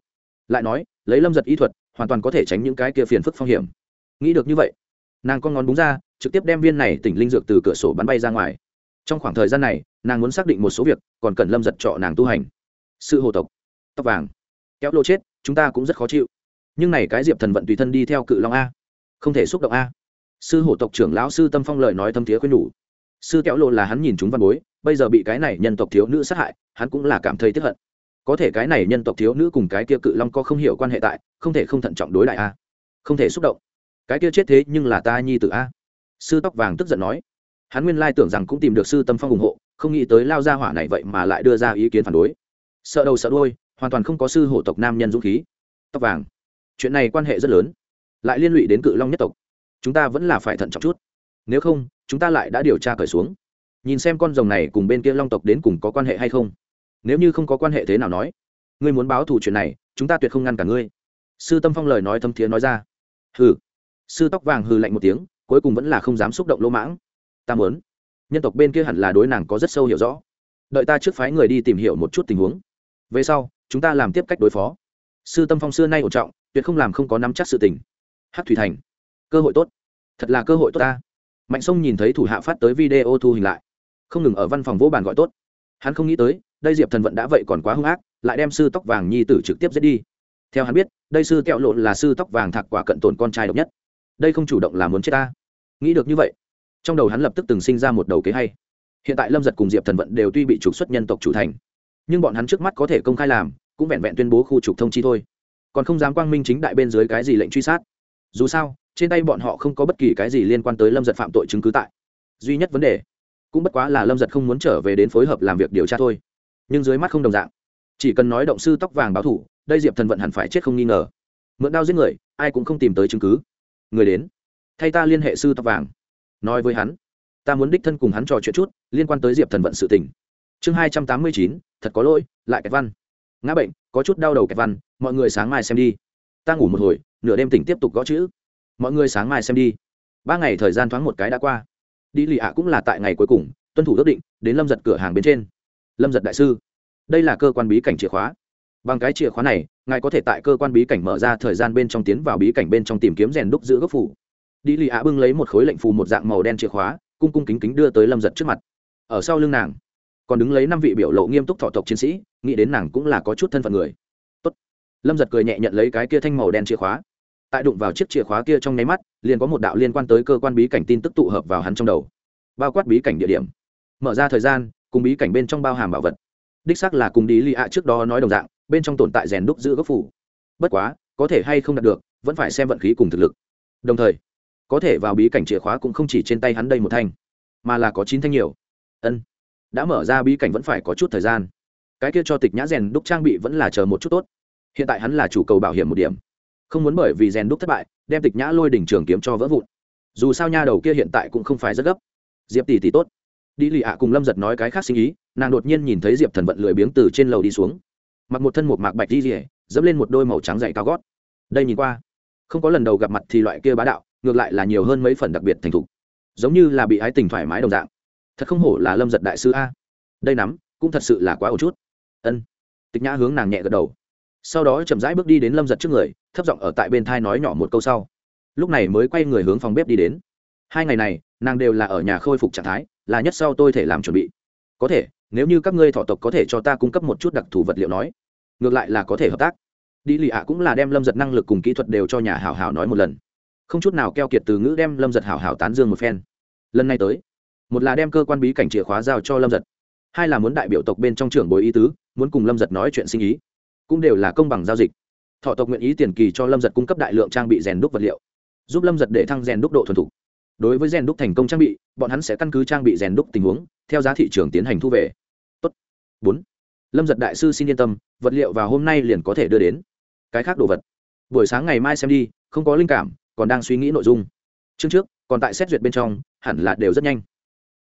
Lại nói, lấy lâm giật ý thuật, hoàn toàn có thể tránh những cái kia phiền phức phong hiểm. Nghĩ được như vậy nàng con ngón búng ra, trực tiếp đem viên này tỉnh linh dược từ cửa sổ bắn bay ra ngoài. Trong khoảng thời gian này, nàng muốn xác định một số việc, còn cần lâm giật trọ nàng tu hành. Sự hồ tộc. Tóc vàng. Kéo lô chết, chúng ta cũng rất khó chịu. Nhưng này cái diệp thần vận tùy thân đi theo cự long a. Không thể xúc động a. Sư hổ tộc trưởng lão sư tâm phong lời nói thâm thiế khuyên nhủ. Sư kéo lộ là hắn nhìn chúng văn bối, bây giờ bị cái này nhân tộc thiếu nữ sát hại, hắn cũng là cảm thấy tiếp hận. Có thể cái này nhân tộc thiếu nữ cùng cái kia cự long có không hiểu quan hệ tại, không thể không thận trọng đối lại a. Không thể xúc động cái kia chết thế nhưng là ta nhi Tử a. Sư tóc vàng tức giận nói. Hắn nguyên lai tưởng rằng cũng tìm được sư tâm phong ủng hộ, không nghĩ tới lao ra hỏa này vậy mà lại đưa ra ý kiến phản đối. Sợ đầu sợ đôi hoàn toàn không có sư hổ tộc nam nhân dũng khí. Tóc vàng. Chuyện này quan hệ rất lớn. Lại liên lụy đến cự long nhất tộc. Chúng ta vẫn là phải thận trọng chút. Nếu không, chúng ta lại đã điều tra cởi xuống. Nhìn xem con rồng này cùng bên kia long tộc đến cùng có quan hệ hay không. Nếu như không có quan hệ thế nào nói, ngươi muốn báo thù chuyện này, chúng ta tuyệt không ngăn cả ngươi. Sư tâm phong lời nói thâm thiế nói ra. Hừ sư tóc vàng hừ lạnh một tiếng, cuối cùng vẫn là không dám xúc động lỗ mãng. Ta muốn. Nhân tộc bên kia hẳn là đối nàng có rất sâu hiểu rõ. Đợi ta trước phái người đi tìm hiểu một chút tình huống. Về sau, chúng ta làm tiếp cách đối phó. Sư tâm phong xưa nay ổn trọng, tuyệt không làm không có nắm chắc sự tình. Hát thủy thành. Cơ hội tốt. Thật là cơ hội tốt ta. Mạnh sông nhìn thấy thủ hạ phát tới video thu hình lại. Không ngừng ở văn phòng vỗ bàn gọi tốt. Hắn không nghĩ tới, đây diệp thần vận đã vậy còn quá hung ác, lại đem sư tóc vàng nhi tử trực tiếp giết đi. Theo hắn biết, đây sư kẹo lộn là sư tóc vàng thạc quả cận tồn con trai độc nhất đây không chủ động là muốn chết ta. Nghĩ được như vậy, trong đầu hắn lập tức từng sinh ra một đầu kế hay. Hiện tại lâm giật cùng diệp thần vận đều tuy bị trục xuất nhân tộc chủ thành, nhưng bọn hắn trước mắt có thể công khai làm, cũng vẹn vẹn tuyên bố khu trục thông chi thôi. Còn không dám quang minh chính đại bên dưới cái gì lệnh truy sát. Dù sao, trên tay bọn họ không có bất kỳ cái gì liên quan tới lâm giật phạm tội chứng cứ tại. Duy nhất vấn đề, cũng bất quá là lâm giật không muốn trở về đến phối hợp làm việc điều tra thôi. Nhưng dưới mắt không đồng dạng. Chỉ cần nói động sư tóc vàng báo thủ, đây diệp thần vận hẳn phải chết không nghi ngờ. Mượn đao giết người, ai cũng không tìm tới chứng cứ người đến. Thay ta liên hệ sư tóc vàng. Nói với hắn, ta muốn đích thân cùng hắn trò chuyện chút, liên quan tới diệp thần vận sự tình. Chương hai trăm tám mươi chín, thật có lỗi, lại kẹt văn. Ngã bệnh, có chút đau đầu kẹt văn, mọi người sáng mai xem đi. Ta ngủ một hồi, nửa đêm tỉnh tiếp tục gõ chữ. Mọi người sáng mai xem đi. Ba ngày thời gian thoáng một cái đã qua. Đi lì ạ cũng là tại ngày cuối cùng, tuân thủ ước định, đến lâm giật cửa hàng bên trên. Lâm giật đại sư, đây là cơ quan bí cảnh chìa khóa. Bằng cái chìa khóa này ngài có thể tại cơ quan bí cảnh mở ra thời gian bên trong tiến vào bí cảnh bên trong tìm kiếm rèn đúc giữ gốc phủ. Đi lì ạ bưng lấy một khối lệnh phù một dạng màu đen chìa khóa, cung cung kính kính đưa tới lâm giật trước mặt. Ở sau lưng nàng, còn đứng lấy năm vị biểu lộ nghiêm túc thọ tộc chiến sĩ, nghĩ đến nàng cũng là có chút thân phận người. Tốt. lâm giật cười nhẹ nhận lấy cái kia thanh màu đen chìa khóa. Tại đụng vào chiếc chìa khóa kia trong nháy mắt, liền có một đạo liên quan tới cơ quan bí cảnh tin tức tụ hợp vào hắn trong đầu. Bao quát bí cảnh địa điểm. Mở ra thời gian, cùng bí cảnh bên trong bao hàm bảo vật. Đích xác là cùng đi lì ạ trước đó nói đồng dạng bên trong tồn tại rèn đúc giữ gốc phủ. Bất quá, có thể hay không đạt được, vẫn phải xem vận khí cùng thực lực. Đồng thời, có thể vào bí cảnh chìa khóa cũng không chỉ trên tay hắn đây một thanh, mà là có chín thanh nhiều. Ân, đã mở ra bí cảnh vẫn phải có chút thời gian. Cái kia cho tịch nhã rèn đúc trang bị vẫn là chờ một chút tốt. Hiện tại hắn là chủ cầu bảo hiểm một điểm. Không muốn bởi vì rèn đúc thất bại, đem tịch nhã lôi đỉnh trường kiếm cho vỡ vụn. Dù sao nha đầu kia hiện tại cũng không phải rất gấp. Diệp tỷ tỷ tốt. Đi lì ạ cùng lâm giật nói cái khác sinh ý, nàng đột nhiên nhìn thấy diệp thần vận lười biếng từ trên lầu đi xuống mặc một thân một mạc bạch đi rỉa, dẫm lên một đôi màu trắng dày cao gót. Đây nhìn qua, không có lần đầu gặp mặt thì loại kia bá đạo, ngược lại là nhiều hơn mấy phần đặc biệt thành thục. Giống như là bị ái tình thoải mái đồng dạng. Thật không hổ là lâm giật đại sư a. Đây nắm, cũng thật sự là quá ổ chút. Ân. Tịch nhã hướng nàng nhẹ gật đầu. Sau đó chậm rãi bước đi đến lâm giật trước người, thấp giọng ở tại bên thai nói nhỏ một câu sau. Lúc này mới quay người hướng phòng bếp đi đến. Hai ngày này, nàng đều là ở nhà khôi phục trạng thái, là nhất sau tôi thể làm chuẩn bị. Có thể, nếu như các ngươi thọ tộc có thể cho ta cung cấp một chút đặc thù vật liệu nói ngược lại là có thể hợp tác. Đi lì ạ cũng là đem lâm giật năng lực cùng kỹ thuật đều cho nhà hảo hảo nói một lần. Không chút nào keo kiệt từ ngữ đem lâm giật hảo hảo tán dương một phen. Lần này tới, một là đem cơ quan bí cảnh chìa khóa giao cho lâm giật, hai là muốn đại biểu tộc bên trong trưởng bồi ý tứ, muốn cùng lâm giật nói chuyện sinh ý, cũng đều là công bằng giao dịch. Thọ tộc nguyện ý tiền kỳ cho lâm giật cung cấp đại lượng trang bị rèn đúc vật liệu, giúp lâm giật để thăng rèn đúc độ thuần thục. Đối với rèn đúc thành công trang bị, bọn hắn sẽ căn cứ trang bị rèn đúc tình huống, theo giá thị trường tiến hành thu về. Tốt. bốn lâm giật đại sư xin yên tâm, vật liệu vào hôm nay liền có thể đưa đến. Cái khác đồ vật. Buổi sáng ngày mai xem đi, không có linh cảm, còn đang suy nghĩ nội dung. Chương trước, còn tại xét duyệt bên trong, hẳn là đều rất nhanh.